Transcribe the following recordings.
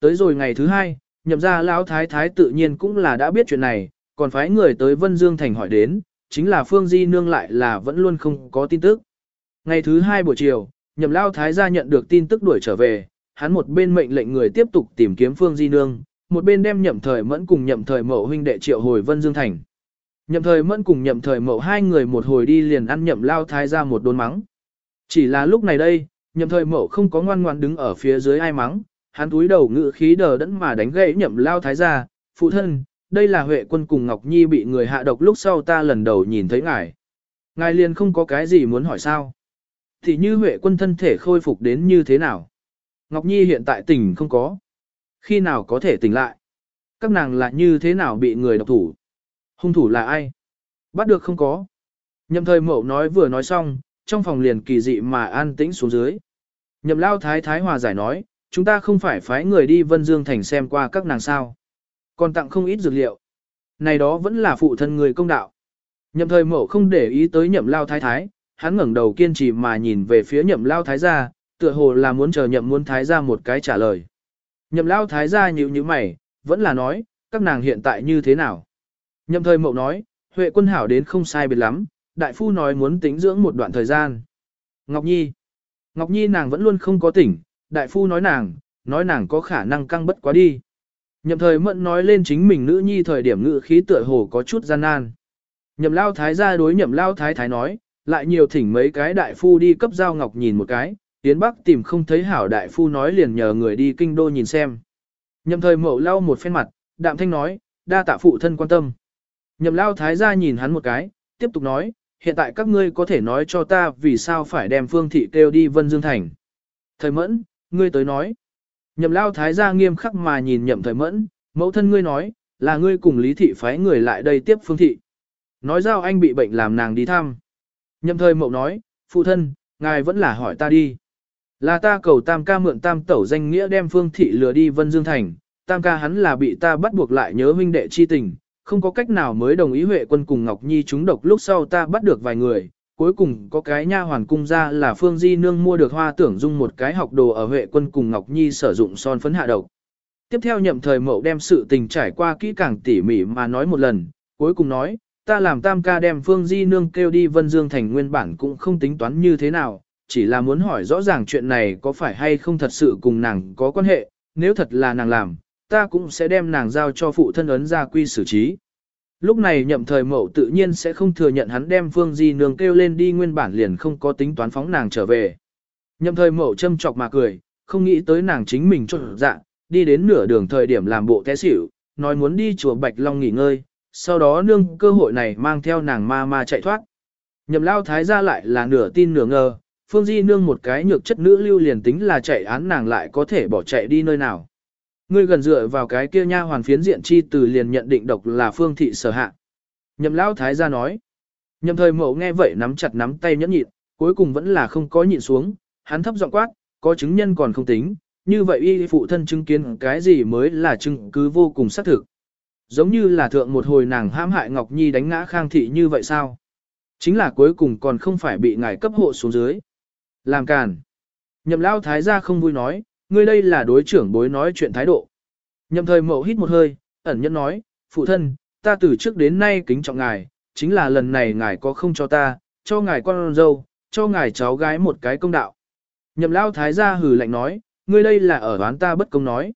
Tới rồi ngày thứ hai, nhậm ra lão thái thái tự nhiên cũng là đã biết chuyện này, còn phái người tới Vân Dương Thành hỏi đến, chính là Phương Di Nương lại là vẫn luôn không có tin tức. Ngày thứ hai buổi chiều, nhậm lao thái gia nhận được tin tức đuổi trở về, hắn một bên mệnh lệnh người tiếp tục tìm kiếm Phương Di Nương, một bên đem nhậm thời mẫn cùng nhậm thời mậu huynh đệ triệu hồi Vân Dương Thành. Nhậm thời mẫn cùng nhậm thời mậu hai người một hồi đi liền ăn nhậm lao thái gia một đốn mắng. Chỉ là lúc này đây, nhậm thời mậu không có ngoan ngoan đứng ở phía dưới ai mắng, hắn túi đầu ngự khí đờ đẫn mà đánh gãy nhậm lao thái gia, phụ thân, đây là Huệ quân cùng Ngọc Nhi bị người hạ độc lúc sau ta lần đầu nhìn thấy ngài. Ngài liền không có cái gì muốn hỏi sao. Thì như Huệ quân thân thể khôi phục đến như thế nào? Ngọc Nhi hiện tại tỉnh không có. Khi nào có thể tỉnh lại? Các nàng là như thế nào bị người độc thủ? Hung thủ là ai? Bắt được không có. Nhậm thời mậu nói vừa nói xong, trong phòng liền kỳ dị mà an tĩnh xuống dưới. Nhậm lao thái thái hòa giải nói, chúng ta không phải phái người đi Vân Dương Thành xem qua các nàng sao. Còn tặng không ít dược liệu. Này đó vẫn là phụ thân người công đạo. Nhậm thời mậu không để ý tới nhậm lao thái thái, hắn ngẩng đầu kiên trì mà nhìn về phía nhậm lao thái gia, tựa hồ là muốn chờ nhậm muốn thái gia một cái trả lời. Nhậm lao thái gia nhíu như mày, vẫn là nói, các nàng hiện tại như thế nào. Nhậm thời mậu nói, Huệ quân hảo đến không sai biệt lắm, đại phu nói muốn tính dưỡng một đoạn thời gian. Ngọc Nhi. Ngọc Nhi nàng vẫn luôn không có tỉnh, đại phu nói nàng, nói nàng có khả năng căng bất quá đi. Nhậm thời mẫn nói lên chính mình nữ nhi thời điểm ngự khí tựa hồ có chút gian nan. Nhậm lao thái gia đối nhậm lao thái thái nói, lại nhiều thỉnh mấy cái đại phu đi cấp giao ngọc nhìn một cái, tiến bắc tìm không thấy hảo đại phu nói liền nhờ người đi kinh đô nhìn xem. Nhậm thời mậu lau một phen mặt, đạm thanh nói, đa tạ phụ thân quan tâm. Nhậm lao thái gia nhìn hắn một cái, tiếp tục nói, hiện tại các ngươi có thể nói cho ta vì sao phải đem phương thị kêu đi Vân Dương Thành. Thời mẫn, ngươi tới nói. Nhậm lao thái gia nghiêm khắc mà nhìn nhậm thời mẫn, mẫu thân ngươi nói, là ngươi cùng lý thị phái người lại đây tiếp phương thị. Nói giao anh bị bệnh làm nàng đi thăm. Nhậm thời mậu nói, phụ thân, ngài vẫn là hỏi ta đi. Là ta cầu tam ca mượn tam tẩu danh nghĩa đem phương thị lừa đi Vân Dương Thành, tam ca hắn là bị ta bắt buộc lại nhớ huynh đệ chi tình, không có cách nào mới đồng ý Huệ quân cùng Ngọc Nhi chúng độc lúc sau ta bắt được vài người, cuối cùng có cái nha hoàn cung ra là Phương Di Nương mua được hoa tưởng dung một cái học đồ ở Huệ quân cùng Ngọc Nhi sử dụng son phấn hạ độc. Tiếp theo nhậm thời mậu đem sự tình trải qua kỹ càng tỉ mỉ mà nói một lần, cuối cùng nói, ta làm tam ca đem Phương Di Nương kêu đi Vân Dương thành nguyên bản cũng không tính toán như thế nào, chỉ là muốn hỏi rõ ràng chuyện này có phải hay không thật sự cùng nàng có quan hệ, nếu thật là nàng làm, ta cũng sẽ đem nàng giao cho phụ thân ấn ra quy xử trí. Lúc này nhậm thời mậu tự nhiên sẽ không thừa nhận hắn đem Phương Di Nương kêu lên đi nguyên bản liền không có tính toán phóng nàng trở về. Nhậm thời mậu châm chọc mà cười, không nghĩ tới nàng chính mình trộn dạ, đi đến nửa đường thời điểm làm bộ té xỉu, nói muốn đi chùa Bạch Long nghỉ ngơi, sau đó nương cơ hội này mang theo nàng ma ma chạy thoát. Nhậm lao thái ra lại là nửa tin nửa ngờ, Phương Di nương một cái nhược chất nữ lưu liền tính là chạy án nàng lại có thể bỏ chạy đi nơi nào. Ngươi gần dựa vào cái kia nha hoàn phiến diện chi từ liền nhận định độc là phương thị sở hạ. Nhậm lão thái gia nói. Nhậm thời mậu nghe vậy nắm chặt nắm tay nhẫn nhịn, cuối cùng vẫn là không có nhịn xuống, hắn thấp giọng quát, có chứng nhân còn không tính, như vậy y phụ thân chứng kiến cái gì mới là chứng cứ vô cùng xác thực. Giống như là thượng một hồi nàng hãm hại Ngọc Nhi đánh ngã Khang Thị như vậy sao? Chính là cuối cùng còn không phải bị ngài cấp hộ xuống dưới. Làm càn. Nhậm lao thái gia không vui nói, ngươi đây là đối trưởng bối nói chuyện thái độ. Nhậm thời mậu hít một hơi, ẩn nhẫn nói, phụ thân, ta từ trước đến nay kính trọng ngài, chính là lần này ngài có không cho ta, cho ngài con dâu, cho ngài cháu gái một cái công đạo. Nhậm lao thái gia hừ lạnh nói, ngươi đây là ở đoán ta bất công nói.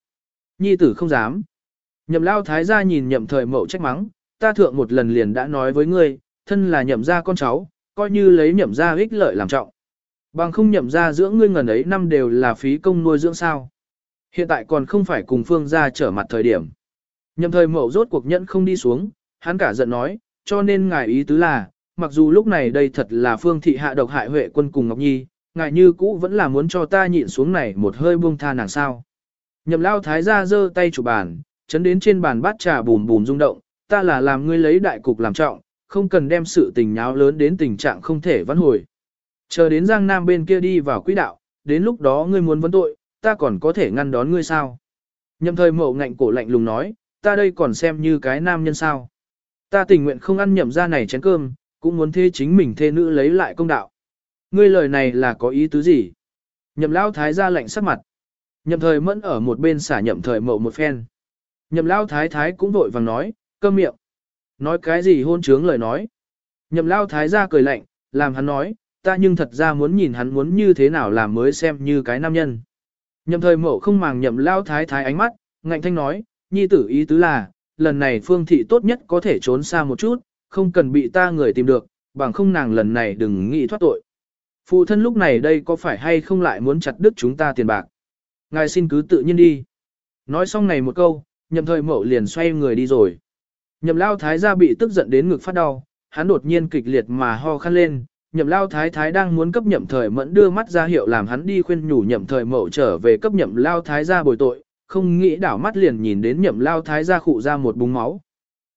Nhi tử không dám. Nhậm lao thái gia nhìn nhậm thời mậu trách mắng, ta thượng một lần liền đã nói với ngươi, thân là nhậm gia con cháu, coi như lấy nhậm gia ích lợi làm trọng. Bằng không nhậm ra dưỡng ngươi ngần ấy năm đều là phí công nuôi dưỡng sao. Hiện tại còn không phải cùng phương ra trở mặt thời điểm. Nhậm thời mậu rốt cuộc nhẫn không đi xuống, hắn cả giận nói, cho nên ngài ý tứ là, mặc dù lúc này đây thật là phương thị hạ độc hại huệ quân cùng Ngọc Nhi, ngài như cũ vẫn là muốn cho ta nhịn xuống này một hơi buông tha nàng sao. Nhậm lao thái ra giơ tay chủ bàn, chấn đến trên bàn bát trà bùm bùm rung động, ta là làm ngươi lấy đại cục làm trọng, không cần đem sự tình nháo lớn đến tình trạng không thể vãn hồi. Chờ đến Giang Nam bên kia đi vào quỹ đạo, đến lúc đó ngươi muốn vấn tội, ta còn có thể ngăn đón ngươi sao? Nhậm thời mậu ngạnh cổ lạnh lùng nói, ta đây còn xem như cái nam nhân sao? Ta tình nguyện không ăn nhậm ra này chén cơm, cũng muốn thế chính mình thê nữ lấy lại công đạo. Ngươi lời này là có ý tứ gì? Nhậm lao thái ra lạnh sắc mặt. Nhậm thời mẫn ở một bên xả nhậm thời mậu một phen. Nhậm lao thái thái cũng vội vàng nói, cơm miệng. Nói cái gì hôn trướng lời nói. Nhậm lao thái ra cười lạnh, làm hắn nói, ta nhưng thật ra muốn nhìn hắn muốn như thế nào làm mới xem như cái nam nhân. Nhậm thời mậu không màng nhậm lao thái thái ánh mắt, ngạnh thanh nói, nhi tử ý tứ là, lần này phương thị tốt nhất có thể trốn xa một chút, không cần bị ta người tìm được, bằng không nàng lần này đừng nghĩ thoát tội. Phụ thân lúc này đây có phải hay không lại muốn chặt đứt chúng ta tiền bạc? Ngài xin cứ tự nhiên đi. Nói xong này một câu, nhậm thời mậu liền xoay người đi rồi. Nhậm lao thái gia bị tức giận đến ngực phát đau, hắn đột nhiên kịch liệt mà ho khăn lên. Nhậm lao thái thái đang muốn cấp nhậm thời mẫn đưa mắt ra hiệu làm hắn đi khuyên nhủ nhậm thời mậu trở về cấp nhậm lao thái gia bồi tội, không nghĩ đảo mắt liền nhìn đến nhậm lao thái gia khụ ra một búng máu.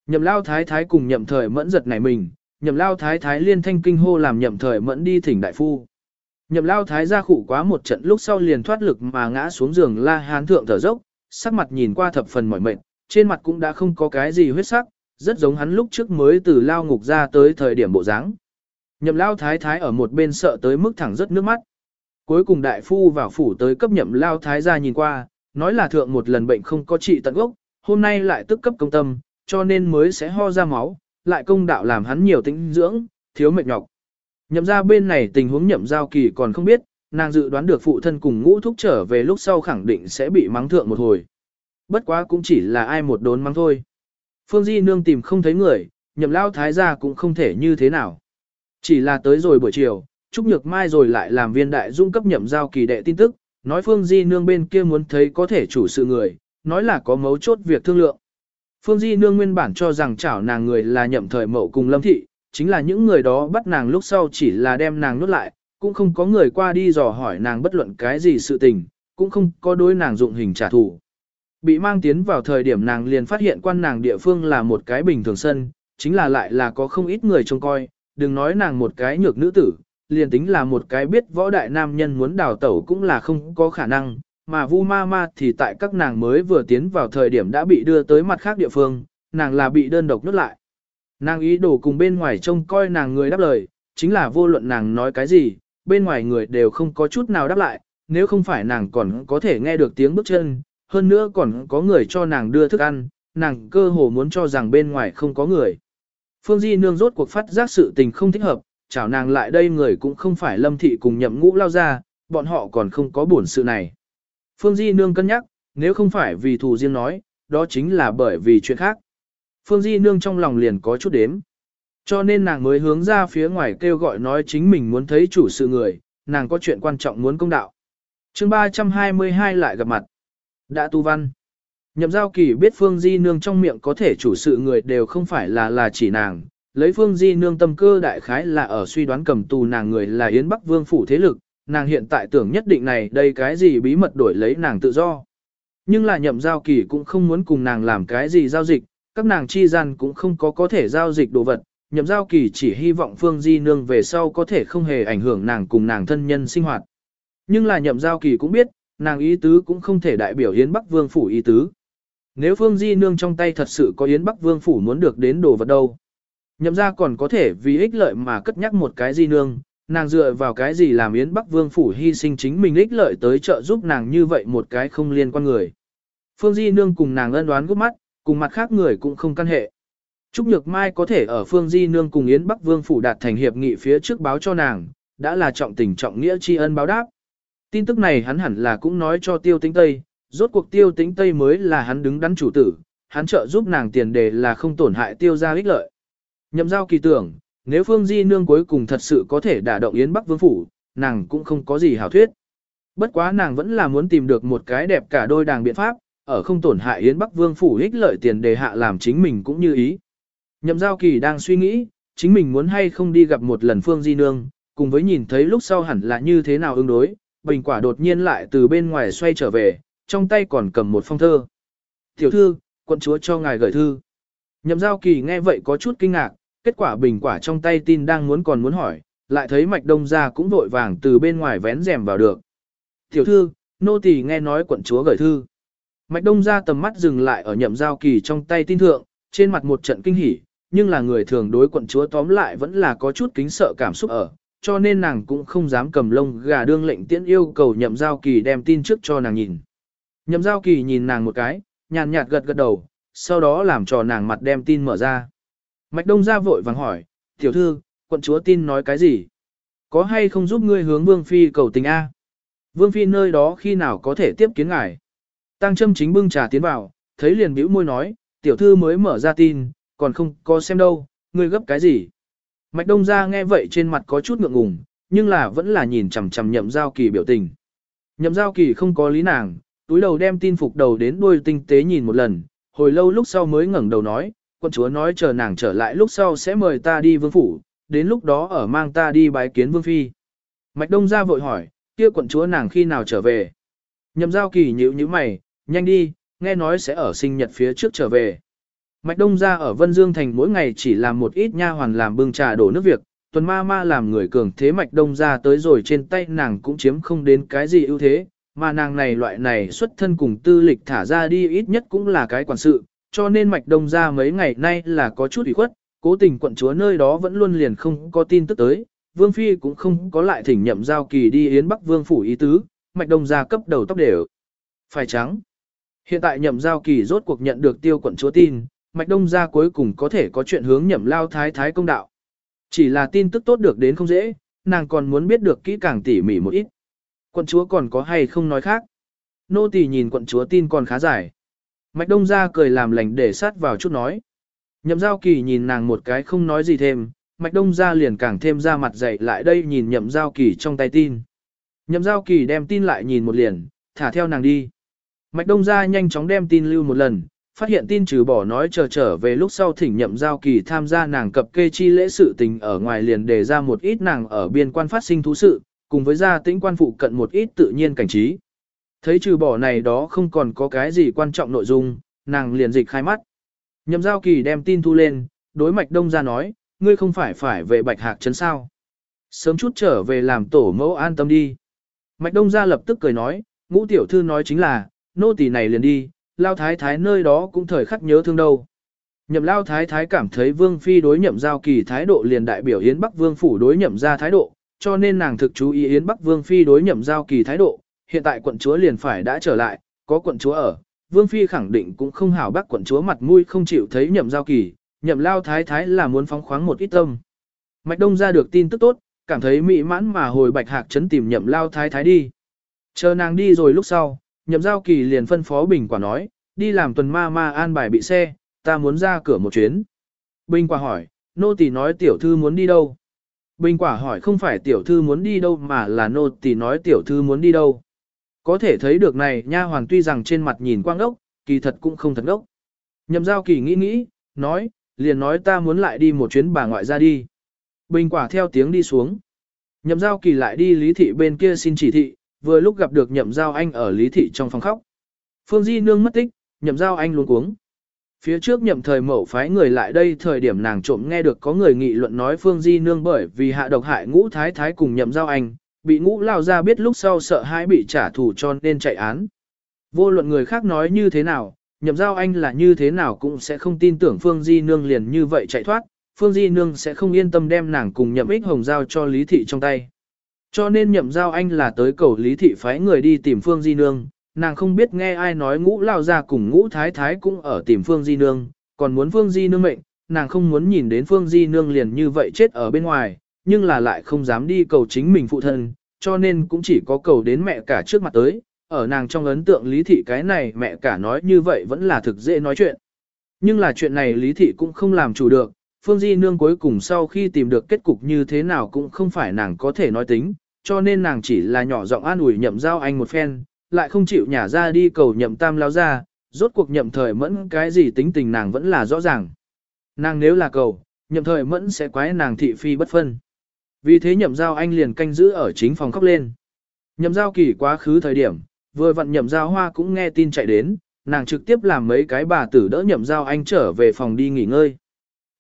Nhậm lao thái thái cùng nhậm thời mẫn giật nảy mình, nhậm lao thái thái liên thanh kinh hô làm nhậm thời mẫn đi thỉnh đại phu. Nhậm lao thái gia khụ quá một trận lúc sau liền thoát lực mà ngã xuống giường la hán thượng thở dốc, sắc mặt nhìn qua thập phần mỏi mệt, trên mặt cũng đã không có cái gì huyết sắc, rất giống hắn lúc trước mới từ lao ngục ra tới thời điểm bộ dáng. Nhậm lao thái thái ở một bên sợ tới mức thẳng rất nước mắt. Cuối cùng đại phu vào phủ tới cấp nhậm lao thái gia nhìn qua, nói là thượng một lần bệnh không có trị tận gốc, hôm nay lại tức cấp công tâm, cho nên mới sẽ ho ra máu, lại công đạo làm hắn nhiều tính dưỡng, thiếu mệt nhọc. Nhậm ra bên này tình huống nhậm giao kỳ còn không biết, nàng dự đoán được phụ thân cùng ngũ thúc trở về lúc sau khẳng định sẽ bị mắng thượng một hồi. Bất quá cũng chỉ là ai một đốn mắng thôi. Phương Di nương tìm không thấy người, nhậm lao thái gia cũng không thể như thế nào. Chỉ là tới rồi buổi chiều, Trúc Nhược Mai rồi lại làm viên đại dung cấp nhậm giao kỳ đệ tin tức, nói Phương Di nương bên kia muốn thấy có thể chủ sự người, nói là có mấu chốt việc thương lượng. Phương Di nương nguyên bản cho rằng chảo nàng người là nhậm thời mậu cùng lâm thị, chính là những người đó bắt nàng lúc sau chỉ là đem nàng nuốt lại, cũng không có người qua đi dò hỏi nàng bất luận cái gì sự tình, cũng không có đối nàng dụng hình trả thù. Bị mang tiến vào thời điểm nàng liền phát hiện quan nàng địa phương là một cái bình thường sân, chính là lại là có không ít người trông coi, đừng nói nàng một cái nhược nữ tử, liền tính là một cái biết võ đại nam nhân muốn đào tẩu cũng là không có khả năng, mà vu ma ma thì tại các nàng mới vừa tiến vào thời điểm đã bị đưa tới mặt khác địa phương, nàng là bị đơn độc nhốt lại. Nàng ý đồ cùng bên ngoài trông coi nàng người đáp lời, chính là vô luận nàng nói cái gì, bên ngoài người đều không có chút nào đáp lại, nếu không phải nàng còn có thể nghe được tiếng bước chân, hơn nữa còn có người cho nàng đưa thức ăn, nàng cơ hồ muốn cho rằng bên ngoài không có người. Phương Di nương rốt cuộc phát giác sự tình không thích hợp, chào nàng lại đây người cũng không phải lâm thị cùng nhậm ngũ lao ra, bọn họ còn không có buồn sự này. Phương Di nương cân nhắc, nếu không phải vì thù riêng nói, đó chính là bởi vì chuyện khác. Phương Di nương trong lòng liền có chút đếm. Cho nên nàng mới hướng ra phía ngoài kêu gọi nói chính mình muốn thấy chủ sự người, nàng có chuyện quan trọng muốn công đạo. chương 322 lại gặp mặt. Đã tu văn. Nhậm giao kỳ biết Phương Di Nương trong miệng có thể chủ sự người đều không phải là là chỉ nàng. Lấy Phương Di Nương tâm cơ đại khái là ở suy đoán cầm tù nàng người là Yến Bắc Vương phủ thế lực, nàng hiện tại tưởng nhất định này đây cái gì bí mật đổi lấy nàng tự do. Nhưng là nhậm giao kỳ cũng không muốn cùng nàng làm cái gì giao dịch, các nàng chi gian cũng không có có thể giao dịch đồ vật, nhậm giao kỳ chỉ hy vọng Phương Di Nương về sau có thể không hề ảnh hưởng nàng cùng nàng thân nhân sinh hoạt. Nhưng là nhậm giao kỳ cũng biết, nàng ý tứ cũng không thể đại biểu Yến Bắc Vương phủ ý tứ. Nếu Phương Di Nương trong tay thật sự có Yến Bắc Vương phủ muốn được đến đồ vật đâu. Nhậm ra còn có thể vì ích lợi mà cất nhắc một cái Di Nương, nàng dựa vào cái gì làm Yến Bắc Vương phủ hy sinh chính mình ích lợi tới trợ giúp nàng như vậy một cái không liên quan người. Phương Di Nương cùng nàng ân đoán gốc mắt, cùng mặt khác người cũng không căn hệ. Trúc Nhược Mai có thể ở Phương Di Nương cùng Yến Bắc Vương phủ đạt thành hiệp nghị phía trước báo cho nàng, đã là trọng tình trọng nghĩa tri ân báo đáp. Tin tức này hắn hẳn là cũng nói cho Tiêu Tĩnh Tây, rốt cuộc Tiêu tính Tây mới là hắn đứng đắn chủ tử, hắn trợ giúp nàng tiền đề là không tổn hại Tiêu gia ích lợi. Nhậm giao kỳ tưởng, nếu Phương Di Nương cuối cùng thật sự có thể đả động Yến Bắc Vương phủ, nàng cũng không có gì hảo thuyết. Bất quá nàng vẫn là muốn tìm được một cái đẹp cả đôi đàng biện pháp, ở không tổn hại Yến Bắc Vương phủ ích lợi tiền đề hạ làm chính mình cũng như ý. Nhậm giao kỳ đang suy nghĩ, chính mình muốn hay không đi gặp một lần Phương Di Nương, cùng với nhìn thấy lúc sau hẳn là như thế nào ứng đối, bình quả đột nhiên lại từ bên ngoài xoay trở về, trong tay còn cầm một phong thơ. Tiểu thư, quận chúa cho ngài gửi thư. Nhậm giao kỳ nghe vậy có chút kinh ngạc, kết quả bình quả trong tay tin đang muốn còn muốn hỏi, lại thấy mạch đông ra cũng vội vàng từ bên ngoài vén rèm vào được. Tiểu thư, nô tỳ nghe nói quận chúa gửi thư. Mạch đông ra tầm mắt dừng lại ở nhậm giao kỳ trong tay tin thượng, trên mặt một trận kinh hỉ, nhưng là người thường đối quận chúa tóm lại vẫn là có chút kính sợ cảm xúc ở, cho nên nàng cũng không dám cầm lông gà đương lệnh tiễn yêu cầu nhậm giao kỳ đem tin trước cho nàng nhìn. Nhậm giao kỳ nhìn nàng một cái, nhàn nhạt gật gật đầu, sau đó làm trò nàng mặt đem tin mở ra. Mạch Đông ra vội vàng hỏi, tiểu thư, quận chúa tin nói cái gì? Có hay không giúp ngươi hướng Vương Phi cầu tình A? Vương Phi nơi đó khi nào có thể tiếp kiến ngài? Tăng châm chính bưng trà tiến vào, thấy liền bĩu môi nói, tiểu thư mới mở ra tin, còn không có xem đâu, ngươi gấp cái gì? Mạch Đông ra nghe vậy trên mặt có chút ngượng ngùng, nhưng là vẫn là nhìn chằm chằm nhậm giao kỳ biểu tình. Nhậm giao kỳ không có lý nàng, túi đầu đem tin phục đầu đến đuôi tinh tế nhìn một lần, hồi lâu lúc sau mới ngẩng đầu nói, quân chúa nói chờ nàng trở lại lúc sau sẽ mời ta đi vương phủ, đến lúc đó ở mang ta đi bái kiến vương phi. Mạch Đông ra vội hỏi, kia quận chúa nàng khi nào trở về? Nhậm giao kỳ nhíu nhíu mày, nhanh đi, nghe nói sẽ ở sinh nhật phía trước trở về. Mạch Đông ra ở Vân Dương Thành mỗi ngày chỉ làm một ít nha hoàn làm bưng trà đổ nước việc, tuần ma ma làm người cường thế Mạch Đông ra tới rồi trên tay nàng cũng chiếm không đến cái gì ưu thế, mà nàng này loại này xuất thân cùng tư lịch thả ra đi ít nhất cũng là cái quản sự, cho nên Mạch Đông ra mấy ngày nay là có chút ủy khuất, cố tình quận chúa nơi đó vẫn luôn liền không có tin tức tới, Vương Phi cũng không có lại thỉnh nhậm giao kỳ đi Yến Bắc Vương Phủ ý tứ, Mạch Đông ra cấp đầu tóc đều. Phải trắng. Hiện tại nhậm giao kỳ rốt cuộc nhận được tiêu quận chúa tin, Mạch Đông ra cuối cùng có thể có chuyện hướng nhậm lao thái thái công đạo. Chỉ là tin tức tốt được đến không dễ, nàng còn muốn biết được kỹ càng tỉ mỉ một ít. Quận chúa còn có hay không nói khác. Nô tỳ nhìn quận chúa tin còn khá dài. Mạch Đông ra cười làm lành để sát vào chút nói. Nhậm giao kỳ nhìn nàng một cái không nói gì thêm, Mạch Đông ra liền càng thêm ra mặt dậy lại đây nhìn nhậm giao kỳ trong tay tin. Nhậm giao kỳ đem tin lại nhìn một liền, thả theo nàng đi. Mạch Đông ra nhanh chóng đem tin lưu một lần, phát hiện tin trừ bỏ nói chờ trở về lúc sau thỉnh nhậm giao kỳ tham gia nàng cập kê chi lễ sự tình ở ngoài liền đề ra một ít nàng ở biên quan phát sinh thú sự, cùng với gia tĩnh quan phụ cận một ít tự nhiên cảnh trí. Thấy trừ bỏ này đó không còn có cái gì quan trọng nội dung, nàng liền dịch khai mắt. Nhậm giao kỳ đem tin thu lên, đối mạch đông ra nói, ngươi không phải phải về bạch hạc trấn sao. Sớm chút trở về làm tổ mẫu an tâm đi. Mạch đông ra lập tức cười nói, ngũ tiểu thư nói chính là, nô tỳ này liền đi, lao thái thái nơi đó cũng thời khắc nhớ thương đâu. Nhậm lao thái thái cảm thấy vương phi đối nhậm giao kỳ thái độ liền đại biểu Yến Bắc vương phủ đối nhậm ra thái độ, cho nên nàng thực chú ý Yến Bắc vương phi đối nhậm giao kỳ thái độ, hiện tại quận chúa liền phải đã trở lại, có quận chúa ở, vương phi khẳng định cũng không hảo bác quận chúa mặt mũi không chịu thấy nhậm giao kỳ, nhậm lao thái thái là muốn phóng khoáng một ít tâm. Mạch Đông ra được tin tức tốt, cảm thấy mỹ mãn mà hồi bạch hạc chấn tìm nhậm lao thái thái đi. Chờ nàng đi rồi lúc sau, nhậm giao kỳ liền phân phó Bình quả nói, đi làm tuần ma ma an bài bị xe, ta muốn ra cửa một chuyến. Bình quả hỏi, nô tỳ nói tiểu thư muốn đi đâu? Bình quả hỏi không phải tiểu thư muốn đi đâu mà là nô tỳ nói tiểu thư muốn đi đâu. Có thể thấy được này nha hoàng tuy rằng trên mặt nhìn quang ốc, kỳ thật cũng không thật ốc. Nhậm giao kỳ nghĩ nghĩ, nói, liền nói ta muốn lại đi một chuyến bà ngoại ra đi. Bình quả theo tiếng đi xuống. Nhậm giao kỳ lại đi lý thị bên kia xin chỉ thị, vừa lúc gặp được nhậm giao anh ở lý thị trong phòng khóc. Phương Di Nương mất tích, nhậm giao anh luôn cuống. Phía trước nhậm thời mẫu phái người lại đây thời điểm nàng trộm nghe được có người nghị luận nói Phương Di Nương bởi vì hạ độc hại ngũ thái thái cùng nhậm giao anh, bị ngũ lao ra biết lúc sau sợ hãi bị trả thù cho nên chạy án. Vô luận người khác nói như thế nào, nhậm giao anh là như thế nào cũng sẽ không tin tưởng Phương Di Nương liền như vậy chạy thoát, Phương Di Nương sẽ không yên tâm đem nàng cùng nhậm ích hồng giao cho Lý Thị trong tay. Cho nên nhậm giao anh là tới cầu Lý Thị phái người đi tìm Phương Di Nương, nàng không biết nghe ai nói ngũ lao ra cùng ngũ thái thái cũng ở tìm Phương Di Nương, còn muốn Phương Di Nương mệnh, nàng không muốn nhìn đến Phương Di Nương liền như vậy chết ở bên ngoài, nhưng là lại không dám đi cầu chính mình phụ thân, cho nên cũng chỉ có cầu đến mẹ cả trước mặt tới, ở nàng trong ấn tượng Lý Thị cái này mẹ cả nói như vậy vẫn là thực dễ nói chuyện. Nhưng là chuyện này Lý Thị cũng không làm chủ được, Phương Di Nương cuối cùng sau khi tìm được kết cục như thế nào cũng không phải nàng có thể nói tính, cho nên nàng chỉ là nhỏ giọng an ủi nhậm giao anh một phen, lại không chịu nhả ra đi cầu nhậm tam lao ra, rốt cuộc nhậm thời mẫn cái gì tính tình nàng vẫn là rõ ràng. Nàng nếu là cầu, nhậm thời mẫn sẽ quái nàng thị phi bất phân. Vì thế nhậm giao anh liền canh giữ ở chính phòng khóc lên. Nhậm giao kỳ quá khứ thời điểm, vừa vặn nhậm giao hoa cũng nghe tin chạy đến, nàng trực tiếp làm mấy cái bà tử đỡ nhậm giao anh trở về phòng đi nghỉ ngơi.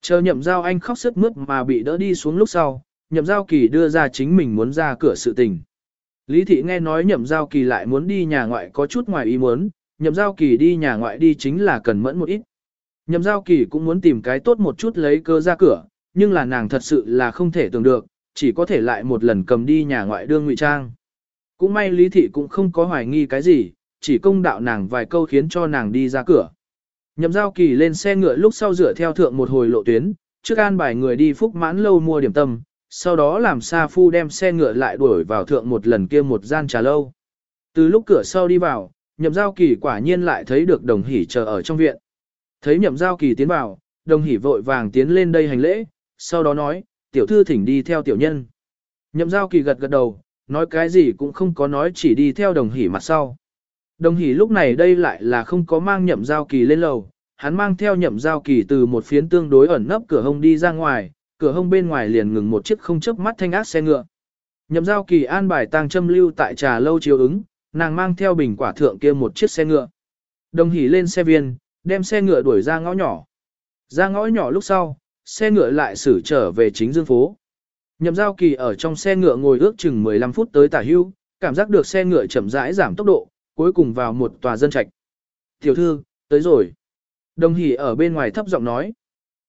Chờ nhậm giao anh khóc sức mướt mà bị đỡ đi xuống lúc sau, nhậm giao kỳ đưa ra chính mình muốn ra cửa sự tình. Lý thị nghe nói nhậm giao kỳ lại muốn đi nhà ngoại có chút ngoài ý muốn, nhậm giao kỳ đi nhà ngoại đi chính là cần mẫn một ít. Nhậm giao kỳ cũng muốn tìm cái tốt một chút lấy cơ ra cửa, nhưng là nàng thật sự là không thể tưởng được, chỉ có thể lại một lần cầm đi nhà ngoại đương ngụy trang. Cũng may Lý Thị cũng không có hoài nghi cái gì, chỉ công đạo nàng vài câu khiến cho nàng đi ra cửa. Nhậm giao kỳ lên xe ngựa lúc sau rửa theo thượng một hồi lộ tuyến, trước an bài người đi phúc mãn lâu mua điểm tâm, sau đó làm Sa Phu đem xe ngựa lại đuổi vào thượng một lần kia một gian trà lâu. Từ lúc cửa sau đi vào, nhậm giao kỳ quả nhiên lại thấy được đồng hỷ chờ ở trong viện. Thấy nhậm giao kỳ tiến vào, đồng hỷ vội vàng tiến lên đây hành lễ, sau đó nói, tiểu thư thỉnh đi theo tiểu nhân. Nhậm giao kỳ gật gật đầu, nói cái gì cũng không có nói chỉ đi theo đồng hỷ mặt sau. Đồng hỷ lúc này đây lại là không có mang nhậm giao kỳ lên lầu, hắn mang theo nhậm giao kỳ từ một phiến tương đối ẩn nấp cửa hông đi ra ngoài, cửa hông bên ngoài liền ngừng một chiếc không chớp mắt thanh ác xe ngựa. Nhậm giao kỳ an bài tang châm lưu tại trà lâu chiếu ứng, nàng mang theo bình quả thượng kia một chiếc xe ngựa. Đồng hỉ lên xe viên, đem xe ngựa đuổi ra ngõ nhỏ. Ra ngõ nhỏ lúc sau, xe ngựa lại xử trở về chính dương phố. Nhậm giao kỳ ở trong xe ngựa ngồi ước chừng 15 phút tới tả hưu, cảm giác được xe ngựa chậm rãi giảm tốc độ, cuối cùng vào một tòa dân trạch. Tiểu thư, tới rồi. Đồng hỉ ở bên ngoài thấp giọng nói.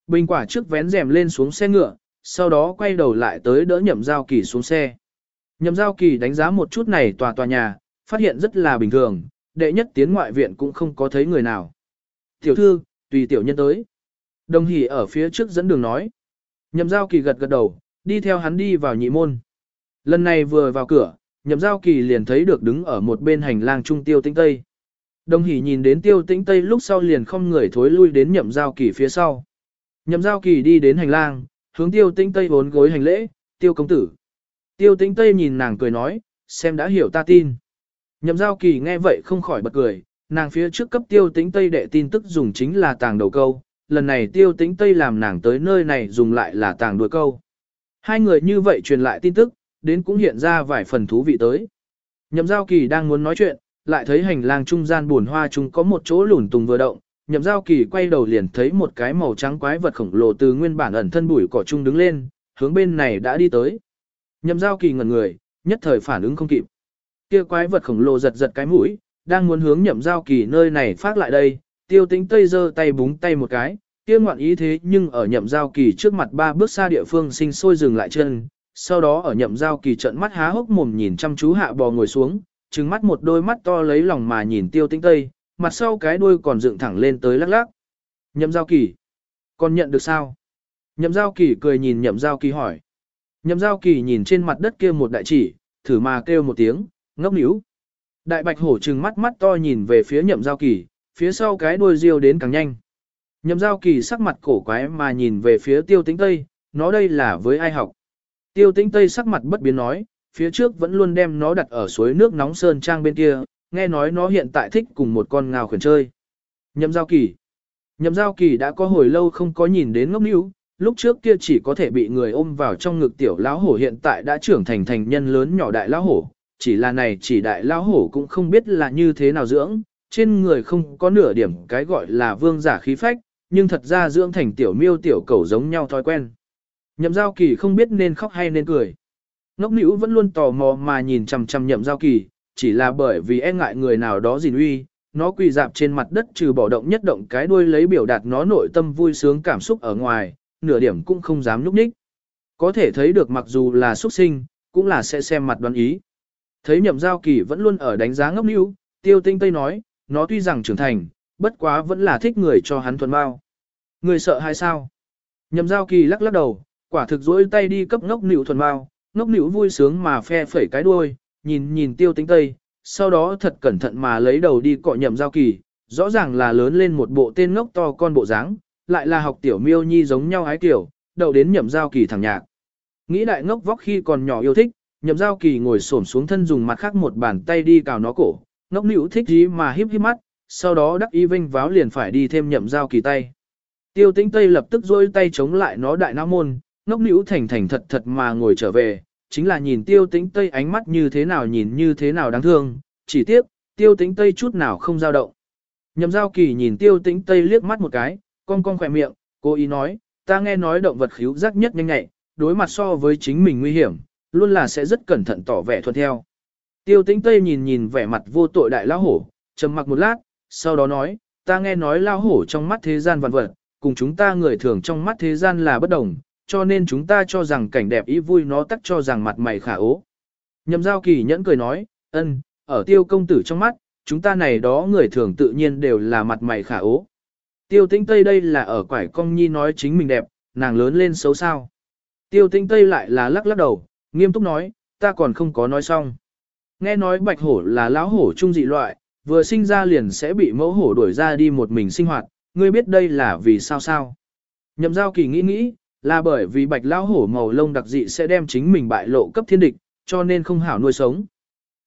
Bình quả trước vén rèm lên xuống xe ngựa, sau đó quay đầu lại tới đỡ nhậm giao kỳ xuống xe. Nhậm giao kỳ đánh giá một chút này tòa tòa nhà, phát hiện rất là bình thường, đệ nhất tiến ngoại viện cũng không có thấy người nào. Tiểu thư, tùy tiểu nhân tới. Đồng Hỷ ở phía trước dẫn đường nói. Nhậm giao kỳ gật gật đầu, đi theo hắn đi vào nhị môn. Lần này vừa vào cửa, nhậm giao kỳ liền thấy được đứng ở một bên hành lang trung tiêu tĩnh tây. Đồng Hỷ nhìn đến tiêu tĩnh tây lúc sau liền không người thối lui đến nhậm giao kỳ phía sau. Nhậm giao kỳ đi đến hành lang, hướng tiêu tĩnh tây vốn gối hành lễ, tiêu công tử. Tiêu tĩnh tây nhìn nàng cười nói, xem đã hiểu ta tin. Nhậm giao kỳ nghe vậy không khỏi bật cười, nàng phía trước cấp tiêu tĩnh tây đệ tin tức dùng chính là tàng đầu câu, lần này tiêu tĩnh tây làm nàng tới nơi này dùng lại là tàng đuôi câu. Hai người như vậy truyền lại tin tức, đến cũng hiện ra vài phần thú vị tới. Nhậm giao kỳ đang muốn nói chuyện, lại thấy hành lang trung gian buồn hoa chúng có một chỗ lủn tùng vừa động, nhậm giao kỳ quay đầu liền thấy một cái màu trắng quái vật khổng lồ từ nguyên bản ẩn thân bụi cỏ trung đứng lên, hướng bên này đã đi tới. Nhậm giao kỳ ngẩn người, nhất thời phản ứng không kịp. Kia quái vật khổng lồ giật giật cái mũi, đang muốn hướng nhậm giao kỳ nơi này phát lại đây, tiêu tính tây giơ tay búng tay một cái, kia ngoạn ý thế nhưng ở nhậm giao kỳ trước mặt ba bước xa địa phương sinh sôi dừng lại chân, sau đó ở nhậm giao kỳ trận mắt há hốc mồm nhìn chăm chú hạ bò ngồi xuống, trừng mắt một đôi mắt to lấy lòng mà nhìn tiêu tính tây, mặt sau cái đuôi còn dựng thẳng lên tới lắc lắc. Nhậm giao kỳ, còn nhận được sao? Nhậm giao kỳ cười nhìn nhậm giao kỳ hỏi. Nhậm giao kỳ nhìn trên mặt đất kia một đại chỉ, thử mà kêu một tiếng, ngốc níu. Đại bạch hổ trừng mắt mắt to nhìn về phía nhậm giao kỳ, phía sau cái đuôi riêu đến càng nhanh. Nhậm giao kỳ sắc mặt cổ quái mà nhìn về phía tiêu tĩnh Tây, nó đây là với ai học. Tiêu tĩnh Tây sắc mặt bất biến nói, phía trước vẫn luôn đem nó đặt ở suối nước nóng sơn trang bên kia, nghe nói nó hiện tại thích cùng một con ngao khuyển chơi. Nhậm giao kỳ. Nhậm giao kỳ đã có hồi lâu không có nhìn đến ngốc níu, lúc trước kia chỉ có thể bị người ôm vào trong ngực tiểu lão hổ hiện tại đã trưởng thành thành nhân lớn nhỏ đại lão hổ, chỉ là này chỉ đại lão hổ cũng không biết là như thế nào dưỡng, trên người không có nửa điểm cái gọi là vương giả khí phách, nhưng thật ra dưỡng thành tiểu miêu tiểu cầu giống nhau thói quen. Nhậm giao kỳ không biết nên khóc hay nên cười. Ngốc nữ vẫn luôn tò mò mà nhìn chằm chằm nhậm giao kỳ, chỉ là bởi vì e ngại người nào đó gìn uy, nó quỳ dạp trên mặt đất trừ bỏ động nhất động cái đuôi lấy biểu đạt nó nội tâm vui sướng cảm xúc ở ngoài, nửa điểm cũng không dám núp ních. Có thể thấy được mặc dù là xuất sinh, cũng là sẽ xem mặt đoán ý. Thấy nhậm giao kỳ vẫn luôn ở đánh giá ngốc níu, tiêu tinh tây nói, nó tuy rằng trưởng thành, bất quá vẫn là thích người cho hắn thuần bao. Người sợ hay sao? Nhậm giao kỳ lắc lắc đầu, quả thực dỗi tay đi cấp ngốc níu thuần bao, ngốc níu vui sướng mà phe phẩy cái đuôi, nhìn nhìn tiêu tính tây, sau đó thật cẩn thận mà lấy đầu đi cọ nhậm giao kỳ, rõ ràng là lớn lên một bộ tên ngốc to con bộ dáng, lại là học tiểu miêu nhi giống nhau ái tiểu, đầu đến nhậm giao kỳ thẳng nhạc. Nghĩ đại ngốc vóc khi còn nhỏ yêu thích, nhậm giao kỳ ngồi xổm xuống thân dùng mặt khác một bàn tay đi cào nó cổ, ngốc nữ thích gì mà híp híp mắt, sau đó đắc y vinh váo liền phải đi thêm nhậm giao kỳ tay. Tiêu tĩnh Tây lập tức dôi tay chống lại nó đại não môn, ngốc nữ thành thành thật thật mà ngồi trở về, chính là nhìn tiêu tĩnh Tây ánh mắt như thế nào nhìn như thế nào đáng thương, chỉ tiếc, tiêu tĩnh Tây chút nào không dao động. Nhậm giao kỳ nhìn tiêu tĩnh Tây liếc mắt một cái, con cong khỏe miệng, cô ý nói, ta nghe nói động vật khíu giác nhất nhanh nhạy, đối mặt so với chính mình nguy hiểm, luôn là sẽ rất cẩn thận tỏ vẻ thuận theo. Tiêu tĩnh Tây nhìn nhìn vẻ mặt vô tội đại lão hổ, trầm mặc một lát, sau đó nói, ta nghe nói lão hổ trong mắt thế gian vạn vật, cùng chúng ta người thường trong mắt thế gian là bất đồng, cho nên chúng ta cho rằng cảnh đẹp ý vui nó tắc cho rằng mặt mày khả ố. Nhậm giao kỳ nhẫn cười nói, ân, ở tiêu công tử trong mắt, chúng ta này đó người thường tự nhiên đều là mặt mày khả ố. Tiêu tĩnh Tây đây là ở quải công nhi nói chính mình đẹp, nàng lớn lên xấu sao. Tiêu tĩnh Tây lại là lắc lắc đầu, nghiêm túc nói, ta còn không có nói xong. Nghe nói bạch hổ là lão hổ trung dị loại, vừa sinh ra liền sẽ bị mẫu hổ đuổi ra đi một mình sinh hoạt, ngươi biết đây là vì sao sao. Nhậm giao kỳ nghĩ nghĩ, là bởi vì bạch lão hổ màu lông đặc dị sẽ đem chính mình bại lộ cấp thiên địch, cho nên không hảo nuôi sống.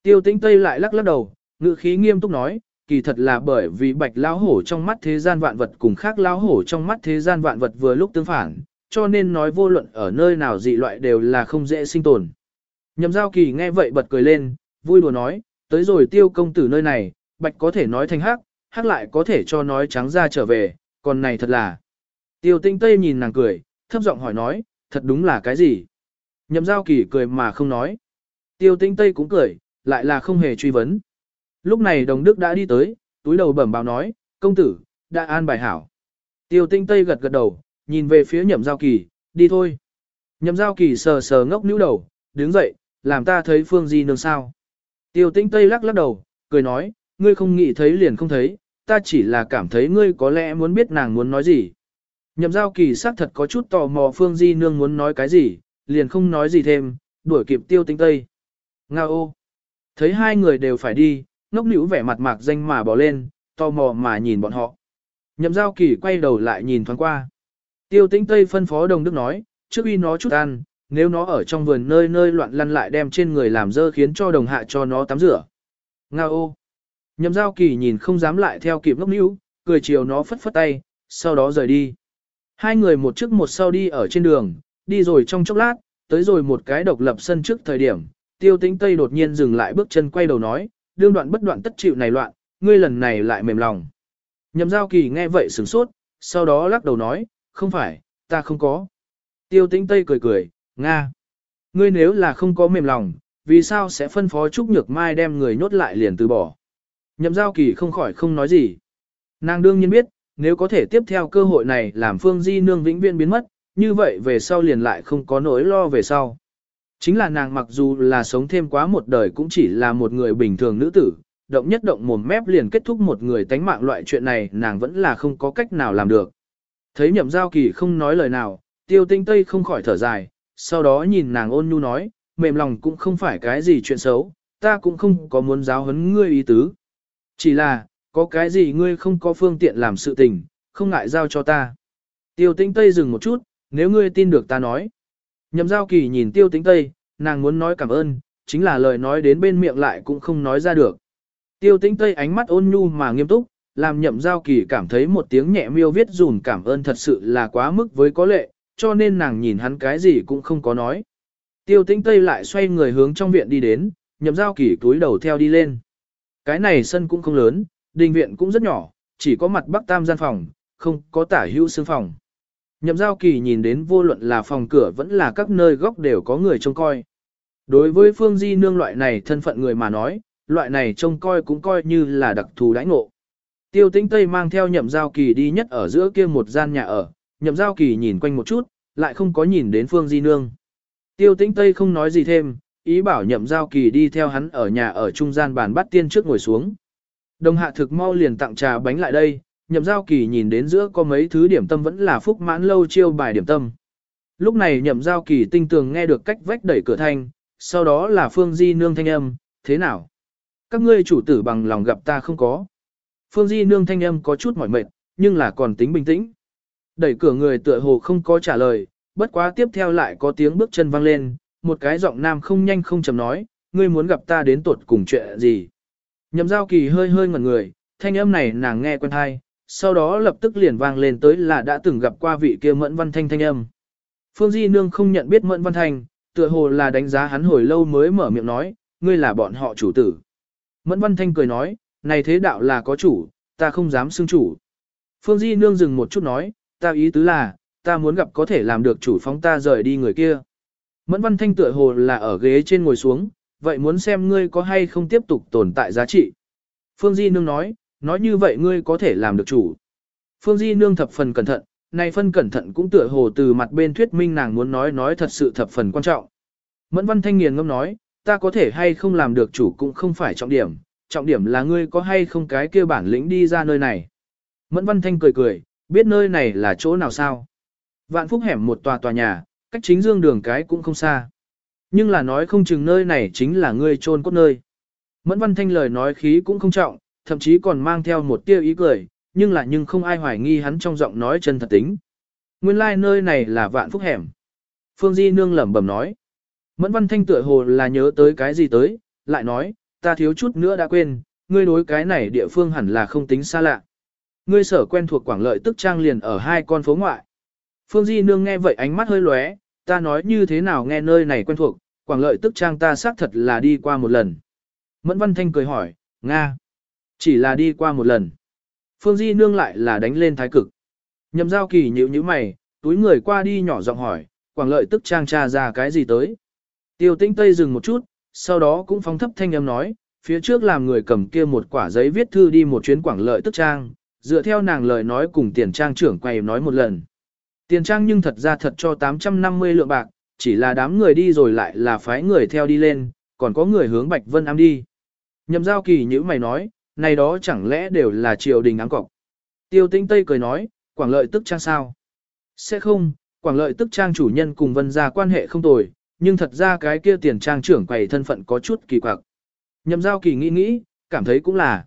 Tiêu tĩnh Tây lại lắc lắc đầu, ngữ khí nghiêm túc nói, kỳ thật là bởi vì bạch lão hổ trong mắt thế gian vạn vật cùng khác lão hổ trong mắt thế gian vạn vật vừa lúc tương phản, cho nên nói vô luận ở nơi nào dị loại đều là không dễ sinh tồn. Nhậm giao kỳ nghe vậy bật cười lên, vui đùa nói, tới rồi tiêu công tử nơi này, bạch có thể nói thành hắc, hắc lại có thể cho nói trắng ra trở về, còn này thật là. Tiêu tinh tây nhìn nàng cười, thấp giọng hỏi nói, thật đúng là cái gì? Nhậm giao kỳ cười mà không nói. Tiêu tinh tây cũng cười, lại là không hề truy vấn. Lúc này đồng đức đã đi tới, túi đầu bẩm báo nói, công tử, đã an bài hảo. Tiêu tinh tây gật gật đầu, nhìn về phía nhậm giao kỳ, đi thôi. Nhậm giao kỳ sờ sờ ngốc nữ đầu, đứng dậy, làm ta thấy phương di nương sao. Tiêu tinh tây lắc lắc đầu, cười nói, ngươi không nghĩ thấy liền không thấy, ta chỉ là cảm thấy ngươi có lẽ muốn biết nàng muốn nói gì. Nhậm giao kỳ xác thật có chút tò mò phương di nương muốn nói cái gì, liền không nói gì thêm, đuổi kịp tiêu tinh tây. Nga ô! Thấy hai người đều phải đi, ngốc nữ vẻ mặt mạc danh mà bỏ lên, tò mò mà nhìn bọn họ. Nhậm giao kỳ quay đầu lại nhìn thoáng qua. Tiêu Tinh Tây phân phó đồng đức nói, trước uy nó chút ăn, nếu nó ở trong vườn nơi nơi loạn lăn lại đem trên người làm dơ khiến cho đồng hạ cho nó tắm rửa. Nga ô! Nhậm giao kỳ nhìn không dám lại theo kịp ngốc nữ, cười chiều nó phất phất tay, sau đó rời đi. Hai người một trước một sau đi ở trên đường, đi rồi trong chốc lát, tới rồi một cái độc lập sân trước thời điểm, tiêu tĩnh Tây đột nhiên dừng lại bước chân quay đầu nói, đương đoạn bất đoạn tất chịu này loạn, ngươi lần này lại mềm lòng. Nhậm giao kỳ nghe vậy sửng sốt, sau đó lắc đầu nói, không phải, ta không có. Tiêu tĩnh Tây cười cười, Nga. Ngươi nếu là không có mềm lòng, vì sao sẽ phân phó Trúc Nhược Mai đem người nhốt lại liền từ bỏ. Nhậm giao kỳ không khỏi không nói gì. Nàng đương nhiên biết, nếu có thể tiếp theo cơ hội này làm Phương Di Nương vĩnh viễn biến mất, như vậy về sau liền lại không có nỗi lo về sau. Chính là nàng mặc dù là sống thêm quá một đời cũng chỉ là một người bình thường nữ tử, động nhất động mồm mép liền kết thúc một người tánh mạng loại chuyện này nàng vẫn là không có cách nào làm được. Thấy nhậm giao kỳ không nói lời nào, tiêu tinh tây không khỏi thở dài, sau đó nhìn nàng ôn nhu nói, mềm lòng cũng không phải cái gì chuyện xấu, ta cũng không có muốn giáo huấn ngươi ý tứ. Chỉ là, có cái gì ngươi không có phương tiện làm sự tình, không ngại giao cho ta. Tiêu tinh tây dừng một chút, nếu ngươi tin được ta nói. Nhậm giao kỳ nhìn tiêu tĩnh tây, nàng muốn nói cảm ơn, chính là lời nói đến bên miệng lại cũng không nói ra được. Tiêu tĩnh tây ánh mắt ôn nhu mà nghiêm túc, làm nhậm giao kỳ cảm thấy một tiếng nhẹ miêu viết dùn cảm ơn thật sự là quá mức với có lệ, cho nên nàng nhìn hắn cái gì cũng không có nói. Tiêu tĩnh Tây lại xoay người hướng trong viện đi đến, nhậm giao kỳ túi đầu theo đi lên. Cái này sân cũng không lớn, đình viện cũng rất nhỏ, chỉ có mặt bắc tam gian phòng, không có tả hữu xương phòng. Nhậm giao kỳ nhìn đến vô luận là phòng cửa vẫn là các nơi góc đều có người trông coi. Đối với Phương Di Nương loại này thân phận người mà nói, loại này trông coi cũng coi như là đặc thù đãi ngộ. Tiêu tĩnh Tây mang theo nhậm giao kỳ đi nhất ở giữa kia một gian nhà ở, nhậm giao kỳ nhìn quanh một chút, lại không có nhìn đến Phương Di Nương. Tiêu tĩnh Tây không nói gì thêm, ý bảo nhậm giao kỳ đi theo hắn ở nhà ở trung gian bàn bắt tiên trước ngồi xuống. Đồng hạ thực mau liền tặng trà bánh lại đây, nhậm giao kỳ nhìn đến giữa có mấy thứ điểm tâm vẫn là phúc mãn lâu chiêu bài điểm tâm. Lúc này nhậm giao kỳ tinh tường nghe được cách vách đẩy cửa thanh, sau đó là Phương Di Nương thanh âm, thế nào? Các ngươi chủ tử bằng lòng gặp ta không có. Phương Di Nương thanh âm có chút mỏi mệt, nhưng là còn tính bình tĩnh. Đẩy cửa người tựa hồ không có trả lời, bất quá tiếp theo lại có tiếng bước chân vang lên, một cái giọng nam không nhanh không chậm nói, ngươi muốn gặp ta đến tuột cùng chuyện gì. Nhậm giao kỳ hơi hơi ngẩn người, thanh âm này nàng nghe quen thai, sau đó lập tức liền vang lên tới là đã từng gặp qua vị kia Mẫn Văn Thanh thanh âm. Phương Di Nương không nhận biết Mẫn Văn Thanh, tựa hồ là đánh giá hắn hồi lâu mới mở miệng nói, ngươi là bọn họ chủ tử. Mẫn Văn Thanh cười nói, này thế đạo là có chủ, ta không dám xưng chủ. Phương Di Nương dừng một chút nói, ta ý tứ là, ta muốn gặp có thể làm được chủ phóng ta rời đi người kia. Mẫn Văn Thanh tựa hồ là ở ghế trên ngồi xuống, vậy muốn xem ngươi có hay không tiếp tục tồn tại giá trị. Phương Di Nương nói, nói như vậy ngươi có thể làm được chủ. Phương Di Nương thập phần cẩn thận, này phân cẩn thận cũng tựa hồ từ mặt bên thuyết minh nàng muốn nói nói thật sự thập phần quan trọng. Mẫn Văn Thanh Nghiền ngâm nói, ta có thể hay không làm được chủ cũng không phải trọng điểm, trọng điểm là ngươi có hay không cái kia bản lĩnh đi ra nơi này. Mẫn Văn Thanh cười cười, biết nơi này là chỗ nào sao. Vạn Phúc hẻm một tòa tòa nhà, cách chính dương đường cái cũng không xa. Nhưng là nói không chừng nơi này chính là ngươi trôn cốt nơi. Mẫn Văn Thanh lời nói khí cũng không trọng, thậm chí còn mang theo một tia ý cười, nhưng là nhưng không ai hoài nghi hắn trong giọng nói chân thật tính. Nguyên lai like nơi này là Vạn Phúc hẻm. Phương Di Nương lẩm bẩm nói. Mẫn Văn Thanh tựa hồ là nhớ tới cái gì tới, lại nói, ta thiếu chút nữa đã quên, ngươi đối cái này địa phương hẳn là không tính xa lạ. Ngươi sở quen thuộc Quảng Lợi tức trang liền ở hai con phố ngoại. Phương Di Nương nghe vậy ánh mắt hơi lóe, ta nói như thế nào nghe nơi này quen thuộc, Quảng Lợi tức trang ta xác thật là đi qua một lần. Mẫn Văn Thanh cười hỏi, Nga, chỉ là đi qua một lần. Phương Di Nương lại là đánh lên thái cực. Nhậm giao kỳ nhíu nhíu mày, túi người qua đi nhỏ giọng hỏi, Quảng Lợi tức trang tra ra cái gì tới. Tiêu tĩnh Tây dừng một chút, sau đó cũng phóng thấp thanh âm nói, phía trước làm người cầm kia một quả giấy viết thư đi một chuyến Quảng Lợi tức trang, dựa theo nàng lời nói cùng tiền trang trưởng quay nói một lần. Tiền trang nhưng thật ra thật cho 850 lượng bạc, chỉ là đám người đi rồi lại là phái người theo đi lên, còn có người hướng Bạch Vân Am đi. Nhậm giao kỳ như mày nói, này đó chẳng lẽ đều là triều đình áng cọc. Tiêu tinh Tây cười nói, Quảng Lợi tức trang sao? Sẽ không, Quảng Lợi tức trang chủ nhân cùng Vân gia quan hệ không tồi, nhưng thật ra cái kia tiền trang trưởng quầy thân phận có chút kỳ quặc. Nhậm giao kỳ nghĩ nghĩ, cảm thấy cũng là.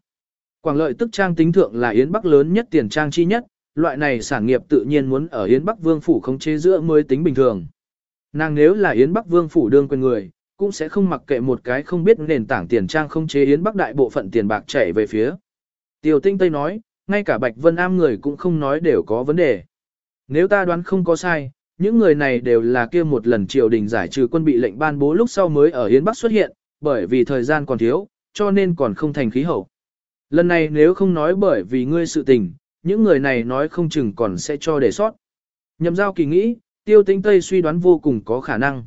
Quảng lợi tức trang tính thượng là Yến Bắc lớn nhất tiền trang chi nhất, loại này sản nghiệp tự nhiên muốn ở Yến Bắc Vương Phủ không chế giữa mới tính bình thường. Nàng nếu là Yến Bắc Vương Phủ đương quyền người, cũng sẽ không mặc kệ một cái không biết nền tảng tiền trang không chế Yến Bắc đại bộ phận tiền bạc chảy về phía. Tiêu Tinh Tây nói, ngay cả Bạch Vân Am người cũng không nói đều có vấn đề. Nếu ta đoán không có sai, những người này đều là kia một lần triều đình giải trừ quân bị lệnh ban bố lúc sau mới ở Yến Bắc xuất hiện, bởi vì thời gian còn thiếu, cho nên còn không thành khí hậu. Lần này nếu không nói bởi vì ngươi sự tình, những người này nói không chừng còn sẽ cho để sót. Nhậm giao kỳ nghĩ, tiêu tinh Tây suy đoán vô cùng có khả năng.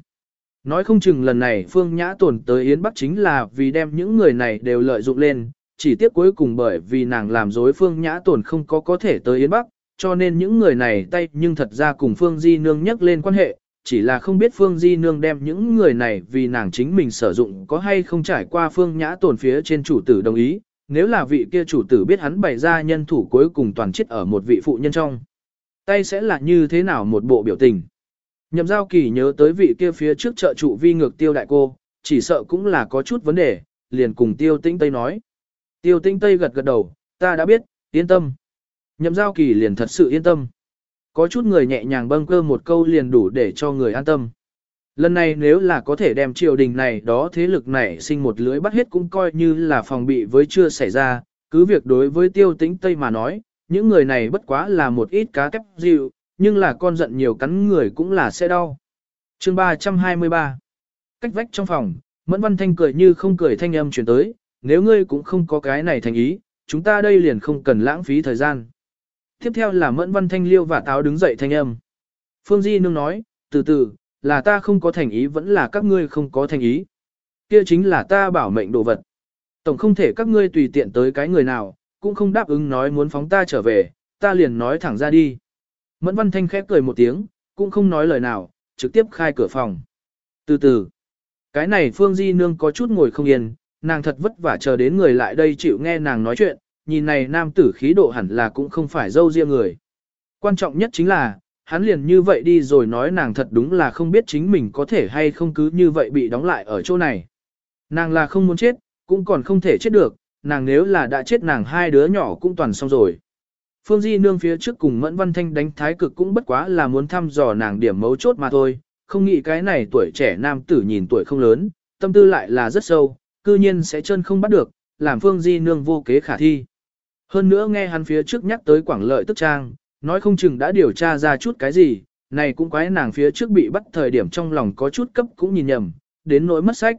Nói không chừng lần này Phương Nhã tổn tới Yến Bắc chính là vì đem những người này đều lợi dụng lên, chỉ tiếc cuối cùng bởi vì nàng làm dối Phương Nhã tổn không có có thể tới Yến Bắc, cho nên những người này tay nhưng thật ra cùng Phương Di Nương nhắc lên quan hệ, chỉ là không biết Phương Di Nương đem những người này vì nàng chính mình sử dụng có hay không trải qua Phương Nhã tổn phía trên chủ tử đồng ý, nếu là vị kia chủ tử biết hắn bày ra nhân thủ cuối cùng toàn chết ở một vị phụ nhân trong. Tay sẽ là như thế nào một bộ biểu tình. Nhậm giao kỳ nhớ tới vị kia phía trước chợ trụ vi ngược tiêu đại cô, chỉ sợ cũng là có chút vấn đề, liền cùng tiêu tĩnh Tây nói. Tiêu tĩnh Tây gật gật đầu, ta đã biết, yên tâm. Nhậm giao kỳ liền thật sự yên tâm. Có chút người nhẹ nhàng bâng cơ một câu liền đủ để cho người an tâm. Lần này nếu là có thể đem triều đình này đó thế lực này sinh một lưới bắt hết cũng coi như là phòng bị với chưa xảy ra, cứ việc đối với tiêu tĩnh Tây mà nói, những người này bất quá là một ít cá kép dịu, nhưng là con giận nhiều cắn người cũng là sẽ đau. chương 323 Cách vách trong phòng, Mẫn Văn Thanh cười như không cười thanh âm chuyển tới, nếu ngươi cũng không có cái này thành ý, chúng ta đây liền không cần lãng phí thời gian. Tiếp theo là Mẫn Văn Thanh liêu và táo đứng dậy thanh âm. Phương Di Nương nói, từ từ, là ta không có thành ý vẫn là các ngươi không có thành ý. Kia chính là ta bảo mệnh đồ vật. Tổng không thể các ngươi tùy tiện tới cái người nào, cũng không đáp ứng nói muốn phóng ta trở về, ta liền nói thẳng ra đi. Mẫn Văn Thanh khép cười một tiếng, cũng không nói lời nào, trực tiếp khai cửa phòng. Từ từ, cái này Phương Di Nương có chút ngồi không yên, nàng thật vất vả chờ đến người lại đây chịu nghe nàng nói chuyện, nhìn này nam tử khí độ hẳn là cũng không phải dâu riêng người. Quan trọng nhất chính là, hắn liền như vậy đi rồi nói nàng thật đúng là không biết chính mình có thể hay không cứ như vậy bị đóng lại ở chỗ này. Nàng là không muốn chết, cũng còn không thể chết được, nàng nếu là đã chết nàng hai đứa nhỏ cũng toàn xong rồi. Phương Di nương phía trước cùng Mẫn Văn Thanh đánh thái cực cũng bất quá là muốn thăm dò nàng điểm mấu chốt mà thôi, không nghĩ cái này tuổi trẻ nam tử nhìn tuổi không lớn, tâm tư lại là rất sâu, cư nhiên sẽ chân không bắt được, làm Phương Di nương vô kế khả thi. Hơn nữa nghe hắn phía trước nhắc tới Quảng Lợi Tức Trang, nói không chừng đã điều tra ra chút cái gì, này cũng quái nàng phía trước bị bắt thời điểm trong lòng có chút cấp cũng nhìn nhầm, đến nỗi mất sách.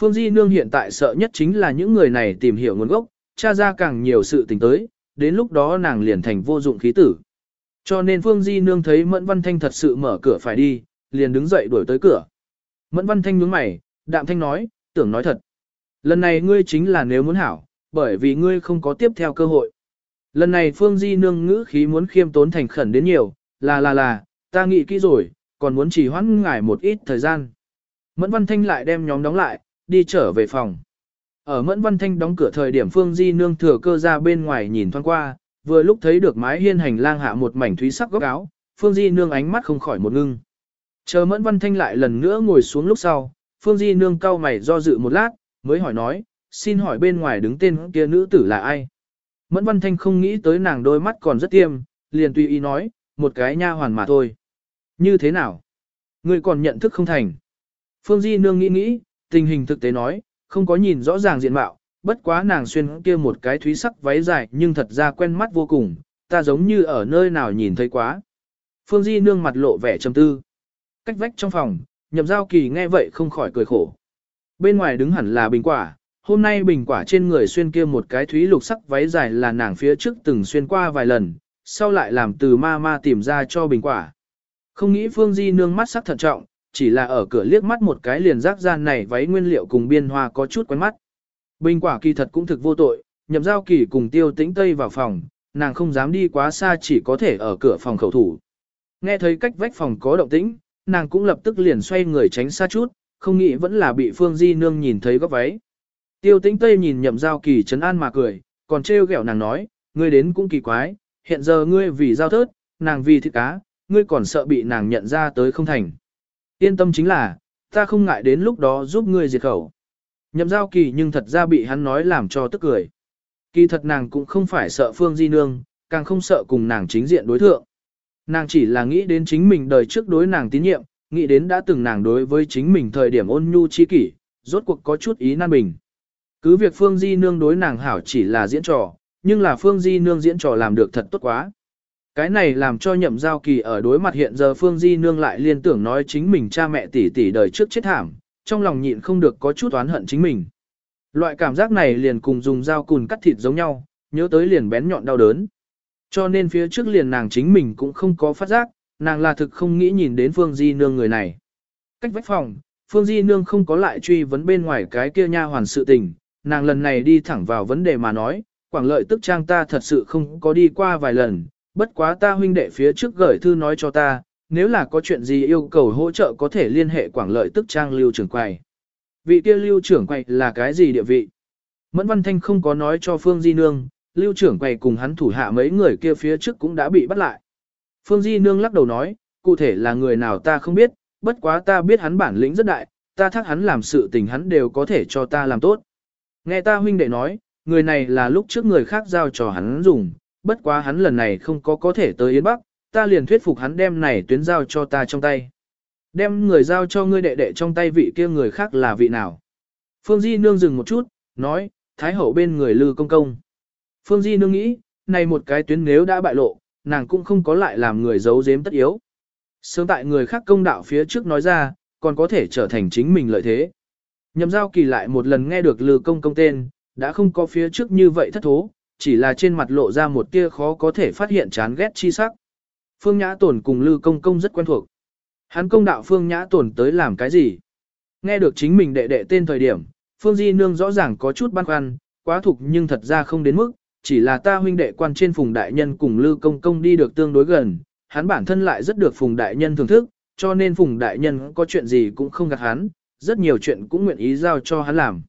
Phương Di Nương hiện tại sợ nhất chính là những người này tìm hiểu nguồn gốc, tra ra càng nhiều sự tình tới, đến lúc đó nàng liền thành vô dụng khí tử. Cho nên Phương Di Nương thấy Mẫn Văn Thanh thật sự mở cửa phải đi, liền đứng dậy đuổi tới cửa. Mẫn Văn Thanh nhướng mày, đạm thanh nói, tưởng nói thật. Lần này ngươi chính là nếu muốn hảo, bởi vì ngươi không có tiếp theo cơ hội. Lần này Phương Di nương ngữ khí muốn khiêm tốn thành khẩn đến nhiều, là là là, ta nghĩ kỹ rồi, còn muốn chỉ hoãn ngài một ít thời gian. Mẫn Văn Thanh lại đem nhóm đóng lại, đi trở về phòng. Ở Mẫn Văn Thanh đóng cửa thời điểm Phương Di Nương thừa cơ ra bên ngoài nhìn thoáng qua, vừa lúc thấy được mái hiên hành lang hạ một mảnh thúy sắc góc áo, Phương Di Nương ánh mắt không khỏi một ngưng. Chờ Mẫn Văn Thanh lại lần nữa ngồi xuống lúc sau, Phương Di Nương cau mày do dự một lát, mới hỏi nói, xin hỏi bên ngoài đứng tên kia nữ tử là ai? Mẫn Văn Thanh không nghĩ tới nàng đôi mắt còn rất tiêm, liền tùy ý nói, một cái nha hoàn mà thôi. Như thế nào? Người còn nhận thức không thành. Phương Di Nương nghĩ nghĩ, tình hình thực tế nói, không có nhìn rõ ràng diện mạo, bất quá nàng xuyên kia một cái thúy sắc váy dài nhưng thật ra quen mắt vô cùng, ta giống như ở nơi nào nhìn thấy quá. Phương Di Nương mặt lộ vẻ trầm tư. Cách vách trong phòng, nhậm giao kỳ nghe vậy không khỏi cười khổ. Bên ngoài đứng hẳn là bình quả, hôm nay bình quả trên người xuyên kia một cái thúy lục sắc váy dài là nàng phía trước từng xuyên qua vài lần, sau lại làm từ ma ma tìm ra cho bình quả. Không nghĩ Phương Di nương mắt sắc thận trọng, chỉ là ở cửa liếc mắt một cái liền rác gian này váy nguyên liệu cùng biên hoa có chút quen mắt. Bình quả kỳ thật cũng thực vô tội, nhậm giao kỳ cùng tiêu tĩnh tây vào phòng, nàng không dám đi quá xa chỉ có thể ở cửa phòng khẩu thủ. Nghe thấy cách vách phòng có động tĩnh, nàng cũng lập tức liền xoay người tránh xa chút, không nghĩ vẫn là bị Phương Di nương nhìn thấy góc váy. Tiêu tĩnh Tây nhìn nhậm giao kỳ trấn an mà cười, còn trêu ghẹo nàng nói, ngươi đến cũng kỳ quái, hiện giờ ngươi vì giao thớt, nàng vì thịt cá, ngươi còn sợ bị nàng nhận ra tới không thành. Yên tâm chính là, ta không ngại đến lúc đó giúp ngươi diệt khẩu. Nhậm giao kỳ nhưng thật ra bị hắn nói làm cho tức cười. Kỳ thật nàng cũng không phải sợ Phương Di Nương, càng không sợ cùng nàng chính diện đối thượng. Nàng chỉ là nghĩ đến chính mình đời trước đối nàng tín nhiệm, nghĩ đến đã từng nàng đối với chính mình thời điểm ôn nhu chi kỷ, rốt cuộc có chút ý nan bình. Cứ việc Phương Di Nương đối nàng hảo chỉ là diễn trò, nhưng là Phương Di Nương diễn trò làm được thật tốt quá. Cái này làm cho nhậm giao kỳ ở đối mặt hiện giờ Phương Di Nương lại liên tưởng nói chính mình cha mẹ tỷ tỷ đời trước chết thảm, trong lòng nhịn không được có chút oán hận chính mình. Loại cảm giác này liền cùng dùng dao cùn cắt thịt giống nhau, nhớ tới liền bén nhọn đau đớn. Cho nên phía trước liền nàng chính mình cũng không có phát giác, nàng là thực không nghĩ nhìn đến Phương Di Nương người này. Cách vách phòng, Phương Di Nương không có lại truy vấn bên ngoài cái kia nha hoàn sự tình, nàng lần này đi thẳng vào vấn đề mà nói, quảng lợi tức trang ta thật sự không có đi qua vài lần, bất quá ta huynh đệ phía trước gửi thư nói cho ta, nếu là có chuyện gì yêu cầu hỗ trợ có thể liên hệ quảng lợi tức trang lưu trưởng quầy. Vị kia lưu trưởng quầy là cái gì địa vị? Mẫn Văn Thanh không có nói cho Phương Di Nương, lưu trưởng quầy cùng hắn thủ hạ mấy người kia phía trước cũng đã bị bắt lại. Phương Di Nương lắc đầu nói, cụ thể là người nào ta không biết, bất quá ta biết hắn bản lĩnh rất đại, ta thắc hắn làm sự tình hắn đều có thể cho ta làm tốt. Nghe ta huynh đệ nói, người này là lúc trước người khác giao cho hắn dùng, bất quá hắn lần này không có có thể tới Yến Bắc, ta liền thuyết phục hắn đem này tuyến giao cho ta trong tay. Đem người giao cho ngươi đệ đệ trong tay vị kia người khác là vị nào. Phương Di Nương dừng một chút, nói, Thái Hậu bên người Lư Công Công. Phương Di Nương nghĩ, này một cái tuyến nếu đã bại lộ, nàng cũng không có lại làm người giấu giếm tất yếu. Sớm tại người khác công đạo phía trước nói ra, còn có thể trở thành chính mình lợi thế. Nhậm giao kỳ lại một lần nghe được lư công công tên, đã không có phía trước như vậy thất thố, chỉ là trên mặt lộ ra một tia khó có thể phát hiện chán ghét chi sắc. Phương Nhã Tổn cùng Lư Công Công rất quen thuộc. Hắn công đạo Phương Nhã Tổn tới làm cái gì? Nghe được chính mình đệ đệ tên thời điểm, Phương Di Nương rõ ràng có chút băn khoăn, quá thục nhưng thật ra không đến mức, chỉ là ta huynh đệ quan trên phùng đại nhân cùng Lư Công Công đi được tương đối gần, hắn bản thân lại rất được phùng đại nhân thưởng thức, cho nên phùng đại nhân có chuyện gì cũng không gạt hắn, rất nhiều chuyện cũng nguyện ý giao cho hắn làm.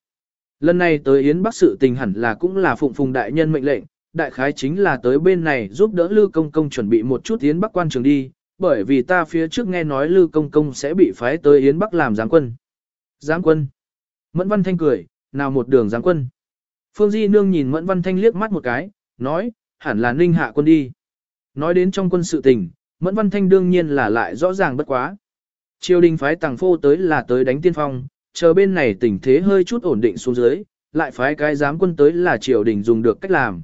Lần này tới Yến Bắc sự tình hẳn là cũng là phụng phùng đại nhân mệnh lệnh, đại khái chính là tới bên này giúp đỡ Lư Công Công chuẩn bị một chút Yến Bắc quan trường đi, bởi vì ta phía trước nghe nói Lư Công Công sẽ bị phái tới Yến Bắc làm giáng quân. Giáng quân. Mẫn Văn Thanh cười, nào một đường giáng quân. Phương Di Nương nhìn Mẫn Văn Thanh liếc mắt một cái, nói, hẳn là ninh hạ quân đi. Nói đến trong quân sự tình, Mẫn Văn Thanh đương nhiên là lại rõ ràng bất quá. Triều đình phái tàng phô tới là tới đánh tiên phong, chờ bên này tình thế hơi chút ổn định xuống dưới, lại phái cái giám quân tới là triều đình dùng được cách làm.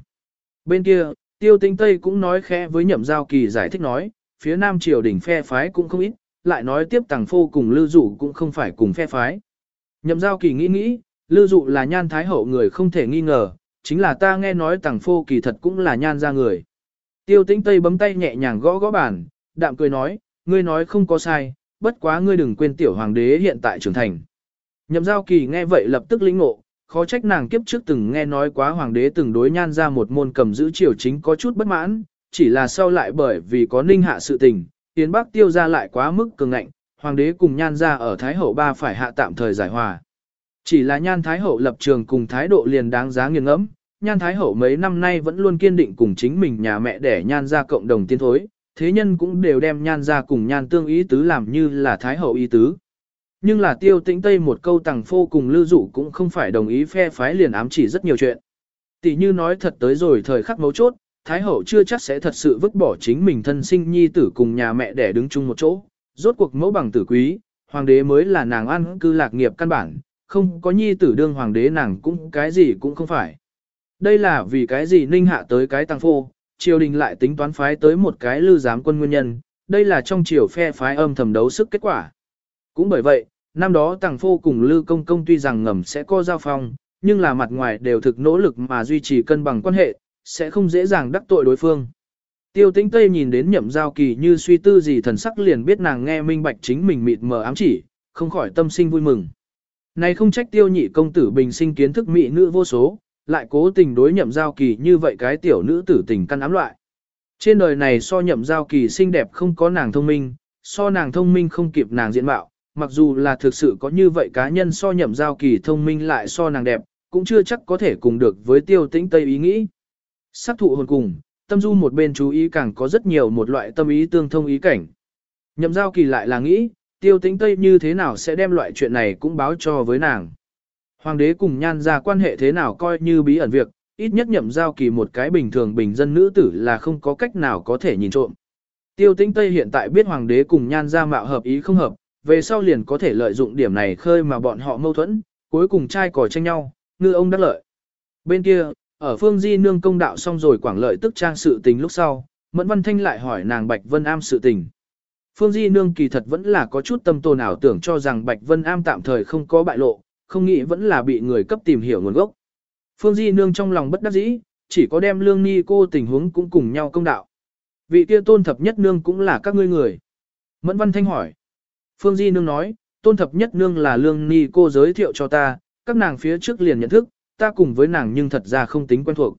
Bên kia, tiêu tinh Tây cũng nói khẽ với nhậm giao kỳ giải thích nói, phía nam triều đình phe phái cũng không ít, lại nói tiếp tàng phô cùng lưu dụ cũng không phải cùng phe phái. Nhậm giao kỳ nghĩ nghĩ, lưu dụ là nhan thái hậu người không thể nghi ngờ, chính là ta nghe nói tàng phô kỳ thật cũng là nhan ra người. Tiêu Tinh Tây bấm tay nhẹ nhàng gõ gõ bàn, đạm cười nói, ngươi nói không có sai, bất quá ngươi đừng quên tiểu hoàng đế hiện tại trưởng thành. Nhậm giao kỳ nghe vậy lập tức lĩnh ngộ, khó trách nàng kiếp trước từng nghe nói quá hoàng đế từng đối nhan ra một môn cầm giữ triều chính có chút bất mãn, chỉ là sau lại bởi vì có ninh hạ sự tình, tiến bắc tiêu ra lại quá mức cường ngạnh, hoàng đế cùng nhan ra ở Thái Hậu ba phải hạ tạm thời giải hòa. Chỉ là nhan thái hậu lập trường cùng thái độ liền đáng giá nghiêng ngẫm, nhan thái hậu mấy năm nay vẫn luôn kiên định cùng chính mình nhà mẹ để nhan ra cộng đồng tiến thối, thế nhân cũng đều đem nhan ra cùng nhan tương ý tứ làm như là thái hậu ý tứ. Nhưng là tiêu tĩnh tây một câu tàng phô cùng lưu dụ cũng không phải đồng ý phe phái liền ám chỉ rất nhiều chuyện. Tỷ như nói thật tới rồi thời khắc mấu chốt, thái hậu chưa chắc sẽ thật sự vứt bỏ chính mình thân sinh nhi tử cùng nhà mẹ để đứng chung một chỗ, rốt cuộc mẫu bằng tử quý, hoàng đế mới là nàng ăn cư lạc nghiệp căn bản, không có nhi tử đương hoàng đế nàng cũng cái gì cũng không phải. Đây là vì cái gì ninh hạ tới cái tăng phô, triều đình lại tính toán phái tới một cái lư giám quân nguyên nhân, đây là trong triều phe phái âm thầm đấu sức kết quả. Cũng bởi vậy, năm đó Tằng phô cùng lư công công tuy rằng ngầm sẽ có giao phong, nhưng là mặt ngoài đều thực nỗ lực mà duy trì cân bằng quan hệ, sẽ không dễ dàng đắc tội đối phương. Tiêu tĩnh Tây nhìn đến nhậm giao kỳ như suy tư gì thần sắc liền biết nàng nghe minh bạch chính mình mịt mờ ám chỉ, không khỏi tâm sinh vui mừng. Này không trách tiêu nhị công tử bình sinh kiến thức mỹ nữ vô số, lại cố tình đối nhậm giao kỳ như vậy cái tiểu nữ tử tình căn ám loại. Trên đời này so nhậm giao kỳ xinh đẹp không có nàng thông minh, so nàng thông minh không kịp nàng diện mạo, mặc dù là thực sự có như vậy cá nhân so nhậm giao kỳ thông minh lại so nàng đẹp, cũng chưa chắc có thể cùng được với tiêu tĩnh Tây ý nghĩ. Sắc thụ hồn cùng, tâm du một bên chú ý càng có rất nhiều một loại tâm ý tương thông ý cảnh. Nhậm giao kỳ lại là nghĩ, tiêu tĩnh Tây như thế nào sẽ đem loại chuyện này cũng báo cho với nàng. Hoàng đế cùng nhan ra quan hệ thế nào coi như bí ẩn việc, ít nhất nhậm giao kỳ một cái bình thường bình dân nữ tử là không có cách nào có thể nhìn trộm. Tiêu tĩnh Tây hiện tại biết hoàng đế cùng nhan ra mạo hợp ý không hợp, về sau liền có thể lợi dụng điểm này khơi mà bọn họ mâu thuẫn, cuối cùng trai cỏ tranh nhau, ngư ông đắc lợi. Bên kia, ở phương di nương công đạo xong rồi quảng lợi tức trang sự tình lúc sau, Mẫn Văn Thanh lại hỏi nàng Bạch Vân Am sự tình. Phương Di Nương kỳ thật vẫn là có chút tâm tồn ảo tưởng cho rằng Bạch Vân Am tạm thời không có bại lộ, không nghĩ vẫn là bị người cấp tìm hiểu nguồn gốc. Phương Di Nương trong lòng bất đắc dĩ, chỉ có đem Lương Ni cô tình huống cũng cùng nhau công đạo. Vị kia tôn thập nhất nương cũng là các ngươi người. Mẫn Văn Thanh hỏi. Phương Di Nương nói, tôn thập nhất nương là Lương Ni cô giới thiệu cho ta, các nàng phía trước liền nhận thức, ta cùng với nàng nhưng thật ra không tính quen thuộc.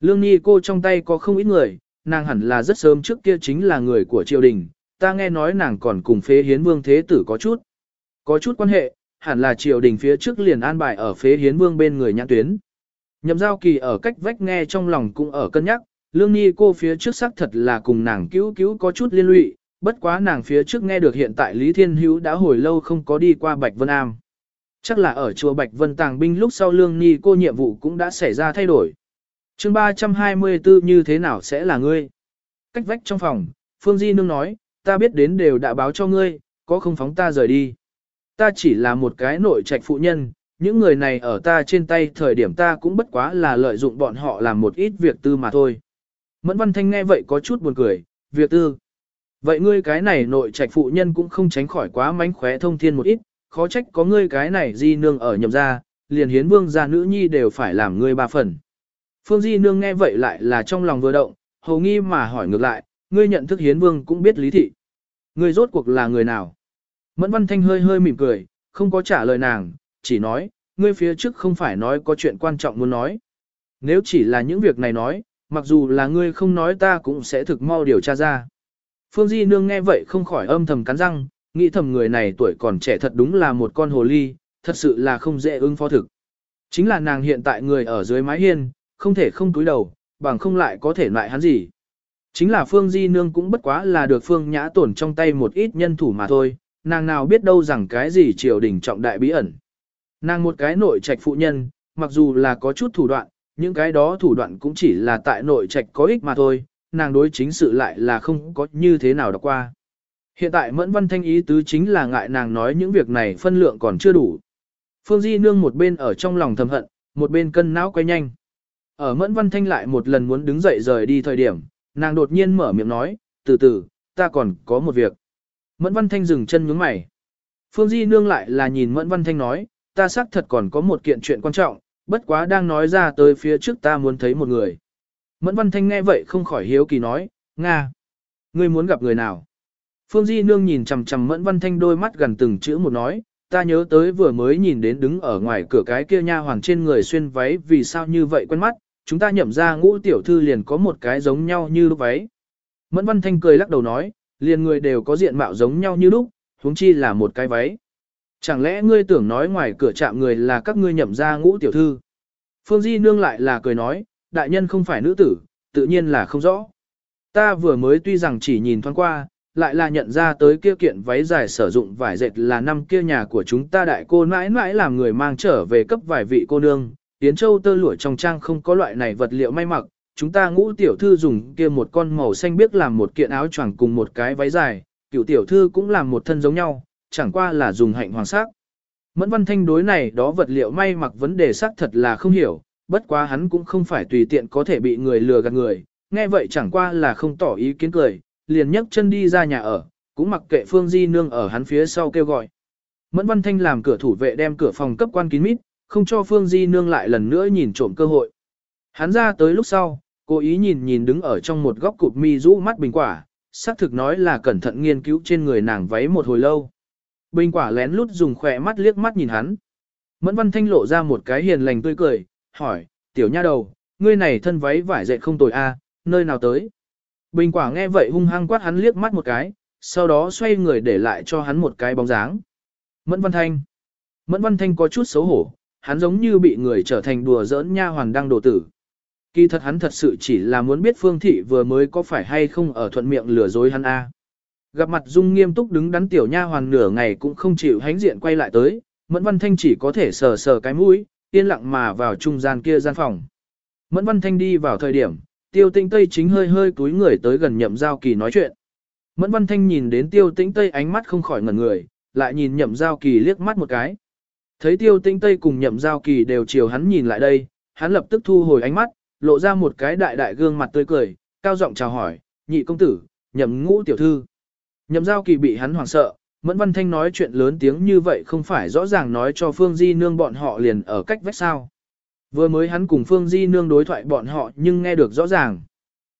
Lương Ni cô trong tay có không ít người, nàng hẳn là rất sớm trước kia chính là người của triều đình, ta nghe nói nàng còn cùng phế hiến vương thế tử có chút. Có chút quan hệ, hẳn là triều đình phía trước liền an bài ở phế hiến vương bên người nhãn tuyến. Nhậm giao kỳ ở cách vách nghe trong lòng cũng ở cân nhắc, lương Nhi cô phía trước xác thật là cùng nàng cứu cứu có chút liên lụy, bất quá nàng phía trước nghe được hiện tại Lý Thiên Hữu đã hồi lâu không có đi qua Bạch Vân Am. Chắc là ở chùa Bạch Vân Tàng Binh lúc sau lương Nhi cô nhiệm vụ cũng đã xảy ra thay đổi. chương 324 như thế nào sẽ là ngươi? Cách vách trong phòng, Phương Di Nương nói, ta biết đến đều đã báo cho ngươi, có không phóng ta rời đi. Ta chỉ là một cái nội trạch phụ nhân, những người này ở ta trên tay thời điểm ta cũng bất quá là lợi dụng bọn họ làm một ít việc tư mà thôi. Mẫn Văn Thanh nghe vậy có chút buồn cười, việc tư. Vậy ngươi cái này nội trạch phụ nhân cũng không tránh khỏi quá mánh khóe thông thiên một ít, khó trách có ngươi cái này di nương ở nhậm gia, liền hiến vương gia nữ nhi đều phải làm ngươi ba phần. Phương di nương nghe vậy lại là trong lòng vừa động, hầu nghi mà hỏi ngược lại, ngươi nhận thức hiến vương cũng biết lý thị. Ngươi rốt cuộc là người nào? Mẫn văn thanh hơi hơi mỉm cười, không có trả lời nàng, chỉ nói, ngươi phía trước không phải nói có chuyện quan trọng muốn nói. Nếu chỉ là những việc này nói, mặc dù là ngươi không nói ta cũng sẽ thực mau điều tra ra. Phương Di Nương nghe vậy không khỏi âm thầm cắn răng, nghĩ thầm người này tuổi còn trẻ thật đúng là một con hồ ly, thật sự là không dễ ứng phó thực. Chính là nàng hiện tại người ở dưới mái hiên, không thể không túi đầu, bằng không lại có thể loại hắn gì. Chính là Phương Di Nương cũng bất quá là được Phương Nhã tổn trong tay một ít nhân thủ mà thôi, nàng nào biết đâu rằng cái gì triều đình trọng đại bí ẩn. Nàng một cái nội trạch phụ nhân, mặc dù là có chút thủ đoạn, những cái đó thủ đoạn cũng chỉ là tại nội trạch có ích mà thôi, nàng đối chính sự lại là không có như thế nào đọc qua. Hiện tại Mẫn Văn Thanh ý tứ chính là ngại nàng nói những việc này phân lượng còn chưa đủ. Phương Di Nương một bên ở trong lòng thầm hận, một bên cân não quay nhanh. Ở Mẫn Văn Thanh lại một lần muốn đứng dậy rời đi thời điểm, nàng đột nhiên mở miệng nói, từ từ, ta còn có một việc. Mẫn Văn Thanh dừng chân nhướng mày. Phương Di Nương lại là nhìn Mẫn Văn Thanh nói, ta xác thật còn có một kiện chuyện quan trọng, bất quá đang nói ra tới phía trước ta muốn thấy một người. Mẫn Văn Thanh nghe vậy không khỏi hiếu kỳ nói, Nga, ngươi muốn gặp người nào? Phương Di Nương nhìn chằm chằm Mẫn Văn Thanh đôi mắt gần từng chữ một nói, ta nhớ tới vừa mới nhìn đến đứng ở ngoài cửa cái kia nha hoàng trên người xuyên váy vì sao như vậy quen mắt, chúng ta nhậm ra ngũ tiểu thư liền có một cái giống nhau như lúc váy. Mẫn Văn Thanh cười lắc đầu nói, liền người đều có diện mạo giống nhau như lúc, huống chi là một cái váy. Chẳng lẽ ngươi tưởng nói ngoài cửa chạm người là các ngươi nhậm ra ngũ tiểu thư? Phương Di Nương lại là cười nói, đại nhân không phải nữ tử, tự nhiên là không rõ. Ta vừa mới tuy rằng chỉ nhìn thoáng qua, lại là nhận ra tới kia kiện váy dài sử dụng vải dệt là năm kia nhà của chúng ta đại cô mãi mãi làm người mang trở về cấp vài vị cô nương. Tiến châu tơ lụa trong trang không có loại này vật liệu may mặc, chúng ta ngũ tiểu thư dùng kia một con màu xanh biếc làm một kiện áo choàng cùng một cái váy dài, cựu tiểu thư cũng làm một thân giống nhau, chẳng qua là dùng hạnh hoàng sắc. Mẫn văn thanh đối này đó vật liệu may mặc vấn đề sắc thật là không hiểu, bất quá hắn cũng không phải tùy tiện có thể bị người lừa gạt người, nghe vậy chẳng qua là không tỏ ý kiến cười, liền nhấc chân đi ra nhà ở, cũng mặc kệ Phương Di Nương ở hắn phía sau kêu gọi. Mẫn Văn Thanh làm cửa thủ vệ đem cửa phòng cấp quan kín mít, không cho Phương Di Nương lại lần nữa nhìn trộm cơ hội. Hắn ra tới lúc sau, cố ý nhìn nhìn đứng ở trong một góc cụt mi rũ mắt bình quả, xác thực nói là cẩn thận nghiên cứu trên người nàng váy một hồi lâu. Bình quả lén lút dùng khỏe mắt liếc mắt nhìn hắn. Mẫn Văn Thanh lộ ra một cái hiền lành tươi cười, hỏi, tiểu nha đầu, ngươi này thân váy vải dệt không tồi a, nơi nào tới? Bình quả nghe vậy hung hăng quát hắn liếc mắt một cái, sau đó xoay người để lại cho hắn một cái bóng dáng. Mẫn Văn Thanh. Mẫn Văn Thanh có chút xấu hổ, hắn giống như bị người trở thành đùa giỡn nha hoàn đang đồ tử. Kỳ thật hắn thật sự chỉ là muốn biết Phương Thị vừa mới có phải hay không ở thuận miệng lừa dối hắn a. Gặp mặt Dung nghiêm túc đứng đắn tiểu nha hoàn nửa ngày cũng không chịu hánh diện quay lại tới, Mẫn Văn Thanh chỉ có thể sờ sờ cái mũi, yên lặng mà vào trung gian kia gian phòng. Mẫn Văn Thanh đi vào thời điểm, Tiêu Tĩnh Tây chính hơi hơi túi người tới gần Nhậm Giao Kỳ nói chuyện. Mẫn Văn Thanh nhìn đến Tiêu Tĩnh Tây ánh mắt không khỏi ngẩn người, lại nhìn Nhậm Giao Kỳ liếc mắt một cái. Thấy Tiêu Tĩnh Tây cùng Nhậm Giao Kỳ đều chiều hắn nhìn lại đây, hắn lập tức thu hồi ánh mắt, lộ ra một cái đại đại gương mặt tươi cười, cao giọng chào hỏi, nhị công tử, Nhậm Ngũ tiểu thư. Nhậm Giao Kỳ bị hắn hoảng sợ, Mẫn Văn Thanh nói chuyện lớn tiếng như vậy không phải rõ ràng nói cho Phương Di Nương bọn họ liền ở cách vách sao. Vừa mới hắn cùng Phương Di Nương đối thoại bọn họ nhưng nghe được rõ ràng.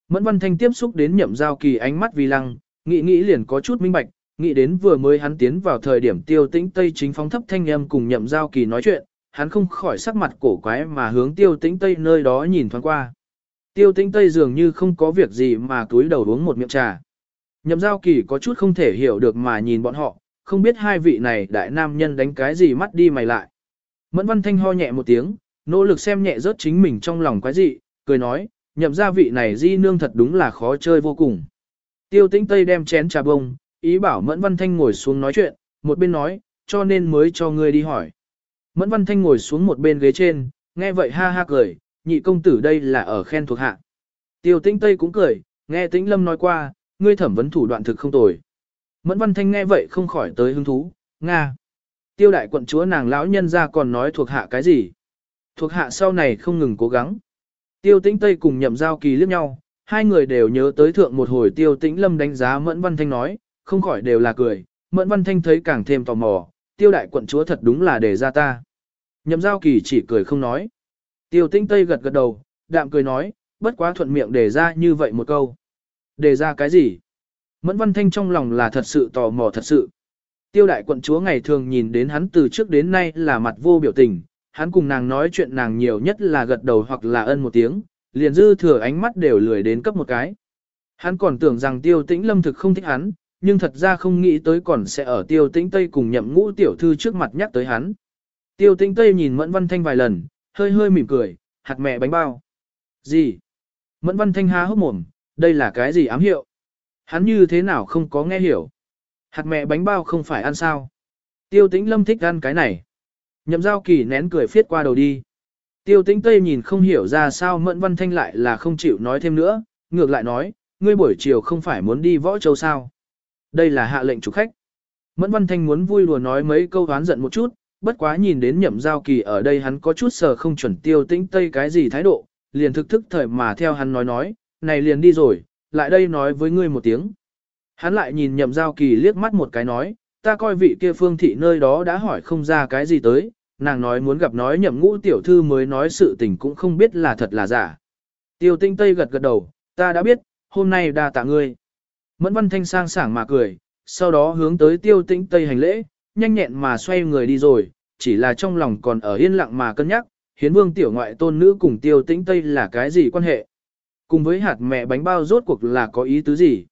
Mẫn Văn Thanh tiếp xúc đến nhậm giao kỳ ánh mắt vì lăng, nghĩ nghĩ liền có chút minh bạch, nghĩ đến vừa mới hắn tiến vào thời điểm tiêu tĩnh Tây chính phóng thấp thanh âm cùng nhậm giao kỳ nói chuyện, hắn không khỏi sắc mặt cổ quái mà hướng tiêu tĩnh Tây nơi đó nhìn thoáng qua. Tiêu tĩnh Tây dường như không có việc gì mà túi đầu uống một miệng trà. Nhậm giao kỳ có chút không thể hiểu được mà nhìn bọn họ, không biết hai vị này đại nam nhân đánh cái gì mắt đi mày lại. Mẫn Văn Thanh ho nhẹ một tiếng, Nỗ lực xem nhẹ rớt chính mình trong lòng quái dị, cười nói, nhậm gia vị này di nương thật đúng là khó chơi vô cùng. Tiêu tĩnh Tây đem chén trà bông, ý bảo Mẫn Văn Thanh ngồi xuống nói chuyện, một bên nói, cho nên mới cho ngươi đi hỏi. Mẫn Văn Thanh ngồi xuống một bên ghế trên, nghe vậy ha ha cười, nhị công tử đây là ở khen thuộc hạ. Tiêu tĩnh Tây cũng cười, nghe tĩnh Lâm nói qua, ngươi thẩm vấn thủ đoạn thực không tồi. Mẫn Văn Thanh nghe vậy không khỏi tới hứng thú, Nga. Tiêu đại quận chúa nàng lão nhân ra còn nói thuộc hạ cái gì? Thuộc hạ sau này không ngừng cố gắng. Tiêu tĩnh Tây cùng nhậm giao kỳ liếc nhau, hai người đều nhớ tới thượng một hồi tiêu tĩnh lâm đánh giá Mẫn Văn Thanh nói, không khỏi đều là cười, Mẫn Văn Thanh thấy càng thêm tò mò, tiêu đại quận chúa thật đúng là để ra ta. Nhậm giao kỳ chỉ cười không nói. Tiêu Tinh Tây gật gật đầu, đạm cười nói, bất quá thuận miệng để ra như vậy một câu. Để ra cái gì? Mẫn Văn Thanh trong lòng là thật sự tò mò thật sự. Tiêu đại quận chúa ngày thường nhìn đến hắn từ trước đến nay là mặt vô biểu tình, hắn cùng nàng nói chuyện nàng nhiều nhất là gật đầu hoặc là ân một tiếng, liền dư thừa ánh mắt đều lười đến cấp một cái. Hắn còn tưởng rằng tiêu tĩnh lâm thực không thích hắn, nhưng thật ra không nghĩ tới còn sẽ ở tiêu tĩnh Tây cùng nhậm ngũ tiểu thư trước mặt nhắc tới hắn. Tiêu tĩnh Tây nhìn Mẫn Văn Thanh vài lần, hơi hơi mỉm cười, hạt mẹ bánh bao. Gì? Mẫn Văn Thanh há hốc mồm, đây là cái gì ám hiệu? Hắn như thế nào không có nghe hiểu? Hạt mẹ bánh bao không phải ăn sao? Tiêu tĩnh lâm thích ăn cái này. Nhậm giao kỳ nén cười phiết qua đầu đi. Tiêu tĩnh Tây nhìn không hiểu ra sao Mẫn Văn Thanh lại là không chịu nói thêm nữa, ngược lại nói, ngươi buổi chiều không phải muốn đi võ châu sao. Đây là hạ lệnh chủ khách. Mẫn Văn Thanh muốn vui lùa nói mấy câu oán giận một chút, bất quá nhìn đến nhậm giao kỳ ở đây hắn có chút sờ không chuẩn tiêu tĩnh Tây cái gì thái độ, liền thực thức thời mà theo hắn nói nói, này liền đi rồi, lại đây nói với ngươi một tiếng. Hắn lại nhìn nhậm giao kỳ liếc mắt một cái nói, ta coi vị kia phương thị nơi đó đã hỏi không ra cái gì tới, nàng nói muốn gặp nói nhậm ngũ tiểu thư mới nói sự tình cũng không biết là thật là giả. Tiêu tinh tây gật gật đầu, ta đã biết, hôm nay đa tạ ngươi. Mẫn văn thanh sang sảng mà cười, sau đó hướng tới tiêu Tĩnh tây hành lễ, nhanh nhẹn mà xoay người đi rồi, chỉ là trong lòng còn ở yên lặng mà cân nhắc, hiến vương tiểu ngoại tôn nữ cùng tiêu Tĩnh tây là cái gì quan hệ. Cùng với hạt mẹ bánh bao rốt cuộc là có ý tứ gì.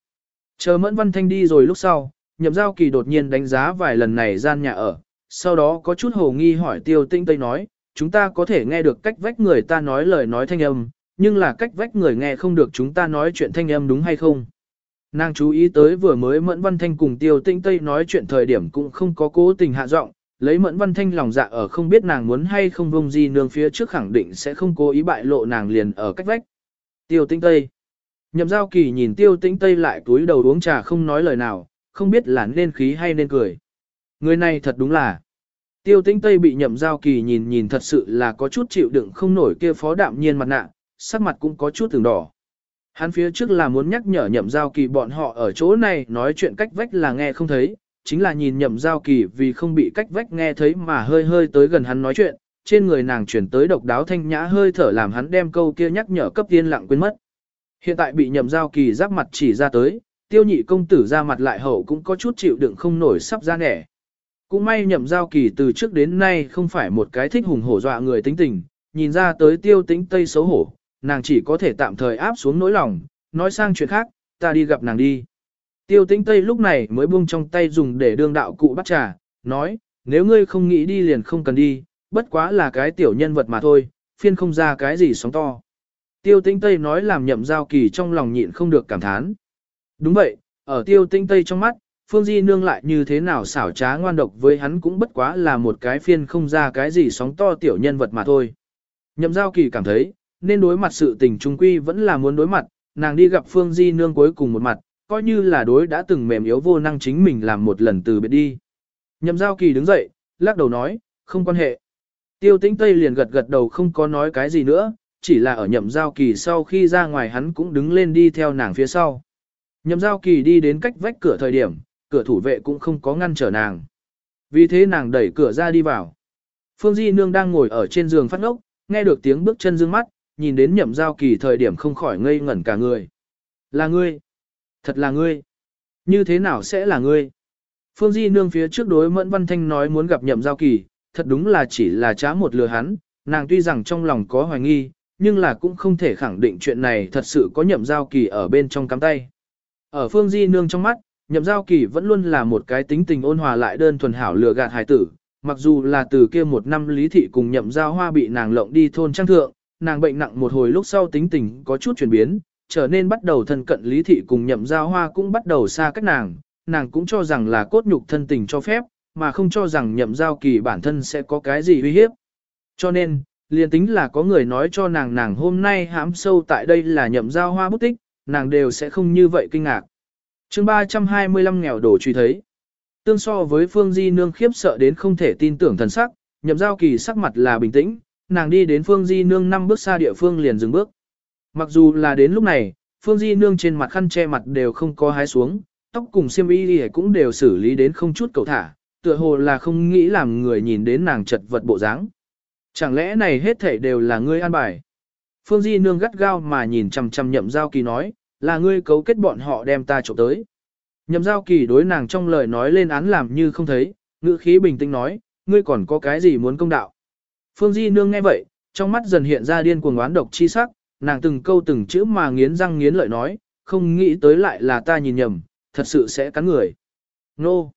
Chờ mẫn văn thanh đi rồi lúc sau, nhậm giao kỳ đột nhiên đánh giá vài lần này gian nhà ở, sau đó có chút hồ nghi hỏi tiêu Tĩnh tây nói, chúng ta có thể nghe được cách vách người ta nói lời nói thanh âm, nhưng là cách vách người nghe không được chúng ta nói chuyện thanh âm đúng hay không. Nàng chú ý tới vừa mới Mẫn Văn Thanh cùng Tiêu Tinh Tây nói chuyện thời điểm cũng không có cố tình hạ giọng, lấy Mẫn Văn Thanh lòng dạ ở không biết nàng muốn hay không vông gì nương phía trước khẳng định sẽ không cố ý bại lộ nàng liền ở cách vách. Tiêu Tinh Tây Nhậm giao kỳ nhìn Tiêu Tinh Tây lại túi đầu uống trà không nói lời nào, không biết là nên khí hay nên cười. Người này thật đúng là Tiêu Tinh Tây bị nhậm giao kỳ nhìn nhìn thật sự là có chút chịu đựng không nổi kia phó đạm nhiên mặt nạ, sắc mặt cũng có chút từng đỏ. Hắn phía trước là muốn nhắc nhở nhậm giao kỳ bọn họ ở chỗ này nói chuyện cách vách là nghe không thấy, chính là nhìn nhậm giao kỳ vì không bị cách vách nghe thấy mà hơi hơi tới gần hắn nói chuyện, trên người nàng chuyển tới độc đáo thanh nhã hơi thở làm hắn đem câu kia nhắc nhở cấp tiên lặng quên mất. Hiện tại bị nhậm giao kỳ giáp mặt chỉ ra tới, tiêu nhị công tử ra mặt lại hậu cũng có chút chịu đựng không nổi sắp ra nẻ. Cũng may nhậm giao kỳ từ trước đến nay không phải một cái thích hùng hổ dọa người tính tình, nhìn ra tới tiêu tính tây xấu hổ, nàng chỉ có thể tạm thời áp xuống nỗi lòng, nói sang chuyện khác, ta đi gặp nàng đi. Tiêu tĩnh Tây lúc này mới buông trong tay dùng để đương đạo cụ bắt trà, nói, nếu ngươi không nghĩ đi liền không cần đi, bất quá là cái tiểu nhân vật mà thôi, phiên không ra cái gì sóng to. Tiêu tĩnh Tây nói làm nhậm giao kỳ trong lòng nhịn không được cảm thán. Đúng vậy, ở tiêu tĩnh Tây trong mắt, Phương Di Nương lại như thế nào xảo trá ngoan độc với hắn cũng bất quá là một cái phiên không ra cái gì sóng to tiểu nhân vật mà thôi. Nhậm giao kỳ cảm thấy, nên đối mặt sự tình trung quy vẫn là muốn đối mặt, nàng đi gặp Phương Di Nương cuối cùng một mặt, coi như là đối đã từng mềm yếu vô năng chính mình làm một lần từ biệt đi. Nhậm giao kỳ đứng dậy, lắc đầu nói, không quan hệ. Tiêu tĩnh Tây liền gật gật đầu không có nói cái gì nữa, chỉ là ở nhậm giao kỳ sau khi ra ngoài hắn cũng đứng lên đi theo nàng phía sau. Nhậm giao kỳ đi đến cách vách cửa thời điểm, cửa thủ vệ cũng không có ngăn trở nàng. Vì thế nàng đẩy cửa ra đi vào. Phương Di Nương đang ngồi ở trên giường phát ngốc, nghe được tiếng bước chân dương mắt, nhìn đến nhậm giao kỳ thời điểm không khỏi ngây ngẩn cả người. Là ngươi. Thật là ngươi. Như thế nào sẽ là ngươi? Phương Di nương phía trước đối Mẫn Văn Thanh nói muốn gặp nhậm giao kỳ, thật đúng là chỉ là trá một lừa hắn, nàng tuy rằng trong lòng có hoài nghi, nhưng là cũng không thể khẳng định chuyện này thật sự có nhậm giao kỳ ở bên trong cắm tay. Ở Phương Di nương trong mắt, nhậm giao kỳ vẫn luôn là một cái tính tình ôn hòa lại đơn thuần hảo lừa gạt hài tử, mặc dù là từ kia một năm lý thị cùng nhậm giao hoa bị nàng lộng đi thôn trang thượng, nàng bệnh nặng một hồi lúc sau tính tình có chút chuyển biến, trở nên bắt đầu thân cận lý thị cùng nhậm giao hoa cũng bắt đầu xa cách nàng, nàng cũng cho rằng là cốt nhục thân tình cho phép, mà không cho rằng nhậm giao kỳ bản thân sẽ có cái gì uy hiếp. Cho nên, liền tính là có người nói cho nàng nàng hôm nay hãm sâu tại đây là nhậm giao hoa bút tích, nàng đều sẽ không như vậy kinh ngạc. chương 325 nghèo đổ truy thấy. Tương so với Phương Di Nương khiếp sợ đến không thể tin tưởng thần sắc, nhậm giao kỳ sắc mặt là bình tĩnh, nàng đi đến Phương Di Nương năm bước xa địa phương liền dừng bước. Mặc dù là đến lúc này, Phương Di Nương trên mặt khăn che mặt đều không có hái xuống, tóc cùng xiêm y cũng đều xử lý đến không chút cầu thả, tựa hồ là không nghĩ làm người nhìn đến nàng chật vật bộ dáng. Chẳng lẽ này hết thảy đều là ngươi an bài? Phương Di Nương gắt gao mà nhìn chằm chằm nhậm giao kỳ nói, là ngươi cấu kết bọn họ đem ta trộm tới. Nhậm giao kỳ đối nàng trong lời nói lên án làm như không thấy, ngữ khí bình tĩnh nói, ngươi còn có cái gì muốn công đạo. Phương Di Nương nghe vậy, trong mắt dần hiện ra điên cuồng oán độc chi sắc, nàng từng câu từng chữ mà nghiến răng nghiến lợi nói, không nghĩ tới lại là ta nhìn nhầm, thật sự sẽ cắn người. Nô!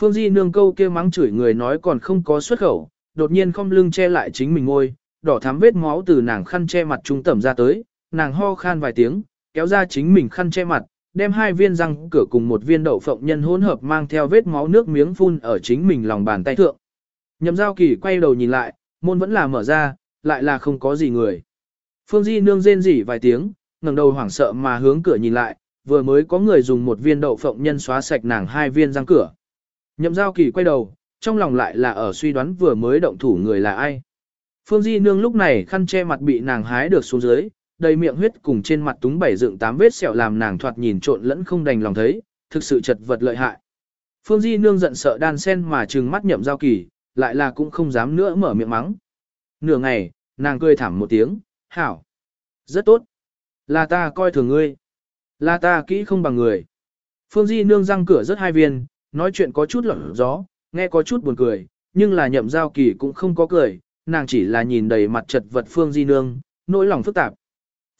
Phương Di Nương câu kia mắng chửi người nói còn không có xuất khẩu, đột nhiên không lưng che lại chính mình ngôi, đỏ thắm vết máu từ nàng khăn che mặt trung tẩm ra tới, nàng ho khan vài tiếng, kéo ra chính mình khăn che mặt, đem hai viên răng cửa cùng một viên đậu phộng nhân hỗn hợp mang theo vết máu nước miếng phun ở chính mình lòng bàn tay thượng. Nhậm giao kỳ quay đầu nhìn lại, Môn vẫn là mở ra, lại là không có gì người. Phương Di nương rên rỉ vài tiếng, ngẩng đầu hoảng sợ mà hướng cửa nhìn lại, vừa mới có người dùng một viên đậu phộng nhân xóa sạch nàng hai viên răng cửa. Nhậm giao kỳ quay đầu, trong lòng lại là ở suy đoán vừa mới động thủ người là ai. Phương Di nương lúc này khăn che mặt bị nàng hái được xuống dưới, đầy miệng huyết cùng trên mặt túng bảy dựng tám vết sẹo làm nàng thoạt nhìn trộn lẫn không đành lòng thấy, thực sự chật vật lợi hại. Phương Di nương giận sợ đan sen mà trừng mắt nhậm giao kỳ, lại là cũng không dám nữa mở miệng mắng. Nửa ngày, nàng cười thảm một tiếng, hảo. Rất tốt. Là ta coi thường ngươi. Là ta kỹ không bằng người. Phương Di nương răng cửa rất hai viên, nói chuyện có chút lỏng gió, nghe có chút buồn cười, nhưng là nhậm giao kỳ cũng không có cười, nàng chỉ là nhìn đầy mặt chật vật Phương Di nương, nỗi lòng phức tạp.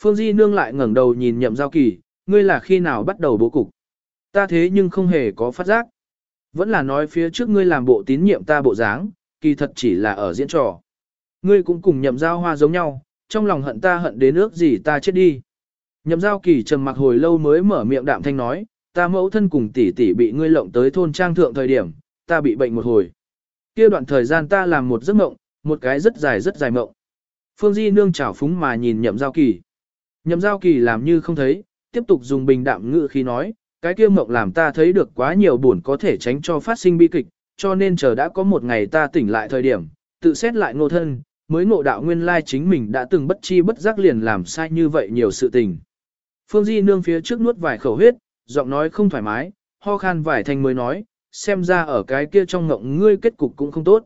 Phương Di nương lại ngẩng đầu nhìn nhậm giao kỳ, ngươi là khi nào bắt đầu bố cục. Ta thế nhưng không hề có phát giác. Vẫn là nói phía trước ngươi làm bộ tín nhiệm ta bộ dáng, kỳ thật chỉ là ở diễn trò. Ngươi cũng cùng nhậm giao hoa giống nhau, trong lòng hận ta hận đến nước gì ta chết đi. Nhậm giao kỳ trầm mặc hồi lâu mới mở miệng đạm thanh nói, ta mẫu thân cùng tỷ tỷ bị ngươi lộng tới thôn trang thượng thời điểm, ta bị bệnh một hồi. Kia đoạn thời gian ta làm một giấc mộng, một cái rất dài rất dài mộng. Phương Di nương chảo phúng mà nhìn nhậm giao kỳ. Nhậm giao kỳ làm như không thấy, tiếp tục dùng bình đạm ngữ khi nói, cái kia mộng làm ta thấy được quá nhiều buồn có thể tránh cho phát sinh bi kịch, cho nên chờ đã có một ngày ta tỉnh lại thời điểm, tự xét lại ngô thân, mới ngộ đạo nguyên lai chính mình đã từng bất chi bất giác liền làm sai như vậy nhiều sự tình. Phương Di nương phía trước nuốt vài khẩu huyết, giọng nói không thoải mái, ho khan vài thanh mới nói, xem ra ở cái kia trong ngộng ngươi kết cục cũng không tốt.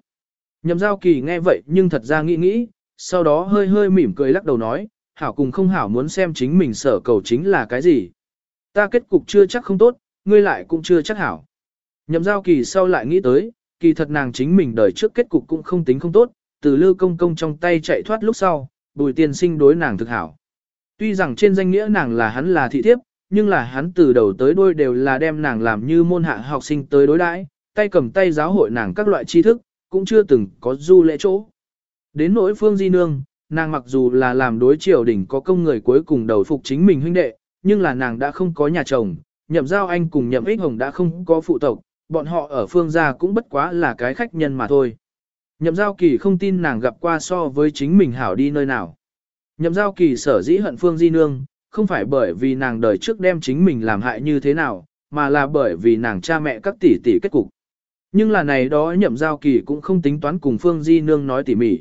Nhầm giao kỳ nghe vậy nhưng thật ra nghĩ nghĩ, sau đó hơi hơi mỉm cười lắc đầu nói, hảo cùng không hảo muốn xem chính mình sở cầu chính là cái gì. Ta kết cục chưa chắc không tốt, ngươi lại cũng chưa chắc hảo. Nhậm giao kỳ sau lại nghĩ tới, kỳ thật nàng chính mình đời trước kết cục cũng không tính không tốt, từ lư công công trong tay chạy thoát lúc sau, bùi tiên sinh đối nàng thực hảo. Tuy rằng trên danh nghĩa nàng là hắn là thị thiếp, nhưng là hắn từ đầu tới đuôi đều là đem nàng làm như môn hạ học sinh tới đối đãi, tay cầm tay giáo hội nàng các loại tri thức, cũng chưa từng có du lễ chỗ. Đến nỗi phương di nương, nàng mặc dù là làm đối triều đỉnh có công người cuối cùng đầu phục chính mình huynh đệ, nhưng là nàng đã không có nhà chồng, nhậm giao anh cùng nhậm ích hồng đã không có phụ tộc, bọn họ ở phương gia cũng bất quá là cái khách nhân mà thôi. Nhậm giao kỳ không tin nàng gặp qua so với chính mình hảo đi nơi nào. Nhậm giao kỳ sở dĩ hận phương di nương, không phải bởi vì nàng đời trước đem chính mình làm hại như thế nào, mà là bởi vì nàng cha mẹ các tỷ tỷ kết cục. Nhưng là này đó nhậm giao kỳ cũng không tính toán cùng Phương Di Nương nói tỉ mỉ.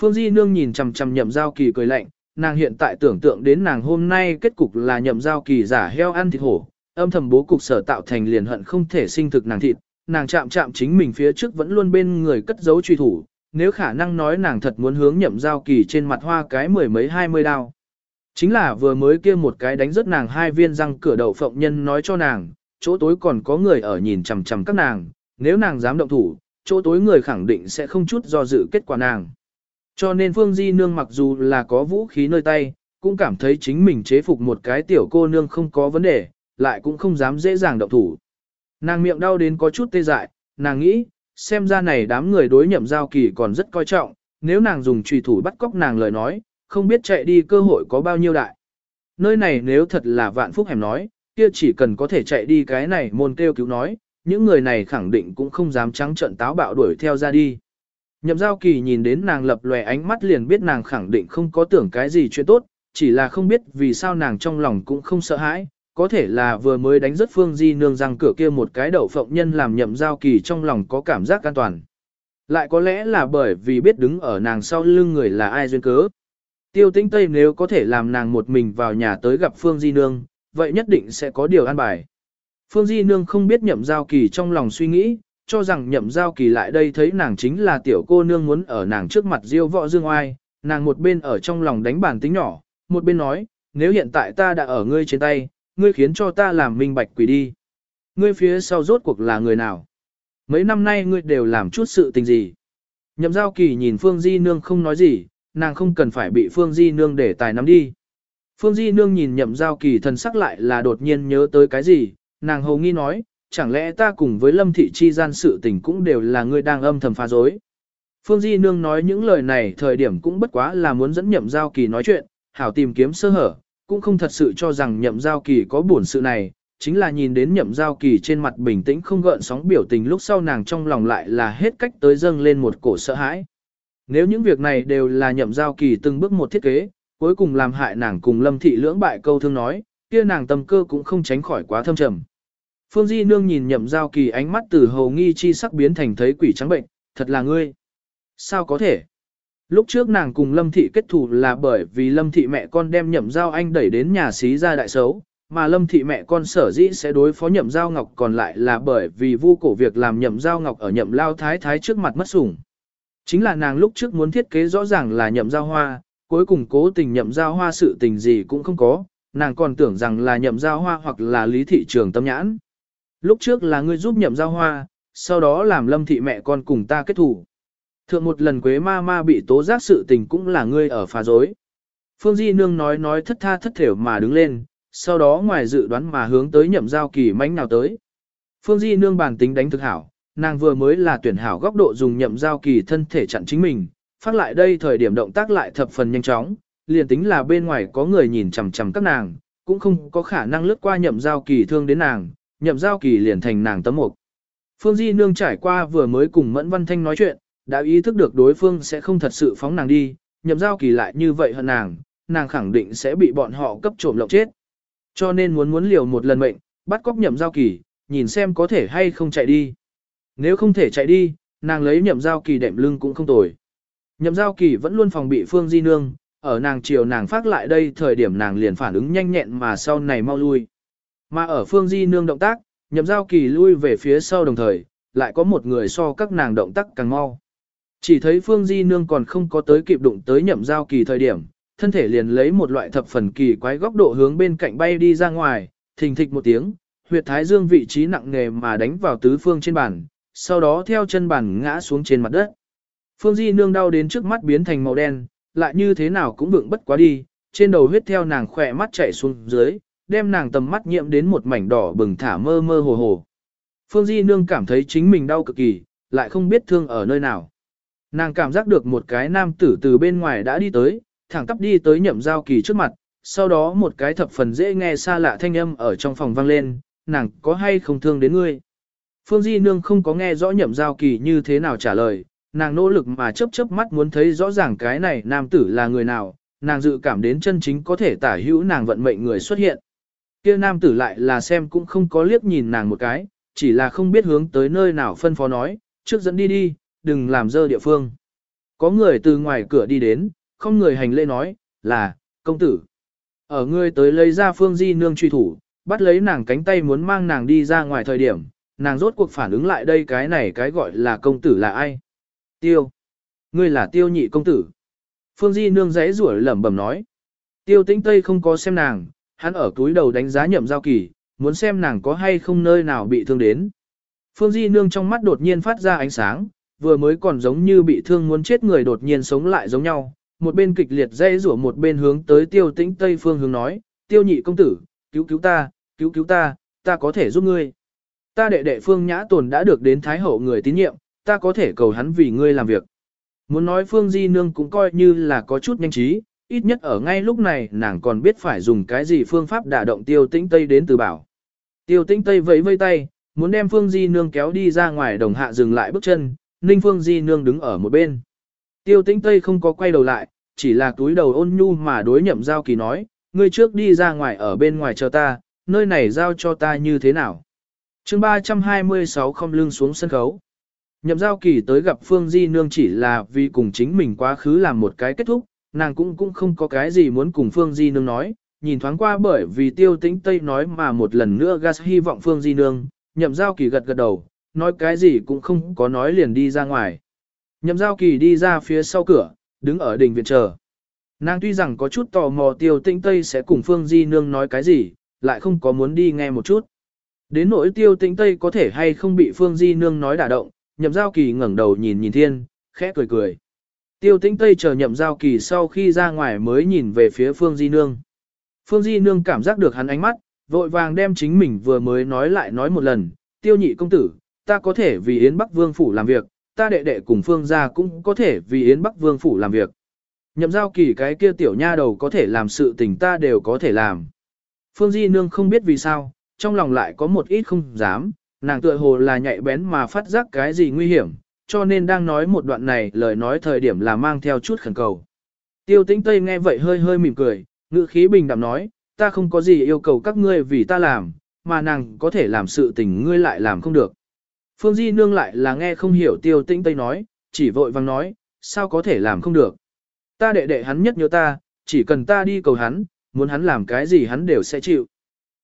Phương Di Nương nhìn chằm chằm nhậm giao kỳ cười lạnh, nàng hiện tại tưởng tượng đến nàng hôm nay kết cục là nhậm giao kỳ giả heo ăn thịt hổ, âm thầm bố cục sở tạo thành liền hận không thể sinh thực nàng thịt, nàng chạm chạm chính mình phía trước vẫn luôn bên người cất giấu truy thủ, nếu khả năng nói nàng thật muốn hướng nhậm giao kỳ trên mặt hoa cái mười mấy hai mươi đao. Chính là vừa mới kia một cái đánh rớt nàng hai viên răng cửa đầu phộng nhân nói cho nàng, chỗ tối còn có người ở nhìn chằm chằm các nàng, nếu nàng dám động thủ, chỗ tối người khẳng định sẽ không chút do dự kết quả nàng. Cho nên Phương Di Nương mặc dù là có vũ khí nơi tay, cũng cảm thấy chính mình chế phục một cái tiểu cô nương không có vấn đề, lại cũng không dám dễ dàng động thủ. Nàng miệng đau đến có chút tê dại, nàng nghĩ, xem ra này đám người đối nhậm giao kỳ còn rất coi trọng, nếu nàng dùng trùy thủ bắt cóc nàng lời nói, không biết chạy đi cơ hội có bao nhiêu đại. Nơi này nếu thật là vạn phúc hẻm nói, kia chỉ cần có thể chạy đi cái này môn kêu cứu nói, những người này khẳng định cũng không dám trắng trận táo bạo đuổi theo ra đi. Nhậm giao kỳ nhìn đến nàng lập lòe ánh mắt liền biết nàng khẳng định không có tưởng cái gì chuyện tốt, chỉ là không biết vì sao nàng trong lòng cũng không sợ hãi, có thể là vừa mới đánh rất phương di nương răng cửa kia một cái đậu phộng nhân làm nhậm giao kỳ trong lòng có cảm giác an toàn. Lại có lẽ là bởi vì biết đứng ở nàng sau lưng người là ai duyên cớ. Tiêu tĩnh Tây nếu có thể làm nàng một mình vào nhà tới gặp Phương Di Nương, vậy nhất định sẽ có điều an bài. Phương Di Nương không biết nhậm giao kỳ trong lòng suy nghĩ, cho rằng nhậm giao kỳ lại đây thấy nàng chính là tiểu cô nương muốn ở nàng trước mặt diêu võ dương oai, nàng một bên ở trong lòng đánh bản tính nhỏ, một bên nói, nếu hiện tại ta đã ở ngươi trên tay, ngươi khiến cho ta làm minh bạch quỷ đi. Ngươi phía sau rốt cuộc là người nào? Mấy năm nay ngươi đều làm chút sự tình gì? Nhậm giao kỳ nhìn Phương Di Nương không nói gì, nàng không cần phải bị Phương Di Nương để tài nắm đi. Phương Di Nương nhìn nhậm giao kỳ thần sắc lại là đột nhiên nhớ tới cái gì, nàng hầu nghi nói, chẳng lẽ ta cùng với Lâm Thị Chi gian sự tình cũng đều là người đang âm thầm phá dối. Phương Di Nương nói những lời này thời điểm cũng bất quá là muốn dẫn nhậm giao kỳ nói chuyện, hảo tìm kiếm sơ hở, cũng không thật sự cho rằng nhậm giao kỳ có buồn sự này, chính là nhìn đến nhậm giao kỳ trên mặt bình tĩnh không gợn sóng biểu tình lúc sau nàng trong lòng lại là hết cách tới dâng lên một cổ sợ hãi. Nếu những việc này đều là nhậm giao kỳ từng bước một thiết kế, cuối cùng làm hại nàng cùng lâm thị lưỡng bại câu thương nói, kia nàng tâm cơ cũng không tránh khỏi quá thâm trầm. Phương Di Nương nhìn nhậm giao kỳ ánh mắt từ hầu nghi chi sắc biến thành thấy quỷ trắng bệnh, thật là ngươi. Sao có thể? Lúc trước nàng cùng Lâm Thị kết thù là bởi vì Lâm Thị mẹ con đem nhậm giao anh đẩy đến nhà xí ra đại xấu, mà Lâm Thị mẹ con sở dĩ sẽ đối phó nhậm giao ngọc còn lại là bởi vì vu cổ việc làm nhậm giao ngọc ở nhậm lao thái thái trước mặt mất sủng. Chính là nàng lúc trước muốn thiết kế rõ ràng là nhậm giao hoa, cuối cùng cố tình nhậm giao hoa sự tình gì cũng không có, nàng còn tưởng rằng là nhậm giao hoa hoặc là lý thị trường tâm nhãn. Lúc trước là ngươi giúp nhậm giao hoa, sau đó làm lâm thị mẹ con cùng ta kết thủ. Thượng một lần quế ma ma bị tố giác sự tình cũng là ngươi ở phá dối. Phương Di Nương nói nói thất tha thất thểu mà đứng lên, sau đó ngoài dự đoán mà hướng tới nhậm giao kỳ mánh nào tới. Phương Di nương bản tính đánh thực hảo, nàng vừa mới là tuyển hảo góc độ dùng nhậm giao kỳ thân thể chặn chính mình, phát lại đây thời điểm động tác lại thập phần nhanh chóng, liền tính là bên ngoài có người nhìn chằm chằm các nàng, cũng không có khả năng lướt qua nhậm giao kỳ thương đến nàng, nhậm giao kỳ liền thành nàng tấm mục. Phương Di nương trải qua vừa mới cùng Mẫn Văn Thanh nói chuyện, đã ý thức được đối phương sẽ không thật sự phóng nàng đi, nhậm giao kỳ lại như vậy hơn nàng, nàng khẳng định sẽ bị bọn họ cấp trộm lộng chết. Cho nên muốn muốn liều một lần mệnh, bắt cóc nhậm giao kỳ, nhìn xem có thể hay không chạy đi. Nếu không thể chạy đi, nàng lấy nhậm giao kỳ đệm lưng cũng không tồi. Nhậm giao kỳ vẫn luôn phòng bị Phương Di Nương, ở nàng chiều nàng phát lại đây thời điểm nàng liền phản ứng nhanh nhẹn mà sau này mau lui. Mà ở Phương Di Nương động tác, nhậm giao kỳ lui về phía sau đồng thời, lại có một người so các nàng động tác càng mau. Chỉ thấy Phương Di Nương còn không có tới kịp đụng tới nhậm giao kỳ thời điểm, thân thể liền lấy một loại thập phần kỳ quái góc độ hướng bên cạnh bay đi ra ngoài, thình thịch một tiếng, huyệt thái dương vị trí nặng nề mà đánh vào tứ phương trên bàn, sau đó theo chân bàn ngã xuống trên mặt đất. Phương Di nương đau đến trước mắt biến thành màu đen, lại như thế nào cũng vượng bất quá đi, trên đầu huyết theo nàng khỏe mắt chạy xuống dưới, đem nàng tầm mắt nhiễm đến một mảnh đỏ bừng thả mơ mơ hồ hồ. Phương Di nương cảm thấy chính mình đau cực kỳ, lại không biết thương ở nơi nào. Nàng cảm giác được một cái nam tử từ bên ngoài đã đi tới, thẳng tắp đi tới nhậm giao kỳ trước mặt, sau đó một cái thập phần dễ nghe xa lạ thanh âm ở trong phòng vang lên, nàng có hay không thương đến ngươi. Phương Di Nương không có nghe rõ nhậm giao kỳ như thế nào trả lời, nàng nỗ lực mà chớp chớp mắt muốn thấy rõ ràng cái này nam tử là người nào, nàng dự cảm đến chân chính có thể tả hữu nàng vận mệnh người xuất hiện. Kia nam tử lại là xem cũng không có liếc nhìn nàng một cái, chỉ là không biết hướng tới nơi nào phân phó nói, trước dẫn đi đi, đừng làm dơ địa phương. Có người từ ngoài cửa đi đến, không người hành lễ nói, là, công tử. Ở người tới lấy ra phương di nương truy thủ, bắt lấy nàng cánh tay muốn mang nàng đi ra ngoài thời điểm, nàng rốt cuộc phản ứng lại đây cái này cái gọi là công tử là ai. Tiêu. Ngươi là tiêu nhị công tử. Phương Di nương giấy rủa lẩm bẩm nói. Tiêu tĩnh Tây không có xem nàng, hắn ở túi đầu đánh giá nhậm giao kỳ, muốn xem nàng có hay không nơi nào bị thương đến. Phương Di nương trong mắt đột nhiên phát ra ánh sáng, vừa mới còn giống như bị thương muốn chết người đột nhiên sống lại giống nhau, một bên kịch liệt dây rủa một bên hướng tới tiêu tĩnh Tây phương hướng nói, tiêu nhị công tử, cứu cứu ta, cứu cứu ta, ta có thể giúp ngươi. Ta đệ đệ phương nhã tồn đã được đến thái hậu người tín nhiệm, ta có thể cầu hắn vì ngươi làm việc. Muốn nói phương di nương cũng coi như là có chút nhanh trí, ít nhất ở ngay lúc này nàng còn biết phải dùng cái gì phương pháp đả động tiêu tĩnh Tây đến từ bảo. Tiêu tĩnh Tây vẫy vây tay, muốn đem phương di nương kéo đi ra ngoài đồng hạ dừng lại bước chân, ninh phương di nương đứng ở một bên. Tiêu tĩnh Tây không có quay đầu lại, chỉ là túi đầu ôn nhu mà đối nhậm giao kỳ nói, ngươi trước đi ra ngoài ở bên ngoài chờ ta, nơi này giao cho ta như thế nào. chương 326 không lưng xuống sân khấu. Nhậm giao kỳ tới gặp Phương Di Nương chỉ là vì cùng chính mình quá khứ làm một cái kết thúc, nàng cũng cũng không có cái gì muốn cùng Phương Di Nương nói, nhìn thoáng qua bởi vì tiêu tĩnh Tây nói mà một lần nữa gas hy vọng Phương Di Nương, nhậm giao kỳ gật gật đầu, nói cái gì cũng không có nói liền đi ra ngoài. Nhậm giao kỳ đi ra phía sau cửa, đứng ở đỉnh viện chờ. Nàng tuy rằng có chút tò mò tiêu tĩnh Tây sẽ cùng Phương Di Nương nói cái gì, lại không có muốn đi nghe một chút. Đến nỗi tiêu tĩnh Tây có thể hay không bị Phương Di Nương nói đả động, nhậm giao kỳ ngẩng đầu nhìn nhìn thiên, khẽ cười cười. Tiêu tĩnh Tây chờ nhậm giao kỳ sau khi ra ngoài mới nhìn về phía Phương Di Nương. Phương Di Nương cảm giác được hắn ánh mắt, vội vàng đem chính mình vừa mới nói lại nói một lần, tiêu nhị công tử, ta có thể vì Yến Bắc Vương Phủ làm việc, ta đệ đệ cùng Phương gia cũng có thể vì Yến Bắc Vương Phủ làm việc. Nhậm giao kỳ cái kia tiểu nha đầu có thể làm sự tình ta đều có thể làm. Phương Di Nương không biết vì sao, trong lòng lại có một ít không dám, nàng tựa hồ là nhạy bén mà phát giác cái gì nguy hiểm, cho nên đang nói một đoạn này lời nói thời điểm là mang theo chút khẩn cầu. Tiêu tĩnh Tây nghe vậy hơi hơi mỉm cười, ngữ khí bình đạm nói, ta không có gì yêu cầu các ngươi vì ta làm, mà nàng có thể làm sự tình ngươi lại làm không được. Phương Di Nương lại là nghe không hiểu tiêu tĩnh Tây nói, chỉ vội vang nói, sao có thể làm không được. Ta đệ đệ hắn nhất nhớ ta, chỉ cần ta đi cầu hắn, muốn hắn làm cái gì hắn đều sẽ chịu.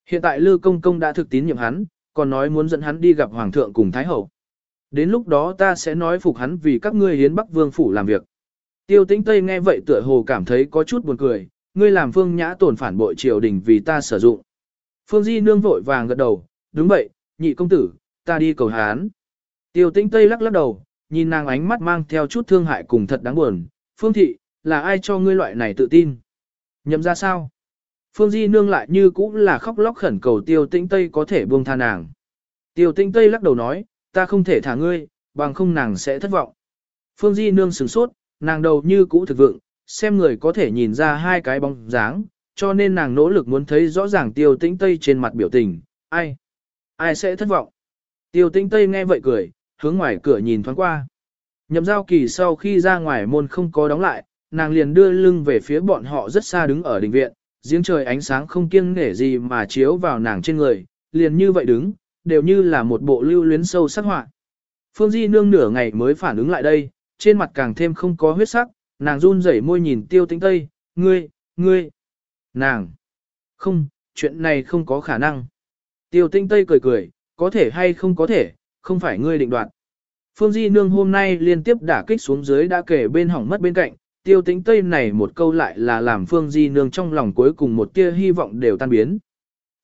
Hiện tại Lư Công Công đã thực tín nhiệm hắn, còn nói muốn dẫn hắn đi gặp Hoàng thượng cùng Thái Hậu. Đến lúc đó ta sẽ nói phục hắn vì các ngươi hiến Bắc Vương Phủ làm việc. Tiêu tĩnh Tây nghe vậy tựa hồ cảm thấy có chút buồn cười, ngươi làm Phương Nhã tổn phản bội triều đình vì ta sử dụng. Phương Di nương vội vàng gật đầu, đúng vậy, nhị công tử, ta đi cầu hán. Tiêu tĩnh Tây lắc lắc đầu, nhìn nàng ánh mắt mang theo chút thương hại cùng thật đáng buồn. Phương thị, là ai cho ngươi loại này tự tin? Nhậm ra sao? Phương Di nương lại như cũng là khóc lóc khẩn cầu tiêu tĩnh Tây có thể buông tha nàng. Tiêu tinh Tây lắc đầu nói, ta không thể thả ngươi, bằng không nàng sẽ thất vọng. Phương Di nương sửng sốt, nàng đầu như cũ thực vượng, xem người có thể nhìn ra hai cái bóng dáng, cho nên nàng nỗ lực muốn thấy rõ ràng tiêu tĩnh Tây trên mặt biểu tình, ai, ai sẽ thất vọng. Tiêu tĩnh Tây nghe vậy cười, hướng ngoài cửa nhìn thoáng qua. Nhậm giao kỳ sau khi ra ngoài môn không có đóng lại, nàng liền đưa lưng về phía bọn họ rất xa đứng ở đình viện, giếng trời ánh sáng không kiêng nể gì mà chiếu vào nàng trên người, liền như vậy đứng, đều như là một bộ lưu luyến sâu sắc họa. Phương Di nương nửa ngày mới phản ứng lại đây, trên mặt càng thêm không có huyết sắc, nàng run rẩy môi nhìn tiêu tĩnh tây, ngươi, ngươi, nàng, không, chuyện này không có khả năng. Tiêu tĩnh tây cười cười, có thể hay không có thể, không phải ngươi định đoạt. Phương Di Nương hôm nay liên tiếp đả kích xuống dưới đã kể bên hỏng mất bên cạnh, tiêu tĩnh tây này một câu lại là làm Phương Di Nương trong lòng cuối cùng một tia hy vọng đều tan biến.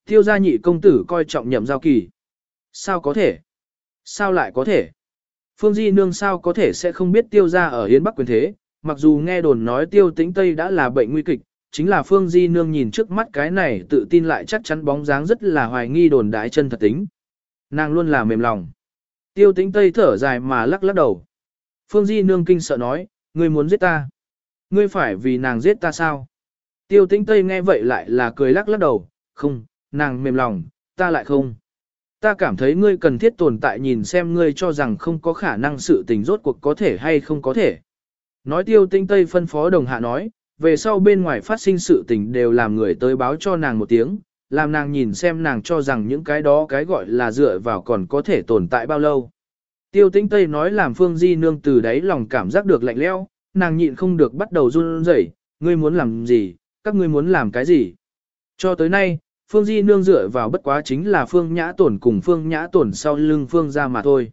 Tiêu gia nhị công tử coi trọng nhậm giao kỳ. Sao có thể? Sao lại có thể? Phương Di Nương sao có thể sẽ không biết tiêu gia ở Hiến Bắc quyền thế, mặc dù nghe đồn nói tiêu tĩnh Tây đã là bệnh nguy kịch, chính là Phương Di Nương nhìn trước mắt cái này tự tin lại chắc chắn bóng dáng rất là hoài nghi đồn đái chân thật tính. Nàng luôn là mềm lòng. Tiêu tĩnh Tây thở dài mà lắc lắc đầu. Phương Di Nương kinh sợ nói, ngươi muốn giết ta. Ngươi phải vì nàng giết ta sao? Tiêu tĩnh Tây nghe vậy lại là cười lắc lắc đầu, không, nàng mềm lòng, ta lại không. Ta cảm thấy ngươi cần thiết tồn tại nhìn xem ngươi cho rằng không có khả năng sự tình rốt cuộc có thể hay không có thể. Nói tiêu tinh tây phân phó đồng hạ nói, về sau bên ngoài phát sinh sự tình đều làm người tới báo cho nàng một tiếng, làm nàng nhìn xem nàng cho rằng những cái đó cái gọi là dựa vào còn có thể tồn tại bao lâu. Tiêu tinh tây nói làm phương di nương từ đấy lòng cảm giác được lạnh lẽo, nàng nhịn không được bắt đầu run rẩy, ngươi muốn làm gì, các ngươi muốn làm cái gì. Cho tới nay, Phương Di nương dựa vào bất quá chính là Phương Nhã Tổn cùng Phương Nhã Tổn sau lưng Phương ra mà thôi.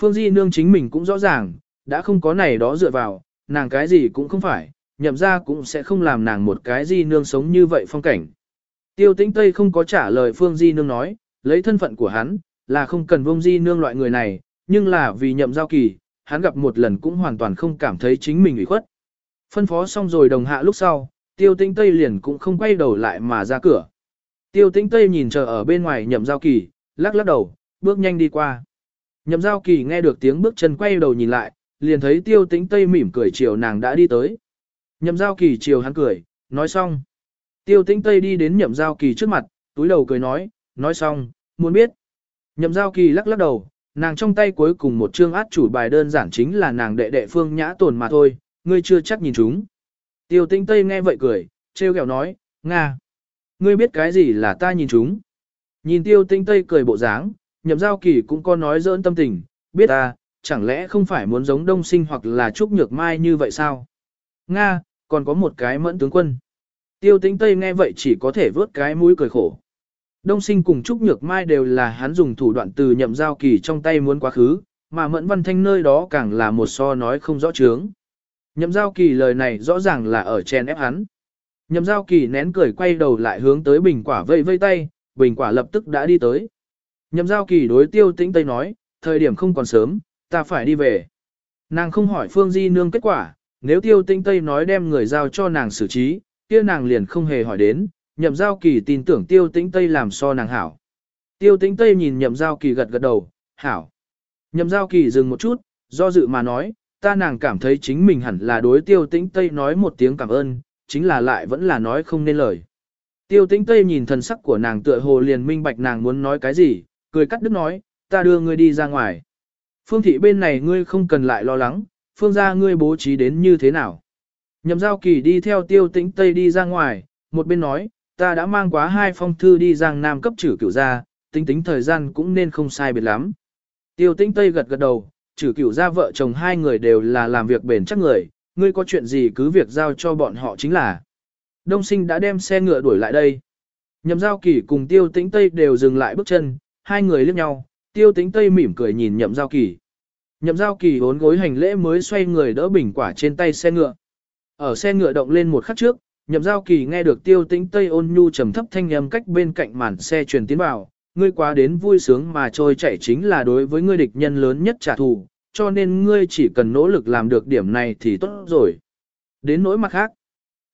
Phương Di nương chính mình cũng rõ ràng, đã không có này đó dựa vào, nàng cái gì cũng không phải, nhậm ra cũng sẽ không làm nàng một cái Di nương sống như vậy phong cảnh. Tiêu tĩnh Tây không có trả lời Phương Di nương nói, lấy thân phận của hắn, là không cần vông Di nương loại người này, nhưng là vì nhậm giao kỳ, hắn gặp một lần cũng hoàn toàn không cảm thấy chính mình ủy khuất. Phân phó xong rồi đồng hạ lúc sau, tiêu tĩnh Tây liền cũng không quay đầu lại mà ra cửa. Tiêu tĩnh Tây nhìn chờ ở bên ngoài nhậm giao kỳ, lắc lắc đầu, bước nhanh đi qua. Nhậm giao kỳ nghe được tiếng bước chân quay đầu nhìn lại, liền thấy tiêu tĩnh Tây mỉm cười chiều nàng đã đi tới. Nhậm giao kỳ chiều hắn cười, nói xong. Tiêu tĩnh Tây đi đến nhậm giao kỳ trước mặt, túi đầu cười nói, nói xong, muốn biết. Nhậm giao kỳ lắc lắc đầu, nàng trong tay cuối cùng một chương át chủ bài đơn giản chính là nàng đệ đệ phương nhã tồn mà thôi, ngươi chưa chắc nhìn chúng. Tiêu tĩnh Tây nghe vậy cười, treo kẹo nói, Nga. Ngươi biết cái gì là ta nhìn chúng. Nhìn tiêu tinh tây cười bộ dáng, nhậm giao kỳ cũng có nói dỡn tâm tình, biết ta, chẳng lẽ không phải muốn giống đông sinh hoặc là trúc nhược mai như vậy sao? Nga, còn có một cái mẫn tướng quân. Tiêu tinh tây nghe vậy chỉ có thể vớt cái mũi cười khổ. Đông sinh cùng trúc nhược mai đều là hắn dùng thủ đoạn từ nhậm giao kỳ trong tay muốn quá khứ, mà mẫn văn thanh nơi đó càng là một so nói không rõ chướng. Nhậm giao kỳ lời này rõ ràng là ở chen ép hắn. Nhậm giao kỳ nén cười quay đầu lại hướng tới bình quả vây vây tay, bình quả lập tức đã đi tới. Nhậm giao kỳ đối tiêu tĩnh Tây nói, thời điểm không còn sớm, ta phải đi về. Nàng không hỏi Phương Di Nương kết quả, nếu tiêu tĩnh Tây nói đem người giao cho nàng xử trí, kia nàng liền không hề hỏi đến, nhậm giao kỳ tin tưởng tiêu tĩnh Tây làm so nàng hảo. Tiêu tĩnh Tây nhìn nhậm giao kỳ gật gật đầu, hảo. Nhậm giao kỳ dừng một chút, do dự mà nói, ta nàng cảm thấy chính mình hẳn là đối tiêu tĩnh Tây nói một tiếng cảm ơn, chính là lại vẫn là nói không nên lời. Tiêu tĩnh Tây nhìn thần sắc của nàng tựa hồ liền minh bạch nàng muốn nói cái gì, cười cắt đứt nói, ta đưa ngươi đi ra ngoài. Phương thị bên này ngươi không cần lại lo lắng, phương gia ngươi bố trí đến như thế nào. Nhậm giao kỳ đi theo tiêu tĩnh Tây đi ra ngoài, một bên nói, ta đã mang quá hai phong thư đi giang nam cấp trừ cửu gia, tính tính thời gian cũng nên không sai biệt lắm. Tiêu tĩnh Tây gật gật đầu, trừ cửu gia vợ chồng hai người đều là làm việc bền chắc người, ngươi có chuyện gì cứ việc giao cho bọn họ chính là. Đông sinh đã đem xe ngựa đuổi lại đây. Nhậm giao kỳ cùng tiêu tĩnh Tây đều dừng lại bước chân, hai người liếc nhau, tiêu tĩnh Tây mỉm cười nhìn nhậm giao kỳ. Nhậm giao kỳ vốn gối hành lễ mới xoay người đỡ bình quả trên tay xe ngựa. Ở xe ngựa động lên một khắc trước, nhậm giao kỳ nghe được tiêu tĩnh Tây ôn nhu trầm thấp thanh âm cách bên cạnh màn xe truyền tiến vào. Ngươi quá đến vui sướng mà trôi chảy chính là đối với ngươi địch nhân lớn nhất trả thù, cho nên ngươi chỉ cần nỗ lực làm được điểm này thì tốt rồi. Đến nỗi mặt khác,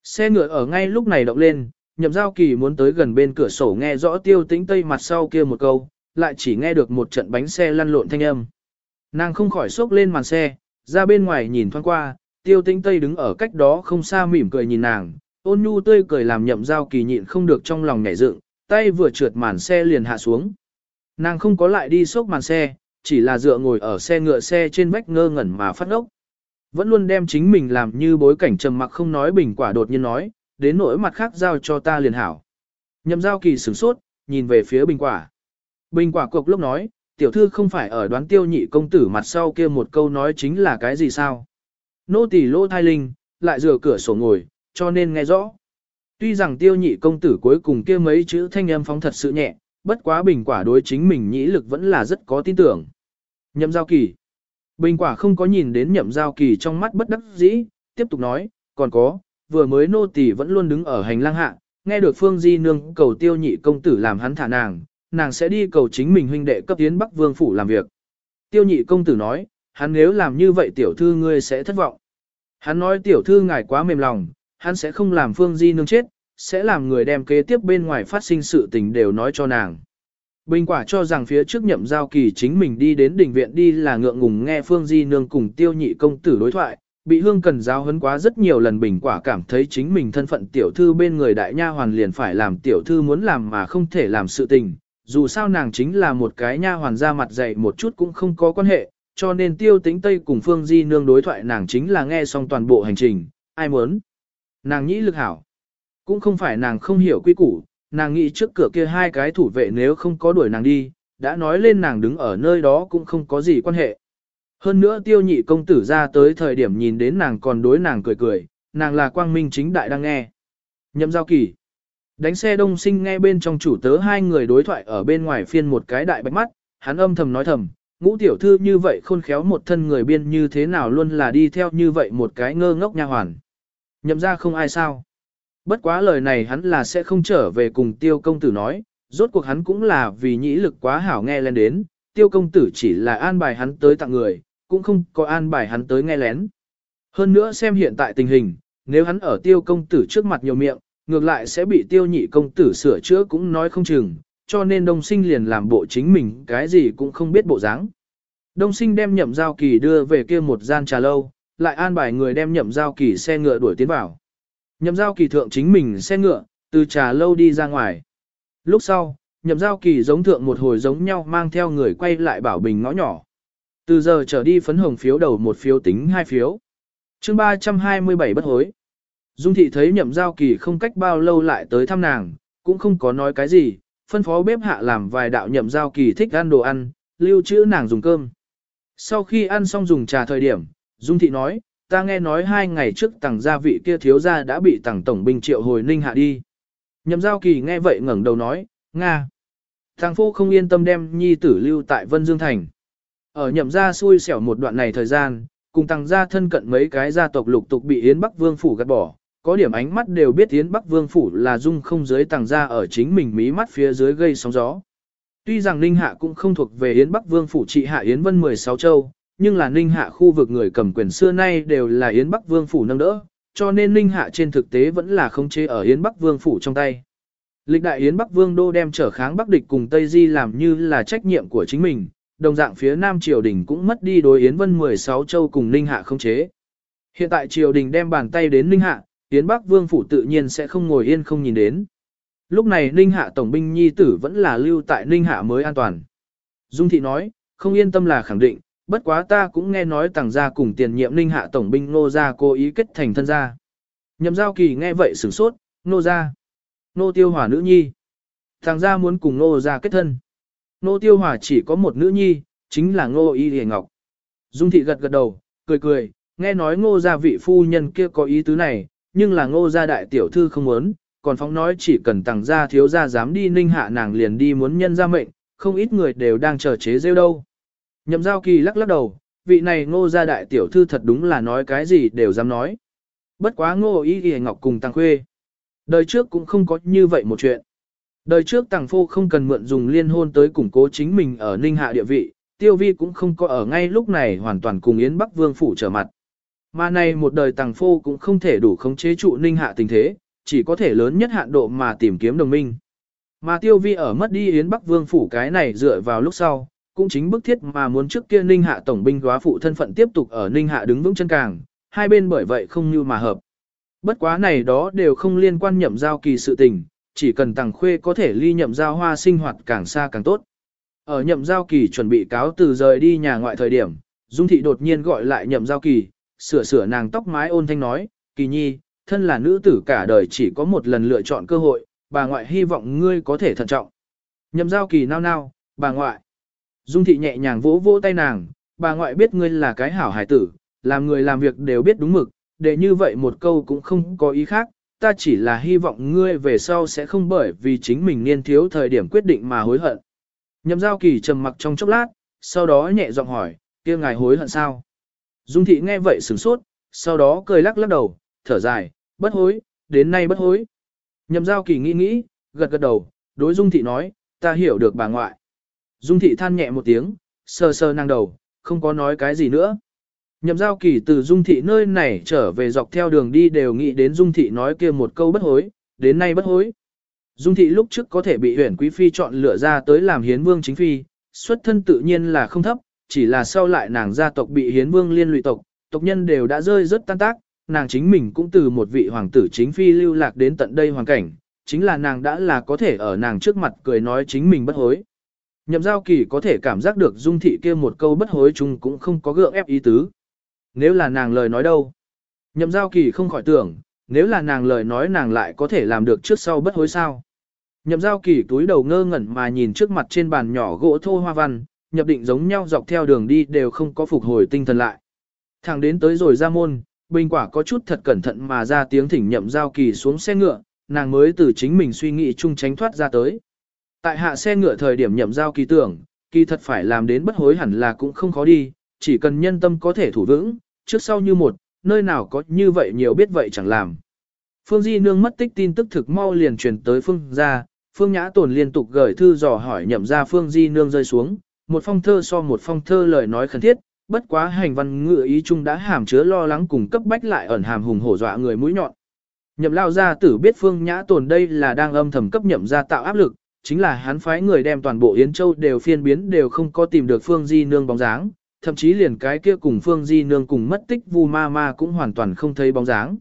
xe ngựa ở ngay lúc này động lên, nhậm giao kỳ muốn tới gần bên cửa sổ nghe rõ tiêu tĩnh tây mặt sau kia một câu, lại chỉ nghe được một trận bánh xe lăn lộn thanh âm. Nàng không khỏi sốc lên màn xe, ra bên ngoài nhìn thoáng qua, tiêu tinh tây đứng ở cách đó không xa mỉm cười nhìn nàng, ôn nhu tươi cười làm nhậm giao kỳ nhịn không được trong lòng nhảy dựng, tay vừa trượt màn xe liền hạ xuống. Nàng không có lại đi sốc màn xe, chỉ là dựa ngồi ở xe ngựa xe trên vách ngơ ngẩn mà phát ốc. Vẫn luôn đem chính mình làm như bối cảnh trầm mặc không nói bình quả đột nhiên nói, đến nỗi mặt khác giao cho ta liền hảo. Nhậm giao kỳ sửng sốt, nhìn về phía bình quả. Bình quả cục lúc nói, tiểu thư không phải ở đoán tiêu nhị công tử mặt sau kia một câu nói chính là cái gì sao. Nô tỳ lô thai linh, lại rửa cửa sổ ngồi, cho nên nghe rõ. Tuy rằng tiêu nhị công tử cuối cùng kia mấy chữ thanh âm phóng thật sự nhẹ, bất quá bình quả đối chính mình nhĩ lực vẫn là rất có tin tưởng. Nhậm giao kỳ. Bình quả không có nhìn đến nhậm giao kỳ trong mắt bất đắc dĩ, tiếp tục nói, còn có, vừa mới nô tỳ vẫn luôn đứng ở hành lang hạ, nghe được Phương Di Nương cầu tiêu nhị công tử làm hắn thả nàng, nàng sẽ đi cầu chính mình huynh đệ cấp tiến Bắc Vương Phủ làm việc. Tiêu nhị công tử nói, hắn nếu làm như vậy tiểu thư ngươi sẽ thất vọng. Hắn nói tiểu thư ngài quá mềm lòng, hắn sẽ không làm Phương Di Nương chết, sẽ làm người đem kế tiếp bên ngoài phát sinh sự tình đều nói cho nàng. Bình quả cho rằng phía trước nhậm giao kỳ chính mình đi đến đỉnh viện đi là ngượng ngùng nghe Phương Di Nương cùng tiêu nhị công tử đối thoại, bị hương cần giáo hấn quá rất nhiều lần bình quả cảm thấy chính mình thân phận tiểu thư bên người đại nha hoàn liền phải làm tiểu thư muốn làm mà không thể làm sự tình. Dù sao nàng chính là một cái nha hoàn ra mặt dày một chút cũng không có quan hệ, cho nên tiêu tính Tây cùng Phương Di Nương đối thoại nàng chính là nghe xong toàn bộ hành trình, ai muốn. Nàng nhĩ lực hảo. Cũng không phải nàng không hiểu quy củ, nàng nghĩ trước cửa kia hai cái thủ vệ nếu không có đuổi nàng đi, đã nói lên nàng đứng ở nơi đó cũng không có gì quan hệ. Hơn nữa tiêu nhị công tử ra tới thời điểm nhìn đến nàng còn đối nàng cười cười, nàng là quang minh chính đại đang nghe. Nhậm giao kỳ. Đánh xe đông sinh nghe bên trong chủ tớ hai người đối thoại ở bên ngoài phiên một cái đại bạch mắt, hắn âm thầm nói thầm, ngũ tiểu thư như vậy khôn khéo một thân người biên như thế nào luôn là đi theo như vậy một cái ngơ ngốc nha hoàn. Nhậm ra không ai sao. Bất quá lời này hắn là sẽ không trở về cùng tiêu công tử nói, rốt cuộc hắn cũng là vì nhĩ lực quá hảo nghe lên đến, tiêu công tử chỉ là an bài hắn tới tặng người, cũng không có an bài hắn tới nghe lén. Hơn nữa xem hiện tại tình hình, nếu hắn ở tiêu công tử trước mặt nhiều miệng, ngược lại sẽ bị tiêu nhị công tử sửa chữa cũng nói không chừng, cho nên đông sinh liền làm bộ chính mình cái gì cũng không biết bộ dáng. Đông sinh đem nhậm giao kỳ đưa về kia một gian trà lâu, lại an bài người đem nhậm giao kỳ xe ngựa đuổi tiến vào. Nhậm giao kỳ thượng chính mình xe ngựa, từ trà lâu đi ra ngoài. Lúc sau, nhậm giao kỳ giống thượng một hồi giống nhau mang theo người quay lại bảo bình ngõ nhỏ. Từ giờ trở đi phấn hồng phiếu đầu một phiếu tính hai phiếu. chương 327 bất hối. Dung thị thấy nhậm giao kỳ không cách bao lâu lại tới thăm nàng, cũng không có nói cái gì, phân phó bếp hạ làm vài đạo nhậm giao kỳ thích ăn đồ ăn, lưu trữ nàng dùng cơm. Sau khi ăn xong dùng trà thời điểm, Dung thị nói, ta nghe nói hai ngày trước tàng gia vị kia thiếu gia đã bị tàng tổng binh triệu hồi ninh hạ đi. Nhậm giao kỳ nghe vậy ngẩng đầu nói, Nga. Tàng phu không yên tâm đem nhi tử lưu tại Vân Dương Thành. Ở nhậm gia xui xẻo một đoạn này thời gian, cùng tàng gia thân cận mấy cái gia tộc lục tục bị Yến Bắc Vương phủ gạt bỏ, có điểm ánh mắt đều biết Yến Bắc Vương phủ là dung không dưới tàng gia ở chính mình mí mắt phía dưới gây sóng gió. Tuy rằng Ninh Hạ cũng không thuộc về Yến Bắc Vương phủ trị hạ Yến Vân 16 châu, nhưng là Ninh Hạ khu vực người cầm quyền xưa nay đều là Yến Bắc Vương phủ nâng đỡ, cho nên Ninh Hạ trên thực tế vẫn là không chế ở Yến Bắc Vương phủ trong tay. Lịch đại Yến Bắc Vương đô đem trở kháng Bắc địch cùng Tây Di làm như là trách nhiệm của chính mình, đồng dạng phía Nam triều đình cũng mất đi đối Yến Vân 16 châu cùng Ninh Hạ không chế. Hiện tại triều đình đem bàn tay đến Ninh Hạ, Yến Bắc Vương phủ tự nhiên sẽ không ngồi yên không nhìn đến. Lúc này Ninh Hạ tổng binh nhi tử vẫn là lưu tại Ninh Hạ mới an toàn. Dung thị nói, không yên tâm là khẳng định, bất quá ta cũng nghe nói tàng gia cùng tiền nhiệm Ninh Hạ tổng binh Nô gia cố ý kết thành thân gia. Nhậm giao kỳ nghe vậy sửng sốt, Nô gia, Nô tiêu hỏa nữ nhi. Tàng gia muốn cùng Nô gia kết thân. Nô Tiêu hỏa chỉ có một nữ nhi, chính là Ngô Y Hề Ngọc. Dung thị gật gật đầu, cười cười, nghe nói ngô gia vị phu nhân kia có ý tứ này, nhưng là ngô gia đại tiểu thư không muốn, còn phóng nói chỉ cần tàng gia thiếu gia dám đi ninh hạ nàng liền đi muốn nhân ra mệnh, không ít người đều đang chờ chế rêu đâu. Nhậm giao kỳ lắc lắc đầu, vị này ngô gia đại tiểu thư thật đúng là nói cái gì đều dám nói. Bất quá ngô ý ghi ngọc cùng tăng khuê. Đời trước cũng không có như vậy một chuyện. Đời trước Tàng Phô không cần mượn dùng liên hôn tới củng cố chính mình ở Ninh Hạ địa vị, Tiêu Vi cũng không có ở ngay lúc này hoàn toàn cùng Yến Bắc Vương phủ trở mặt. Mà này một đời Tàng Phô cũng không thể đủ khống chế trụ Ninh Hạ tình thế, chỉ có thể lớn nhất hạn độ mà tìm kiếm đồng minh. Mà tiêu vi ở mất đi Yến Bắc Vương phủ cái này dựa vào lúc sau, cũng chính bức thiết mà muốn trước kia Ninh Hạ tổng binh góa phụ thân phận tiếp tục ở Ninh Hạ đứng vững chân càng, hai bên bởi vậy không như mà hợp. Bất quá này đó đều không liên quan nhậm giao kỳ sự tình, chỉ cần tàng khuê có thể ly nhậm giao hoa sinh hoạt càng xa càng tốt. Ở nhậm giao kỳ chuẩn bị cáo từ rời đi nhà ngoại thời điểm, Dung thị đột nhiên gọi lại nhậm giao kỳ, sửa sửa nàng tóc mái ôn thanh nói, kỳ nhi, thân là nữ tử cả đời chỉ có một lần lựa chọn cơ hội, bà ngoại hy vọng ngươi có thể thận trọng. Nhậm giao kỳ nao nao, bà ngoại. Dung thị nhẹ nhàng vỗ vỗ tay nàng, bà ngoại biết ngươi là cái hảo hải tử, làm người làm việc đều biết đúng mực, để như vậy một câu cũng không có ý khác, ta chỉ là hy vọng ngươi về sau sẽ không bởi vì chính mình niên thiếu thời điểm quyết định mà hối hận. Nhậm giao kỳ trầm mặc trong chốc lát, sau đó nhẹ giọng hỏi, kia ngài hối hận sao? Dung thị nghe vậy sửng sốt, sau đó cười lắc lắc đầu, thở dài, bất hối, đến nay bất hối. Nhậm giao kỳ nghĩ nghĩ, gật gật đầu, đối Dung thị nói, ta hiểu được bà ngoại. Dung thị than nhẹ một tiếng, sờ sờ năng đầu, không có nói cái gì nữa. Nhậm giao kỳ từ Dung thị nơi này trở về dọc theo đường đi đều nghĩ đến Dung thị nói kia một câu bất hối, đến nay bất hối. Dung thị lúc trước có thể bị huyền quý phi chọn lựa ra tới làm hiến vương chính phi, xuất thân tự nhiên là không thấp, chỉ là sau lại nàng gia tộc bị hiến vương liên lụy tộc, tộc nhân đều đã rơi rất tan tác, nàng chính mình cũng từ một vị hoàng tử chính phi lưu lạc đến tận đây hoàn cảnh, chính là nàng đã là có thể ở nàng trước mặt cười nói chính mình bất hối. Nhậm giao kỳ có thể cảm giác được dung thị kia một câu bất hối chung cũng không có gượng ép ý tứ. Nếu là nàng lời nói đâu? Nhậm giao kỳ không khỏi tưởng, nếu là nàng lời nói nàng lại có thể làm được trước sau bất hối sao. Nhậm giao kỳ túi đầu ngơ ngẩn mà nhìn trước mặt trên bàn nhỏ gỗ thô hoa văn, nhập định giống nhau dọc theo đường đi đều không có phục hồi tinh thần lại. Thẳng đến tới rồi ra môn, bình quả có chút thật cẩn thận mà ra tiếng thỉnh nhậm giao kỳ xuống xe ngựa, nàng mới từ chính mình suy nghĩ chung tránh thoát ra tới. Tại hạ xe ngựa thời điểm nhậm giao kỳ tưởng, kỳ thật phải làm đến bất hối hẳn là cũng không khó đi, chỉ cần nhân tâm có thể thủ vững, trước sau như một, nơi nào có như vậy nhiều biết vậy chẳng làm. Phương Di Nương mất tích tin tức thực mau liền truyền tới Phương Gia, Phương Nhã Tồn liên tục gửi thư dò hỏi nhậm ra Phương Di Nương rơi xuống, một phong thơ so một phong thơ lời nói khẩn thiết, bất quá hành văn ngựa ý chung đã hàm chứa lo lắng cùng cấp bách lại ẩn hàm hùng hổ dọa người mũi nhọn. Nhậm lao gia tử biết Phương Nhã Tồn đây là đang âm thầm cấp nhậm ra tạo áp lực, chính là hắn phái người đem toàn bộ Yến Châu đều phiên biến đều không có tìm được Phương Di Nương bóng dáng, thậm chí liền cái kia cùng Phương Di Nương cùng mất tích Vu Ma Ma cũng hoàn toàn không thấy bóng dáng.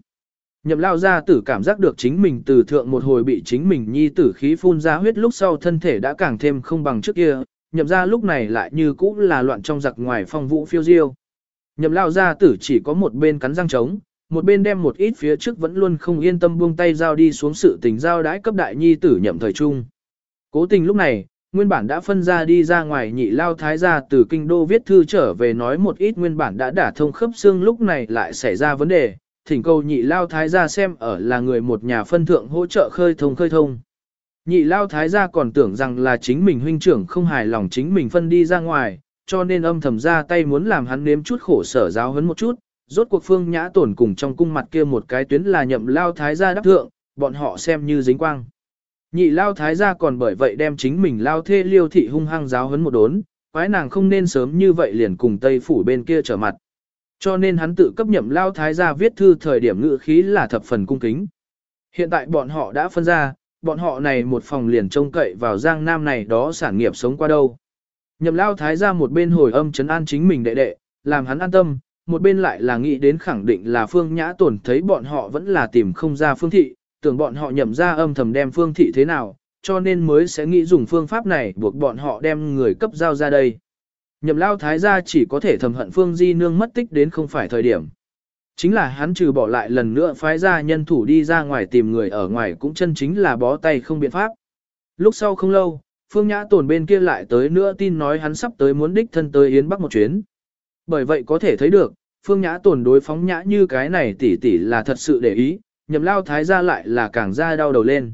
Nhậm lao gia tử cảm giác được chính mình từ thượng một hồi bị chính mình nhi tử khí phun ra huyết lúc sau thân thể đã càng thêm không bằng trước kia, nhậm ra lúc này lại như cũ là loạn trong giặc ngoài phong vũ phiêu diêu. Nhậm lao gia tử chỉ có một bên cắn răng trống, một bên đem một ít phía trước vẫn luôn không yên tâm buông tay giao đi xuống sự tình giao đãi cấp đại nhi tử nhậm thời trung. Cố tình lúc này, nguyên bản đã phân ra đi ra ngoài nhị lao thái gia từ kinh đô viết thư trở về nói một ít nguyên bản đã đả thông khớp xương lúc này lại xảy ra vấn đề, thỉnh cầu nhị lao thái gia xem ở là người một nhà phân thượng hỗ trợ khơi thông khơi thông. Nhị lao thái gia còn tưởng rằng là chính mình huynh trưởng không hài lòng chính mình phân đi ra ngoài, cho nên âm thầm ra tay muốn làm hắn nếm chút khổ sở giáo hấn một chút, rốt cuộc phương nhã tổn cùng trong cung mặt kia một cái tuyến là nhậm lao thái gia đắc thượng, bọn họ xem như dính quang. Nhị lao thái gia còn bởi vậy đem chính mình lao thê liêu thị hung hăng giáo hấn một đốn, quái nàng không nên sớm như vậy liền cùng Tây phủ bên kia trở mặt. Cho nên hắn tự cấp nhậm lao thái gia viết thư thời điểm ngự khí là thập phần cung kính. Hiện tại bọn họ đã phân ra, bọn họ này một phòng liền trông cậy vào giang nam này đó sản nghiệp sống qua đâu. Nhậm lao thái gia một bên hồi âm chấn an chính mình đệ đệ, làm hắn an tâm, một bên lại là nghĩ đến khẳng định là phương nhã tổn thấy bọn họ vẫn là tìm không ra phương thị, tưởng bọn họ nhậm ra âm thầm đem phương thị thế nào, cho nên mới sẽ nghĩ dùng phương pháp này buộc bọn họ đem người cấp giao ra đây. Nhậm lao thái gia chỉ có thể thầm hận phương di nương mất tích đến không phải thời điểm. Chính là hắn trừ bỏ lại lần nữa phái ra nhân thủ đi ra ngoài tìm người ở ngoài cũng chân chính là bó tay không biện pháp. Lúc sau không lâu, Phương Nhã Tồn bên kia lại tới nữa tin nói hắn sắp tới muốn đích thân tới Yến Bắc một chuyến. Bởi vậy có thể thấy được, Phương Nhã Tồn đối phóng nhã như cái này tỷ tỷ là thật sự để ý, nhậm lao thái ra lại là càng ra đau đầu lên.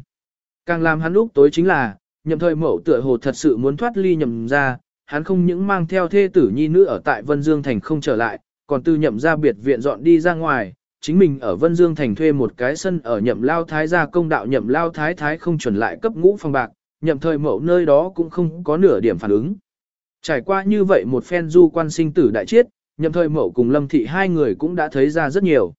Càng làm hắn lúc tối chính là, nhậm thời mẫu tựa hồ thật sự muốn thoát ly nhậm ra, hắn không những mang theo thê tử nhi nữ ở tại Vân Dương Thành không trở lại, còn từ nhậm ra biệt viện dọn đi ra ngoài, chính mình ở Vân Dương Thành thuê một cái sân ở nhậm lao thái gia công đạo nhậm lao thái thái không chuẩn lại cấp ngũ phòng bạc, nhậm thời mẫu nơi đó cũng không có nửa điểm phản ứng. Trải qua như vậy một phen du quan sinh tử đại chiết, nhậm thời mẫu cùng lâm thị hai người cũng đã thấy ra rất nhiều.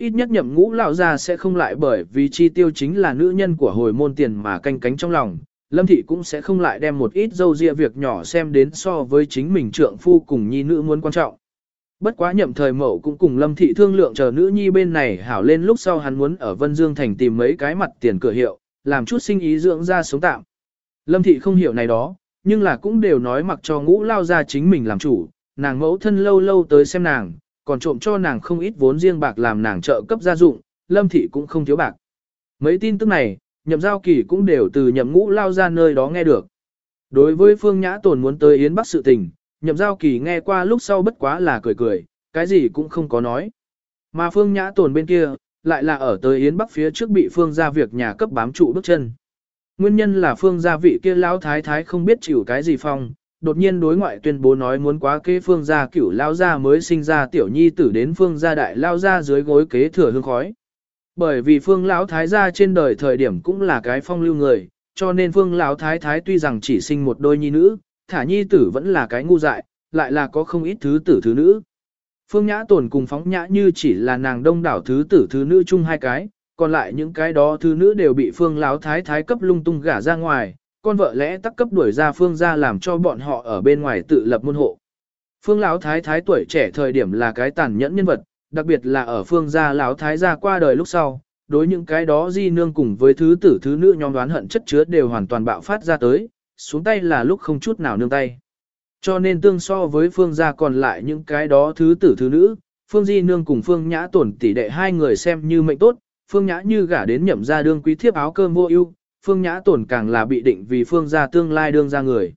Ít nhất nhậm ngũ lão gia sẽ không lại bởi vì chi tiêu chính là nữ nhân của hồi môn tiền mà canh cánh trong lòng, Lâm Thị cũng sẽ không lại đem một ít dâu ria việc nhỏ xem đến so với chính mình trượng phu cùng nhi nữ muốn quan trọng. Bất quá nhậm thời mẫu cũng cùng Lâm Thị thương lượng chờ nữ nhi bên này hảo lên lúc sau hắn muốn ở Vân Dương Thành tìm mấy cái mặt tiền cửa hiệu, làm chút sinh ý dưỡng ra sống tạm. Lâm Thị không hiểu này đó, nhưng là cũng đều nói mặc cho ngũ lao ra chính mình làm chủ, nàng mẫu thân lâu lâu tới xem nàng, còn trộm cho nàng không ít vốn riêng bạc làm nàng trợ cấp gia dụng, Lâm Thị cũng không thiếu bạc. Mấy tin tức này, nhậm giao kỳ cũng đều từ nhậm ngũ lao ra nơi đó nghe được. Đối với Phương Nhã Tồn muốn tới Yến Bắc sự tình, nhậm giao kỳ nghe qua lúc sau bất quá là cười cười, cái gì cũng không có nói. Mà Phương Nhã Tồn bên kia, lại là ở tới Yến Bắc phía trước bị Phương ra việc nhà cấp bám trụ bước chân. Nguyên nhân là Phương gia vị kia lão thái thái không biết chịu cái gì phong, đột nhiên đối ngoại tuyên bố nói muốn quá kế Phương gia cửu lao gia mới sinh ra tiểu nhi tử đến Phương gia đại lao gia dưới gối kế thừa hương khói. Bởi vì Phương lão thái gia trên đời thời điểm cũng là cái phong lưu người, cho nên Phương lão thái thái tuy rằng chỉ sinh một đôi nhi nữ, thả nhi tử vẫn là cái ngu dại, lại là có không ít thứ tử thứ nữ. Phương Nhã Tồn cùng phóng nhã như chỉ là nàng đông đảo thứ tử thứ nữ chung hai cái, còn lại những cái đó thứ nữ đều bị Phương Lão thái thái cấp lung tung gả ra ngoài, con vợ lẽ tắc cấp đuổi ra Phương ra làm cho bọn họ ở bên ngoài tự lập môn hộ. Phương Lão thái thái tuổi trẻ thời điểm là cái tàn nhẫn nhân vật, đặc biệt là ở Phương gia Lão thái gia qua đời lúc sau, đối những cái đó di nương cùng với thứ tử thứ nữ nhóm đoán hận chất chứa đều hoàn toàn bạo phát ra tới, xuống tay là lúc không chút nào nương tay. Cho nên tương so với phương gia còn lại những cái đó thứ tử thứ nữ, phương di nương cùng phương nhã tổn tỷ đệ hai người xem như mệnh tốt, phương nhã như gả đến nhậm gia đương quý thiếp áo cơm vô ưu, phương nhã tổn càng là bị định vì phương gia tương lai đương ra người.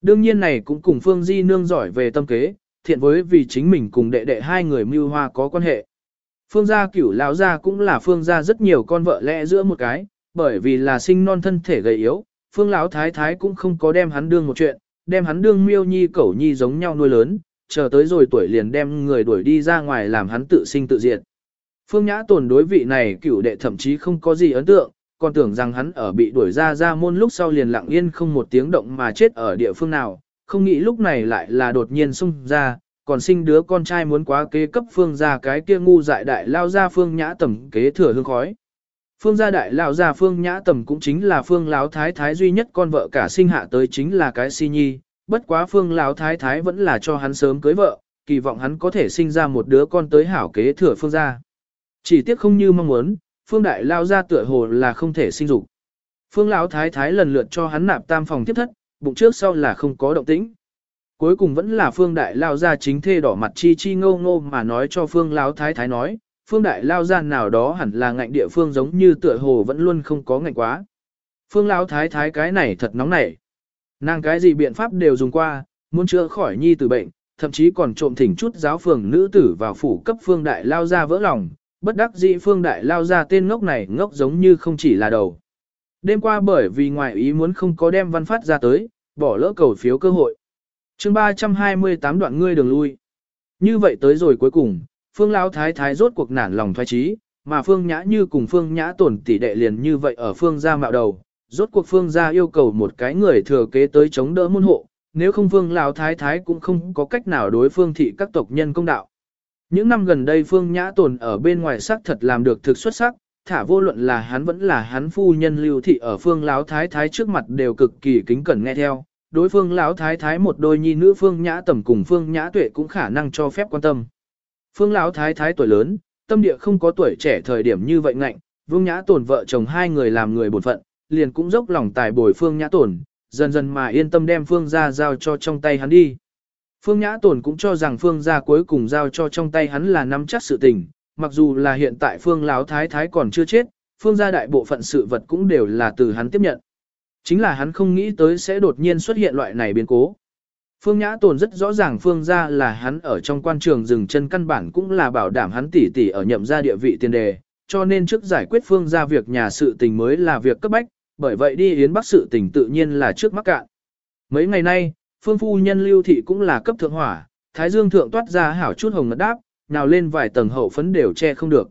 Đương nhiên này cũng cùng phương di nương giỏi về tâm kế, thiện với vì chính mình cùng đệ đệ hai người mưu hoa có quan hệ. Phương gia cửu lão gia cũng là phương gia rất nhiều con vợ lẽ giữa một cái, bởi vì là sinh non thân thể gầy yếu, phương lão thái thái cũng không có đem hắn đương một chuyện, đem hắn đương miêu nhi cẩu nhi giống nhau nuôi lớn, chờ tới rồi tuổi liền đem người đuổi đi ra ngoài làm hắn tự sinh tự diệt. Phương Nhã Tồn đối vị này cửu đệ thậm chí không có gì ấn tượng, còn tưởng rằng hắn ở bị đuổi ra ra môn lúc sau liền lặng yên không một tiếng động mà chết ở địa phương nào, không nghĩ lúc này lại là đột nhiên xung ra, còn sinh đứa con trai muốn quá kế cấp phương ra cái kia ngu dại đại lao ra phương nhã tầm kế thừa hương khói. Phương gia đại lao gia phương nhã tầm cũng chính là phương lão thái thái duy nhất con vợ cả sinh hạ tới chính là cái si nhi, bất quá phương lão thái thái vẫn là cho hắn sớm cưới vợ, kỳ vọng hắn có thể sinh ra một đứa con tới hảo kế thừa phương gia. Chỉ tiếc không như mong muốn, phương đại lao ra tựa hồ là không thể sinh dục. Phương lão thái thái lần lượt cho hắn nạp tam phòng tiếp thất, bụng trước sau là không có động tĩnh. Cuối cùng vẫn là phương đại lao ra chính thê đỏ mặt chi chi ngô ngô mà nói cho phương lão thái thái nói, phương đại lao ra nào đó hẳn là ngạnh địa phương giống như tựa hồ vẫn luôn không có ngạnh quá. Phương lão thái thái cái này thật nóng nảy. Nàng cái gì biện pháp đều dùng qua, muốn chữa khỏi nhi tử bệnh, thậm chí còn trộm thỉnh chút giáo phường nữ tử vào phủ cấp phương đại lao ra vỡ lòng, bất đắc dĩ phương đại lao ra tên ngốc này ngốc giống như không chỉ là đầu. Đêm qua bởi vì ngoại ý muốn không có đem văn phát ra tới, bỏ lỡ cầu phiếu cơ hội. chương 328 đoạn ngươi đường lui. Như vậy tới rồi cuối cùng, phương lao thái thái rốt cuộc nản lòng thoái trí, mà phương nhã như cùng phương nhã tổn tỷ đệ liền như vậy ở phương gia mạo đầu. Rốt cuộc phương gia yêu cầu một cái người thừa kế tới chống đỡ môn hộ, nếu không phương lao thái thái cũng không có cách nào đối phương thị các tộc nhân công đạo. Những năm gần đây Phương Nhã Tồn ở bên ngoài sắc thật làm được thực xuất sắc, thả vô luận là hắn vẫn là hắn phu nhân lưu thị ở Phương Lão Thái Thái trước mặt đều cực kỳ kính cẩn nghe theo. Đối phương Lão Thái Thái một đôi nhi nữ Phương Nhã Tầm cùng Phương Nhã Tuệ cũng khả năng cho phép quan tâm. Phương Lão Thái Thái tuổi lớn, tâm địa không có tuổi trẻ thời điểm như vậy ngạnh, Vương Nhã Tồn vợ chồng hai người làm người bổn phận, liền cũng dốc lòng tài bồi Phương Nhã Tồn, dần dần mà yên tâm đem Phương ra giao cho trong tay hắn đi. Phương Nhã Tồn cũng cho rằng Phương gia cuối cùng giao cho trong tay hắn là nắm chắc sự tình, mặc dù là hiện tại Phương Lão Thái Thái còn chưa chết, Phương gia đại bộ phận sự vật cũng đều là từ hắn tiếp nhận. Chính là hắn không nghĩ tới sẽ đột nhiên xuất hiện loại này biến cố. Phương Nhã Tồn rất rõ ràng Phương gia là hắn ở trong quan trường dừng chân căn bản cũng là bảo đảm hắn tỷ tỷ ở nhậm gia địa vị tiền đề, cho nên trước giải quyết Phương gia việc nhà sự tình mới là việc cấp bách, bởi vậy đi yến bắc sự tình tự nhiên là trước mắc cạn. Mấy ngày nay, Phương phu nhân lưu thị cũng là cấp thượng hỏa, thái dương thượng toát ra hảo chút hồng ngất đáp, nào lên vài tầng hậu phấn đều che không được.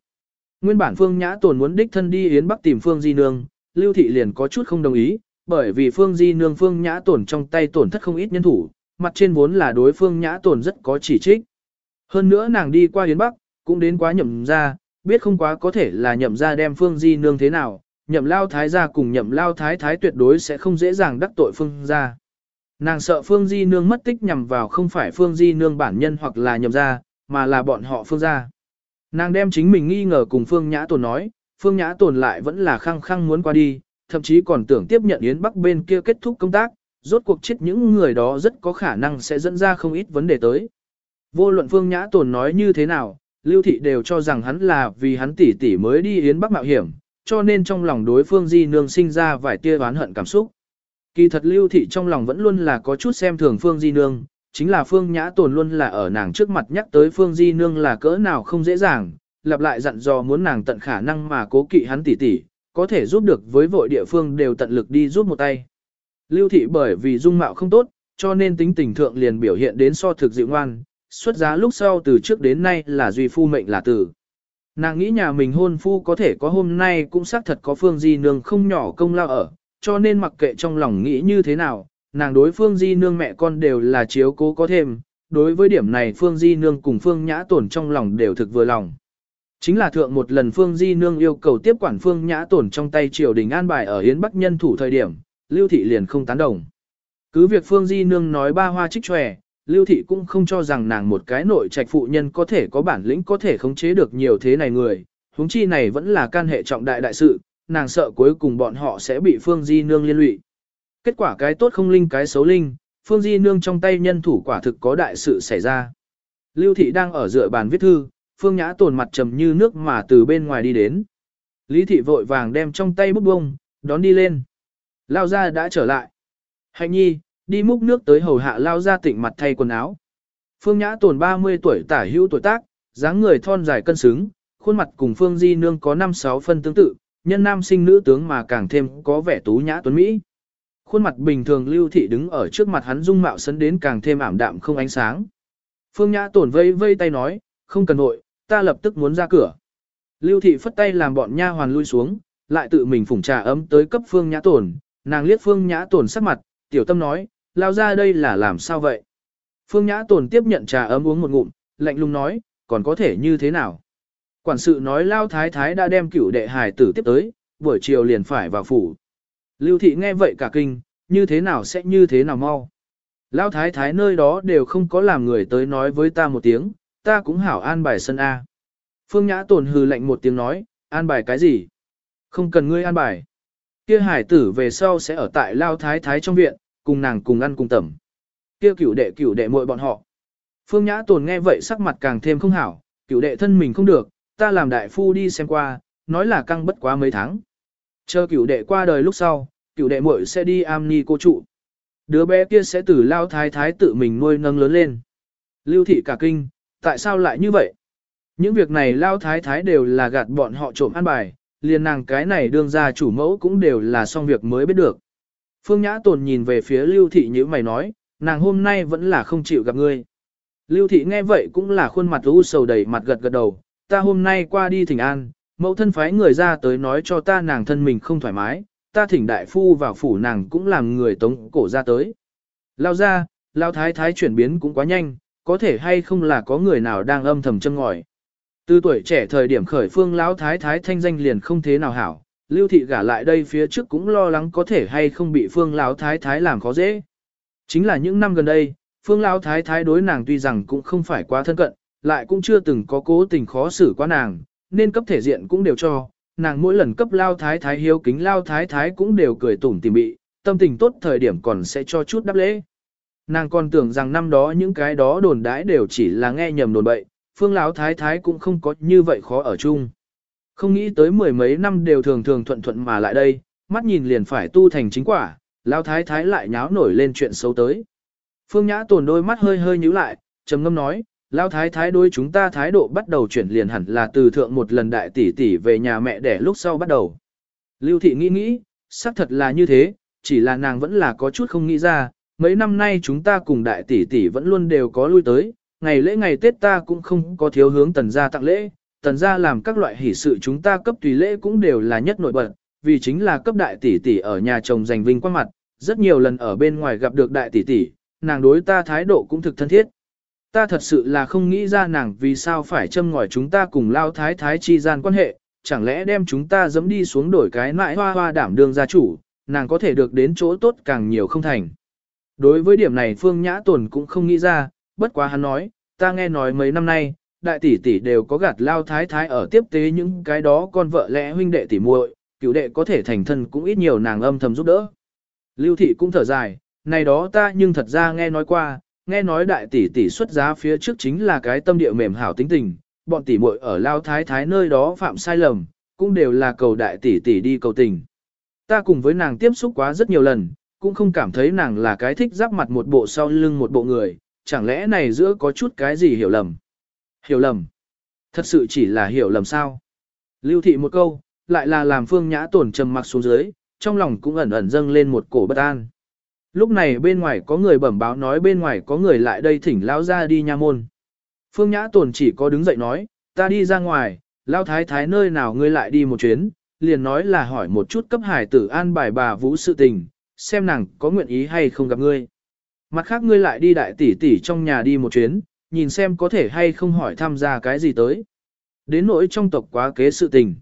Nguyên bản Phương Nhã Tồn muốn đích thân đi Yến Bắc tìm Phương Di Nương, Lưu Thị liền có chút không đồng ý, bởi vì Phương Di Nương Phương Nhã Tồn trong tay tổn thất không ít nhân thủ, mặt trên vốn là đối Phương Nhã Tồn rất có chỉ trích. Hơn nữa nàng đi qua Yến Bắc, cũng đến quá nhậm ra, biết không quá có thể là nhậm ra đem Phương Di Nương thế nào, nhậm lao thái gia cùng nhậm lao thái thái tuyệt đối sẽ không dễ dàng đắc tội phương gia. Nàng sợ phương di nương mất tích nhằm vào không phải phương di nương bản nhân hoặc là nhậm gia, mà là bọn họ phương gia. Nàng đem chính mình nghi ngờ cùng phương nhã tồn nói, phương nhã tồn lại vẫn là khăng khăng muốn qua đi, thậm chí còn tưởng tiếp nhận Yến Bắc bên kia kết thúc công tác, rốt cuộc chết những người đó rất có khả năng sẽ dẫn ra không ít vấn đề tới. Vô luận phương nhã tồn nói như thế nào, Lưu Thị đều cho rằng hắn là vì hắn tỷ tỷ mới đi Yến Bắc mạo hiểm, cho nên trong lòng đối phương Di Nương sinh ra vài tia oán hận cảm xúc. Kỳ thật Lưu Thị trong lòng vẫn luôn là có chút xem thường Phương Di Nương, chính là Phương Nhã Tồn luôn là ở nàng trước mặt nhắc tới Phương Di Nương là cỡ nào không dễ dàng, lặp lại dặn dò muốn nàng tận khả năng mà cố kỵ hắn tỉ tỉ, có thể giúp được với vội địa phương đều tận lực đi giúp một tay. Lưu Thị bởi vì dung mạo không tốt, cho nên tính tình thượng liền biểu hiện đến so thực dịu ngoan, xuất giá lúc sau từ trước đến nay là duy phu mệnh là tử. Nàng nghĩ nhà mình hôn phu có thể có hôm nay cũng xác thật có phương di nương không nhỏ công lao ở, cho nên mặc kệ trong lòng nghĩ như thế nào, nàng đối phương di nương mẹ con đều là chiếu cố có thêm, đối với điểm này phương di nương cùng phương nhã tổn trong lòng đều thực vừa lòng. Chính là thượng một lần phương di nương yêu cầu tiếp quản phương nhã tổn trong tay triều đình an bài ở Hiến Bắc nhân thủ thời điểm, lưu thị liền không tán đồng. Cứ việc phương di nương nói ba hoa trích tròe, Lưu Thị cũng không cho rằng nàng một cái nội trạch phụ nhân có thể có bản lĩnh có thể khống chế được nhiều thế này người, huống chi này vẫn là can hệ trọng đại đại sự, nàng sợ cuối cùng bọn họ sẽ bị Phương Di Nương liên lụy. Kết quả cái tốt không linh cái xấu linh, Phương Di Nương trong tay nhân thủ quả thực có đại sự xảy ra. Lưu Thị đang ở dựa bàn viết thư, Phương Nhã tồn mặt trầm như nước mà từ bên ngoài đi đến. Lý Thị vội vàng đem trong tay bút bông, đón đi lên. Lao ra đã trở lại. Hạnh nhi, đi múc nước tới hầu hạ lao ra tỉnh mặt thay quần áo. Phương Nhã tồn 30 tuổi tả hữu tuổi tác, dáng người thon dài cân xứng, khuôn mặt cùng Phương Di Nương có 5-6 phân tương tự, nhân nam sinh nữ tướng mà càng thêm có vẻ tú nhã tuấn Mỹ. Khuôn mặt bình thường lưu thị đứng ở trước mặt hắn dung mạo sấn đến càng thêm ảm đạm không ánh sáng. Phương Nhã tổn vây vây tay nói, không cần nội, ta lập tức muốn ra cửa. Lưu thị phất tay làm bọn nha hoàn lui xuống, lại tự mình phủng trà ấm tới cấp Phương Nhã tổn, nàng liếc Phương Nhã tổn sắc mặt, tiểu tâm nói, lao ra đây là làm sao vậy? Phương Nhã tổn tiếp nhận trà ấm uống một ngụm, lạnh lùng nói, còn có thể như thế nào? Quản sự nói lao thái thái đã đem cửu đệ hài tử tiếp tới, buổi chiều liền phải vào phủ. Lưu thị nghe vậy cả kinh, như thế nào sẽ như thế nào mau? Lao thái thái nơi đó đều không có làm người tới nói với ta một tiếng, ta cũng hảo an bài sân A. Phương Nhã Tồn hừ lạnh một tiếng nói, an bài cái gì? Không cần ngươi an bài. Kia hải tử về sau sẽ ở tại Lao thái thái trong viện, cùng nàng cùng ăn cùng tẩm. Kia cửu đệ cửu đệ muội bọn họ. Phương Nhã Tồn nghe vậy sắc mặt càng thêm không hảo, cửu đệ thân mình không được, ta làm đại phu đi xem qua, nói là căng bất quá mấy tháng. Chờ cửu đệ qua đời lúc sau, cửu đệ muội sẽ đi am ni cô trụ. Đứa bé kia sẽ từ lao thái thái tự mình nuôi nâng lớn lên. Lưu thị cả kinh, tại sao lại như vậy? Những việc này lao thái thái đều là gạt bọn họ trộm ăn bài, liền nàng cái này đương ra chủ mẫu cũng đều là xong việc mới biết được. Phương Nhã Tồn nhìn về phía Lưu Thị như mày nói, nàng hôm nay vẫn là không chịu gặp ngươi. Lưu Thị nghe vậy cũng là khuôn mặt u sầu đầy mặt gật gật đầu, ta hôm nay qua đi thỉnh an, mẫu thân phái người ra tới nói cho ta nàng thân mình không thoải mái, ta thỉnh đại phu vào phủ nàng cũng làm người tống cổ ra tới. Lao ra, Lao Thái Thái chuyển biến cũng quá nhanh, có thể hay không là có người nào đang âm thầm châm ngòi. Từ tuổi trẻ thời điểm khởi phương Lão Thái Thái thanh danh liền không thế nào hảo, Lưu thị gả lại đây phía trước cũng lo lắng có thể hay không bị Phương Lão Thái Thái làm khó dễ. Chính là những năm gần đây, Phương Lão Thái Thái đối nàng tuy rằng cũng không phải quá thân cận, lại cũng chưa từng có cố tình khó xử quá nàng, nên cấp thể diện cũng đều cho. Nàng mỗi lần cấp Lao Thái Thái hiếu kính Lao Thái Thái cũng đều cười tủm tỉm bị, tâm tình tốt thời điểm còn sẽ cho chút đáp lễ. Nàng còn tưởng rằng năm đó những cái đó đồn đãi đều chỉ là nghe nhầm đồn bậy, Phương Lão Thái Thái cũng không có như vậy khó ở chung. Không nghĩ tới mười mấy năm đều thường thường thuận thuận mà lại đây, mắt nhìn liền phải tu thành chính quả, lao thái thái lại nháo nổi lên chuyện xấu tới. Phương Nhã tồn đôi mắt hơi hơi nhíu lại, trầm ngâm nói, Lão thái thái đối chúng ta thái độ bắt đầu chuyển liền hẳn là từ thượng một lần đại tỷ tỷ về nhà mẹ đẻ lúc sau bắt đầu. Lưu thị nghĩ nghĩ, xác thật là như thế, chỉ là nàng vẫn là có chút không nghĩ ra, mấy năm nay chúng ta cùng đại tỷ tỷ vẫn luôn đều có lui tới, ngày lễ ngày Tết ta cũng không có thiếu hướng tần gia tặng lễ, tần gia làm các loại hỷ sự chúng ta cấp tùy lễ cũng đều là nhất nổi bật, vì chính là cấp đại tỷ tỷ ở nhà chồng giành vinh quang mặt, rất nhiều lần ở bên ngoài gặp được đại tỷ tỷ, nàng đối ta thái độ cũng thực thân thiết. Ta thật sự là không nghĩ ra nàng vì sao phải châm ngòi chúng ta cùng lao thái thái chi gian quan hệ, chẳng lẽ đem chúng ta dẫm đi xuống đổi cái mãi hoa hoa đảm đương gia chủ, nàng có thể được đến chỗ tốt càng nhiều không thành. Đối với điểm này Phương Nhã Tồn cũng không nghĩ ra, bất quá hắn nói, ta nghe nói mấy năm nay, đại tỷ tỷ đều có gạt lao thái thái ở tiếp tế những cái đó con vợ lẽ huynh đệ tỷ muội, cựu đệ có thể thành thân cũng ít nhiều nàng âm thầm giúp đỡ. Lưu thị cũng thở dài, này đó ta nhưng thật ra nghe nói qua, nghe nói đại tỷ tỷ xuất giá phía trước chính là cái tâm địa mềm hảo tính tình, bọn tỷ muội ở lao thái thái nơi đó phạm sai lầm, cũng đều là cầu đại tỷ tỷ đi cầu tình. Ta cùng với nàng tiếp xúc quá rất nhiều lần, cũng không cảm thấy nàng là cái thích giáp mặt một bộ sau lưng một bộ người, chẳng lẽ này giữa có chút cái gì hiểu lầm. Hiểu lầm. Thật sự chỉ là hiểu lầm sao. Lưu thị một câu, lại là làm phương nhã tổn trầm mặc xuống dưới, trong lòng cũng ẩn ẩn dâng lên một cổ bất an. Lúc này bên ngoài có người bẩm báo nói bên ngoài có người lại đây thỉnh lão ra đi nha môn. Phương nhã Tồn chỉ có đứng dậy nói, ta đi ra ngoài, lao thái thái nơi nào ngươi lại đi một chuyến, liền nói là hỏi một chút cấp hải tử an bài bà vũ sự tình, xem nàng có nguyện ý hay không gặp ngươi. Mặt khác ngươi lại đi đại tỷ tỷ trong nhà đi một chuyến, nhìn xem có thể hay không hỏi tham gia cái gì tới. Đến nỗi trong tộc quá kế sự tình.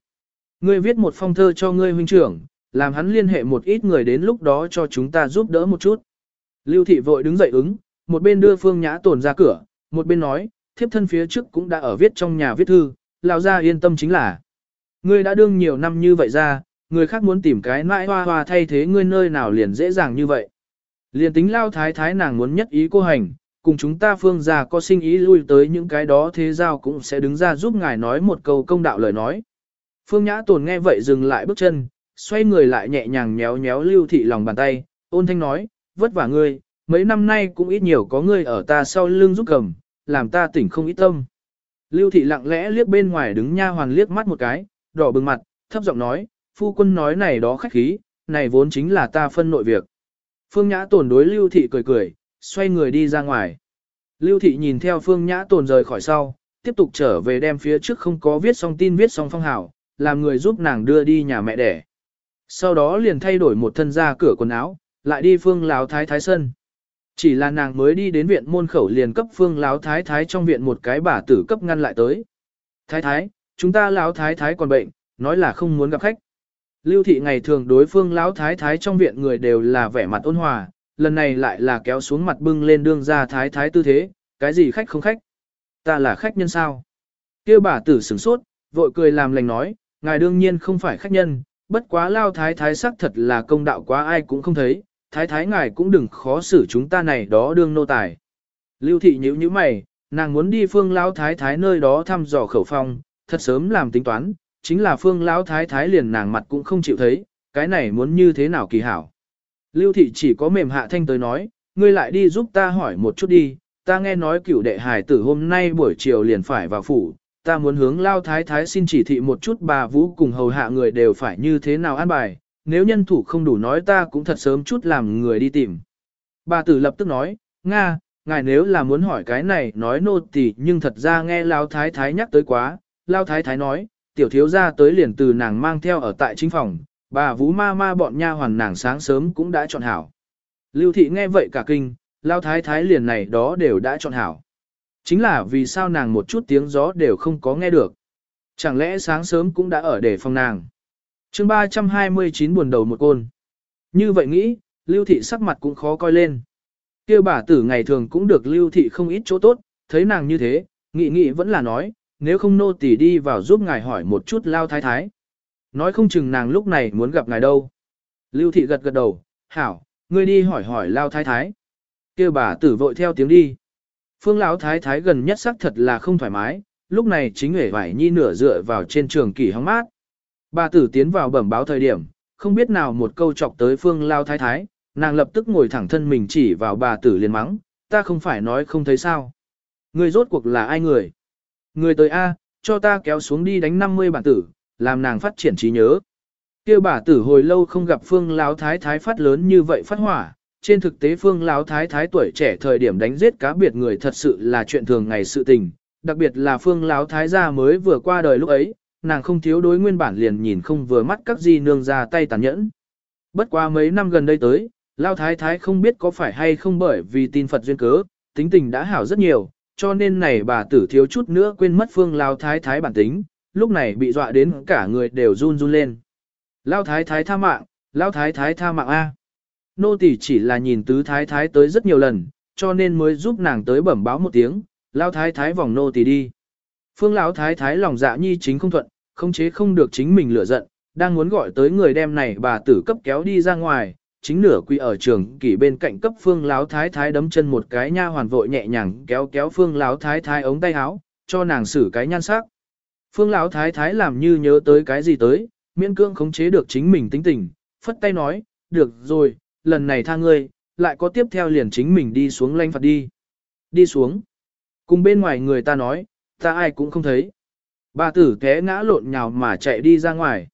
Ngươi viết một phong thơ cho ngươi huynh trưởng, làm hắn liên hệ một ít người đến lúc đó cho chúng ta giúp đỡ một chút. Lưu thị vội đứng dậy ứng, một bên đưa Phương Nhã Tồn ra cửa, một bên nói, thiếp thân phía trước cũng đã ở viết trong nhà viết thư, lão ra yên tâm chính là. Ngươi đã đương nhiều năm như vậy ra, người khác muốn tìm cái nãi hoa hoa thay thế ngươi nơi nào liền dễ dàng như vậy. Liền tính lao thái thái nàng muốn nhất ý cô hành, cùng chúng ta phương gia có sinh ý lui tới những cái đó thế giao cũng sẽ đứng ra giúp ngài nói một câu công đạo lời nói. Phương Nhã Tồn nghe vậy dừng lại bước chân, xoay người lại nhẹ nhàng nhéo nhéo lưu thị lòng bàn tay, ôn thanh nói, vất vả ngươi, mấy năm nay cũng ít nhiều có ngươi ở ta sau lưng giúp cầm, làm ta tỉnh không ít tâm. Lưu thị lặng lẽ liếc bên ngoài đứng nha hoàn liếc mắt một cái, đỏ bừng mặt, thấp giọng nói, phu quân nói này đó khách khí, này vốn chính là ta phân nội việc. Phương Nhã Tồn đối Lưu thị cười cười, xoay người đi ra ngoài. Lưu thị nhìn theo Phương Nhã Tồn rời khỏi sau, tiếp tục trở về đem phía trước không có viết xong tin viết xong phong hảo, làm người giúp nàng đưa đi nhà mẹ đẻ. Sau đó liền thay đổi một thân ra cửa quần áo, lại đi Phương Láo Thái Thái Sân. Chỉ là nàng mới đi đến viện môn khẩu liền cấp Phương Láo Thái Thái trong viện một cái bà tử cấp ngăn lại tới. Thái Thái, chúng ta Láo Thái Thái còn bệnh, nói là không muốn gặp khách. Lưu thị ngày thường đối phương Láo Thái Thái trong viện người đều là vẻ mặt ôn hòa, lần này lại là kéo xuống mặt bưng lên đương ra thái thái tư thế, cái gì khách không khách? Ta là khách nhân sao? kia bà tử sửng sốt, vội cười làm lành nói, ngài đương nhiên không phải khách nhân, bất quá lao thái thái sắc thật là công đạo quá ai cũng không thấy, thái thái ngài cũng đừng khó xử chúng ta này đó đương nô tài. Lưu thị nhíu nhíu mày, nàng muốn đi phương lao thái thái nơi đó thăm dò khẩu phong, thật sớm làm tính toán, chính là phương lão thái thái liền nàng mặt cũng không chịu thấy, cái này muốn như thế nào kỳ hảo. Lưu thị chỉ có mềm hạ thanh tới nói, ngươi lại đi giúp ta hỏi một chút đi, ta nghe nói cửu đệ hải tử hôm nay buổi chiều liền phải vào phủ, ta muốn hướng lao thái thái xin chỉ thị một chút bà vũ cùng hầu hạ người đều phải như thế nào an bài, nếu nhân thủ không đủ nói ta cũng thật sớm chút làm người đi tìm. Bà tử lập tức nói, Nga, ngài nếu là muốn hỏi cái này nói nô tỳ nhưng thật ra nghe lao thái thái nhắc tới quá, lao thái thái nói, tiểu thiếu ra tới liền từ nàng mang theo ở tại chính phòng, Bà Vũ ma ma bọn nha hoàn nàng sáng sớm cũng đã chọn hảo. Lưu thị nghe vậy cả kinh, lao thái thái liền này đó đều đã chọn hảo. Chính là vì sao nàng một chút tiếng gió đều không có nghe được. Chẳng lẽ sáng sớm cũng đã ở để phòng nàng. chương 329 buồn đầu một côn. Như vậy nghĩ, lưu thị sắc mặt cũng khó coi lên. kêu bà tử ngày thường cũng được lưu thị không ít chỗ tốt, thấy nàng như thế, nghị nghị vẫn là nói, nếu không nô tỉ đi vào giúp ngài hỏi một chút lao thái thái. Nói không chừng nàng lúc này muốn gặp ngài đâu. Lưu thị gật gật đầu, hảo, ngươi đi hỏi hỏi lao thái thái. kêu bà tử vội theo tiếng đi. Phương lão thái thái gần nhất xác thật là không thoải mái, lúc này chính hể vải nhi nửa dựa vào trên trường kỳ hóng mát. Bà tử tiến vào bẩm báo thời điểm, không biết nào một câu chọc tới phương lao thái thái, nàng lập tức ngồi thẳng thân mình chỉ vào bà tử liền mắng, ta không phải nói không thấy sao. Người rốt cuộc là ai người? Người tới A, cho ta kéo xuống đi đánh 50 bản tử, làm nàng phát triển trí nhớ. Kia bà tử hồi lâu không gặp Phương Lão Thái Thái phát lớn như vậy phát hỏa, trên thực tế Phương Lão Thái Thái tuổi trẻ thời điểm đánh giết cá biệt người thật sự là chuyện thường ngày sự tình, đặc biệt là Phương Lão Thái gia mới vừa qua đời lúc ấy, nàng không thiếu đối nguyên bản liền nhìn không vừa mắt các gì nương ra tay tàn nhẫn. Bất qua mấy năm gần đây tới, Lão Thái Thái không biết có phải hay không bởi vì tin Phật duyên cớ, tính tình đã hảo rất nhiều, cho nên này bà tử thiếu chút nữa quên mất Phương Lão Thái Thái bản tính, lúc này bị dọa đến cả người đều run run lên. lão thái thái tha mạng, lão thái thái tha mạng A. Nô tỳ chỉ là nhìn tứ thái thái tới rất nhiều lần, cho nên mới giúp nàng tới bẩm báo một tiếng, lao thái thái vòng nô tỳ đi. Phương lão thái thái lòng dạ nhi chính không thuận, không chế không được chính mình lửa giận, đang muốn gọi tới người đem này bà tử cấp kéo đi ra ngoài, chính nửa quỳ ở trường kỷ bên cạnh cấp phương lão thái thái đấm chân một cái nha hoàn vội nhẹ nhàng kéo kéo phương lão thái thái ống tay áo, cho nàng xử cái nhan sắc. Phương lão thái thái làm như nhớ tới cái gì tới, miễn cương khống chế được chính mình tính tình, phất tay nói, được rồi, lần này tha ngươi, lại có tiếp theo liền chính mình đi xuống lanh phạt đi. Đi xuống. Cùng bên ngoài người ta nói, ta ai cũng không thấy. Bà tử té ngã lộn nhào mà chạy đi ra ngoài.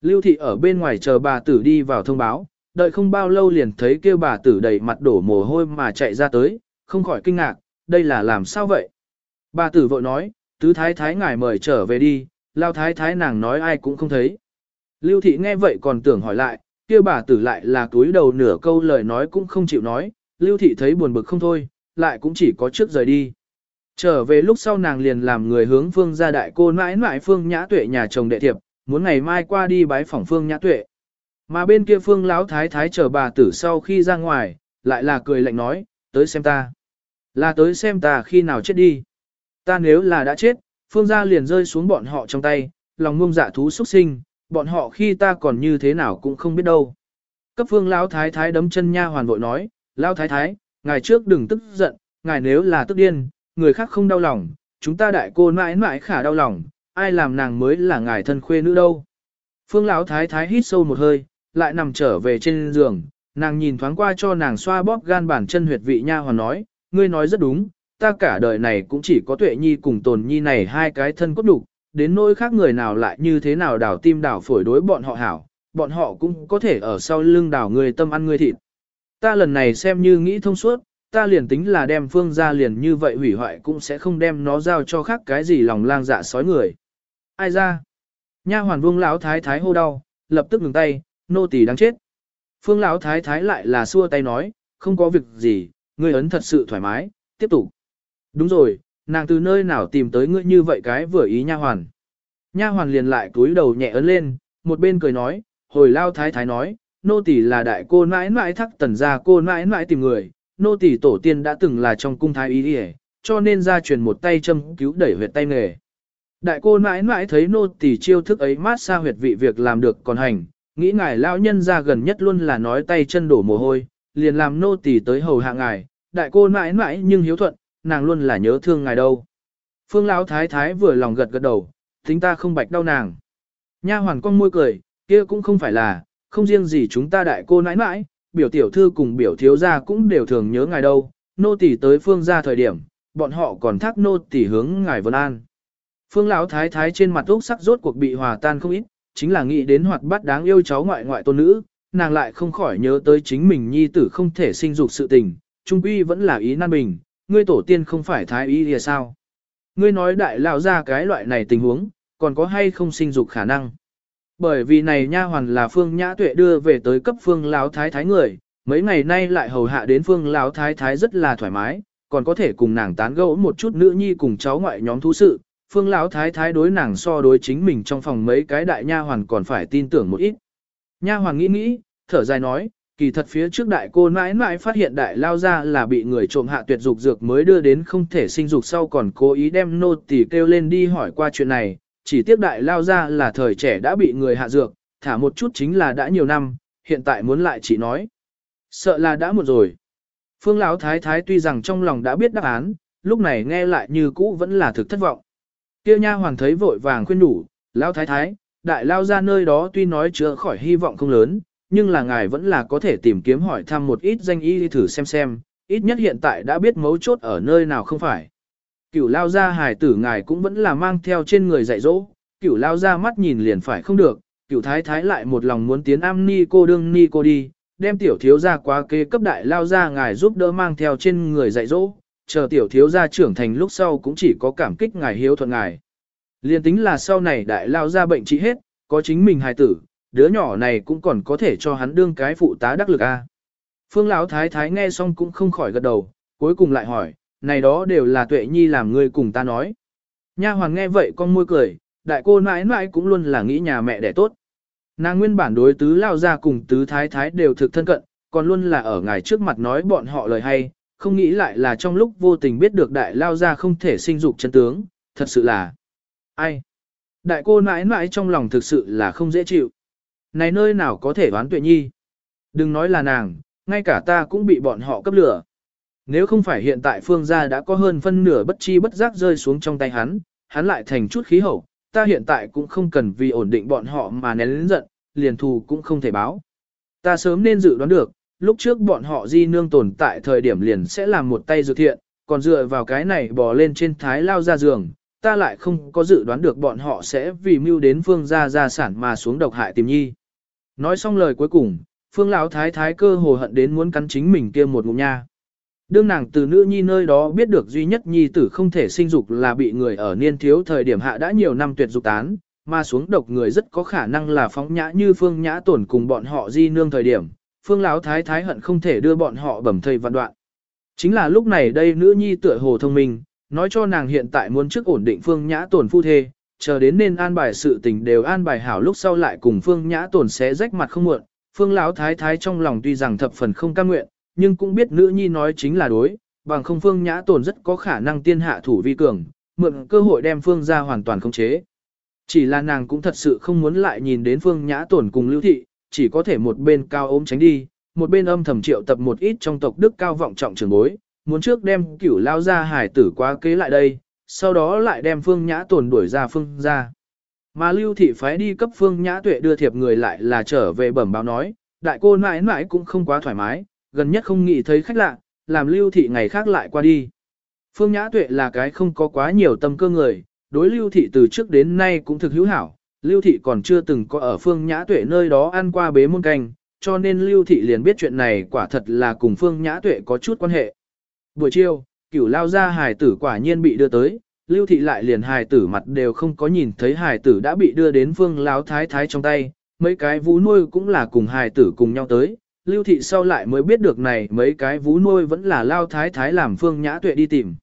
Lưu thị ở bên ngoài chờ bà tử đi vào thông báo, đợi không bao lâu liền thấy kêu bà tử đầy mặt đổ mồ hôi mà chạy ra tới, không khỏi kinh ngạc, đây là làm sao vậy? Bà tử vội nói, tứ thái thái ngài mời trở về đi, lao thái thái nàng nói ai cũng không thấy. Lưu thị nghe vậy còn tưởng hỏi lại, kia bà tử lại là túi đầu nửa câu lời nói cũng không chịu nói, lưu thị thấy buồn bực không thôi, lại cũng chỉ có trước rời đi. Trở về lúc sau nàng liền làm người hướng phương gia đại cô nãi nãi phương nhã tuệ nhà chồng đệ thiệp, muốn ngày mai qua đi bái phỏng phương nhã tuệ. Mà bên kia phương lão thái thái chờ bà tử sau khi ra ngoài, lại là cười lạnh nói, tới xem ta. Là tới xem ta khi nào chết đi. Ta nếu là đã chết, phương gia liền rơi xuống bọn họ trong tay, lòng ngông dạ thú xuất sinh, bọn họ khi ta còn như thế nào cũng không biết đâu. Cấp phương lão thái thái đấm chân nha hoàn vội nói, lão thái thái, ngài trước đừng tức giận, ngài nếu là tức điên, người khác không đau lòng, chúng ta đại cô mãi mãi khả đau lòng, ai làm nàng mới là ngài thân khuê nữ đâu. Phương lão thái thái hít sâu một hơi, lại nằm trở về trên giường, nàng nhìn thoáng qua cho nàng xoa bóp gan bản chân huyệt vị nha hoàn nói, ngươi nói rất đúng, ta cả đời này cũng chỉ có tuệ nhi cùng tồn nhi này hai cái thân cốt đủ, đến nỗi khác người nào lại như thế nào đảo tim đảo phổi đối bọn họ hảo, bọn họ cũng có thể ở sau lưng đảo người tâm ăn người thịt. Ta lần này xem như nghĩ thông suốt, ta liền tính là đem phương ra liền như vậy hủy hoại cũng sẽ không đem nó giao cho khác cái gì lòng lang dạ sói người. Ai ra? Nha hoàn vương lão thái thái hô đau, lập tức ngừng tay, nô tỳ đáng chết. Phương lão thái thái lại là xua tay nói, không có việc gì, ngươi ấn thật sự thoải mái, tiếp tục. Đúng rồi, nàng từ nơi nào tìm tới ngươi như vậy cái vừa ý nha hoàn. Nha hoàn liền lại túi đầu nhẹ ấn lên, một bên cười nói, hồi lao thái thái nói, nô tỳ là đại cô nãi nãi thắc tần gia cô nãi nãi tìm người, nô tỳ tổ tiên đã từng là trong cung thái y đi cho nên ra truyền một tay châm cứu đẩy huyệt tay nghề. Đại cô nãi nãi thấy nô tỳ chiêu thức ấy mát xa huyệt vị việc làm được còn hành, nghĩ ngài lão nhân ra gần nhất luôn là nói tay chân đổ mồ hôi, liền làm nô tỳ tới hầu hạ ngài, đại cô nãi nãi nhưng hiếu thuận, nàng luôn là nhớ thương ngài đâu. Phương lão thái thái vừa lòng gật gật đầu, tính ta không bạch đau nàng. Nha hoàn con môi cười, kia cũng không phải là, không riêng gì chúng ta đại cô nãi nãi, biểu tiểu thư cùng biểu thiếu gia cũng đều thường nhớ ngài đâu, nô tỳ tới phương gia thời điểm, bọn họ còn thác nô tỳ hướng ngài vân an. Phương lão thái thái trên mặt úc sắc rốt cuộc bị hòa tan không ít, chính là nghĩ đến hoạt bát đáng yêu cháu ngoại ngoại tôn nữ, nàng lại không khỏi nhớ tới chính mình nhi tử không thể sinh dục sự tình, trung quy vẫn là ý nan bình, ngươi tổ tiên không phải thái y thì sao? Ngươi nói đại lão ra cái loại này tình huống, còn có hay không sinh dục khả năng? Bởi vì này nha hoàn là phương nhã tuệ đưa về tới cấp phương lão thái thái người, mấy ngày nay lại hầu hạ đến phương lão thái thái rất là thoải mái, còn có thể cùng nàng tán gẫu một chút nữ nhi cùng cháu ngoại nhóm thú sự, phương lão thái thái đối nàng so đối chính mình trong phòng mấy cái đại nha hoàn còn phải tin tưởng một ít. Nha hoàn nghĩ nghĩ, thở dài nói, kỳ thật phía trước đại cô mãi mãi phát hiện đại lao ra là bị người trộm hạ tuyệt dục dược mới đưa đến không thể sinh dục sau còn cố ý đem nô tỳ kêu lên đi hỏi qua chuyện này, chỉ tiếc đại lao ra là thời trẻ đã bị người hạ dược, thả một chút chính là đã nhiều năm, hiện tại muốn lại chỉ nói. Sợ là đã một rồi. Phương Lão Thái Thái tuy rằng trong lòng đã biết đáp án, lúc này nghe lại như cũ vẫn là thực thất vọng. tiêu nha hoàng thấy vội vàng khuyên đủ, Lão Thái Thái, đại lao ra nơi đó tuy nói chữa khỏi hy vọng không lớn, nhưng là ngài vẫn là có thể tìm kiếm hỏi thăm một ít danh y thử xem xem, ít nhất hiện tại đã biết mấu chốt ở nơi nào không phải. Cửu lao ra hài tử ngài cũng vẫn là mang theo trên người dạy dỗ, cửu lao ra mắt nhìn liền phải không được, cửu thái thái lại một lòng muốn tiến am ni cô đương ni cô đi, đem tiểu thiếu ra quá kế cấp đại lao ra ngài giúp đỡ mang theo trên người dạy dỗ, chờ tiểu thiếu ra trưởng thành lúc sau cũng chỉ có cảm kích ngài hiếu thuận ngài. Liên tính là sau này đại lao ra bệnh trị hết, có chính mình hài tử, đứa nhỏ này cũng còn có thể cho hắn đương cái phụ tá đắc lực a. Phương Lão Thái Thái nghe xong cũng không khỏi gật đầu, cuối cùng lại hỏi, này đó đều là tuệ nhi làm ngươi cùng ta nói. Nha hoàn nghe vậy con môi cười, đại cô mãi mãi cũng luôn là nghĩ nhà mẹ đẻ tốt. Nàng nguyên bản đối tứ lao ra cùng tứ thái thái đều thực thân cận, còn luôn là ở ngài trước mặt nói bọn họ lời hay, không nghĩ lại là trong lúc vô tình biết được đại lao ra không thể sinh dục chân tướng, thật sự là ai. Đại cô mãi mãi trong lòng thực sự là không dễ chịu. Này nơi nào có thể đoán tuệ nhi. Đừng nói là nàng, ngay cả ta cũng bị bọn họ cấp lửa. Nếu không phải hiện tại phương gia đã có hơn phân nửa bất chi bất giác rơi xuống trong tay hắn, hắn lại thành chút khí hậu, ta hiện tại cũng không cần vì ổn định bọn họ mà nén lớn giận, liền thù cũng không thể báo. Ta sớm nên dự đoán được, lúc trước bọn họ di nương tồn tại thời điểm liền sẽ làm một tay dự thiện, còn dựa vào cái này bò lên trên thái lao ra giường, ta lại không có dự đoán được bọn họ sẽ vì mưu đến phương gia gia sản mà xuống độc hại tìm nhi. Nói xong lời cuối cùng, phương lão thái thái cơ hồ hận đến muốn cắn chính mình kia một ngụm nha. Đương nàng từ nữ nhi nơi đó biết được duy nhất nhi tử không thể sinh dục là bị người ở niên thiếu thời điểm hạ đã nhiều năm tuyệt dục tán, mà xuống độc người rất có khả năng là phóng nhã như phương nhã tổn cùng bọn họ di nương thời điểm, phương lão thái thái hận không thể đưa bọn họ bẩm thầy văn đoạn. Chính là lúc này đây nữ nhi tựa hồ thông minh, nói cho nàng hiện tại muốn trước ổn định phương nhã tổn phu thê, chờ đến nên an bài sự tình đều an bài hảo lúc sau lại cùng phương nhã tổn sẽ rách mặt không muộn. Phương lão thái thái trong lòng tuy rằng thập phần không cam nguyện, nhưng cũng biết nữ nhi nói chính là đối, bằng không phương nhã tổn rất có khả năng tiên hạ thủ vi cường, mượn cơ hội đem phương ra hoàn toàn khống chế. Chỉ là nàng cũng thật sự không muốn lại nhìn đến phương nhã tổn cùng lưu thị, chỉ có thể một bên cao ôm tránh đi, một bên âm thầm triệu tập một ít trong tộc đức cao vọng trọng trường bối, muốn trước đem cửu lao ra hải tử quá kế lại đây, sau đó lại đem phương nhã Tuần đuổi ra phương ra. Mà lưu thị phái đi cấp phương nhã tuệ đưa thiệp người lại là trở về bẩm báo nói, đại cô mãi mãi cũng không quá thoải mái, gần nhất không nghĩ thấy khách lạ, làm lưu thị ngày khác lại qua đi. Phương nhã tuệ là cái không có quá nhiều tâm cơ người, đối lưu thị từ trước đến nay cũng thực hữu hảo, lưu thị còn chưa từng có ở phương nhã tuệ nơi đó ăn qua bế môn canh, cho nên lưu thị liền biết chuyện này quả thật là cùng phương nhã tuệ có chút quan hệ. Buổi chiều, cửu lao ra hài tử quả nhiên bị đưa tới, lưu thị lại liền hài tử mặt đều không có nhìn thấy hài tử đã bị đưa đến phương lao thái thái trong tay, mấy cái vú nuôi cũng là cùng hài tử cùng nhau tới. Lưu thị sau lại mới biết được này mấy cái vú nuôi vẫn là lao thái thái làm phương nhã tuệ đi tìm.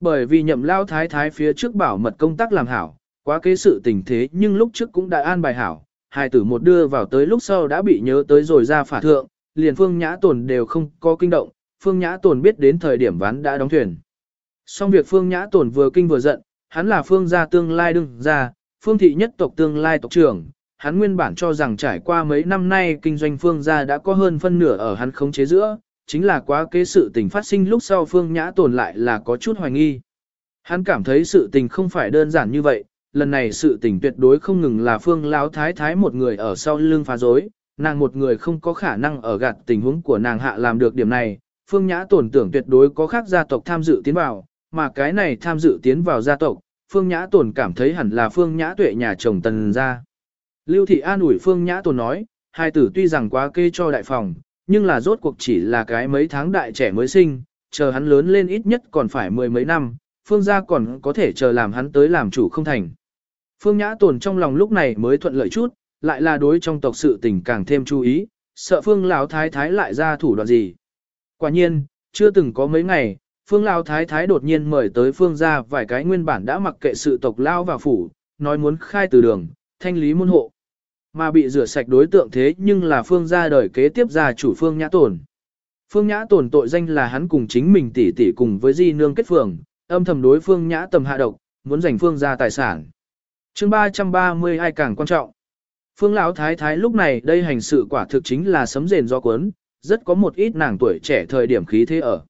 Bởi vì nhậm lao thái thái phía trước bảo mật công tác làm hảo, quá kế sự tình thế nhưng lúc trước cũng đã an bài hảo, hài tử một đưa vào tới lúc sau đã bị nhớ tới rồi ra phả thượng, liền phương nhã tồn đều không có kinh động, phương nhã tồn biết đến thời điểm ván đã đóng thuyền. Xong việc phương nhã tồn vừa kinh vừa giận, hắn là phương gia tương lai đương gia, phương thị nhất tộc tương lai tộc trưởng, hắn nguyên bản cho rằng trải qua mấy năm nay kinh doanh phương gia đã có hơn phân nửa ở hắn khống chế giữa, chính là quá kế sự tình phát sinh lúc sau phương nhã tồn lại là có chút hoài nghi. Hắn cảm thấy sự tình không phải đơn giản như vậy, lần này sự tình tuyệt đối không ngừng là phương lão thái thái một người ở sau lưng phá rối, nàng một người không có khả năng ở gạt tình huống của nàng hạ làm được điểm này, phương nhã tổn tưởng tuyệt đối có khác gia tộc tham dự tiến vào, mà cái này tham dự tiến vào gia tộc, phương nhã tổn cảm thấy hẳn là phương nhã tuệ nhà chồng tần gia. Lưu thị an ủi phương nhã tổn nói, hai tử tuy rằng quá kê cho đại phòng, nhưng là rốt cuộc chỉ là cái mấy tháng đại trẻ mới sinh, chờ hắn lớn lên ít nhất còn phải mười mấy năm, phương gia còn có thể chờ làm hắn tới làm chủ không thành. Phương Nhã tổn trong lòng lúc này mới thuận lợi chút, lại là đối trong tộc sự tình càng thêm chú ý, sợ Phương Lão Thái Thái lại ra thủ đoạn gì. Quả nhiên, chưa từng có mấy ngày, Phương Lão Thái Thái đột nhiên mời tới Phương gia vài cái nguyên bản đã mặc kệ sự tộc lao và phủ, nói muốn khai từ đường, thanh lý môn hộ. Mà bị rửa sạch đối tượng thế nhưng là Phương gia đời kế tiếp gia chủ Phương Nhã Tồn. Phương Nhã Tồn tội danh là hắn cùng chính mình tỷ tỷ cùng với Di Nương kết phường, âm thầm đối Phương Nhã tầm hạ độc, muốn giành Phương gia tài sản. Chương 332 càng quan trọng. Phương Lão Thái Thái lúc này đây hành sự quả thực chính là sấm rền do cuốn, rất có một ít nàng tuổi trẻ thời điểm khí thế ở.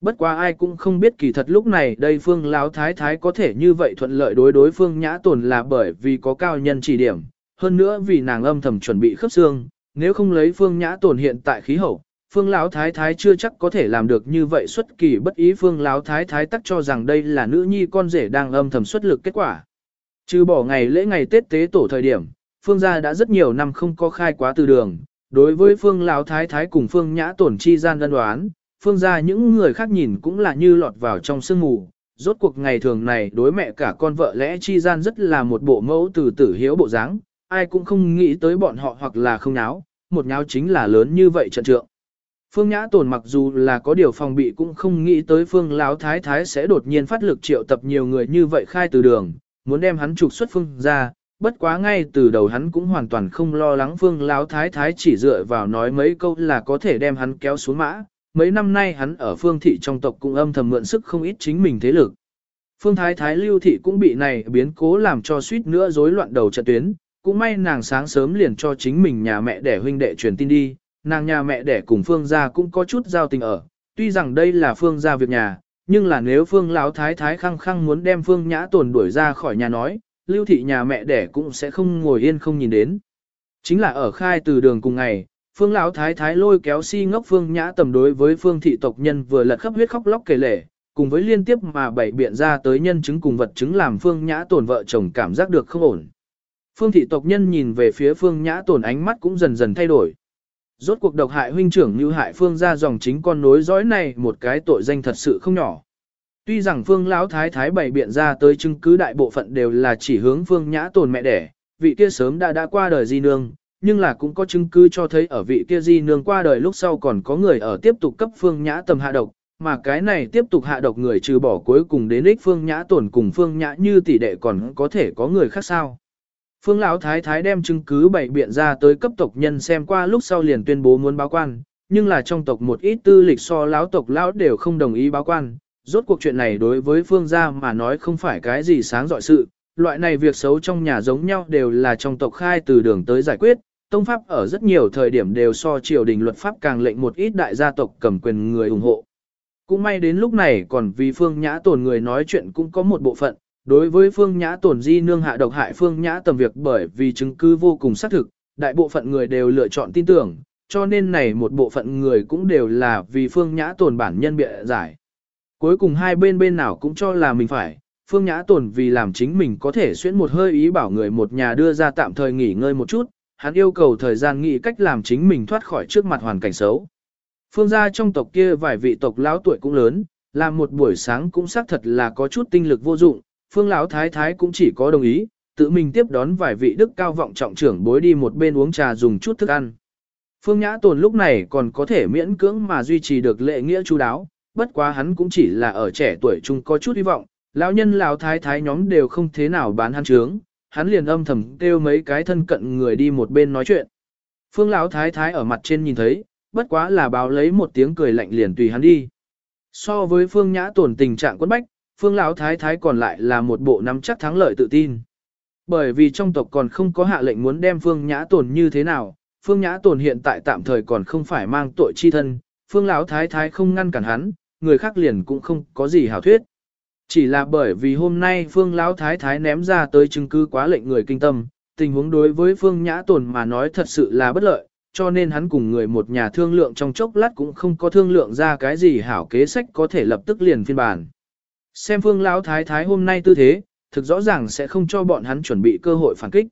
Bất quá ai cũng không biết kỳ thật lúc này đây Phương Lão Thái Thái có thể như vậy thuận lợi đối đối Phương Nhã Tồn là bởi vì có cao nhân chỉ điểm, hơn nữa vì nàng âm thầm chuẩn bị khớp xương, nếu không lấy Phương Nhã Tồn hiện tại khí hậu, Phương Lão Thái Thái chưa chắc có thể làm được như vậy xuất kỳ bất ý Phương Lão Thái Thái tắc cho rằng đây là nữ nhi con rể đang âm thầm xuất lực kết quả. Trừ bỏ ngày lễ ngày Tết tế tổ thời điểm, Phương gia đã rất nhiều năm không có khai quá từ đường. Đối với Phương Lão Thái Thái cùng Phương Nhã tổn chi gian đơn đoán, Phương gia những người khác nhìn cũng là như lọt vào trong sương mù. Rốt cuộc ngày thường này đối mẹ cả con vợ lẽ chi gian rất là một bộ mẫu từ tử hiếu bộ dáng, ai cũng không nghĩ tới bọn họ hoặc là không nháo, một nháo chính là lớn như vậy trận trượng. Phương Nhã Tồn mặc dù là có điều phòng bị cũng không nghĩ tới Phương Lão Thái Thái sẽ đột nhiên phát lực triệu tập nhiều người như vậy khai từ đường, muốn đem hắn trục xuất phương ra, bất quá ngay từ đầu hắn cũng hoàn toàn không lo lắng phương lão thái thái chỉ dựa vào nói mấy câu là có thể đem hắn kéo xuống mã. Mấy năm nay hắn ở phương thị trong tộc cũng âm thầm mượn sức không ít chính mình thế lực. Phương thái thái lưu thị cũng bị này biến cố làm cho suýt nữa rối loạn đầu trận tuyến, cũng may nàng sáng sớm liền cho chính mình nhà mẹ đẻ huynh đệ truyền tin đi, nàng nhà mẹ đẻ cùng phương gia cũng có chút giao tình ở, tuy rằng đây là phương gia việc nhà, nhưng là nếu phương lão thái thái khăng khăng muốn đem phương nhã tồn đuổi ra khỏi nhà nói, lưu thị nhà mẹ đẻ cũng sẽ không ngồi yên không nhìn đến. Chính là ở khai từ đường cùng ngày, phương lão thái thái lôi kéo si ngốc phương nhã tầm đối với phương thị tộc nhân vừa lật khắp huyết khóc lóc kể lể, cùng với liên tiếp mà bảy biện ra tới nhân chứng cùng vật chứng làm phương nhã tổn vợ chồng cảm giác được không ổn. Phương thị tộc nhân nhìn về phía phương nhã tổn ánh mắt cũng dần dần thay đổi. Rốt cuộc độc hại huynh trưởng như hại phương ra dòng chính con nối dõi này một cái tội danh thật sự không nhỏ. Tuy rằng phương lão thái thái bày biện ra tới chứng cứ đại bộ phận đều là chỉ hướng phương nhã tồn mẹ đẻ, vị kia sớm đã đã qua đời di nương, nhưng là cũng có chứng cứ cho thấy ở vị kia di nương qua đời lúc sau còn có người ở tiếp tục cấp phương nhã tầm hạ độc, mà cái này tiếp tục hạ độc người trừ bỏ cuối cùng đến ích phương nhã tổn cùng phương nhã như tỷ đệ còn có thể có người khác sao. Phương Lão Thái Thái đem chứng cứ bày biện ra tới cấp tộc nhân xem qua lúc sau liền tuyên bố muốn báo quan, nhưng là trong tộc một ít tư lịch so lão tộc lão đều không đồng ý báo quan. Rốt cuộc chuyện này đối với Phương gia mà nói không phải cái gì sáng dọi sự, loại này việc xấu trong nhà giống nhau đều là trong tộc khai từ đường tới giải quyết. Tông pháp ở rất nhiều thời điểm đều so triều đình luật pháp càng lệnh một ít đại gia tộc cầm quyền người ủng hộ. Cũng may đến lúc này còn vì Phương Nhã Tồn người nói chuyện cũng có một bộ phận, đối với Phương Nhã Tồn di nương hạ độc hại Phương Nhã tầm việc bởi vì chứng cứ vô cùng xác thực, đại bộ phận người đều lựa chọn tin tưởng, cho nên này một bộ phận người cũng đều là vì Phương Nhã Tồn bản nhân bịa giải. Cuối cùng hai bên bên nào cũng cho là mình phải, Phương Nhã Tồn vì làm chính mình có thể xuyên một hơi ý bảo người một nhà đưa ra tạm thời nghỉ ngơi một chút, hắn yêu cầu thời gian nghĩ cách làm chính mình thoát khỏi trước mặt hoàn cảnh xấu. Phương gia trong tộc kia vài vị tộc lão tuổi cũng lớn, làm một buổi sáng cũng xác thật là có chút tinh lực vô dụng, Phương lão thái thái cũng chỉ có đồng ý, tự mình tiếp đón vài vị đức cao vọng trọng trưởng bối đi một bên uống trà dùng chút thức ăn. Phương Nhã Tồn lúc này còn có thể miễn cưỡng mà duy trì được lệ nghĩa chú đáo, bất quá hắn cũng chỉ là ở trẻ tuổi chung có chút hy vọng, lão nhân lão thái thái nhóm đều không thế nào bán hắn trướng, hắn liền âm thầm kêu mấy cái thân cận người đi một bên nói chuyện. Phương lão thái thái ở mặt trên nhìn thấy, bất quá là báo lấy một tiếng cười lạnh liền tùy hắn đi. So với Phương Nhã tổn tình trạng quân bách, Phương Lão Thái Thái còn lại là một bộ nắm chắc thắng lợi tự tin. Bởi vì trong tộc còn không có hạ lệnh muốn đem Phương Nhã tổn như thế nào, Phương Nhã tổn hiện tại tạm thời còn không phải mang tội chi thân, Phương Lão Thái Thái không ngăn cản hắn, người khác liền cũng không có gì hảo thuyết. Chỉ là bởi vì hôm nay Phương Lão Thái Thái ném ra tới chứng cứ quá lệnh người kinh tâm, tình huống đối với Phương Nhã Tồn mà nói thật sự là bất lợi, cho nên hắn cùng người một nhà thương lượng trong chốc lát cũng không có thương lượng ra cái gì hảo kế sách có thể lập tức liền phiên bản. Xem phương lão thái thái hôm nay tư thế, thực rõ ràng sẽ không cho bọn hắn chuẩn bị cơ hội phản kích.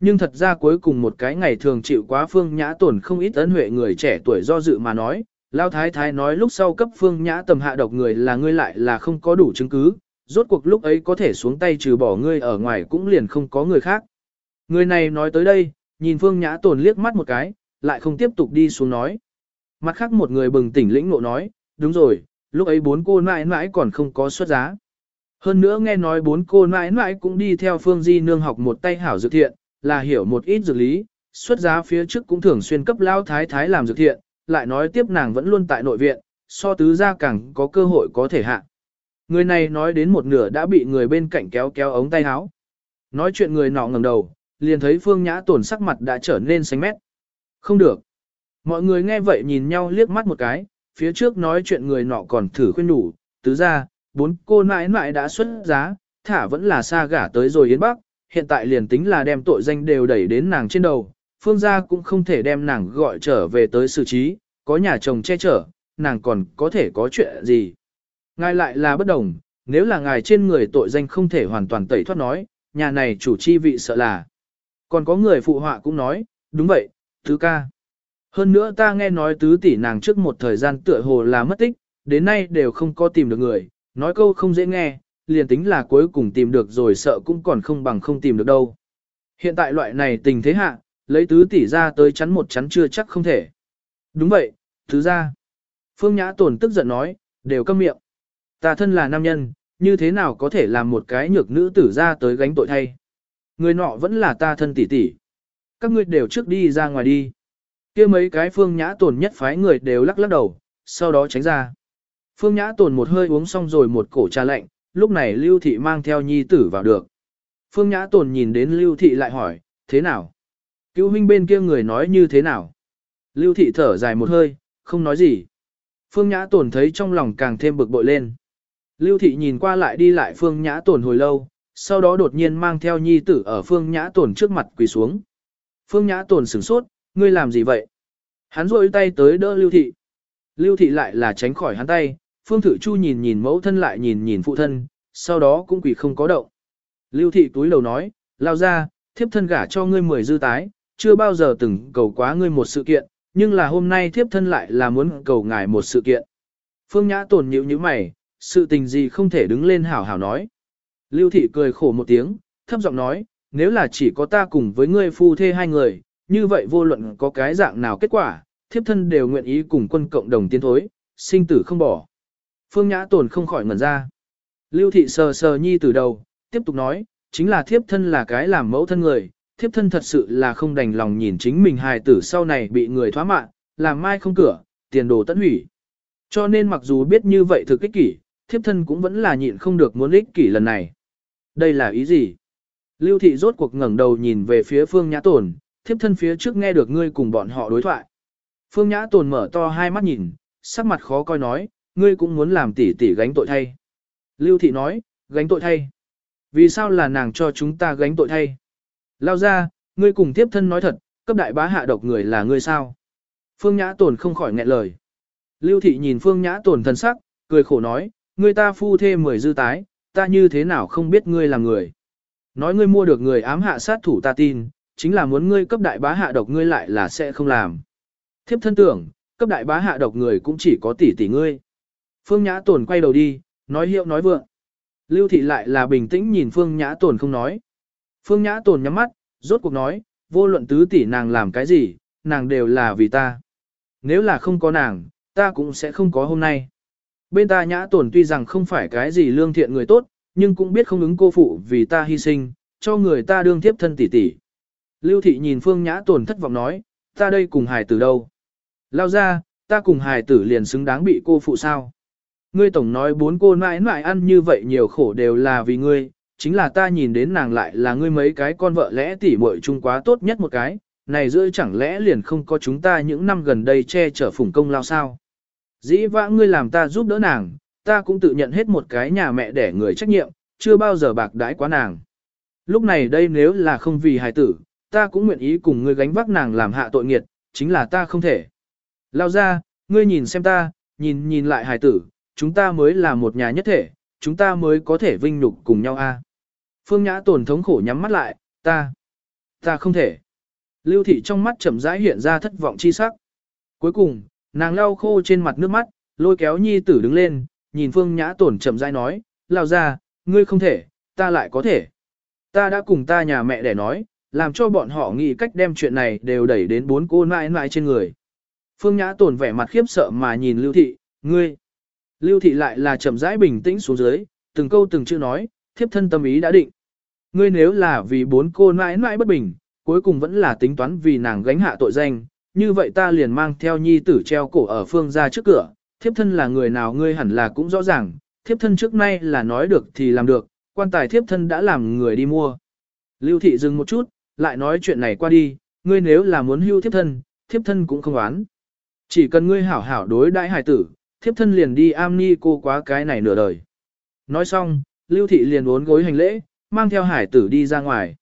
Nhưng thật ra cuối cùng một cái ngày thường chịu quá phương nhã Tồn không ít ấn huệ người trẻ tuổi do dự mà nói, Lão thái thái nói lúc sau cấp phương nhã tầm hạ độc người là ngươi lại là không có đủ chứng cứ, rốt cuộc lúc ấy có thể xuống tay trừ bỏ ngươi ở ngoài cũng liền không có người khác. Người này nói tới đây, nhìn phương nhã tổn liếc mắt một cái, lại không tiếp tục đi xuống nói. Mặt khác một người bừng tỉnh lĩnh ngộ nói, đúng rồi, lúc ấy bốn cô mãi mãi còn không có xuất giá. Hơn nữa nghe nói bốn cô mãi mãi cũng đi theo phương di nương học một tay hảo dược thiện, là hiểu một ít dược lý, xuất giá phía trước cũng thường xuyên cấp lao thái thái làm dược thiện, lại nói tiếp nàng vẫn luôn tại nội viện, so tứ gia càng có cơ hội có thể hạ. Người này nói đến một nửa đã bị người bên cạnh kéo kéo ống tay áo. Nói chuyện người nọ ngẩng đầu, liền thấy phương nhã tổn sắc mặt đã trở nên xanh mét. Không được. Mọi người nghe vậy nhìn nhau liếc mắt một cái, phía trước nói chuyện người nọ còn thử khuyên đủ, tứ ra, bốn cô nãi nãi đã xuất giá, thả vẫn là xa gả tới rồi Yến Bắc, hiện tại liền tính là đem tội danh đều đẩy đến nàng trên đầu, phương gia cũng không thể đem nàng gọi trở về tới xử trí, có nhà chồng che chở, nàng còn có thể có chuyện gì. Ngài lại là bất đồng, nếu là ngài trên người tội danh không thể hoàn toàn tẩy thoát nói, nhà này chủ chi vị sợ là. Còn có người phụ họa cũng nói, đúng vậy, Tứ ca. Hơn nữa ta nghe nói tứ tỷ nàng trước một thời gian tựa hồ là mất tích, đến nay đều không có tìm được người, nói câu không dễ nghe, liền tính là cuối cùng tìm được rồi sợ cũng còn không bằng không tìm được đâu. Hiện tại loại này tình thế hạ, lấy tứ tỷ ra tới chắn một chắn chưa chắc không thể. Đúng vậy, thứ ra. Phương Nhã Tồn tức giận nói, đều câm miệng. Ta thân là nam nhân, như thế nào có thể làm một cái nhược nữ tử ra tới gánh tội thay. Người nọ vẫn là ta thân tỷ tỷ. Các ngươi đều trước đi ra ngoài đi. kia mấy cái phương nhã tồn nhất phái người đều lắc lắc đầu, sau đó tránh ra. Phương nhã tồn một hơi uống xong rồi một cổ trà lạnh, lúc này lưu thị mang theo nhi tử vào được. Phương nhã tồn nhìn đến lưu thị lại hỏi, thế nào? Cứu huynh bên kia người nói như thế nào? Lưu thị thở dài một hơi, không nói gì. Phương Nhã Tồn thấy trong lòng càng thêm bực bội lên. Lưu thị nhìn qua lại đi lại Phương Nhã Tồn hồi lâu, sau đó đột nhiên mang theo nhi tử ở Phương Nhã Tồn trước mặt quỳ xuống. Phương Nhã Tồn sửng sốt, ngươi làm gì vậy? Hắn rôi tay tới đỡ Lưu thị. Lưu thị lại là tránh khỏi hắn tay, Phương Thử Chu nhìn nhìn mẫu thân lại nhìn nhìn phụ thân, sau đó cũng quỳ không có động. Lưu thị túi đầu nói, lao ra, thiếp thân gả cho ngươi mười dư tái, chưa bao giờ từng cầu quá ngươi một sự kiện, nhưng là hôm nay thiếp thân lại là muốn cầu ngài một sự kiện. Phương Nhã tổn nhịu như mày, sự tình gì không thể đứng lên hảo hảo nói. Lưu thị cười khổ một tiếng, thấp giọng nói, nếu là chỉ có ta cùng với ngươi phu thê hai người, như vậy vô luận có cái dạng nào kết quả, thiếp thân đều nguyện ý cùng quân cộng đồng tiến thối, sinh tử không bỏ. Phương Nhã tổn không khỏi ngẩn ra. Lưu thị sờ sờ nhi từ đầu, tiếp tục nói, chính là thiếp thân là cái làm mẫu thân người, thiếp thân thật sự là không đành lòng nhìn chính mình hài tử sau này bị người thoá mạng, làm mai không cửa, tiền đồ tận hủy. Cho nên mặc dù biết như vậy thực ích kỷ, thiếp thân cũng vẫn là nhịn không được muốn ích kỷ lần này. Đây là ý gì? Lưu thị rốt cuộc ngẩng đầu nhìn về phía phương nhã tồn, thiếp thân phía trước nghe được ngươi cùng bọn họ đối thoại. Phương nhã tồn mở to hai mắt nhìn, sắc mặt khó coi nói, ngươi cũng muốn làm tỷ tỷ gánh tội thay. Lưu thị nói, gánh tội thay. Vì sao là nàng cho chúng ta gánh tội thay? Lao ra, ngươi cùng tiếp thân nói thật, cấp đại bá hạ độc người là ngươi sao? Phương Nhã Tồn không khỏi nghẹn lời. Lưu thị nhìn Phương Nhã Tồn thân sắc, cười khổ nói, ngươi ta phu thê mười dư tái, ta như thế nào không biết ngươi là người. Nói ngươi mua được người ám hạ sát thủ ta tin, chính là muốn ngươi cấp đại bá hạ độc ngươi lại là sẽ không làm. Thiếp thân tưởng, cấp đại bá hạ độc người cũng chỉ có tỷ tỷ ngươi. Phương Nhã Tồn quay đầu đi, nói hiệu nói vượng. Lưu thị lại là bình tĩnh nhìn Phương Nhã Tồn không nói. Phương Nhã Tồn nhắm mắt, rốt cuộc nói, vô luận tứ tỷ nàng làm cái gì, nàng đều là vì ta. Nếu là không có nàng, ta cũng sẽ không có hôm nay. Bên ta Nhã Tồn tuy rằng không phải cái gì lương thiện người tốt, nhưng cũng biết không ứng cô phụ vì ta hy sinh, cho người ta đương tiếp thân tỷ tỷ. Lưu thị nhìn Phương Nhã Tồn thất vọng nói, ta đây cùng hài tử đâu? Lao ra, ta cùng hài tử liền xứng đáng bị cô phụ sao? Ngươi tổng nói bốn cô mãi mãi ăn như vậy nhiều khổ đều là vì ngươi, chính là ta nhìn đến nàng lại là ngươi mấy cái con vợ lẽ tỉ muội chung quá tốt nhất một cái, này giữa chẳng lẽ liền không có chúng ta những năm gần đây che chở phủng công lao sao. Dĩ vãng ngươi làm ta giúp đỡ nàng, ta cũng tự nhận hết một cái nhà mẹ để người trách nhiệm, chưa bao giờ bạc đãi quá nàng. Lúc này đây nếu là không vì hài tử, ta cũng nguyện ý cùng ngươi gánh vác nàng làm hạ tội nghiệt, chính là ta không thể. Lao ra, ngươi nhìn xem ta, nhìn nhìn lại hài tử, chúng ta mới là một nhà nhất thể, chúng ta mới có thể vinh nhục cùng nhau a. Phương Nhã tổn thống khổ nhắm mắt lại, ta, ta không thể. Lưu thị trong mắt chậm rãi hiện ra thất vọng chi sắc. Cuối cùng, nàng lau khô trên mặt nước mắt, lôi kéo nhi tử đứng lên, nhìn Phương Nhã tổn chậm rãi nói, lao ra, ngươi không thể, ta lại có thể. Ta đã cùng ta nhà mẹ để nói, làm cho bọn họ nghĩ cách đem chuyện này đều đẩy đến bốn cô nãi nãi trên người. Phương Nhã tổn vẻ mặt khiếp sợ mà nhìn Lưu thị, ngươi. Lưu thị lại là chậm rãi bình tĩnh xuống dưới, từng câu từng chữ nói, thiếp thân tâm ý đã định. Ngươi nếu là vì bốn cô mãi mãi bất bình, cuối cùng vẫn là tính toán vì nàng gánh hạ tội danh, như vậy ta liền mang theo nhi tử treo cổ ở phương ra trước cửa, thiếp thân là người nào ngươi hẳn là cũng rõ ràng, thiếp thân trước nay là nói được thì làm được, quan tài thiếp thân đã làm người đi mua. Lưu thị dừng một chút, lại nói chuyện này qua đi, ngươi nếu là muốn hưu thiếp thân, thiếp thân cũng không oán. Chỉ cần ngươi hảo hảo đối đãi hài tử, thiếp thân liền đi am ni cô quá cái này nửa đời. Nói xong, Lưu thị liền uốn gối hành lễ, mang theo hải tử đi ra ngoài.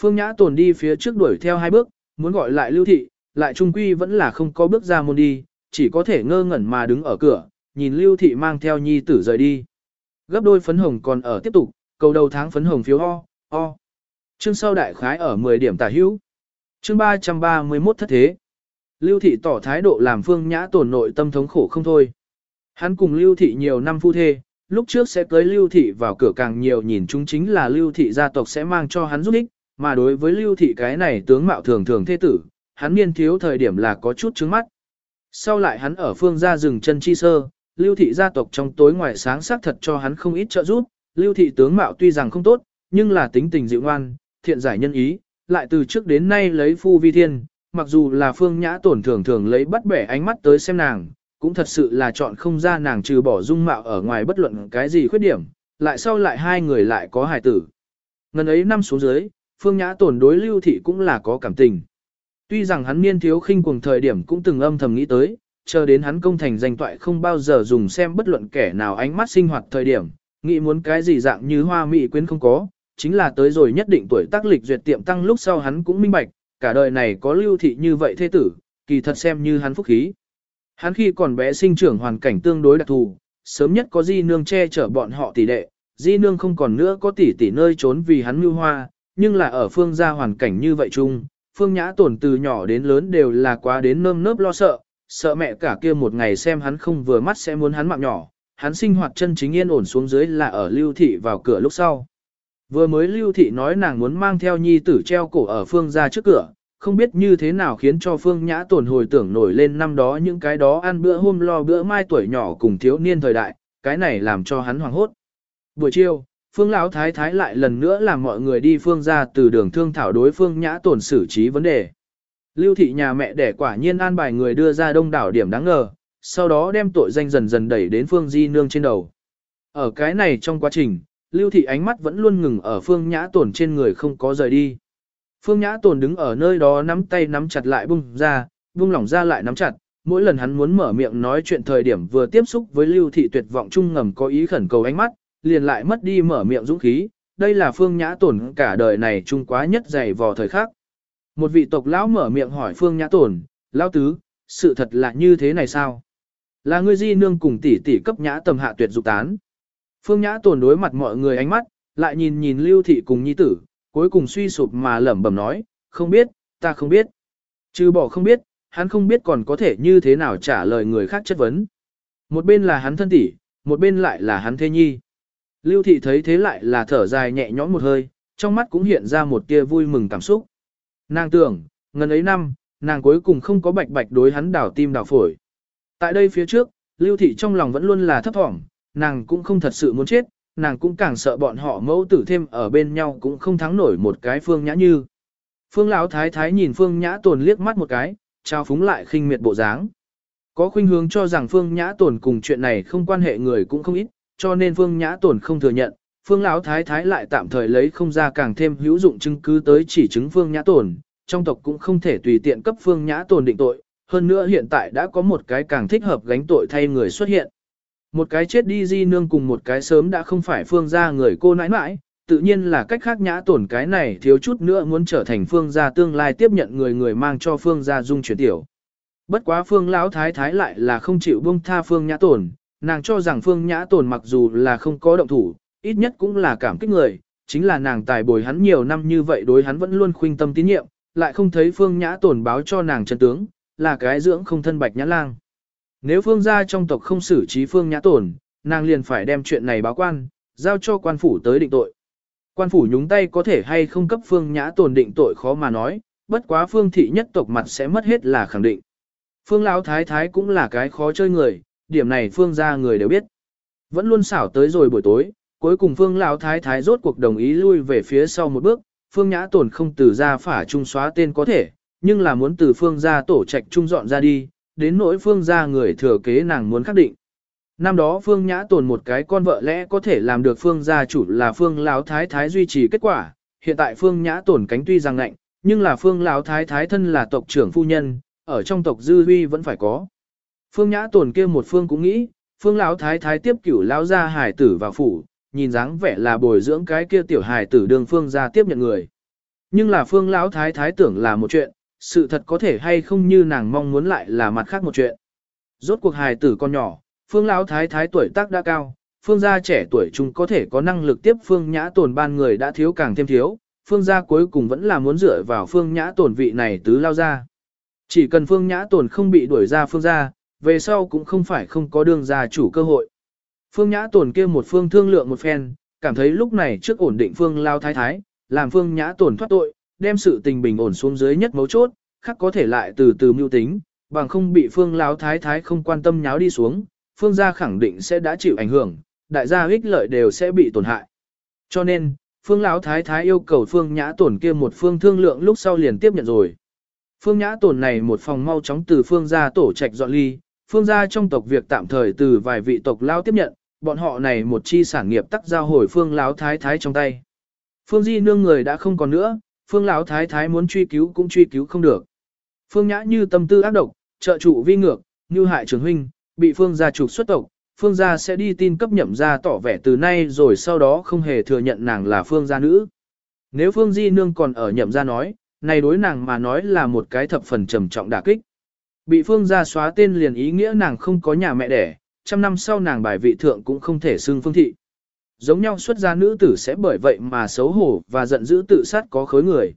Phương Nhã tồn đi phía trước đuổi theo hai bước, muốn gọi lại lưu thị, lại trung quy vẫn là không có bước ra môn đi, chỉ có thể ngơ ngẩn mà đứng ở cửa, nhìn lưu thị mang theo nhi tử rời đi. Gấp đôi phấn hồng còn ở tiếp tục, cầu đầu tháng phấn hồng phiếu ho, ho. Chương sau đại khái ở 10 điểm tả hữu. Chương 331 thất thế. Lưu thị tỏ thái độ làm phương nhã Tồn nội tâm thống khổ không thôi. Hắn cùng lưu thị nhiều năm phu thê, lúc trước sẽ cưới lưu thị vào cửa càng nhiều nhìn chúng chính là lưu thị gia tộc sẽ mang cho hắn giúp ích, mà đối với lưu thị cái này tướng mạo thường thường thế tử, hắn niên thiếu thời điểm là có chút trứng mắt. Sau lại hắn ở phương gia rừng chân chi sơ, lưu thị gia tộc trong tối ngoài sáng xác thật cho hắn không ít trợ giúp, lưu thị tướng mạo tuy rằng không tốt, nhưng là tính tình dịu ngoan, thiện giải nhân ý, lại từ trước đến nay lấy phu vi thiên, mặc dù là phương nhã tổn thường thường lấy bắt bẻ ánh mắt tới xem nàng, cũng thật sự là chọn không ra nàng trừ bỏ dung mạo ở ngoài bất luận cái gì khuyết điểm, lại sau lại hai người lại có hài tử. Ngần ấy năm xuống dưới, phương nhã tổn đối lưu thị cũng là có cảm tình. Tuy rằng hắn niên thiếu khinh cuồng thời điểm cũng từng âm thầm nghĩ tới, chờ đến hắn công thành danh toại không bao giờ dùng xem bất luận kẻ nào ánh mắt sinh hoạt thời điểm, nghĩ muốn cái gì dạng như hoa mỹ quyến không có, chính là tới rồi nhất định tuổi tác lịch duyệt tiệm tăng lúc sau hắn cũng minh bạch, cả đời này có lưu thị như vậy thế tử, kỳ thật xem như hắn phúc khí. Hắn khi còn bé sinh trưởng hoàn cảnh tương đối đặc thù, sớm nhất có di nương che chở bọn họ tỷ đệ, di nương không còn nữa có tỷ tỷ nơi trốn vì hắn mưu hoa, nhưng là ở phương gia hoàn cảnh như vậy chung, phương nhã tổn từ nhỏ đến lớn đều là quá đến nơm nớp lo sợ, sợ mẹ cả kia một ngày xem hắn không vừa mắt sẽ muốn hắn mạng nhỏ, hắn sinh hoạt chân chính yên ổn xuống dưới là ở lưu thị vào cửa lúc sau. Vừa mới lưu thị nói nàng muốn mang theo nhi tử treo cổ ở phương gia trước cửa, không biết như thế nào khiến cho phương nhã tổn hồi tưởng nổi lên năm đó những cái đó ăn bữa hôm lo bữa mai tuổi nhỏ cùng thiếu niên thời đại, cái này làm cho hắn hoảng hốt. Buổi chiều, phương lão thái thái lại lần nữa làm mọi người đi phương gia từ đường thương thảo đối phương nhã tổn xử trí vấn đề. Lưu thị nhà mẹ đẻ quả nhiên an bài người đưa ra đông đảo điểm đáng ngờ, sau đó đem tội danh dần dần đẩy đến phương di nương trên đầu. Ở cái này trong quá trình, lưu thị ánh mắt vẫn luôn ngừng ở phương nhã tổn trên người không có rời đi. Phương nhã Tồn đứng ở nơi đó nắm tay nắm chặt lại bung ra, bung lỏng ra lại nắm chặt, mỗi lần hắn muốn mở miệng nói chuyện thời điểm vừa tiếp xúc với lưu thị tuyệt vọng chung ngầm có ý khẩn cầu ánh mắt, liền lại mất đi mở miệng dũng khí, đây là phương nhã Tồn cả đời này chung quá nhất dày vò thời khắc. Một vị tộc lão mở miệng hỏi phương nhã Tồn, lão tứ, sự thật là như thế này sao? Là ngươi di nương cùng tỷ tỷ cấp nhã tầm hạ tuyệt dục tán. Phương nhã Tồn đối mặt mọi người ánh mắt, lại nhìn nhìn lưu thị cùng nhi tử, cuối cùng suy sụp mà lẩm bẩm nói, không biết, ta không biết. Chứ bỏ không biết, hắn không biết còn có thể như thế nào trả lời người khác chất vấn. Một bên là hắn thân tỷ, một bên lại là hắn thê nhi. Lưu thị thấy thế lại là thở dài nhẹ nhõm một hơi, trong mắt cũng hiện ra một tia vui mừng cảm xúc. Nàng tưởng, ngần ấy năm, nàng cuối cùng không có bạch bạch đối hắn đảo tim đảo phổi. Tại đây phía trước, lưu thị trong lòng vẫn luôn là thấp thỏm, nàng cũng không thật sự muốn chết, nàng cũng càng sợ bọn họ mẫu tử thêm ở bên nhau cũng không thắng nổi một cái phương nhã như. Phương lão thái thái nhìn phương nhã tồn liếc mắt một cái, trao phúng lại khinh miệt bộ dáng. Có khuynh hướng cho rằng phương nhã tồn cùng chuyện này không quan hệ người cũng không ít, cho nên phương nhã tồn không thừa nhận. Phương lão thái thái lại tạm thời lấy không ra càng thêm hữu dụng chứng cứ tới chỉ chứng phương nhã tồn, trong tộc cũng không thể tùy tiện cấp phương nhã tồn định tội, hơn nữa hiện tại đã có một cái càng thích hợp gánh tội thay người xuất hiện. Một cái chết đi di nương cùng một cái sớm đã không phải phương gia người cô nãi nãi, tự nhiên là cách khác nhã tổn cái này thiếu chút nữa muốn trở thành phương gia tương lai tiếp nhận người người mang cho phương gia dung chuyển tiểu. Bất quá phương lão thái thái lại là không chịu buông tha phương nhã tổn, nàng cho rằng phương nhã tổn mặc dù là không có động thủ, ít nhất cũng là cảm kích người, chính là nàng tài bồi hắn nhiều năm như vậy đối hắn vẫn luôn khuynh tâm tín nhiệm, lại không thấy phương nhã tổn báo cho nàng chân tướng, là cái dưỡng không thân bạch nhã lang. Nếu phương gia trong tộc không xử trí phương nhã tổn, nàng liền phải đem chuyện này báo quan, giao cho quan phủ tới định tội. Quan phủ nhúng tay có thể hay không cấp phương nhã tổn định tội khó mà nói, bất quá phương thị nhất tộc mặt sẽ mất hết là khẳng định. Phương lão thái thái cũng là cái khó chơi người, điểm này phương gia người đều biết. Vẫn luôn xảo tới rồi buổi tối, cuối cùng phương lão thái thái rốt cuộc đồng ý lui về phía sau một bước, phương nhã tổn không từ ra phả trung xóa tên có thể, nhưng là muốn từ phương gia tổ trạch trung dọn ra đi, đến nỗi phương gia người thừa kế nàng muốn khắc định. Năm đó phương nhã tồn một cái con vợ lẽ có thể làm được phương gia chủ là phương lão thái thái duy trì kết quả, hiện tại phương nhã tồn cánh tuy rằng lạnh nhưng là phương lão thái thái thân là tộc trưởng phu nhân, ở trong tộc dư huy vẫn phải có. Phương nhã tồn kia một phương cũng nghĩ, phương lão thái thái tiếp cửu lão gia hải tử vào phủ, nhìn dáng vẻ là bồi dưỡng cái kia tiểu hải tử đường phương gia tiếp nhận người. Nhưng là phương lão thái thái tưởng là một chuyện, sự thật có thể hay không như nàng mong muốn lại là mặt khác một chuyện. Rốt cuộc hài tử con nhỏ, phương lão thái thái tuổi tác đã cao, phương gia trẻ tuổi chúng có thể có năng lực tiếp phương nhã tồn ban người đã thiếu càng thêm thiếu, phương gia cuối cùng vẫn là muốn dựa vào phương nhã tồn vị này tứ lao ra. Chỉ cần phương nhã tồn không bị đuổi ra phương gia, về sau cũng không phải không có đường gia chủ cơ hội. Phương nhã tồn kia một phương thương lượng một phen, cảm thấy lúc này trước ổn định phương lao thái thái, làm phương nhã tồn thoát tội, đem sự tình bình ổn xuống dưới nhất mấu chốt, khác có thể lại từ từ mưu tính, bằng không bị phương Láo thái thái không quan tâm nháo đi xuống, phương gia khẳng định sẽ đã chịu ảnh hưởng, đại gia ích lợi đều sẽ bị tổn hại. Cho nên, phương lão thái thái yêu cầu phương nhã tổn kia một phương thương lượng lúc sau liền tiếp nhận rồi. Phương nhã tổn này một phòng mau chóng từ phương gia tổ trạch dọn ly, phương gia trong tộc việc tạm thời từ vài vị tộc lao tiếp nhận, bọn họ này một chi sản nghiệp tắc giao hồi phương lão thái thái trong tay. Phương di nương người đã không còn nữa, phương lão thái thái muốn truy cứu cũng truy cứu không được. Phương nhã như tâm tư ác độc, trợ trụ vi ngược, như hại trường huynh, bị phương gia trục xuất tộc, phương gia sẽ đi tin cấp nhậm gia tỏ vẻ từ nay rồi sau đó không hề thừa nhận nàng là phương gia nữ. Nếu phương di nương còn ở nhậm gia nói, này đối nàng mà nói là một cái thập phần trầm trọng đả kích. Bị phương gia xóa tên liền ý nghĩa nàng không có nhà mẹ đẻ, trăm năm sau nàng bài vị thượng cũng không thể xưng phương thị. Giống nhau xuất gia nữ tử sẽ bởi vậy mà xấu hổ và giận dữ tự sát có khối người.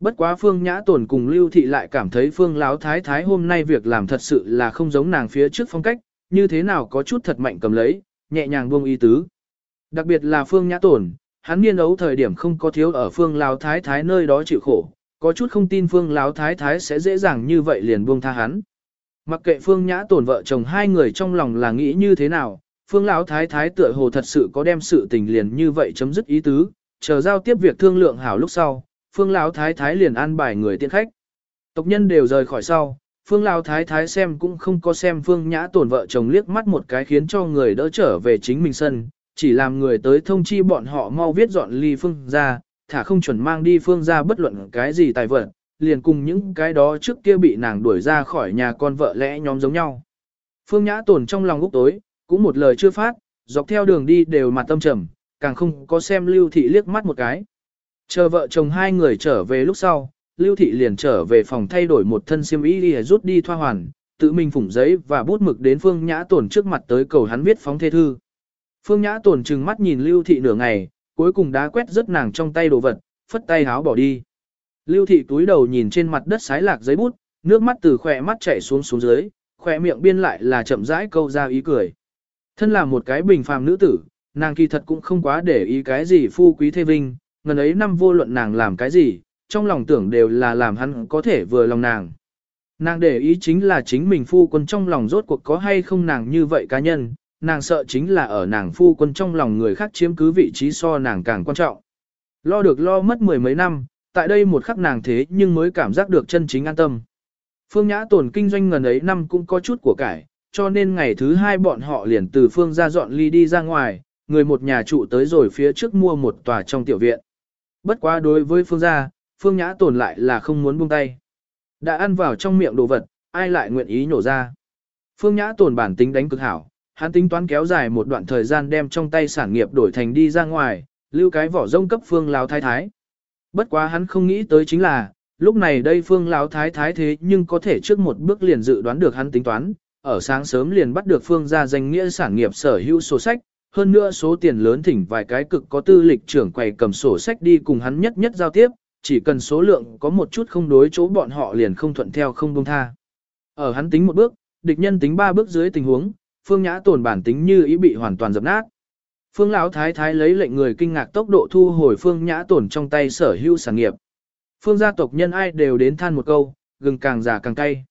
Bất quá phương nhã tồn cùng lưu thị lại cảm thấy phương láo thái thái hôm nay việc làm thật sự là không giống nàng phía trước phong cách, như thế nào có chút thật mạnh cầm lấy, nhẹ nhàng buông y tứ. Đặc biệt là phương nhã tồn, hắn niên ấu thời điểm không có thiếu ở phương láo thái thái nơi đó chịu khổ, có chút không tin phương láo thái thái sẽ dễ dàng như vậy liền buông tha hắn. Mặc kệ phương nhã tồn vợ chồng hai người trong lòng là nghĩ như thế nào, phương lão thái thái tựa hồ thật sự có đem sự tình liền như vậy chấm dứt ý tứ, chờ giao tiếp việc thương lượng hảo lúc sau, phương lão thái thái liền an bài người tiện khách. Tộc nhân đều rời khỏi sau, phương lão thái thái xem cũng không có xem phương nhã tổn vợ chồng liếc mắt một cái khiến cho người đỡ trở về chính mình sân, chỉ làm người tới thông chi bọn họ mau viết dọn ly phương ra, thả không chuẩn mang đi phương ra bất luận cái gì tài vật, liền cùng những cái đó trước kia bị nàng đuổi ra khỏi nhà con vợ lẽ nhóm giống nhau. Phương nhã tổn trong lòng úc tối, cũng một lời chưa phát, dọc theo đường đi đều mặt tâm trầm, càng không có xem lưu thị liếc mắt một cái. Chờ vợ chồng hai người trở về lúc sau, Lưu Thị liền trở về phòng thay đổi một thân xiêm y đi rút đi thoa hoàn, tự mình phủng giấy và bút mực đến Phương Nhã Tồn trước mặt tới cầu hắn viết phóng thê thư. Phương Nhã Tồn trừng mắt nhìn Lưu Thị nửa ngày, cuối cùng đá quét rất nàng trong tay đồ vật, phất tay háo bỏ đi. Lưu Thị túi đầu nhìn trên mặt đất sái lạc giấy bút, nước mắt từ khỏe mắt chảy xuống xuống dưới, khỏe miệng biên lại là chậm rãi câu ra ý cười. Thân là một cái bình phàm nữ tử, nàng kỳ thật cũng không quá để ý cái gì phu quý thê vinh, ngần ấy năm vô luận nàng làm cái gì, trong lòng tưởng đều là làm hắn có thể vừa lòng nàng. Nàng để ý chính là chính mình phu quân trong lòng rốt cuộc có hay không nàng như vậy cá nhân, nàng sợ chính là ở nàng phu quân trong lòng người khác chiếm cứ vị trí so nàng càng quan trọng. Lo được lo mất mười mấy năm, tại đây một khắc nàng thế nhưng mới cảm giác được chân chính an tâm. Phương Nhã tổn kinh doanh ngần ấy năm cũng có chút của cải, cho nên ngày thứ hai bọn họ liền từ Phương ra dọn ly đi ra ngoài, người một nhà trụ tới rồi phía trước mua một tòa trong tiểu viện. Bất quá đối với phương gia, phương nhã tồn lại là không muốn buông tay. Đã ăn vào trong miệng đồ vật, ai lại nguyện ý nhổ ra. Phương nhã tồn bản tính đánh cực hảo, hắn tính toán kéo dài một đoạn thời gian đem trong tay sản nghiệp đổi thành đi ra ngoài, lưu cái vỏ rông cấp phương lao thái thái. Bất quá hắn không nghĩ tới chính là, lúc này đây phương lao thái thái thế nhưng có thể trước một bước liền dự đoán được hắn tính toán, ở sáng sớm liền bắt được phương gia danh nghĩa sản nghiệp sở hữu sổ sách, hơn nữa số tiền lớn thỉnh vài cái cực có tư lịch trưởng quầy cầm sổ sách đi cùng hắn nhất nhất giao tiếp, chỉ cần số lượng có một chút không đối chỗ bọn họ liền không thuận theo không buông tha. Ở hắn tính một bước, địch nhân tính ba bước dưới tình huống, Phương Nhã tổn bản tính như ý bị hoàn toàn dập nát. Phương Lão Thái Thái lấy lệnh người kinh ngạc tốc độ thu hồi Phương Nhã tổn trong tay sở hữu sản nghiệp. Phương gia tộc nhân ai đều đến than một câu, gừng càng già càng cay.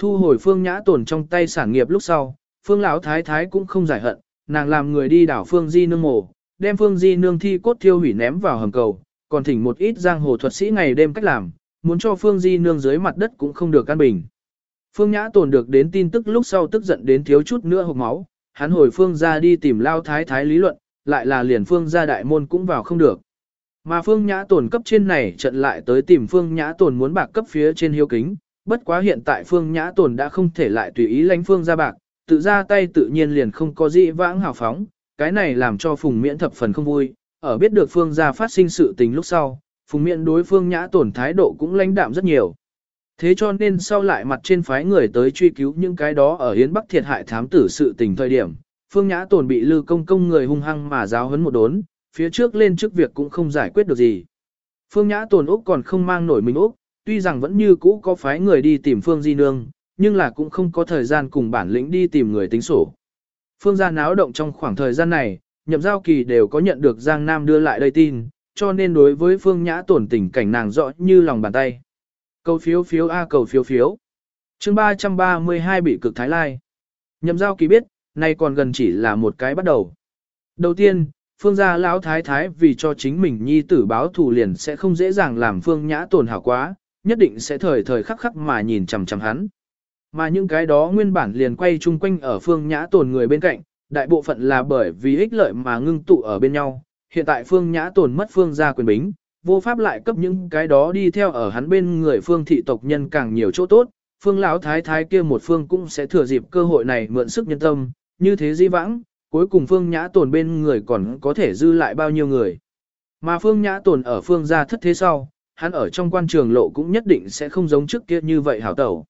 Thu hồi Phương Nhã tổn trong tay sản nghiệp lúc sau, Phương Lão Thái Thái cũng không giải hận, nàng làm người đi đảo Phương Di nương mộ, đem Phương Di nương thi cốt thiêu hủy ném vào hầm cầu, còn thỉnh một ít giang hồ thuật sĩ ngày đêm cách làm, muốn cho Phương Di nương dưới mặt đất cũng không được căn bình. Phương Nhã tồn được đến tin tức lúc sau tức giận đến thiếu chút nữa hộc máu, hắn hồi Phương ra đi tìm Lao Thái Thái lý luận, lại là liền Phương ra đại môn cũng vào không được. Mà Phương Nhã tồn cấp trên này trận lại tới tìm Phương Nhã tồn muốn bạc cấp phía trên hiếu kính, bất quá hiện tại Phương Nhã tồn đã không thể lại tùy ý lãnh Phương ra bạc, tự ra tay tự nhiên liền không có gì vãng hào phóng, cái này làm cho Phùng Miễn thập phần không vui, ở biết được Phương gia phát sinh sự tình lúc sau, Phùng Miễn đối Phương Nhã Tồn thái độ cũng lãnh đạm rất nhiều. Thế cho nên sau lại mặt trên phái người tới truy cứu những cái đó ở Hiến Bắc thiệt hại thám tử sự tình thời điểm, Phương Nhã Tồn bị Lư Công Công người hung hăng mà giáo huấn một đốn, phía trước lên trước việc cũng không giải quyết được gì. Phương Nhã Tồn Úc còn không mang nổi mình Úc, tuy rằng vẫn như cũ có phái người đi tìm Phương Di Nương, nhưng là cũng không có thời gian cùng bản lĩnh đi tìm người tính sổ. Phương gia náo động trong khoảng thời gian này, nhậm giao kỳ đều có nhận được Giang Nam đưa lại đây tin, cho nên đối với Phương Nhã tổn tình cảnh nàng rõ như lòng bàn tay. Cầu phiếu phiếu A cầu phiếu phiếu. chương 332 bị cực thái lai. Nhậm giao kỳ biết, nay còn gần chỉ là một cái bắt đầu. Đầu tiên, phương gia lão thái thái vì cho chính mình nhi tử báo thù liền sẽ không dễ dàng làm phương nhã tổn hảo quá, nhất định sẽ thời thời khắc khắc mà nhìn chằm chằm hắn. Mà những cái đó nguyên bản liền quay chung quanh ở phương nhã tồn người bên cạnh, đại bộ phận là bởi vì ích lợi mà ngưng tụ ở bên nhau. Hiện tại phương nhã tồn mất phương gia quyền bính, vô pháp lại cấp những cái đó đi theo ở hắn bên người phương thị tộc nhân càng nhiều chỗ tốt, phương lão thái thái kia một phương cũng sẽ thừa dịp cơ hội này mượn sức nhân tâm, như thế di vãng, cuối cùng phương nhã tồn bên người còn có thể dư lại bao nhiêu người. Mà phương nhã tồn ở phương gia thất thế sau, hắn ở trong quan trường lộ cũng nhất định sẽ không giống trước kia như vậy hảo tẩu.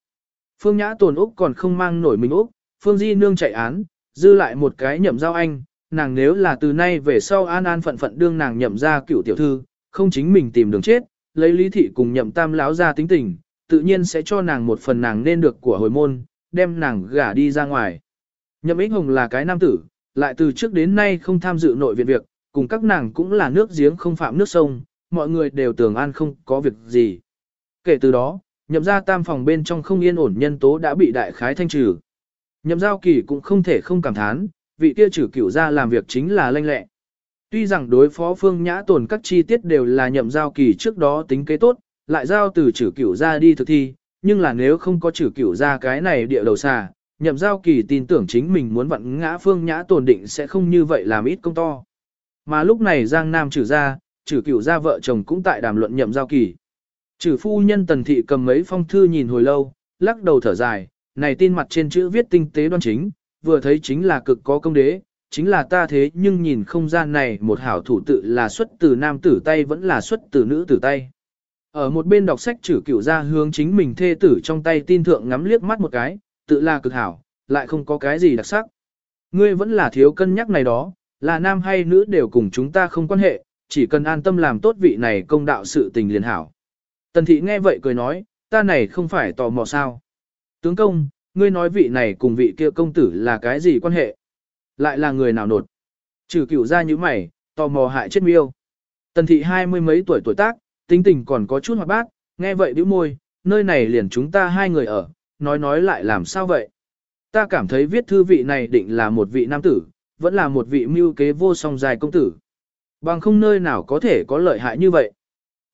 Phương nhã tồn Úc còn không mang nổi mình Úc, phương di nương chạy án, dư lại một cái nhậm giao anh, nàng nếu là từ nay về sau an an phận phận đương nàng nhậm ra cựu tiểu thư, không chính mình tìm đường chết, lấy lý thị cùng nhậm tam láo ra tính tình, tự nhiên sẽ cho nàng một phần nàng nên được của hồi môn, đem nàng gả đi ra ngoài. Nhậm ích hồng là cái nam tử, lại từ trước đến nay không tham dự nội viện việc, cùng các nàng cũng là nước giếng không phạm nước sông, mọi người đều tưởng an không có việc gì. Kể từ đó, nhậm ra tam phòng bên trong không yên ổn nhân tố đã bị đại khái thanh trừ. Nhậm giao kỳ cũng không thể không cảm thán, vị kia trừ cửu ra làm việc chính là lanh lẹ. Tuy rằng đối phó phương nhã tồn các chi tiết đều là nhậm giao kỳ trước đó tính kế tốt, lại giao từ trừ cửu ra đi thực thi, nhưng là nếu không có trừ cửu ra cái này địa đầu xà, nhậm giao kỳ tin tưởng chính mình muốn vặn ngã phương nhã tồn định sẽ không như vậy làm ít công to. Mà lúc này Giang Nam trừ ra, trừ cửu gia vợ chồng cũng tại đàm luận nhậm giao kỳ. Trừ phu nhân tần thị cầm mấy phong thư nhìn hồi lâu, lắc đầu thở dài, này tin mặt trên chữ viết tinh tế đoan chính, vừa thấy chính là cực có công đế, chính là ta thế nhưng nhìn không gian này một hảo thủ tự là xuất từ nam tử tay vẫn là xuất từ nữ tử tay. Ở một bên đọc sách trừ cửu ra hướng chính mình thê tử trong tay tin thượng ngắm liếc mắt một cái, tự là cực hảo, lại không có cái gì đặc sắc. Ngươi vẫn là thiếu cân nhắc này đó, là nam hay nữ đều cùng chúng ta không quan hệ, chỉ cần an tâm làm tốt vị này công đạo sự tình liền hảo. Tần thị nghe vậy cười nói, ta này không phải tò mò sao. Tướng công, ngươi nói vị này cùng vị kia công tử là cái gì quan hệ? Lại là người nào nột? Trừ cửu ra như mày, tò mò hại chết miêu. Tần thị hai mươi mấy tuổi tuổi tác, tính tình còn có chút hoạt bát, nghe vậy bĩu môi, nơi này liền chúng ta hai người ở, nói nói lại làm sao vậy? Ta cảm thấy viết thư vị này định là một vị nam tử, vẫn là một vị mưu kế vô song dài công tử. Bằng không nơi nào có thể có lợi hại như vậy.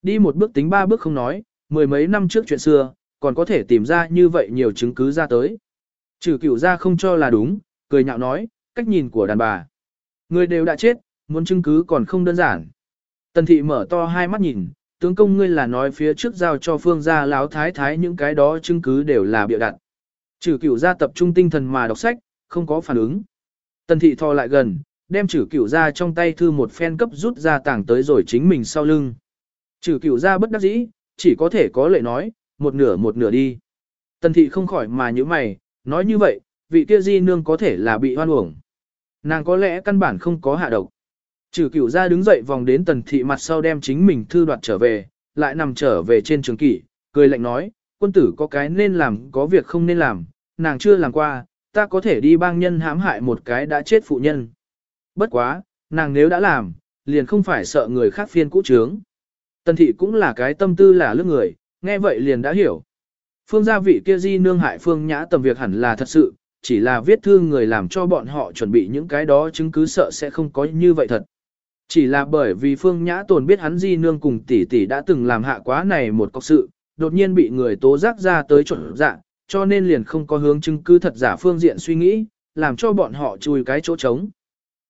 Đi một bước tính ba bước không nói, mười mấy năm trước chuyện xưa, còn có thể tìm ra như vậy nhiều chứng cứ ra tới. Trừ cửu ra không cho là đúng, cười nhạo nói, cách nhìn của đàn bà. Người đều đã chết, muốn chứng cứ còn không đơn giản. Tần thị mở to hai mắt nhìn, tướng công ngươi là nói phía trước giao cho phương gia láo thái thái những cái đó chứng cứ đều là bịa đặt. Trừ cửu ra tập trung tinh thần mà đọc sách, không có phản ứng. Tần thị thò lại gần, đem chử cửu ra trong tay thư một phen cấp rút ra tảng tới rồi chính mình sau lưng. Chử cửu ra bất đắc dĩ, chỉ có thể có lệ nói, một nửa một nửa đi. Tần thị không khỏi mà như mày, nói như vậy, vị kia di nương có thể là bị hoan uổng. Nàng có lẽ căn bản không có hạ độc. Trừ cửu ra đứng dậy vòng đến tần thị mặt sau đem chính mình thư đoạt trở về, lại nằm trở về trên trường kỷ, cười lạnh nói, quân tử có cái nên làm có việc không nên làm, nàng chưa làm qua, ta có thể đi bang nhân hãm hại một cái đã chết phụ nhân. Bất quá, nàng nếu đã làm, liền không phải sợ người khác phiên cũ trướng. Tần thị cũng là cái tâm tư là lướt người, nghe vậy liền đã hiểu. Phương gia vị kia di nương hại phương nhã tầm việc hẳn là thật sự, chỉ là viết thư người làm cho bọn họ chuẩn bị những cái đó chứng cứ sợ sẽ không có như vậy thật. Chỉ là bởi vì phương nhã tồn biết hắn di nương cùng tỷ tỷ đã từng làm hạ quá này một cọc sự, đột nhiên bị người tố giác ra tới chuẩn dạng, cho nên liền không có hướng chứng cứ thật giả phương diện suy nghĩ, làm cho bọn họ chui cái chỗ trống.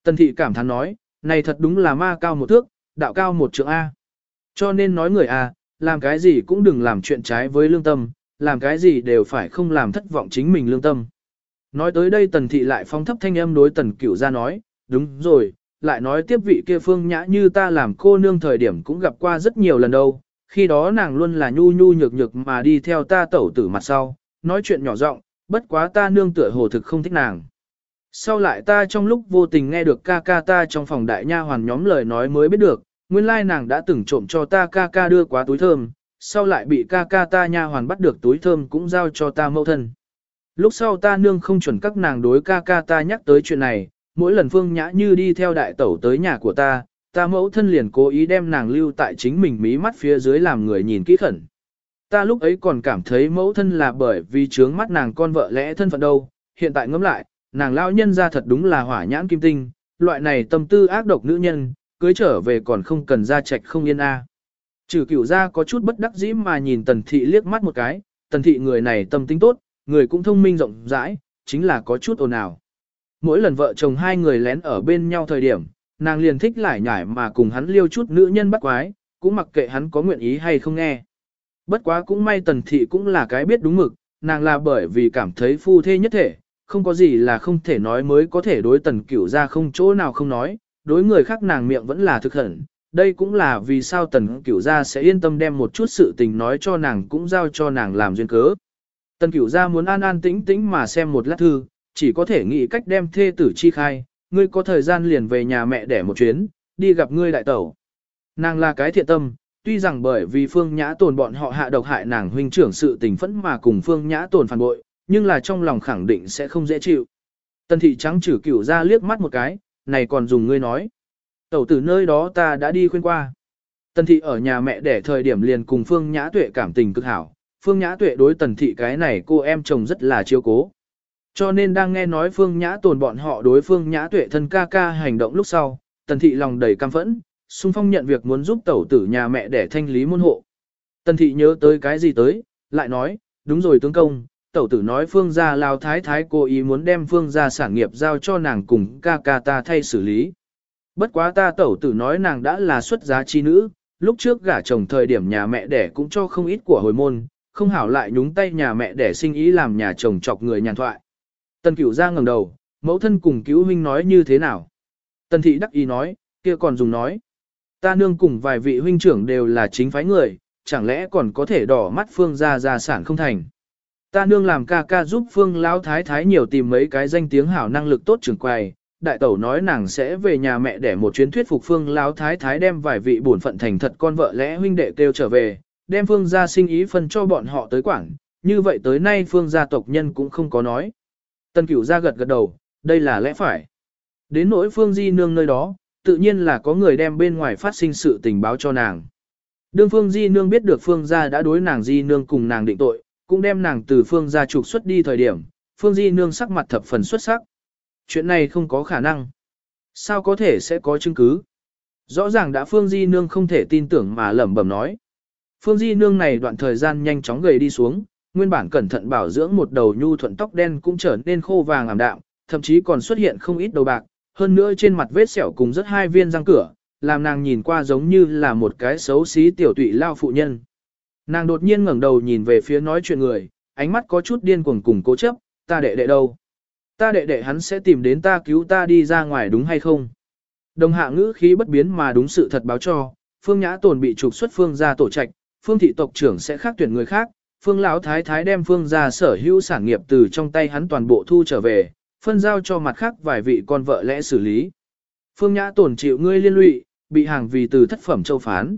Tần thị cảm thán nói, này thật đúng là ma cao một thước, đạo cao một trượng A. Cho nên nói người A, làm cái gì cũng đừng làm chuyện trái với lương tâm, làm cái gì đều phải không làm thất vọng chính mình lương tâm. Nói tới đây tần thị lại phong thấp thanh âm đối tần cửu ra nói, đúng rồi, lại nói tiếp vị kia phương nhã như ta làm cô nương thời điểm cũng gặp qua rất nhiều lần đâu, khi đó nàng luôn là nhu nhu nhược nhược mà đi theo ta tẩu tử mặt sau, nói chuyện nhỏ giọng, bất quá ta nương tựa hồ thực không thích nàng. Sau lại ta trong lúc vô tình nghe được ca ca ta trong phòng đại nha hoàn nhóm lời nói mới biết được, nguyên lai nàng đã từng trộm cho ta ca ca đưa quá túi thơm, sau lại bị ca ca ta nha hoàn bắt được túi thơm cũng giao cho ta mẫu thân. Lúc sau ta nương không chuẩn các nàng đối ca ca ta nhắc tới chuyện này, mỗi lần phương nhã như đi theo đại tẩu tới nhà của ta, ta mẫu thân liền cố ý đem nàng lưu tại chính mình mí mắt phía dưới làm người nhìn kỹ khẩn. Ta lúc ấy còn cảm thấy mẫu thân là bởi vì trướng mắt nàng con vợ lẽ thân phận đâu, hiện tại ngẫm lại, nàng lão nhân ra thật đúng là hỏa nhãn kim tinh, loại này tâm tư ác độc nữ nhân, cưới trở về còn không cần ra trạch không yên a. Trừ cửu ra có chút bất đắc dĩ mà nhìn tần thị liếc mắt một cái, tần thị người này tâm tính tốt, người cũng thông minh rộng rãi, chính là có chút ồn ào. Mỗi lần vợ chồng hai người lén ở bên nhau thời điểm, nàng liền thích lại nhải mà cùng hắn liêu chút nữ nhân bắt quái, cũng mặc kệ hắn có nguyện ý hay không nghe. Bất quá cũng may tần thị cũng là cái biết đúng mực, nàng là bởi vì cảm thấy phu thê nhất thể, không có gì là không thể nói mới có thể đối tần cửu ra không chỗ nào không nói, đối người khác nàng miệng vẫn là thực hận. Đây cũng là vì sao tần cửu gia sẽ yên tâm đem một chút sự tình nói cho nàng cũng giao cho nàng làm duyên cớ. Tần cửu gia muốn an an tĩnh tĩnh mà xem một lát thư, chỉ có thể nghĩ cách đem thê tử chi khai, ngươi có thời gian liền về nhà mẹ để một chuyến, đi gặp ngươi đại tẩu. Nàng là cái thiện tâm, tuy rằng bởi vì phương nhã tồn bọn họ hạ độc hại nàng huynh trưởng sự tình phẫn mà cùng phương nhã tồn phản bội, nhưng là trong lòng khẳng định sẽ không dễ chịu. Tần thị trắng chử cửu ra liếc mắt một cái, này còn dùng ngươi nói. Tẩu tử nơi đó ta đã đi khuyên qua. Tần thị ở nhà mẹ để thời điểm liền cùng phương nhã tuệ cảm tình cực hảo, phương nhã tuệ đối tần thị cái này cô em chồng rất là chiêu cố. Cho nên đang nghe nói phương nhã tồn bọn họ đối phương nhã tuệ thân ca ca hành động lúc sau, tần thị lòng đầy cam phẫn, xung phong nhận việc muốn giúp tẩu tử nhà mẹ để thanh lý môn hộ. Tần thị nhớ tới cái gì tới, lại nói, đúng rồi tướng công, tẩu tử nói phương gia lao thái thái cố ý muốn đem phương gia sản nghiệp giao cho nàng cùng ca ca ta thay xử lý. Bất quá ta tẩu tử nói nàng đã là xuất giá chi nữ, lúc trước gả chồng thời điểm nhà mẹ đẻ cũng cho không ít của hồi môn, không hảo lại nhúng tay nhà mẹ đẻ sinh ý làm nhà chồng chọc người nhàn thoại. Tần cửu ra ngẩng đầu, mẫu thân cùng cứu huynh nói như thế nào? Tần thị đắc ý nói, kia còn dùng nói. Ta nương cùng vài vị huynh trưởng đều là chính phái người, chẳng lẽ còn có thể đỏ mắt phương gia gia sản không thành. Ta nương làm ca ca giúp phương lão thái thái nhiều tìm mấy cái danh tiếng hảo năng lực tốt trưởng quầy. Đại tẩu nói nàng sẽ về nhà mẹ để một chuyến thuyết phục phương lão thái thái đem vài vị bổn phận thành thật con vợ lẽ huynh đệ kêu trở về, đem phương gia sinh ý phân cho bọn họ tới quảng. Như vậy tới nay phương gia tộc nhân cũng không có nói. Tân cửu ra gật gật đầu, đây là lẽ phải. Đến nỗi phương di nương nơi đó, tự nhiên là có người đem bên ngoài phát sinh sự tình báo cho nàng. Đương phương di nương biết được phương gia đã đối nàng di nương cùng nàng định tội, cũng đem nàng từ phương gia trục xuất đi thời điểm, phương di nương sắc mặt thập phần xuất sắc. Chuyện này không có khả năng. Sao có thể sẽ có chứng cứ? Rõ ràng đã phương di nương không thể tin tưởng mà lẩm bẩm nói. Phương di nương này đoạn thời gian nhanh chóng gầy đi xuống, nguyên bản cẩn thận bảo dưỡng một đầu nhu thuận tóc đen cũng trở nên khô vàng ảm đạm, thậm chí còn xuất hiện không ít đầu bạc, hơn nữa trên mặt vết sẹo cùng rất hai viên răng cửa, làm nàng nhìn qua giống như là một cái xấu xí tiểu tụy lao phụ nhân. Nàng đột nhiên ngẩng đầu nhìn về phía nói chuyện người, ánh mắt có chút điên cuồng cùng cố chấp, ta đệ đệ đâu? Ta đệ đệ hắn sẽ tìm đến ta cứu ta đi ra ngoài đúng hay không? Đồng hạ ngữ khí bất biến mà đúng sự thật báo cho, Phương Nhã Tồn bị trục xuất Phương ra tổ trạch, Phương thị tộc trưởng sẽ khác tuyển người khác, Phương Lão Thái Thái đem Phương ra sở hữu sản nghiệp từ trong tay hắn toàn bộ thu trở về, phân giao cho mặt khác vài vị con vợ lẽ xử lý. Phương Nhã tổn chịu ngươi liên lụy, bị hàng vì từ thất phẩm châu phán.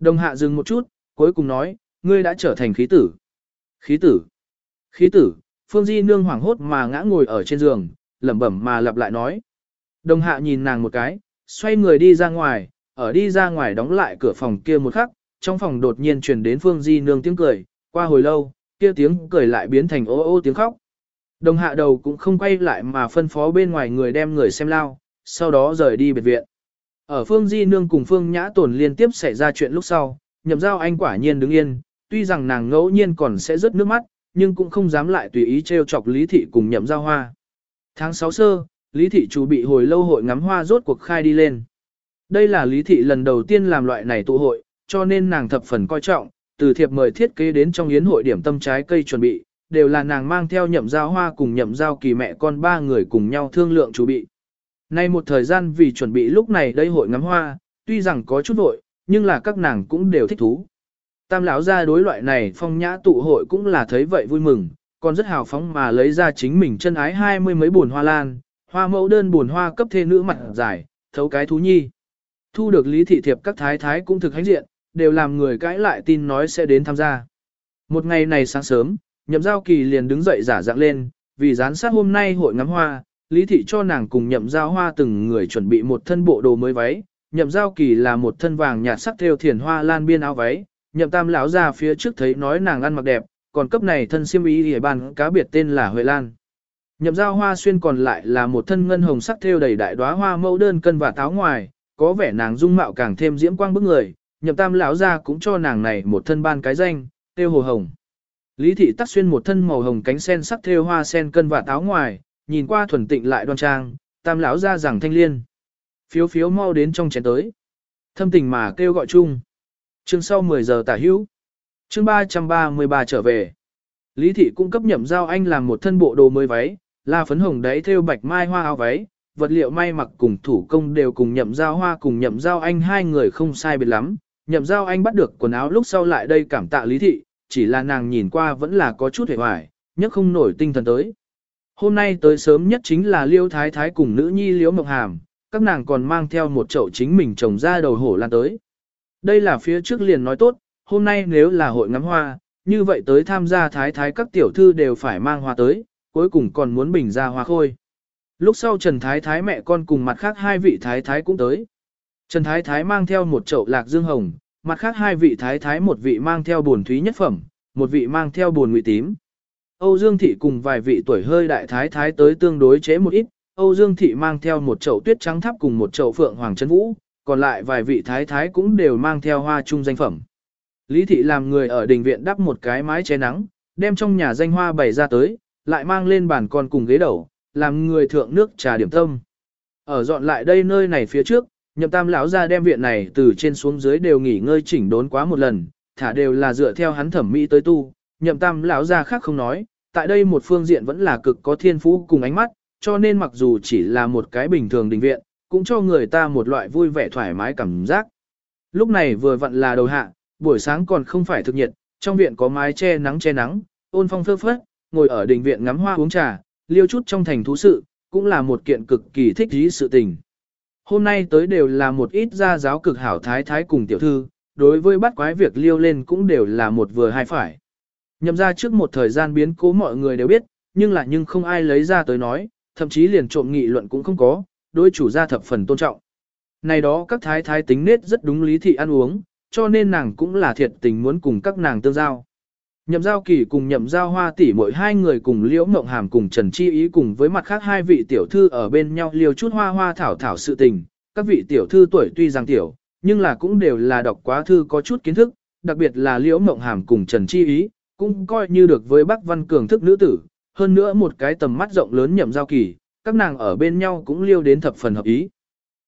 Đồng hạ dừng một chút, cuối cùng nói, ngươi đã trở thành khí tử. Khí tử. Khí tử, Phương Di nương hoảng hốt mà ngã ngồi ở trên giường, lẩm bẩm mà lặp lại nói. Đồng hạ nhìn nàng một cái, xoay người đi ra ngoài, ở đi ra ngoài đóng lại cửa phòng kia một khắc, trong phòng đột nhiên truyền đến Phương Di nương tiếng cười, qua hồi lâu, kia tiếng cười lại biến thành ô ô tiếng khóc. Đồng hạ đầu cũng không quay lại mà phân phó bên ngoài người đem người xem lao, sau đó rời đi biệt viện. Ở Phương Di Nương cùng Phương Nhã Tồn liên tiếp xảy ra chuyện lúc sau, nhậm giao anh quả nhiên đứng yên, tuy rằng nàng ngẫu nhiên còn sẽ rớt nước mắt, nhưng cũng không dám lại tùy ý trêu chọc Lý Thị cùng nhậm giao hoa. Tháng 6 sơ, Lý Thị chủ bị hồi lâu hội ngắm hoa rốt cuộc khai đi lên. Đây là Lý Thị lần đầu tiên làm loại này tụ hội, cho nên nàng thập phần coi trọng, từ thiệp mời thiết kế đến trong yến hội điểm tâm trái cây chuẩn bị, đều là nàng mang theo nhậm giao hoa cùng nhậm giao kỳ mẹ con ba người cùng nhau thương lượng chuẩn bị. Nay một thời gian vì chuẩn bị lúc này đây hội ngắm hoa, tuy rằng có chút vội, nhưng là các nàng cũng đều thích thú. Tam lão ra đối loại này phong nhã tụ hội cũng là thấy vậy vui mừng, còn rất hào phóng mà lấy ra chính mình chân ái hai mươi mấy buồn hoa lan, hoa mẫu đơn buồn hoa cấp thê nữ mặt dài, thấu cái thú nhi. Thu được lý thị thiệp các thái thái cũng thực hãnh diện, đều làm người cãi lại tin nói sẽ đến tham gia. Một ngày này sáng sớm, nhậm giao kỳ liền đứng dậy giả dạng lên, vì gián sát hôm nay hội ngắm hoa, lý thị cho nàng cùng nhậm giao hoa từng người chuẩn bị một thân bộ đồ mới váy, nhậm giao kỳ là một thân vàng nhạt sắc theo thiền hoa lan biên áo váy, nhậm tam lão ra phía trước thấy nói nàng ăn mặc đẹp, còn cấp này thân siêm ý hề bàn cá biệt tên là Huệ Lan. Nhậm giao hoa xuyên còn lại là một thân ngân hồng sắc thêu đầy đại đóa hoa mẫu đơn cân và táo ngoài, có vẻ nàng dung mạo càng thêm diễm quang bức người, nhậm tam lão ra cũng cho nàng này một thân ban cái danh, tiêu hồ hồng. Lý thị tắc xuyên một thân màu hồng cánh sen sắc thêu hoa sen cân và táo ngoài, nhìn qua thuần tịnh lại đoan trang, tam lão ra rằng thanh liên. Phiếu phiếu mau đến trong chén tới. Thâm tình mà kêu gọi chung. Chương sau 10 giờ tả hữu. Chương 333 trở về. Lý thị cung cấp nhậm giao anh làm một thân bộ đồ mới váy, là phấn hồng đáy thêu bạch mai hoa áo váy, vật liệu may mặc cùng thủ công đều cùng nhậm giao hoa cùng nhậm giao anh hai người không sai biệt lắm. Nhậm giao anh bắt được quần áo lúc sau lại đây cảm tạ lý thị, chỉ là nàng nhìn qua vẫn là có chút hề hoài, nhất không nổi tinh thần tới. Hôm nay tới sớm nhất chính là Liêu Thái Thái cùng nữ nhi Liễu Mộng Hàm, các nàng còn mang theo một chậu chính mình trồng ra đầu hổ lan tới. Đây là phía trước liền nói tốt, hôm nay nếu là hội ngắm hoa, như vậy tới tham gia thái thái các tiểu thư đều phải mang hoa tới, cuối cùng còn muốn bình ra hoa khôi. Lúc sau Trần Thái Thái mẹ con cùng mặt khác hai vị Thái Thái cũng tới. Trần Thái Thái mang theo một chậu lạc dương hồng, mặt khác hai vị Thái Thái một vị mang theo buồn thúy nhất phẩm, một vị mang theo buồn ngụy tím. Âu Dương Thị cùng vài vị tuổi hơi đại Thái Thái tới tương đối chế một ít, Âu Dương Thị mang theo một chậu tuyết trắng tháp cùng một chậu phượng hoàng chân vũ, còn lại vài vị Thái Thái cũng đều mang theo hoa chung danh phẩm. Lý thị làm người ở đình viện đắp một cái mái che nắng, đem trong nhà danh hoa bày ra tới, lại mang lên bàn con cùng ghế đầu, làm người thượng nước trà điểm tâm. Ở dọn lại đây nơi này phía trước, nhậm tam lão ra đem viện này từ trên xuống dưới đều nghỉ ngơi chỉnh đốn quá một lần, thả đều là dựa theo hắn thẩm mỹ tới tu, nhậm tam lão ra khác không nói, tại đây một phương diện vẫn là cực có thiên phú cùng ánh mắt, cho nên mặc dù chỉ là một cái bình thường đình viện, cũng cho người ta một loại vui vẻ thoải mái cảm giác. Lúc này vừa vặn là đầu hạ, buổi sáng còn không phải thực nhiệt, trong viện có mái che nắng che nắng, ôn phong phơ phất, ngồi ở đình viện ngắm hoa uống trà, liêu chút trong thành thú sự, cũng là một kiện cực kỳ thích ý sự tình. Hôm nay tới đều là một ít gia giáo cực hảo thái thái cùng tiểu thư, đối với bắt quái việc liêu lên cũng đều là một vừa hai phải. Nhậm ra trước một thời gian biến cố mọi người đều biết, nhưng là nhưng không ai lấy ra tới nói, thậm chí liền trộm nghị luận cũng không có, đối chủ gia thập phần tôn trọng. Này đó các thái thái tính nết rất đúng lý thị ăn uống, cho nên nàng cũng là thiệt tình muốn cùng các nàng tương giao. Nhậm giao kỳ cùng nhậm giao hoa tỷ mỗi hai người cùng liễu mộng hàm cùng Trần Chi Ý cùng với mặt khác hai vị tiểu thư ở bên nhau liều chút hoa hoa thảo thảo sự tình. Các vị tiểu thư tuổi tuy rằng tiểu, nhưng là cũng đều là đọc quá thư có chút kiến thức, đặc biệt là liễu mộng hàm cùng Trần Chi Ý, cũng coi như được với bác văn cường thức nữ tử, hơn nữa một cái tầm mắt rộng lớn nhậm giao kỳ, các nàng ở bên nhau cũng liêu đến thập phần hợp ý.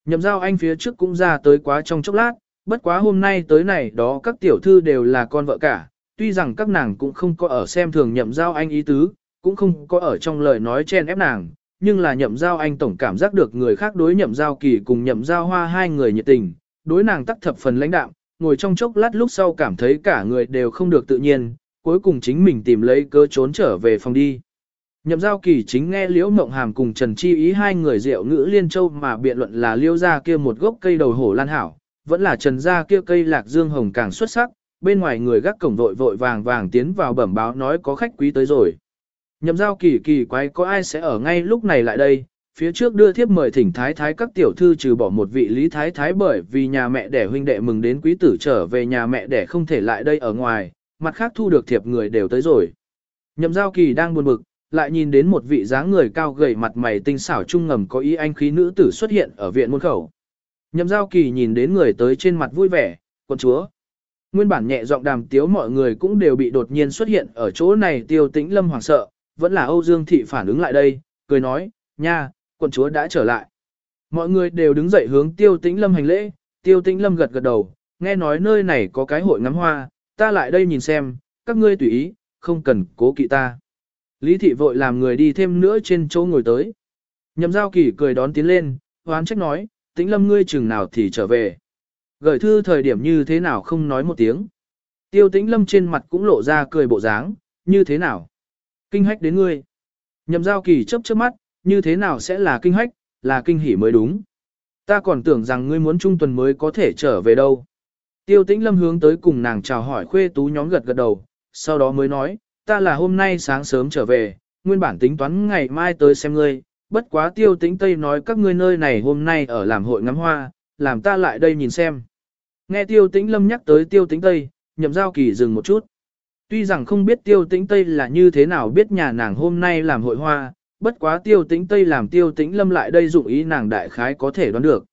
Nhậm giao anh phía trước cũng ra tới quá trong chốc lát, bất quá hôm nay tới này đó các tiểu thư đều là con vợ cả, tuy rằng các nàng cũng không có ở xem thường nhậm giao anh ý tứ, cũng không có ở trong lời nói chen ép nàng, nhưng là nhậm giao anh tổng cảm giác được người khác đối nhậm giao kỳ cùng nhậm giao hoa hai người nhiệt tình, đối nàng tắc thập phần lãnh đạm, ngồi trong chốc lát lúc sau cảm thấy cả người đều không được tự nhiên, cuối cùng chính mình tìm lấy cơ trốn trở về phòng đi. Nhậm giao kỳ chính nghe Liễu Mộng Hàm cùng Trần Chi ý hai người rượu ngữ liên châu mà biện luận là liêu ra kia một gốc cây đầu hổ lan hảo, vẫn là trần ra kia cây lạc dương hồng càng xuất sắc, bên ngoài người gác cổng vội vội vàng vàng tiến vào bẩm báo nói có khách quý tới rồi. Nhậm giao kỳ kỳ quái có ai sẽ ở ngay lúc này lại đây, phía trước đưa thiếp mời thỉnh thái thái các tiểu thư trừ bỏ một vị lý thái thái bởi vì nhà mẹ đẻ huynh đệ mừng đến quý tử trở về nhà mẹ đẻ không thể lại đây ở ngoài, mặt khác thu được thiệp người đều tới rồi. Nhậm giao kỳ đang buồn bực, lại nhìn đến một vị dáng người cao gầy mặt mày tinh xảo trung ngầm có ý anh khí nữ tử xuất hiện ở viện môn khẩu. Nhậm giao kỳ nhìn đến người tới trên mặt vui vẻ, con chúa. Nguyên bản nhẹ giọng đàm tiếu mọi người cũng đều bị đột nhiên xuất hiện ở chỗ này tiêu tĩnh lâm hoảng sợ, vẫn là Âu Dương Thị phản ứng lại đây, cười nói, nha, quận chúa đã trở lại. Mọi người đều đứng dậy hướng tiêu tĩnh lâm hành lễ, tiêu tĩnh lâm gật gật đầu, nghe nói nơi này có cái hội ngắm hoa, ta lại đây nhìn xem, các ngươi tùy ý, không cần cố kỵ ta. Lý thị vội làm người đi thêm nữa trên chỗ ngồi tới. Nhậm giao kỳ cười đón tiến lên, hoán trách nói, tĩnh lâm ngươi chừng nào thì trở về. Gửi thư thời điểm như thế nào không nói một tiếng. Tiêu tĩnh lâm trên mặt cũng lộ ra cười bộ dáng, như thế nào. Kinh hách đến ngươi. Nhậm giao kỳ chấp chớp mắt, như thế nào sẽ là kinh hách, là kinh hỉ mới đúng. Ta còn tưởng rằng ngươi muốn trung tuần mới có thể trở về đâu. Tiêu tĩnh lâm hướng tới cùng nàng chào hỏi khuê tú nhóm gật gật đầu, sau đó mới nói, ta là hôm nay sáng sớm trở về, nguyên bản tính toán ngày mai tới xem ngươi, bất quá tiêu tĩnh Tây nói các ngươi nơi này hôm nay ở làm hội ngắm hoa, làm ta lại đây nhìn xem. Nghe tiêu tĩnh Lâm nhắc tới tiêu tĩnh Tây, nhậm giao kỳ dừng một chút. Tuy rằng không biết tiêu tĩnh Tây là như thế nào biết nhà nàng hôm nay làm hội hoa, bất quá tiêu tĩnh Tây làm tiêu tĩnh lâm lại đây dụng ý nàng đại khái có thể đoán được.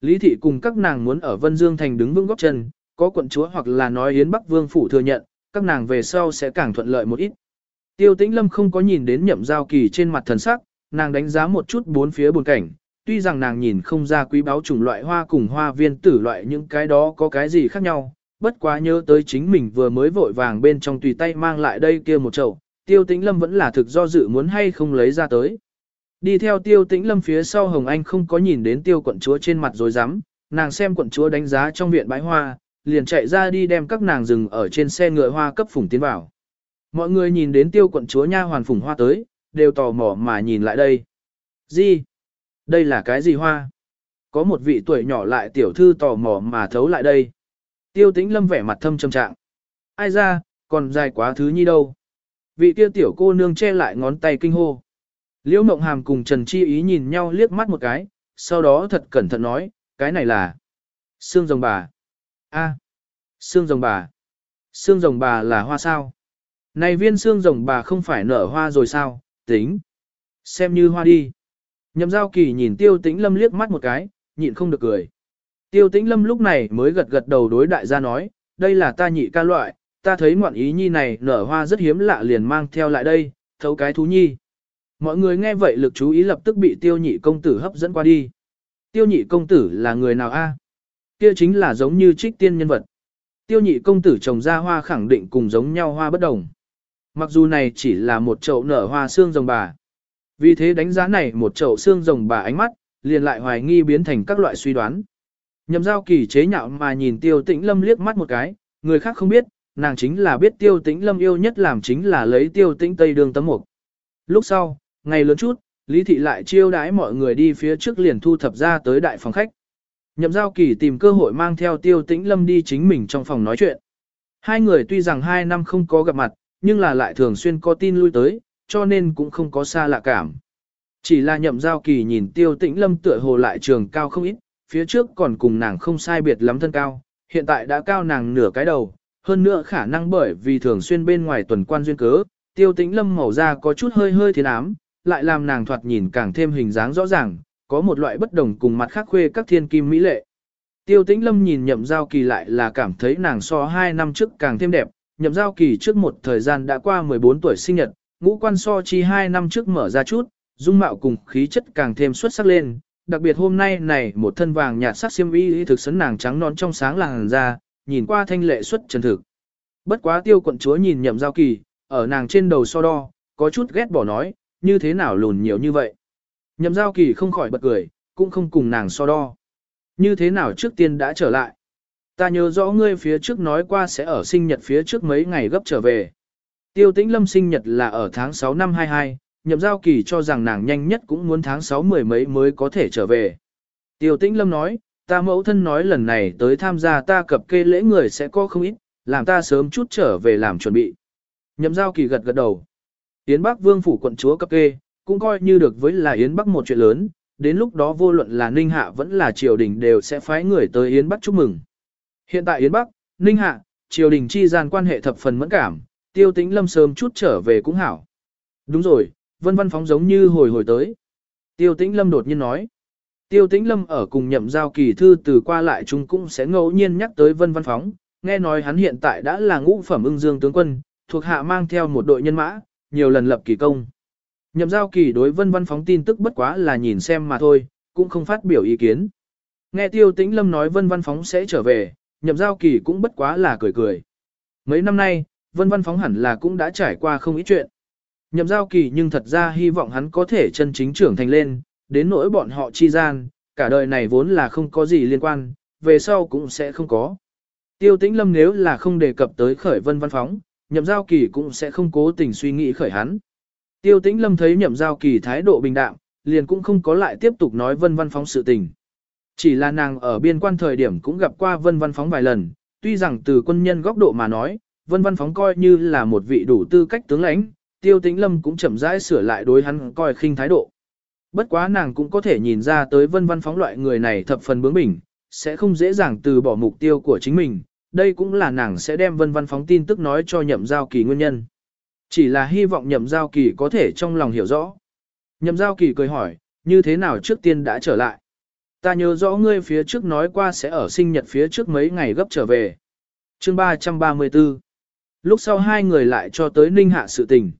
Lý thị cùng các nàng muốn ở Vân Dương Thành đứng vững góc chân, có quận chúa hoặc là nói Yến Bắc Vương Phủ thừa nhận, các nàng về sau sẽ càng thuận lợi một ít. Tiêu tĩnh lâm không có nhìn đến nhậm giao kỳ trên mặt thần sắc, nàng đánh giá một chút bốn phía buồn cảnh, tuy rằng nàng nhìn không ra quý báo chủng loại hoa cùng hoa viên tử loại những cái đó có cái gì khác nhau, bất quá nhớ tới chính mình vừa mới vội vàng bên trong tùy tay mang lại đây kia một chậu, tiêu tĩnh lâm vẫn là thực do dự muốn hay không lấy ra tới. Đi theo tiêu tĩnh lâm phía sau Hồng Anh không có nhìn đến tiêu quận chúa trên mặt rồi dám, nàng xem quận chúa đánh giá trong viện bãi hoa, liền chạy ra đi đem các nàng rừng ở trên xe ngựa hoa cấp phủng tiến vào. Mọi người nhìn đến tiêu quận chúa nha hoàn phủng hoa tới, đều tò mò mà nhìn lại đây. Gì? Đây là cái gì hoa? Có một vị tuổi nhỏ lại tiểu thư tò mò mà thấu lại đây. Tiêu tĩnh lâm vẻ mặt thâm trầm trạng. Ai ra, còn dài quá thứ nhi đâu. Vị tiêu tiểu cô nương che lại ngón tay kinh hô. Liễu Mộng Hàm cùng Trần Chi Ý nhìn nhau liếc mắt một cái, sau đó thật cẩn thận nói, cái này là xương rồng bà. A, xương rồng bà. Xương rồng bà là hoa sao? Này viên xương rồng bà không phải nở hoa rồi sao? Tính. Xem như hoa đi. Nhậm giao kỳ nhìn tiêu tĩnh lâm liếc mắt một cái, nhịn không được cười. Tiêu tĩnh lâm lúc này mới gật gật đầu đối đại gia nói, đây là ta nhị ca loại, ta thấy ngoạn ý nhi này nở hoa rất hiếm lạ liền mang theo lại đây, thấu cái thú nhi. Mọi người nghe vậy lực chú ý lập tức bị tiêu nhị công tử hấp dẫn qua đi. Tiêu nhị công tử là người nào a? Kia chính là giống như trích tiên nhân vật. Tiêu nhị công tử trồng ra hoa khẳng định cùng giống nhau hoa bất đồng. Mặc dù này chỉ là một chậu nở hoa xương rồng bà. Vì thế đánh giá này một chậu xương rồng bà ánh mắt, liền lại hoài nghi biến thành các loại suy đoán. Nhậm giao kỳ chế nhạo mà nhìn tiêu tĩnh lâm liếc mắt một cái, người khác không biết, nàng chính là biết tiêu tĩnh lâm yêu nhất làm chính là lấy tiêu tĩnh tây đường tấm mục. Lúc sau, ngày lớn chút, Lý Thị lại chiêu đãi mọi người đi phía trước liền thu thập ra tới đại phòng khách. Nhậm giao kỳ tìm cơ hội mang theo tiêu tĩnh lâm đi chính mình trong phòng nói chuyện. Hai người tuy rằng hai năm không có gặp mặt, nhưng là lại thường xuyên có tin lui tới, cho nên cũng không có xa lạ cảm. Chỉ là nhậm giao kỳ nhìn tiêu tĩnh lâm tựa hồ lại trường cao không ít, phía trước còn cùng nàng không sai biệt lắm thân cao, hiện tại đã cao nàng nửa cái đầu, hơn nữa khả năng bởi vì thường xuyên bên ngoài tuần quan duyên cớ, tiêu tĩnh lâm màu da có chút hơi hơi thiên ám, lại làm nàng thoạt nhìn càng thêm hình dáng rõ ràng, có một loại bất đồng cùng mặt khác khuê các thiên kim mỹ lệ. Tiêu tĩnh lâm nhìn nhậm giao kỳ lại là cảm thấy nàng so 2 năm trước càng thêm đẹp, nhậm giao kỳ trước một thời gian đã qua 14 tuổi sinh nhật, ngũ quan so chi 2 năm trước mở ra chút, dung mạo cùng khí chất càng thêm xuất sắc lên, đặc biệt hôm nay này một thân vàng nhạt sắc xiêm y thực sấn nàng trắng non trong sáng làn da, nhìn qua thanh lệ xuất trần thực. Bất quá tiêu quận chúa nhìn nhậm giao kỳ, ở nàng trên đầu so đo, có chút ghét bỏ nói, như thế nào lùn nhiều như vậy. Nhậm giao kỳ không khỏi bật cười, cũng không cùng nàng so đo. Như thế nào trước tiên đã trở lại. Ta nhớ rõ ngươi phía trước nói qua sẽ ở sinh nhật phía trước mấy ngày gấp trở về. Tiêu tĩnh lâm sinh nhật là ở tháng 6 năm 22, nhậm giao kỳ cho rằng nàng nhanh nhất cũng muốn tháng 6 mười mấy mới có thể trở về. Tiêu tĩnh lâm nói, ta mẫu thân nói lần này tới tham gia ta cập kê lễ người sẽ có không ít, làm ta sớm chút trở về làm chuẩn bị. Nhậm giao kỳ gật gật đầu. Tiến Bắc Vương phủ quận chúa cập kê, cũng coi như được với là Yến Bắc một chuyện lớn, đến lúc đó vô luận là Ninh Hạ vẫn là triều đình đều sẽ phái người tới Yến Bắc chúc mừng. Hiện tại Yến Bắc, Ninh Hạ, triều đình chi gian quan hệ thập phần mẫn cảm, tiêu tĩnh lâm sớm chút trở về cũng hảo. Đúng rồi, vân văn phóng giống như hồi hồi tới. Tiêu tĩnh lâm đột nhiên nói. Tiêu tĩnh lâm ở cùng nhậm giao kỳ thư từ qua lại chúng cũng sẽ ngẫu nhiên nhắc tới vân văn phóng, nghe nói hắn hiện tại đã là ngũ phẩm ưng dương tướng quân, thuộc hạ mang theo một đội nhân mã, nhiều lần lập kỳ công. Nhậm giao kỳ đối vân văn phóng tin tức bất quá là nhìn xem mà thôi, cũng không phát biểu ý kiến. Nghe tiêu tĩnh lâm nói vân văn phóng sẽ trở về, nhậm giao kỳ cũng bất quá là cười cười. Mấy năm nay, vân văn phóng hẳn là cũng đã trải qua không ít chuyện. Nhậm giao kỳ nhưng thật ra hy vọng hắn có thể chân chính trưởng thành lên, đến nỗi bọn họ chi gian, cả đời này vốn là không có gì liên quan, về sau cũng sẽ không có. Tiêu tĩnh lâm nếu là không đề cập tới khởi vân văn phóng, nhậm giao kỳ cũng sẽ không cố tình suy nghĩ khởi hắn. Tiêu tĩnh lâm thấy nhậm giao kỳ thái độ bình đạm, liền cũng không có lại tiếp tục nói vân văn phóng sự tình. Chỉ là nàng ở biên quan thời điểm cũng gặp qua vân văn phóng vài lần, tuy rằng từ quân nhân góc độ mà nói, vân văn phóng coi như là một vị đủ tư cách tướng lãnh, tiêu tĩnh lâm cũng chậm rãi sửa lại đối hắn coi khinh thái độ. Bất quá nàng cũng có thể nhìn ra tới vân văn phóng loại người này thập phần bướng bỉnh, sẽ không dễ dàng từ bỏ mục tiêu của chính mình, đây cũng là nàng sẽ đem vân văn phóng tin tức nói cho nhậm giao kỳ nguyên nhân. Chỉ là hy vọng nhậm giao kỳ có thể trong lòng hiểu rõ. Nhậm giao kỳ cười hỏi, như thế nào trước tiên đã trở lại? Ta nhớ rõ ngươi phía trước nói qua sẽ ở sinh nhật phía trước mấy ngày gấp trở về. Chương 334 Lúc sau hai người lại cho tới ninh hạ sự tình.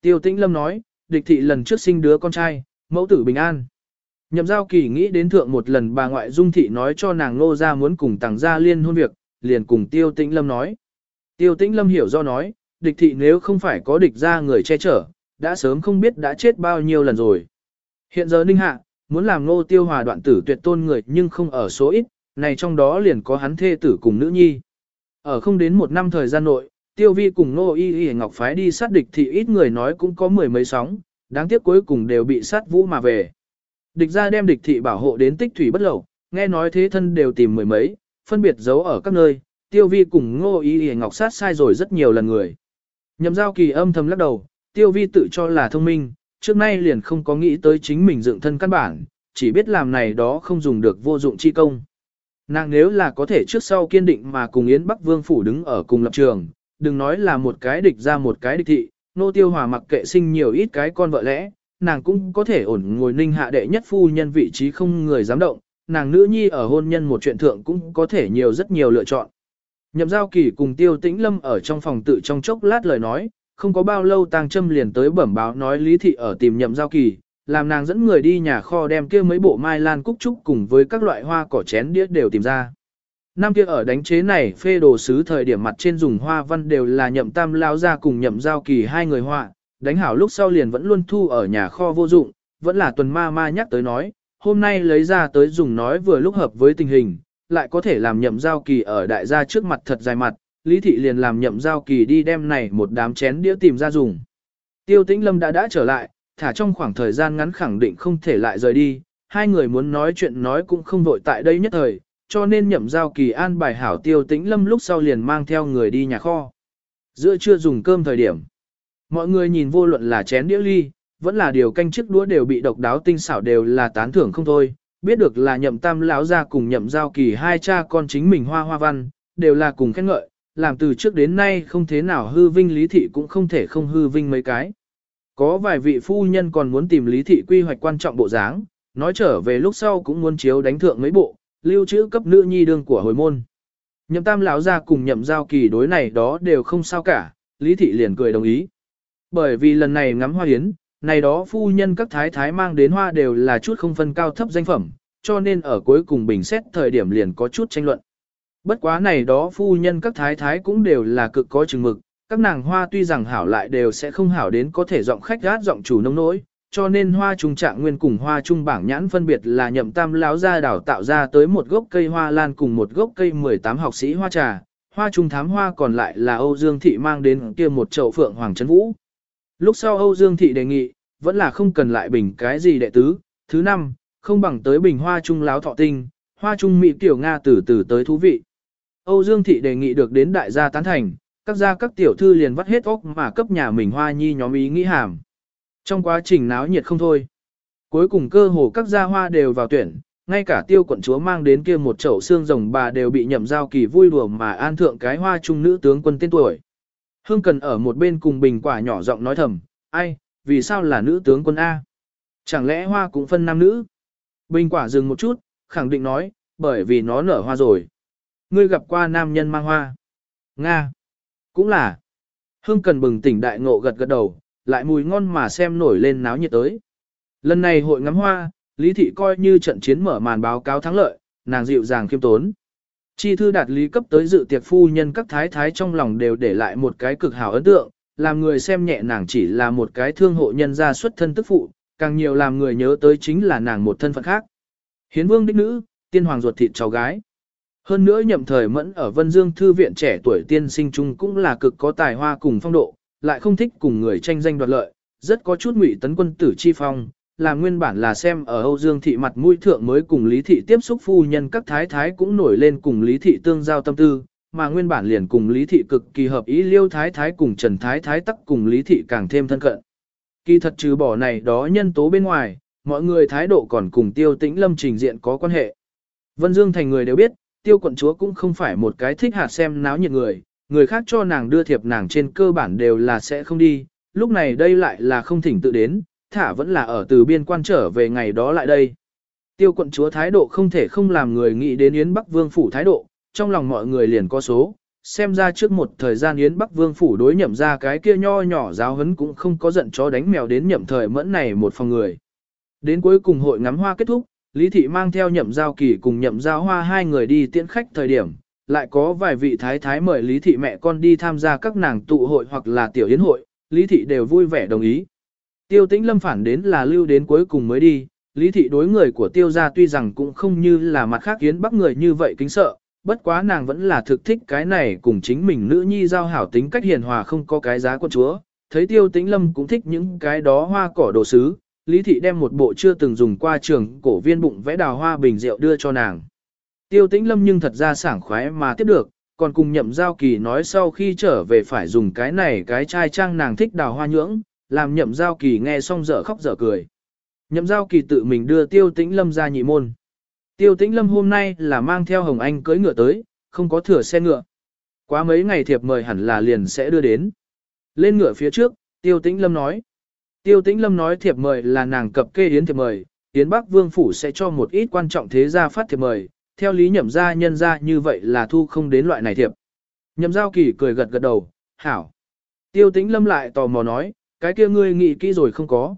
Tiêu tĩnh lâm nói, địch thị lần trước sinh đứa con trai, mẫu tử bình an. Nhậm giao kỳ nghĩ đến thượng một lần bà ngoại dung thị nói cho nàng nô ra muốn cùng tàng gia liên hôn việc, liền cùng tiêu tĩnh lâm nói. Tiêu tĩnh lâm hiểu do nói, địch thị nếu không phải có địch ra người che chở, đã sớm không biết đã chết bao nhiêu lần rồi. Hiện giờ ninh hạ, muốn làm nô tiêu hòa đoạn tử tuyệt tôn người nhưng không ở số ít, này trong đó liền có hắn thê tử cùng nữ nhi. Ở không đến một năm thời gian nội, tiêu vi cùng nô y y ngọc phái đi sát địch Thị ít người nói cũng có mười mấy sóng, đáng tiếc cuối cùng đều bị sát vũ mà về. Địch ra đem địch thị bảo hộ đến tích thủy bất lậu, nghe nói thế thân đều tìm mười mấy, phân biệt giấu ở các nơi, tiêu vi cùng ngô y y ngọc sát sai rồi rất nhiều lần người. Nhậm giao kỳ âm thầm lắc đầu, tiêu vi tự cho là thông minh, trước nay liền không có nghĩ tới chính mình dựng thân căn bản, chỉ biết làm này đó không dùng được vô dụng chi công. Nàng nếu là có thể trước sau kiên định mà cùng Yến Bắc Vương Phủ đứng ở cùng lập trường, đừng nói là một cái địch ra một cái địch thị, nô tiêu hòa mặc kệ sinh nhiều ít cái con vợ lẽ, nàng cũng có thể ổn ngồi ninh hạ đệ nhất phu nhân vị trí không người dám động, nàng nữ nhi ở hôn nhân một chuyện thượng cũng có thể nhiều rất nhiều lựa chọn. Nhậm giao kỳ cùng tiêu tĩnh lâm ở trong phòng tự trong chốc lát lời nói, không có bao lâu tàng châm liền tới bẩm báo nói lý thị ở tìm nhậm giao kỳ, làm nàng dẫn người đi nhà kho đem kia mấy bộ mai lan cúc trúc cùng với các loại hoa cỏ chén đĩa đều tìm ra. Năm kia ở đánh chế này phê đồ sứ thời điểm mặt trên dùng hoa văn đều là nhậm tam lao ra cùng nhậm giao kỳ hai người họa, đánh hảo lúc sau liền vẫn luôn thu ở nhà kho vô dụng, vẫn là tuần ma ma nhắc tới nói, hôm nay lấy ra tới dùng nói vừa lúc hợp với tình hình, lại có thể làm nhậm giao kỳ ở đại gia trước mặt thật dài mặt, lý thị liền làm nhậm giao kỳ đi đem này một đám chén đĩa tìm ra dùng. Tiêu tĩnh lâm đã đã trở lại, thả trong khoảng thời gian ngắn khẳng định không thể lại rời đi, hai người muốn nói chuyện nói cũng không vội tại đây nhất thời, cho nên nhậm giao kỳ an bài hảo tiêu tĩnh lâm lúc sau liền mang theo người đi nhà kho. Giữa trưa dùng cơm thời điểm. Mọi người nhìn vô luận là chén đĩa ly, vẫn là điều canh chiếc đũa đều bị độc đáo tinh xảo đều là tán thưởng không thôi. Biết được là nhậm tam lão ra cùng nhậm giao kỳ hai cha con chính mình hoa hoa văn, đều là cùng khen ngợi, làm từ trước đến nay không thế nào hư vinh lý thị cũng không thể không hư vinh mấy cái. Có vài vị phu nhân còn muốn tìm lý thị quy hoạch quan trọng bộ dáng, nói trở về lúc sau cũng muốn chiếu đánh thượng mấy bộ, lưu trữ cấp nữ nhi đương của hồi môn. Nhậm tam lão ra cùng nhậm giao kỳ đối này đó đều không sao cả, lý thị liền cười đồng ý. Bởi vì lần này ngắm hoa hiến, này đó phu nhân các thái thái mang đến hoa đều là chút không phân cao thấp danh phẩm, cho nên ở cuối cùng bình xét thời điểm liền có chút tranh luận. Bất quá này đó phu nhân các thái thái cũng đều là cực có chừng mực, các nàng hoa tuy rằng hảo lại đều sẽ không hảo đến có thể giọng khách gát giọng chủ nông nỗi, cho nên hoa trung trạng nguyên cùng hoa trung bảng nhãn phân biệt là nhậm tam láo ra đảo tạo ra tới một gốc cây hoa lan cùng một gốc cây 18 học sĩ hoa trà, hoa trung thám hoa còn lại là Âu Dương Thị mang đến kia một chậu phượng hoàng trấn vũ. Lúc sau Âu Dương Thị đề nghị, vẫn là không cần lại bình cái gì đệ tứ, thứ năm, không bằng tới bình hoa trung láo thọ tinh, hoa trung mỹ tiểu Nga từ từ tới thú vị. Âu Dương Thị đề nghị được đến đại gia tán thành, các gia các tiểu thư liền vắt hết óc mà cấp nhà mình hoa nhi nhóm ý nghĩ hàm. Trong quá trình náo nhiệt không thôi. Cuối cùng cơ hồ các gia hoa đều vào tuyển, ngay cả tiêu quận chúa mang đến kia một chậu xương rồng bà đều bị nhậm giao kỳ vui đùa mà an thượng cái hoa trung nữ tướng quân tên tuổi. Hương cần ở một bên cùng bình quả nhỏ giọng nói thầm, ai, vì sao là nữ tướng quân A? Chẳng lẽ hoa cũng phân nam nữ? Bình quả dừng một chút, khẳng định nói, bởi vì nó nở hoa rồi. Ngươi gặp qua nam nhân mang hoa. Nga. Cũng là. Hương cần bừng tỉnh đại ngộ gật gật đầu, lại mùi ngon mà xem nổi lên náo nhiệt tới. Lần này hội ngắm hoa, Lý Thị coi như trận chiến mở màn báo cáo thắng lợi, nàng dịu dàng khiêm tốn. Chi thư đạt lý cấp tới dự tiệc phu nhân các thái thái trong lòng đều để lại một cái cực hảo ấn tượng, làm người xem nhẹ nàng chỉ là một cái thương hộ nhân gia xuất thân tức phụ, càng nhiều làm người nhớ tới chính là nàng một thân phận khác. Hiến vương đích nữ, tiên hoàng ruột thịt cháu gái. Hơn nữa nhậm thời mẫn ở Vân Dương Thư viện trẻ tuổi tiên sinh trung cũng là cực có tài hoa cùng phong độ, lại không thích cùng người tranh danh đoạt lợi, rất có chút ngụy tấn quân tử chi phong, là nguyên bản là xem ở Âu Dương thị mặt mũi thượng mới cùng Lý thị tiếp xúc phu nhân các thái thái cũng nổi lên cùng Lý thị tương giao tâm tư, mà nguyên bản liền cùng Lý thị cực kỳ hợp ý Liêu thái thái cùng Trần thái thái tắc cùng Lý thị càng thêm thân cận. Kỳ thật trừ bỏ này đó nhân tố bên ngoài, mọi người thái độ còn cùng Tiêu Tĩnh Lâm trình diện có quan hệ. Vân Dương thành người đều biết, Tiêu quận chúa cũng không phải một cái thích hạt xem náo nhiệt người, người khác cho nàng đưa thiệp nàng trên cơ bản đều là sẽ không đi, lúc này đây lại là không thỉnh tự đến, thả vẫn là ở từ biên quan trở về ngày đó lại đây. Tiêu quận chúa thái độ không thể không làm người nghĩ đến Yến Bắc Vương phủ thái độ, trong lòng mọi người liền có số, xem ra trước một thời gian Yến Bắc Vương phủ đối nhậm ra cái kia nho nhỏ giáo hấn cũng không có giận chó đánh mèo đến nhậm thời mẫn này một phòng người. Đến cuối cùng hội ngắm hoa kết thúc, Lý Thị mang theo nhậm giao kỳ cùng nhậm giao hoa hai người đi tiễn khách thời điểm, lại có vài vị thái thái mời Lý Thị mẹ con đi tham gia các nàng tụ hội hoặc là tiểu yến hội, Lý Thị đều vui vẻ đồng ý. Tiêu tĩnh lâm phản đến là lưu đến cuối cùng mới đi, Lý Thị đối người của tiêu gia tuy rằng cũng không như là mặt khác kiến bắc người như vậy kính sợ, bất quá nàng vẫn là thực thích cái này cùng chính mình nữ nhi giao hảo tính cách hiền hòa không có cái giá quân chúa. Thấy tiêu tĩnh lâm cũng thích những cái đó hoa cỏ đồ sứ, Lý Thị đem một bộ chưa từng dùng qua trường cổ viên bụng vẽ đào hoa bình rượu đưa cho nàng. Tiêu tĩnh lâm nhưng thật ra sảng khoái mà tiếp được, còn cùng nhậm giao kỳ nói sau khi trở về phải dùng cái này cái chai trang nàng thích đào hoa nhưỡng, làm nhậm giao kỳ nghe xong dở khóc dở cười. Nhậm giao kỳ tự mình đưa tiêu tĩnh lâm ra nhị môn. Tiêu tĩnh lâm hôm nay là mang theo Hồng Anh cưới ngựa tới, không có thừa xe ngựa. Quá mấy ngày thiệp mời hẳn là liền sẽ đưa đến. Lên ngựa phía trước, tiêu tĩnh lâm nói. Tiêu tĩnh lâm nói thiệp mời là nàng cập kê yến thiệp mời, yến bắc vương phủ sẽ cho một ít quan trọng thế gia phát thiệp mời, theo lý nhậm gia nhân gia như vậy là thu không đến loại này thiệp. Nhậm giao kỳ cười gật gật đầu, hảo. Tiêu tĩnh lâm lại tò mò nói, cái kia ngươi nghĩ kỹ rồi không có.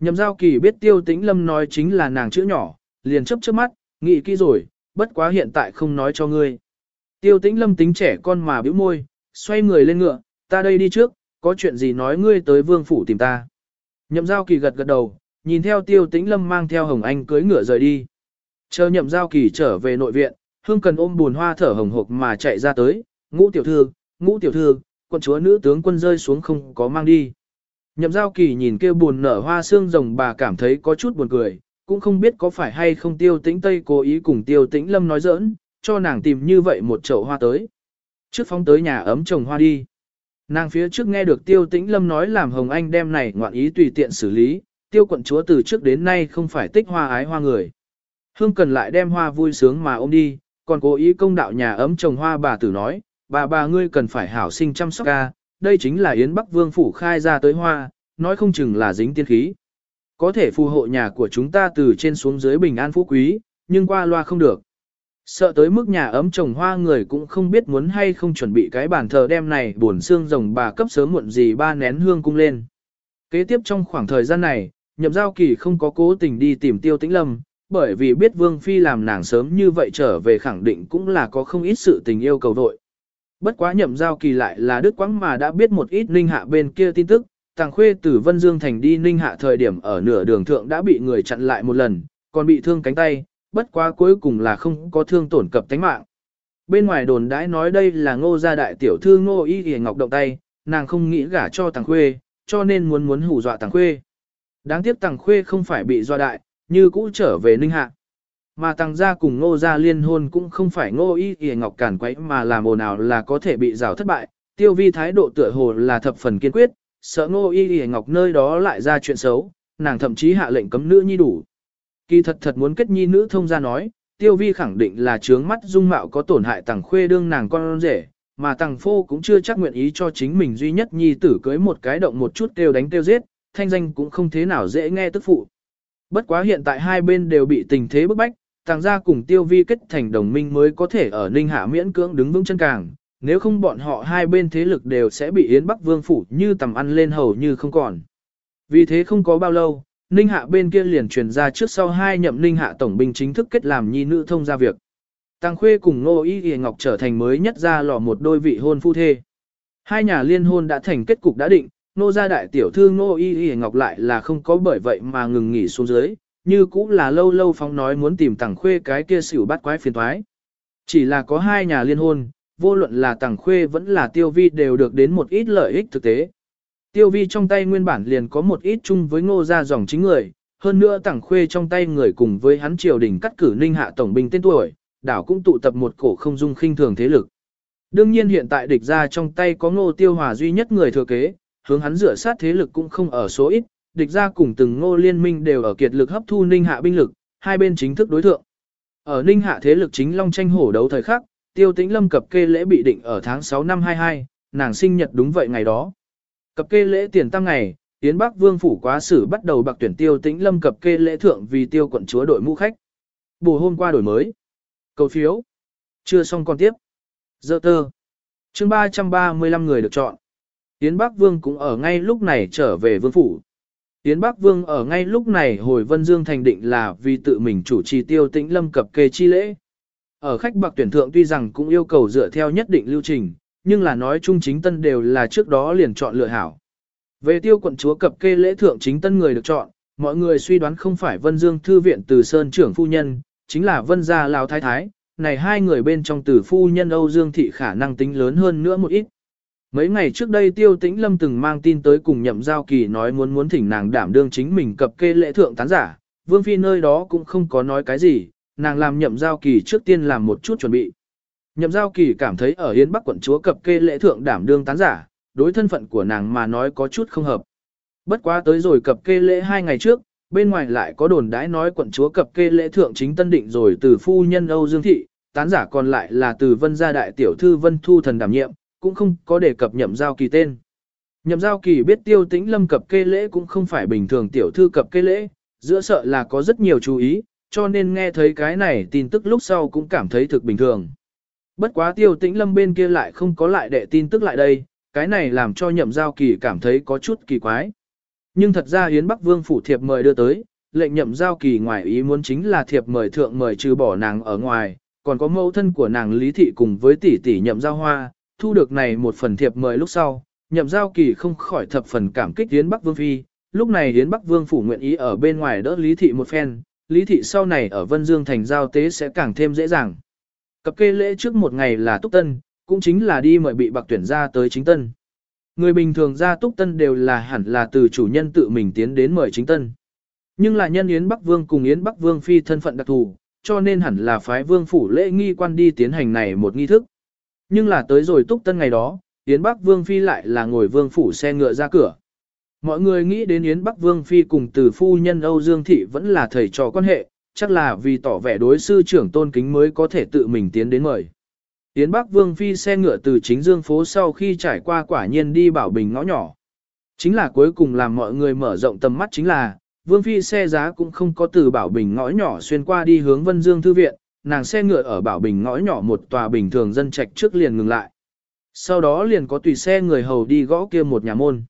Nhậm giao kỳ biết tiêu tĩnh lâm nói chính là nàng chữ nhỏ, liền chấp chớp mắt, nghĩ kỹ rồi, bất quá hiện tại không nói cho ngươi. Tiêu tĩnh lâm tính trẻ con mà bĩu môi, xoay người lên ngựa, ta đây đi trước, có chuyện gì nói ngươi tới vương phủ tìm ta. Nhậm giao kỳ gật gật đầu, nhìn theo tiêu tĩnh lâm mang theo hồng anh cưới ngựa rời đi. Chờ nhậm giao kỳ trở về nội viện, hương cần ôm buồn hoa thở hồng hộc mà chạy ra tới, ngũ tiểu thư, ngũ tiểu thư, quân chúa nữ tướng quân rơi xuống không có mang đi. Nhậm giao kỳ nhìn kia buồn nở hoa xương rồng bà cảm thấy có chút buồn cười, cũng không biết có phải hay không tiêu tĩnh Tây cố ý cùng tiêu tĩnh Lâm nói giỡn, cho nàng tìm như vậy một chậu hoa tới. Trước phóng tới nhà ấm trồng hoa đi. Nàng phía trước nghe được tiêu tĩnh Lâm nói làm Hồng Anh đem này ngoạn ý tùy tiện xử lý, tiêu quận chúa từ trước đến nay không phải tích hoa ái hoa người. Hương cần lại đem hoa vui sướng mà ôm đi, còn cố ý công đạo nhà ấm trồng hoa bà tử nói, bà bà ngươi cần phải hảo sinh chăm sóc ca, đây chính là Yến Bắc Vương phủ khai ra tới hoa, nói không chừng là dính tiên khí. Có thể phù hộ nhà của chúng ta từ trên xuống dưới bình an phú quý, nhưng qua loa không được. Sợ tới mức nhà ấm trồng hoa người cũng không biết muốn hay không chuẩn bị cái bàn thờ đem này buồn xương rồng bà cấp sớm muộn gì ba nén hương cung lên. Kế tiếp trong khoảng thời gian này, nhậm giao kỳ không có cố tình đi tìm tiêu tĩnh lâm, bởi vì biết Vương Phi làm nàng sớm như vậy trở về khẳng định cũng là có không ít sự tình yêu cầu vội. Bất quá nhậm giao kỳ lại là đức quãng mà đã biết một ít ninh hạ bên kia tin tức, tàng khuê từ Vân Dương Thành đi ninh hạ thời điểm ở nửa đường thượng đã bị người chặn lại một lần, còn bị thương cánh tay, bất quá cuối cùng là không có thương tổn cập tánh mạng. Bên ngoài đồn đãi nói đây là ngô gia đại tiểu thư ngô y hề ngọc động tay, nàng không nghĩ gả cho tàng khuê, cho nên muốn muốn hù dọa tàng khuê. Đáng tiếc tàng khuê không phải bị dọa đại, như cũ trở về ninh hạ. Mà tăng gia cùng ngô gia liên hôn cũng không phải ngô y y ngọc cản quấy mà làm ồn nào là có thể bị rào thất bại, tiêu vi thái độ tựa hồ là thập phần kiên quyết, sợ ngô y y ngọc nơi đó lại ra chuyện xấu, nàng thậm chí hạ lệnh cấm nữ nhi đủ. Kỳ thật thật muốn kết nhi nữ thông gia nói, tiêu vi khẳng định là trướng mắt dung mạo có tổn hại tàng khuê đương nàng con rể, mà tàng phô cũng chưa chắc nguyện ý cho chính mình duy nhất nhi tử cưới một cái động một chút tiêu đánh tiêu giết, thanh danh cũng không thế nào dễ nghe tức phụ. Bất quá hiện tại hai bên đều bị tình thế bức bách, tàng gia cùng tiêu vi kết thành đồng minh mới có thể ở Ninh Hạ miễn cưỡng đứng vững chân càng, nếu không bọn họ hai bên thế lực đều sẽ bị Yến Bắc Vương phủ như tầm ăn lên hầu như không còn. Vì thế không có bao lâu, Ninh Hạ bên kia liền truyền ra trước sau hai nhậm Ninh Hạ tổng binh chính thức kết làm nhi nữ thông gia việc. Tăng Khuê cùng Ngô Y Y Ngọc trở thành mới nhất ra lò một đôi vị hôn phu thê. Hai nhà liên hôn đã thành kết cục đã định, nô gia đại tiểu thư nô y y ngọc lại là không có bởi vậy mà ngừng nghỉ xuống dưới, như cũng là lâu lâu phóng nói muốn tìm tàng khuê cái kia xỉu bắt quái phiền thoái. Chỉ là có hai nhà liên hôn, vô luận là tàng khuê vẫn là tiêu vi đều được đến một ít lợi ích thực tế. Tiêu vi trong tay nguyên bản liền có một ít chung với ngô gia dòng chính người, hơn nữa tàng khuê trong tay người cùng với hắn triều đình cắt cử ninh hạ tổng binh tên tuổi, đảo cũng tụ tập một cổ không dung khinh thường thế lực. Đương nhiên hiện tại địch ra trong tay có ngô tiêu hòa duy nhất người thừa kế, hướng hắn rửa sát thế lực cũng không ở số ít, địch ra cùng từng ngô liên minh đều ở kiệt lực hấp thu ninh hạ binh lực, hai bên chính thức đối thượng. Ở ninh hạ thế lực chính long tranh hổ đấu thời khắc, tiêu tĩnh lâm cập kê lễ bị định ở tháng 6 năm 22, nàng sinh nhật đúng vậy ngày đó. Cập kê lễ tiền tăng ngày, Yến Bắc Vương phủ quá sử bắt đầu bạc tuyển tiêu tĩnh lâm cập kê lễ thượng vì tiêu quận chúa đội mũ khách. Bù hôm qua đổi mới. Cầu phiếu. Chưa xong còn tiếp. Dơ tơ. chương 335 người được chọn. Yến Bắc Vương cũng ở ngay lúc này trở về vương phủ. Yến Bắc Vương ở ngay lúc này hồi Vân Dương thành định là vì tự mình chủ trì tiêu tĩnh lâm cập kê chi lễ. Ở khách bạc tuyển thượng tuy rằng cũng yêu cầu dựa theo nhất định lưu trình, nhưng là nói chung chính tân đều là trước đó liền chọn lựa hảo. Về tiêu quận chúa cập kê lễ thượng chính tân người được chọn, mọi người suy đoán không phải Vân Dương Thư viện từ Sơn trưởng phu nhân, chính là Vân Gia Lào Thái Thái, này hai người bên trong từ phu nhân Âu Dương Thị khả năng tính lớn hơn nữa một ít. Mấy ngày trước đây Tiêu Tĩnh Lâm từng mang tin tới cùng nhậm giao kỳ nói muốn muốn thỉnh nàng đảm đương chính mình cập kê lễ thượng tán giả, Vương Phi nơi đó cũng không có nói cái gì, nàng làm nhậm giao kỳ trước tiên làm một chút chuẩn bị. Nhậm giao kỳ cảm thấy ở Yến Bắc quận chúa cập kê lễ thượng đảm đương tán giả, đối thân phận của nàng mà nói có chút không hợp. Bất quá tới rồi cập kê lễ hai ngày trước, bên ngoài lại có đồn đãi nói quận chúa cập kê lễ thượng chính tân định rồi từ phu nhân Âu Dương Thị, tán giả còn lại là từ vân gia đại tiểu thư vân thu thần đảm nhiệm, cũng không có đề cập nhậm giao kỳ tên. Nhậm giao kỳ biết tiêu tĩnh lâm cập kê lễ cũng không phải bình thường tiểu thư cập kê lễ, giữa sợ là có rất nhiều chú ý, cho nên nghe thấy cái này tin tức lúc sau cũng cảm thấy thực bình thường. Bất quá tiêu tĩnh lâm bên kia lại không có lại đệ tin tức lại đây, cái này làm cho nhậm giao kỳ cảm thấy có chút kỳ quái. Nhưng thật ra Yến Bắc Vương phủ thiệp mời đưa tới, lệnh nhậm giao kỳ ngoài ý muốn chính là thiệp mời thượng mời trừ bỏ nàng ở ngoài, còn có mẫu thân của nàng Lý Thị cùng với tỷ tỷ nhậm giao hoa, thu được này một phần thiệp mời lúc sau, nhậm giao kỳ không khỏi thập phần cảm kích Yến Bắc Vương Phi, lúc này Yến Bắc Vương phủ nguyện ý ở bên ngoài đỡ Lý Thị một phen, Lý Thị sau này ở Vân Dương thành giao tế sẽ càng thêm dễ dàng. Cập kê lễ trước một ngày là túc tân, cũng chính là đi mời bị bạc tuyển ra tới chính tân. Người bình thường ra túc tân đều là hẳn là từ chủ nhân tự mình tiến đến mời chính tân. Nhưng là nhân Yến Bắc Vương cùng Yến Bắc Vương phi thân phận đặc thù, cho nên hẳn là phái vương phủ lễ nghi quan đi tiến hành này một nghi thức. Nhưng là tới rồi túc tân ngày đó, Yến Bắc Vương phi lại là ngồi vương phủ xe ngựa ra cửa. Mọi người nghĩ đến Yến Bắc Vương phi cùng từ phu nhân Âu Dương Thị vẫn là thầy trò quan hệ, chắc là vì tỏ vẻ đối sư trưởng tôn kính mới có thể tự mình tiến đến mời. Yến Bắc Vương Phi xe ngựa từ chính dương phố sau khi trải qua quả nhiên đi bảo bình ngõ nhỏ. Chính là cuối cùng làm mọi người mở rộng tầm mắt chính là, Vương Phi xe giá cũng không có từ bảo bình ngõ nhỏ xuyên qua đi hướng Vân Dương Thư Viện, nàng xe ngựa ở bảo bình ngõ nhỏ một tòa bình thường dân trạch trước liền ngừng lại. Sau đó liền có tùy xe người hầu đi gõ kia một nhà môn.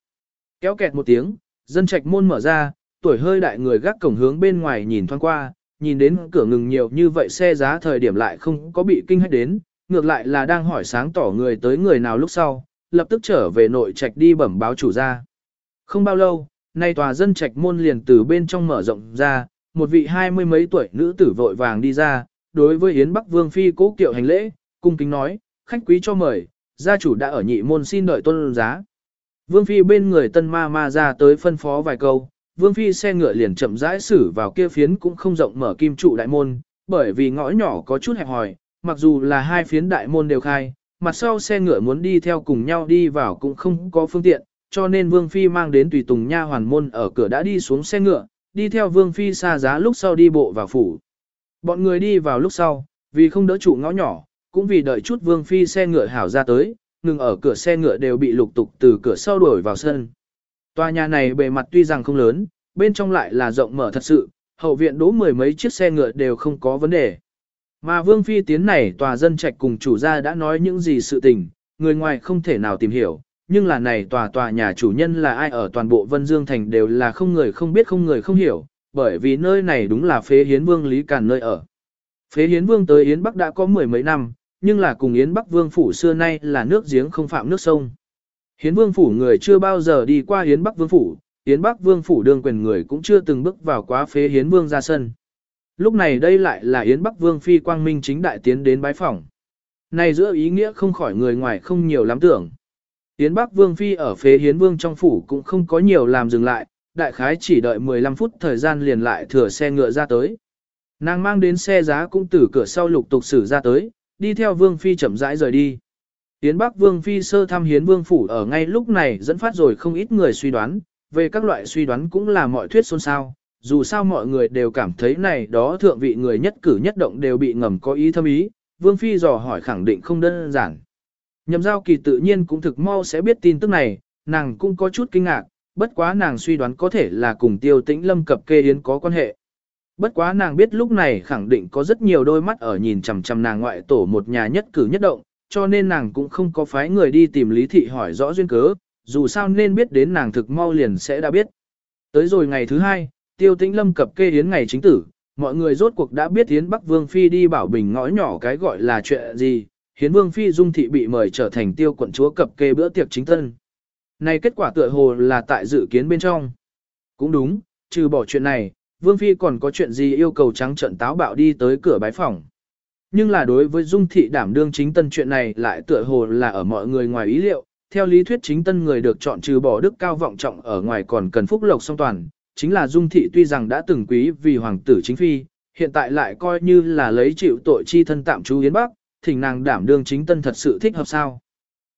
Kéo kẹt một tiếng, dân trạch môn mở ra, tuổi hơi đại người gác cổng hướng bên ngoài nhìn thoáng qua, nhìn đến cửa ngừng nhiều như vậy xe giá thời điểm lại không có bị kinh hách đến, ngược lại là đang hỏi sáng tỏ người tới người nào lúc sau, lập tức trở về nội trạch đi bẩm báo chủ ra. Không bao lâu, nay tòa dân trạch môn liền từ bên trong mở rộng ra, một vị hai mươi mấy tuổi nữ tử vội vàng đi ra, đối với Yến Bắc Vương Phi cố kiệu hành lễ, cung kính nói, khách quý cho mời, gia chủ đã ở nhị môn xin đợi tôn giá. Vương Phi bên người tân ma ma ra tới phân phó vài câu, Vương Phi xe ngựa liền chậm rãi xử vào kia phiến cũng không rộng mở kim trụ đại môn, bởi vì ngõ nhỏ có chút hẹp hòi, mặc dù là hai phiến đại môn đều khai, mặt sau xe ngựa muốn đi theo cùng nhau đi vào cũng không có phương tiện, cho nên Vương Phi mang đến tùy tùng nha hoàn môn ở cửa đã đi xuống xe ngựa, đi theo Vương Phi xa giá lúc sau đi bộ vào phủ. Bọn người đi vào lúc sau, vì không đỡ trụ ngõ nhỏ, cũng vì đợi chút Vương Phi xe ngựa hảo ra tới, ngừng ở cửa xe ngựa đều bị lục tục từ cửa sau đuổi vào sân. Tòa nhà này bề mặt tuy rằng không lớn, bên trong lại là rộng mở thật sự, hậu viện đỗ mười mấy chiếc xe ngựa đều không có vấn đề. Mà Vương Phi tiến này tòa dân trạch cùng chủ gia đã nói những gì sự tình, người ngoài không thể nào tìm hiểu, nhưng là này tòa tòa nhà chủ nhân là ai ở toàn bộ Vân Dương Thành đều là không người không biết không người không hiểu, bởi vì nơi này đúng là phế hiến vương Lý Càn nơi ở. Phế hiến vương tới Yến Bắc đã có mười mấy năm, nhưng là cùng Yến Bắc vương phủ xưa nay là nước giếng không phạm nước sông. Hiến vương phủ người chưa bao giờ đi qua Yến Bắc vương phủ, Yến Bắc vương phủ đương quyền người cũng chưa từng bước vào quá phế hiến vương ra sân. Lúc này đây lại là Yến Bắc Vương Phi Quang Minh chính đại tiến đến bái phỏng. Này giữa ý nghĩa không khỏi người ngoài không nhiều lắm tưởng. Yến Bắc Vương Phi ở phế Hiến Vương trong phủ cũng không có nhiều làm dừng lại, đại khái chỉ đợi 15 phút thời gian liền lại thừa xe ngựa ra tới. Nàng mang đến xe giá cũng từ cửa sau lục tục xử ra tới, đi theo Vương Phi chậm rãi rời đi. Tiến Bắc Vương Phi sơ thăm Hiến Vương phủ ở ngay lúc này dẫn phát rồi không ít người suy đoán, về các loại suy đoán cũng là mọi thuyết xôn xao, dù sao mọi người đều cảm thấy này đó thượng vị người nhất cử nhất động đều bị ngầm có ý thâm ý, Vương Phi dò hỏi khẳng định không đơn giản. Nhậm giao kỳ tự nhiên cũng thực mau sẽ biết tin tức này, nàng cũng có chút kinh ngạc, bất quá nàng suy đoán có thể là cùng tiêu tĩnh lâm cập kê yến có quan hệ. Bất quá nàng biết lúc này khẳng định có rất nhiều đôi mắt ở nhìn chằm chằm nàng ngoại tổ một nhà nhất cử nhất động, cho nên nàng cũng không có phái người đi tìm Lý Thị hỏi rõ duyên cớ, dù sao nên biết đến nàng thực mau liền sẽ đã biết. Tới rồi ngày thứ hai, tiêu tĩnh lâm cập kê yến ngày chính tử, mọi người rốt cuộc đã biết Hiến Bắc Vương Phi đi bảo bình ngõ nhỏ cái gọi là chuyện gì, Hiến Vương Phi Dung Thị bị mời trở thành tiêu quận chúa cập kê bữa tiệc chính tân. Này kết quả tựa hồ là tại dự kiến bên trong. Cũng đúng, trừ bỏ chuyện này, Vương Phi còn có chuyện gì yêu cầu trắng trận táo bạo đi tới cửa bái phòng. Nhưng là đối với Dung Thị đảm đương chính tân chuyện này lại tựa hồ là ở mọi người ngoài ý liệu, theo lý thuyết chính tân người được chọn trừ bỏ đức cao vọng trọng ở ngoài còn cần phúc lộc song toàn, chính là Dung Thị tuy rằng đã từng quý vì hoàng tử chính phi, hiện tại lại coi như là lấy chịu tội chi thân tạm trú Yến Bắc, thỉnh nàng đảm đương chính tân thật sự thích hợp sao.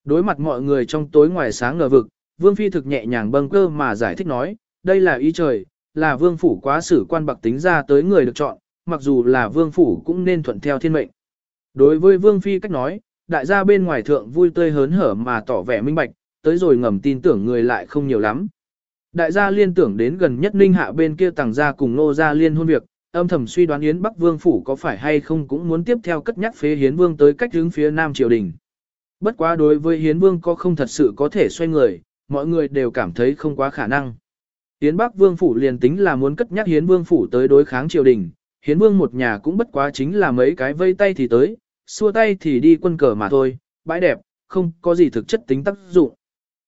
Đối mặt mọi người trong tối ngoài sáng ngờ vực, Vương Phi thực nhẹ nhàng bâng cơ mà giải thích nói, đây là ý trời, là Vương Phủ quá xử quan bạc tính ra tới người được chọn, mặc dù là Vương Phủ cũng nên thuận theo thiên mệnh. Đối với Vương Phi cách nói, đại gia bên ngoài thượng vui tươi hớn hở mà tỏ vẻ minh bạch, tới rồi ngầm tin tưởng người lại không nhiều lắm. Đại gia liên tưởng đến gần nhất ninh hạ bên kia tàng gia cùng nô gia liên hôn việc, âm thầm suy đoán Yến Bắc Vương Phủ có phải hay không cũng muốn tiếp theo cất nhắc phế Hiến Vương tới cách hướng phía Nam triều đình. Bất quá đối với Hiến Vương có không thật sự có thể xoay người, mọi người đều cảm thấy không quá khả năng. Hiến Bắc Vương Phủ liền tính là muốn cất nhắc Hiến Vương Phủ tới đối kháng triều đình, Hiến Vương một nhà cũng bất quá chính là mấy cái vây tay thì tới, xua tay thì đi quân cờ mà thôi, bãi đẹp, không có gì thực chất tính tác dụng.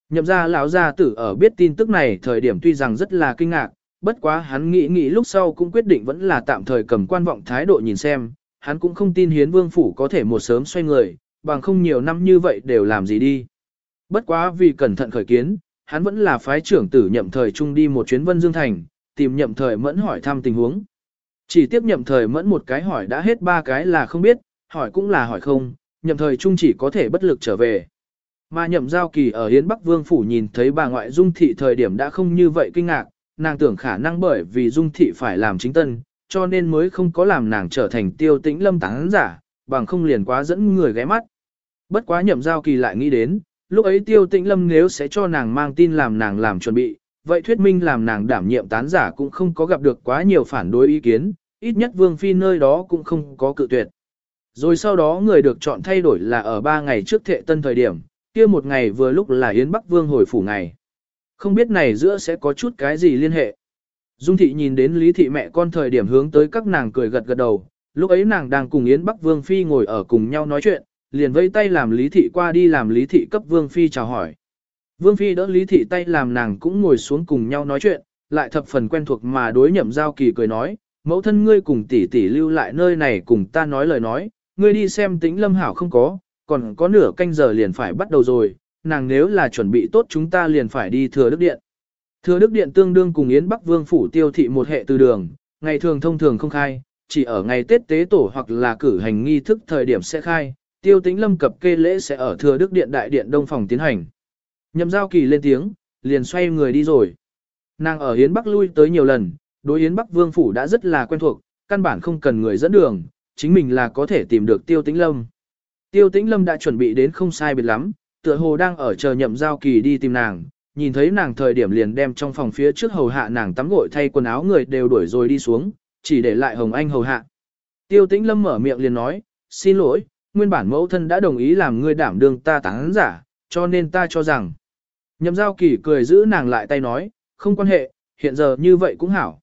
Nhậm ra lão gia tử ở biết tin tức này thời điểm tuy rằng rất là kinh ngạc, bất quá hắn nghĩ nghĩ lúc sau cũng quyết định vẫn là tạm thời cầm quan vọng thái độ nhìn xem, hắn cũng không tin hiến vương phủ có thể một sớm xoay người, bằng không nhiều năm như vậy đều làm gì đi. Bất quá vì cẩn thận khởi kiến, hắn vẫn là phái trưởng tử nhậm thời trung đi một chuyến vân dương thành, tìm nhậm thời mẫn hỏi thăm tình huống. Chỉ tiếp nhậm thời mẫn một cái hỏi đã hết ba cái là không biết, hỏi cũng là hỏi không, nhậm thời trung chỉ có thể bất lực trở về. Mà nhậm giao kỳ ở Hiến Bắc Vương Phủ nhìn thấy bà ngoại dung thị thời điểm đã không như vậy kinh ngạc, nàng tưởng khả năng bởi vì dung thị phải làm chính tân, cho nên mới không có làm nàng trở thành tiêu tĩnh lâm tán giả, bằng không liền quá dẫn người ghé mắt. Bất quá nhậm giao kỳ lại nghĩ đến, lúc ấy tiêu tĩnh lâm nếu sẽ cho nàng mang tin làm nàng làm chuẩn bị, vậy thuyết minh làm nàng đảm nhiệm tán giả cũng không có gặp được quá nhiều phản đối ý kiến, ít nhất vương phi nơi đó cũng không có cự tuyệt. Rồi sau đó người được chọn thay đổi là ở ba ngày trước thệ tân thời điểm, kia một ngày vừa lúc là Yến Bắc Vương hồi phủ ngày. Không biết này giữa sẽ có chút cái gì liên hệ. Dung thị nhìn đến Lý thị mẹ con thời điểm hướng tới các nàng cười gật gật đầu, lúc ấy nàng đang cùng Yến Bắc Vương Phi ngồi ở cùng nhau nói chuyện, liền vẫy tay làm Lý thị qua đi làm Lý thị cấp Vương Phi chào hỏi. Vương Phi đỡ Lý thị tay làm nàng cũng ngồi xuống cùng nhau nói chuyện, lại thập phần quen thuộc mà đối nhậm giao kỳ cười nói, mẫu thân ngươi cùng tỷ tỷ lưu lại nơi này cùng ta nói lời nói, ngươi đi xem tĩnh lâm hảo không có, còn có nửa canh giờ liền phải bắt đầu rồi, nàng nếu là chuẩn bị tốt chúng ta liền phải đi thừa đức điện. Thừa đức điện tương đương cùng Yến Bắc Vương phủ tiêu thị một hệ từ đường, ngày thường thông thường không khai, chỉ ở ngày Tết tế tổ hoặc là cử hành nghi thức thời điểm sẽ khai, tiêu tĩnh lâm cập kê lễ sẽ ở thừa đức điện đại điện đông phòng tiến hành. Nhậm giao kỳ lên tiếng, liền xoay người đi rồi. Nàng ở Yến Bắc lui tới nhiều lần, đối Yến Bắc Vương phủ đã rất là quen thuộc, căn bản không cần người dẫn đường, chính mình là có thể tìm được tiêu tĩnh lâm. Tiêu tĩnh lâm đã chuẩn bị đến không sai biệt lắm, tựa hồ đang ở chờ nhậm giao kỳ đi tìm nàng, nhìn thấy nàng thời điểm liền đem trong phòng phía trước hầu hạ nàng tắm gội thay quần áo người đều đuổi rồi đi xuống, chỉ để lại Hồng Anh hầu hạ. Tiêu tĩnh lâm mở miệng liền nói, xin lỗi, nguyên bản mẫu thân đã đồng ý làm ngươi đảm đương ta tán giả, cho nên ta cho rằng. Nhậm giao kỳ cười giữ nàng lại tay nói, không quan hệ, hiện giờ như vậy cũng hảo.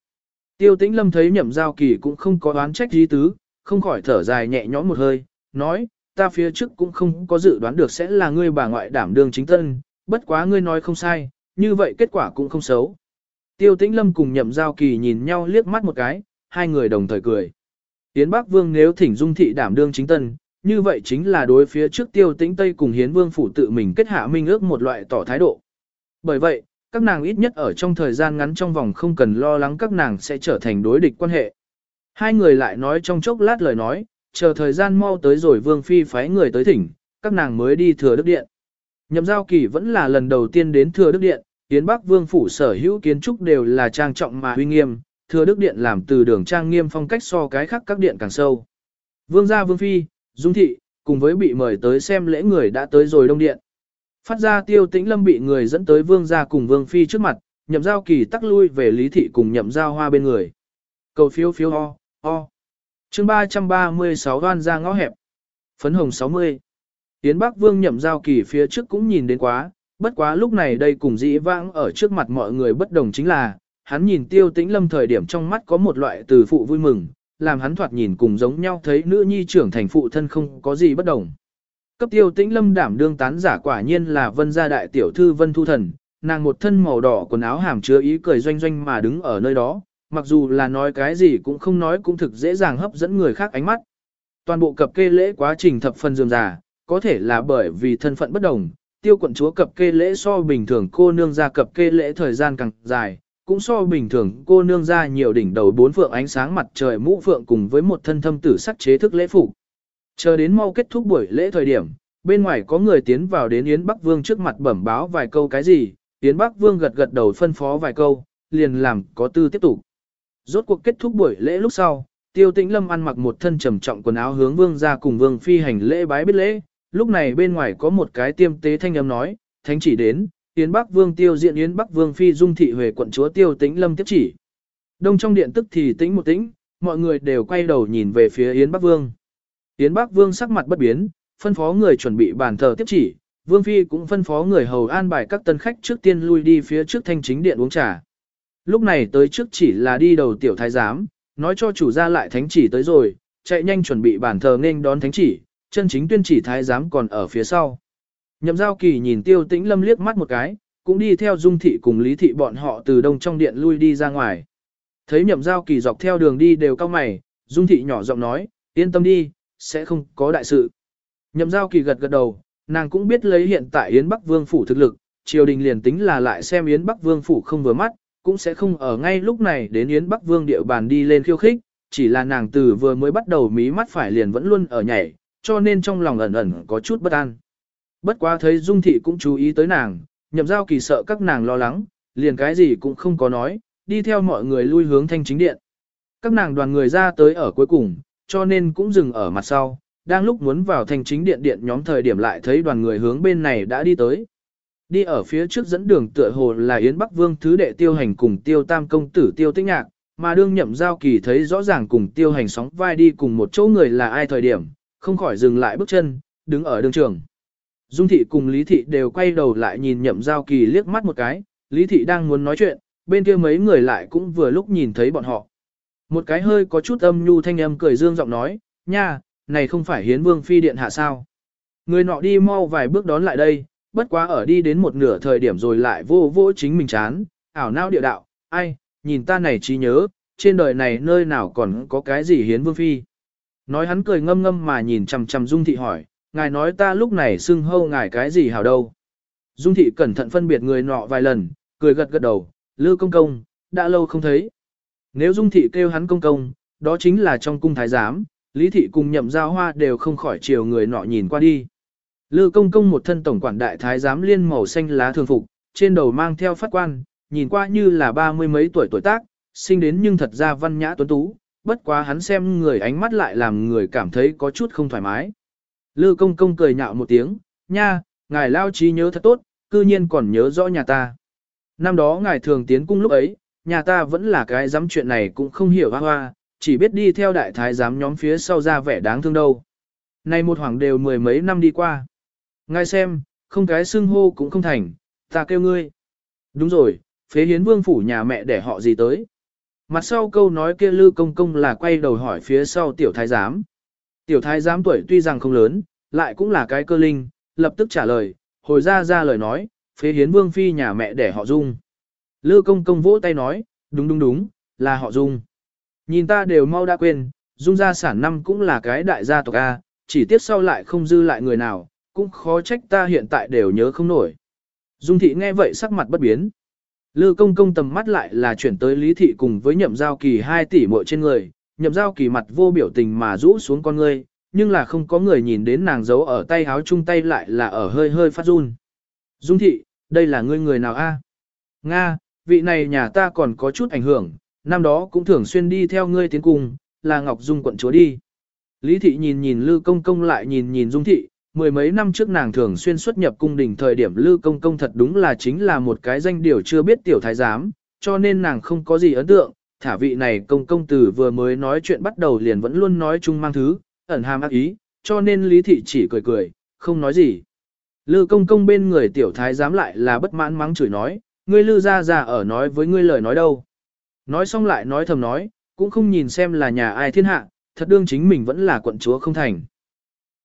Tiêu tĩnh lâm thấy nhậm giao kỳ cũng không có đoán trách gì tứ, không khỏi thở dài nhẹ nhõm một hơi, nói, ta phía trước cũng không có dự đoán được sẽ là ngươi bà ngoại đảm đương chính tân, bất quá ngươi nói không sai, như vậy kết quả cũng không xấu. Tiêu tĩnh lâm cùng nhậm giao kỳ nhìn nhau liếc mắt một cái, hai người đồng thời cười. Yến Bắc Vương nếu thỉnh dung thị đảm đương chính tân, như vậy chính là đối phía trước tiêu tĩnh Tây cùng Hiến Vương phủ tự mình kết hạ minh ước một loại tỏ thái độ. Bởi vậy, các nàng ít nhất ở trong thời gian ngắn trong vòng không cần lo lắng các nàng sẽ trở thành đối địch quan hệ. Hai người lại nói trong chốc lát lời nói, chờ thời gian mau tới rồi Vương Phi phái người tới thỉnh, các nàng mới đi Thừa Đức Điện. Nhậm giao kỳ vẫn là lần đầu tiên đến Thừa Đức Điện, Yến Bắc Vương Phủ sở hữu kiến trúc đều là trang trọng mà uy nghiêm, Thừa Đức Điện làm từ đường trang nghiêm phong cách so cái khác các điện càng sâu. Vương gia Vương Phi, Dung Thị, cùng với bị mời tới xem lễ người đã tới rồi đông điện. Phát ra tiêu tĩnh lâm bị người dẫn tới Vương gia cùng Vương Phi trước mặt, nhậm giao kỳ tắc lui về lý thị cùng nhậm giao hoa bên người. Cầu phiếu phiếu ho, ho. chương 336 đoan ra ngõ hẹp. Phấn hồng 60. Tiến Bắc Vương nhậm giao kỳ phía trước cũng nhìn đến quá, bất quá lúc này đây cùng dĩ vãng ở trước mặt mọi người bất đồng chính là, hắn nhìn tiêu tĩnh lâm thời điểm trong mắt có một loại từ phụ vui mừng, làm hắn thoạt nhìn cùng giống nhau thấy nữ nhi trưởng thành phụ thân không có gì bất đồng. Cấp tiêu tĩnh lâm đảm đương tán giả quả nhiên là vân gia đại tiểu thư vân thu thần, nàng một thân màu đỏ quần áo hàm chứa ý cười doanh doanh mà đứng ở nơi đó, mặc dù là nói cái gì cũng không nói cũng thực dễ dàng hấp dẫn người khác ánh mắt. Toàn bộ cập kê lễ quá trình thập phần dườm già, có thể là bởi vì thân phận bất đồng, tiêu quận chúa cập kê lễ so bình thường cô nương ra cập kê lễ thời gian càng dài, cũng so bình thường cô nương ra nhiều đỉnh đầu bốn phượng ánh sáng mặt trời mũ phượng cùng với một thân thâm tử sắc chế thức lễ phục. Chờ đến mau kết thúc buổi lễ thời điểm, bên ngoài có người tiến vào đến Yến Bắc Vương trước mặt bẩm báo vài câu cái gì, Yến Bắc Vương gật gật đầu phân phó vài câu, liền làm có tư tiếp tục. Rốt cuộc kết thúc buổi lễ lúc sau, Tiêu Tĩnh Lâm ăn mặc một thân trầm trọng quần áo hướng Vương ra cùng Vương phi hành lễ bái biết lễ, lúc này bên ngoài có một cái tiêm tế thanh âm nói, thánh chỉ đến, Yến Bắc Vương tiêu diện Yến Bắc Vương phi dung thị huệ quận chúa tiêu tĩnh lâm tiếp chỉ. Đông trong điện tức thì tĩnh một tĩnh, mọi người đều quay đầu nhìn về phía Yến Bắc Vương. Yến Bắc Vương sắc mặt bất biến, phân phó người chuẩn bị bàn thờ tiếp chỉ, Vương phi cũng phân phó người hầu an bài các tân khách trước tiên lui đi phía trước thanh chính điện uống trà. Lúc này tới trước chỉ là đi đầu tiểu thái giám, nói cho chủ gia lại thánh chỉ tới rồi, chạy nhanh chuẩn bị bàn thờ nên đón thánh chỉ, chân chính tuyên chỉ thái giám còn ở phía sau. Nhậm giao kỳ nhìn tiêu tĩnh lâm liếc mắt một cái, cũng đi theo dung thị cùng lý thị bọn họ từ đông trong điện lui đi ra ngoài. Thấy nhậm giao kỳ dọc theo đường đi đều cao mày, dung thị nhỏ giọng nói, yên tâm đi, sẽ không có đại sự. Nhậm giao kỳ gật gật đầu, nàng cũng biết lấy hiện tại Yến Bắc Vương Phủ thực lực, triều đình liền tính là lại xem Yến Bắc Vương Phủ không vừa mắt, cũng sẽ không ở ngay lúc này đến Yến Bắc Vương địa bàn đi lên khiêu khích, chỉ là nàng từ vừa mới bắt đầu mí mắt phải liền vẫn luôn ở nhảy, cho nên trong lòng ẩn ẩn có chút bất an. Bất quá thấy Dung Thị cũng chú ý tới nàng, nhậm giao kỳ sợ các nàng lo lắng, liền cái gì cũng không có nói, đi theo mọi người lui hướng thanh chính điện. Các nàng đoàn người ra tới ở cuối cùng, cho nên cũng dừng ở mặt sau, đang lúc muốn vào thanh chính điện điện nhóm thời điểm lại thấy đoàn người hướng bên này đã đi tới. Đi ở phía trước dẫn đường tựa hồ là Yến Bắc Vương thứ đệ tiêu hành cùng tiêu tam công tử tiêu tích nhạc, mà đương nhậm giao kỳ thấy rõ ràng cùng tiêu hành sóng vai đi cùng một chỗ người là ai thời điểm, không khỏi dừng lại bước chân, đứng ở đường trường. Dung thị cùng Lý thị đều quay đầu lại nhìn nhậm giao kỳ liếc mắt một cái, Lý thị đang muốn nói chuyện, bên kia mấy người lại cũng vừa lúc nhìn thấy bọn họ. Một cái hơi có chút âm nhu thanh âm cười dương giọng nói, nha, này không phải hiến vương phi điện hạ sao. Người nọ đi mau vài bước đón lại đây, bất quá ở đi đến một nửa thời điểm rồi lại vô vô chính mình chán, ảo não địa đạo, ai, nhìn ta này trí nhớ, trên đời này nơi nào còn có cái gì hiến vương phi. Nói hắn cười ngâm ngâm mà nhìn chằm chằm Dung thị hỏi, ngài nói ta lúc này xưng hâu ngài cái gì hảo đâu. Dung thị cẩn thận phân biệt người nọ vài lần, cười gật gật đầu, lư công công, đã lâu không thấy. Nếu Dung thị kêu hắn công công, đó chính là trong cung thái giám, Lý thị cùng nhậm giao hoa đều không khỏi chiều người nọ nhìn qua đi. Lư công công một thân tổng quản đại thái giám liên màu xanh lá thường phục, trên đầu mang theo phát quan, nhìn qua như là ba mươi mấy tuổi tuổi tác, sinh đến nhưng thật ra văn nhã tuấn tú, bất quá hắn xem người ánh mắt lại làm người cảm thấy có chút không thoải mái. Lư công công cười nhạo một tiếng, nha, ngài lao trí nhớ thật tốt, cư nhiên còn nhớ rõ nhà ta. Năm đó ngài thường tiến cung lúc ấy, nhà ta vẫn là cái dám chuyện này cũng không hiểu hoa hoa, chỉ biết đi theo đại thái giám nhóm phía sau ra vẻ đáng thương đâu. Nay một hoàng đều mười mấy năm đi qua. Ngài xem, không cái xưng hô cũng không thành, ta kêu ngươi. Đúng rồi, phế hiến vương phủ nhà mẹ để họ gì tới. Mặt sau câu nói kia lư công công là quay đầu hỏi phía sau tiểu thái giám. Tiểu thái giám tuổi tuy rằng không lớn, lại cũng là cái cơ linh, lập tức trả lời, hồi ra ra lời nói, phế hiến vương phi nhà mẹ để họ dung. Lư công công vỗ tay nói, đúng đúng đúng, là họ dung. Nhìn ta đều mau đã quên, dung gia sản năm cũng là cái đại gia tộc A, chỉ tiếc sau lại không dư lại người nào, cũng khó trách ta hiện tại đều nhớ không nổi. Dung thị nghe vậy sắc mặt bất biến. Lư công công tầm mắt lại là chuyển tới lý thị cùng với nhậm giao kỳ 2 tỷ mội trên người, nhậm giao kỳ mặt vô biểu tình mà rũ xuống con ngươi, nhưng là không có người nhìn đến nàng giấu ở tay háo chung tay lại là ở hơi hơi phát run. Dung thị, đây là ngươi người nào a? Nga, vị này nhà ta còn có chút ảnh hưởng, năm đó cũng thường xuyên đi theo ngươi tiến cùng, là Ngọc Dung quận chúa đi. Lý thị nhìn nhìn Lư công công lại nhìn nhìn Dung thị, mười mấy năm trước nàng thường xuyên xuất nhập cung đình thời điểm Lư Công Công thật đúng là chính là một cái danh điều chưa biết tiểu thái giám, cho nên nàng không có gì ấn tượng, thả vị này công công tử vừa mới nói chuyện bắt đầu liền vẫn luôn nói chung mang thứ, ẩn hàm ác ý, cho nên Lý Thị chỉ cười cười, không nói gì. Lư công công bên người tiểu thái giám lại là bất mãn mắng chửi nói, ngươi lư ra ra ở nói với ngươi lời nói đâu. Nói xong lại nói thầm nói, cũng không nhìn xem là nhà ai thiên hạ, thật đương chính mình vẫn là quận chúa không thành.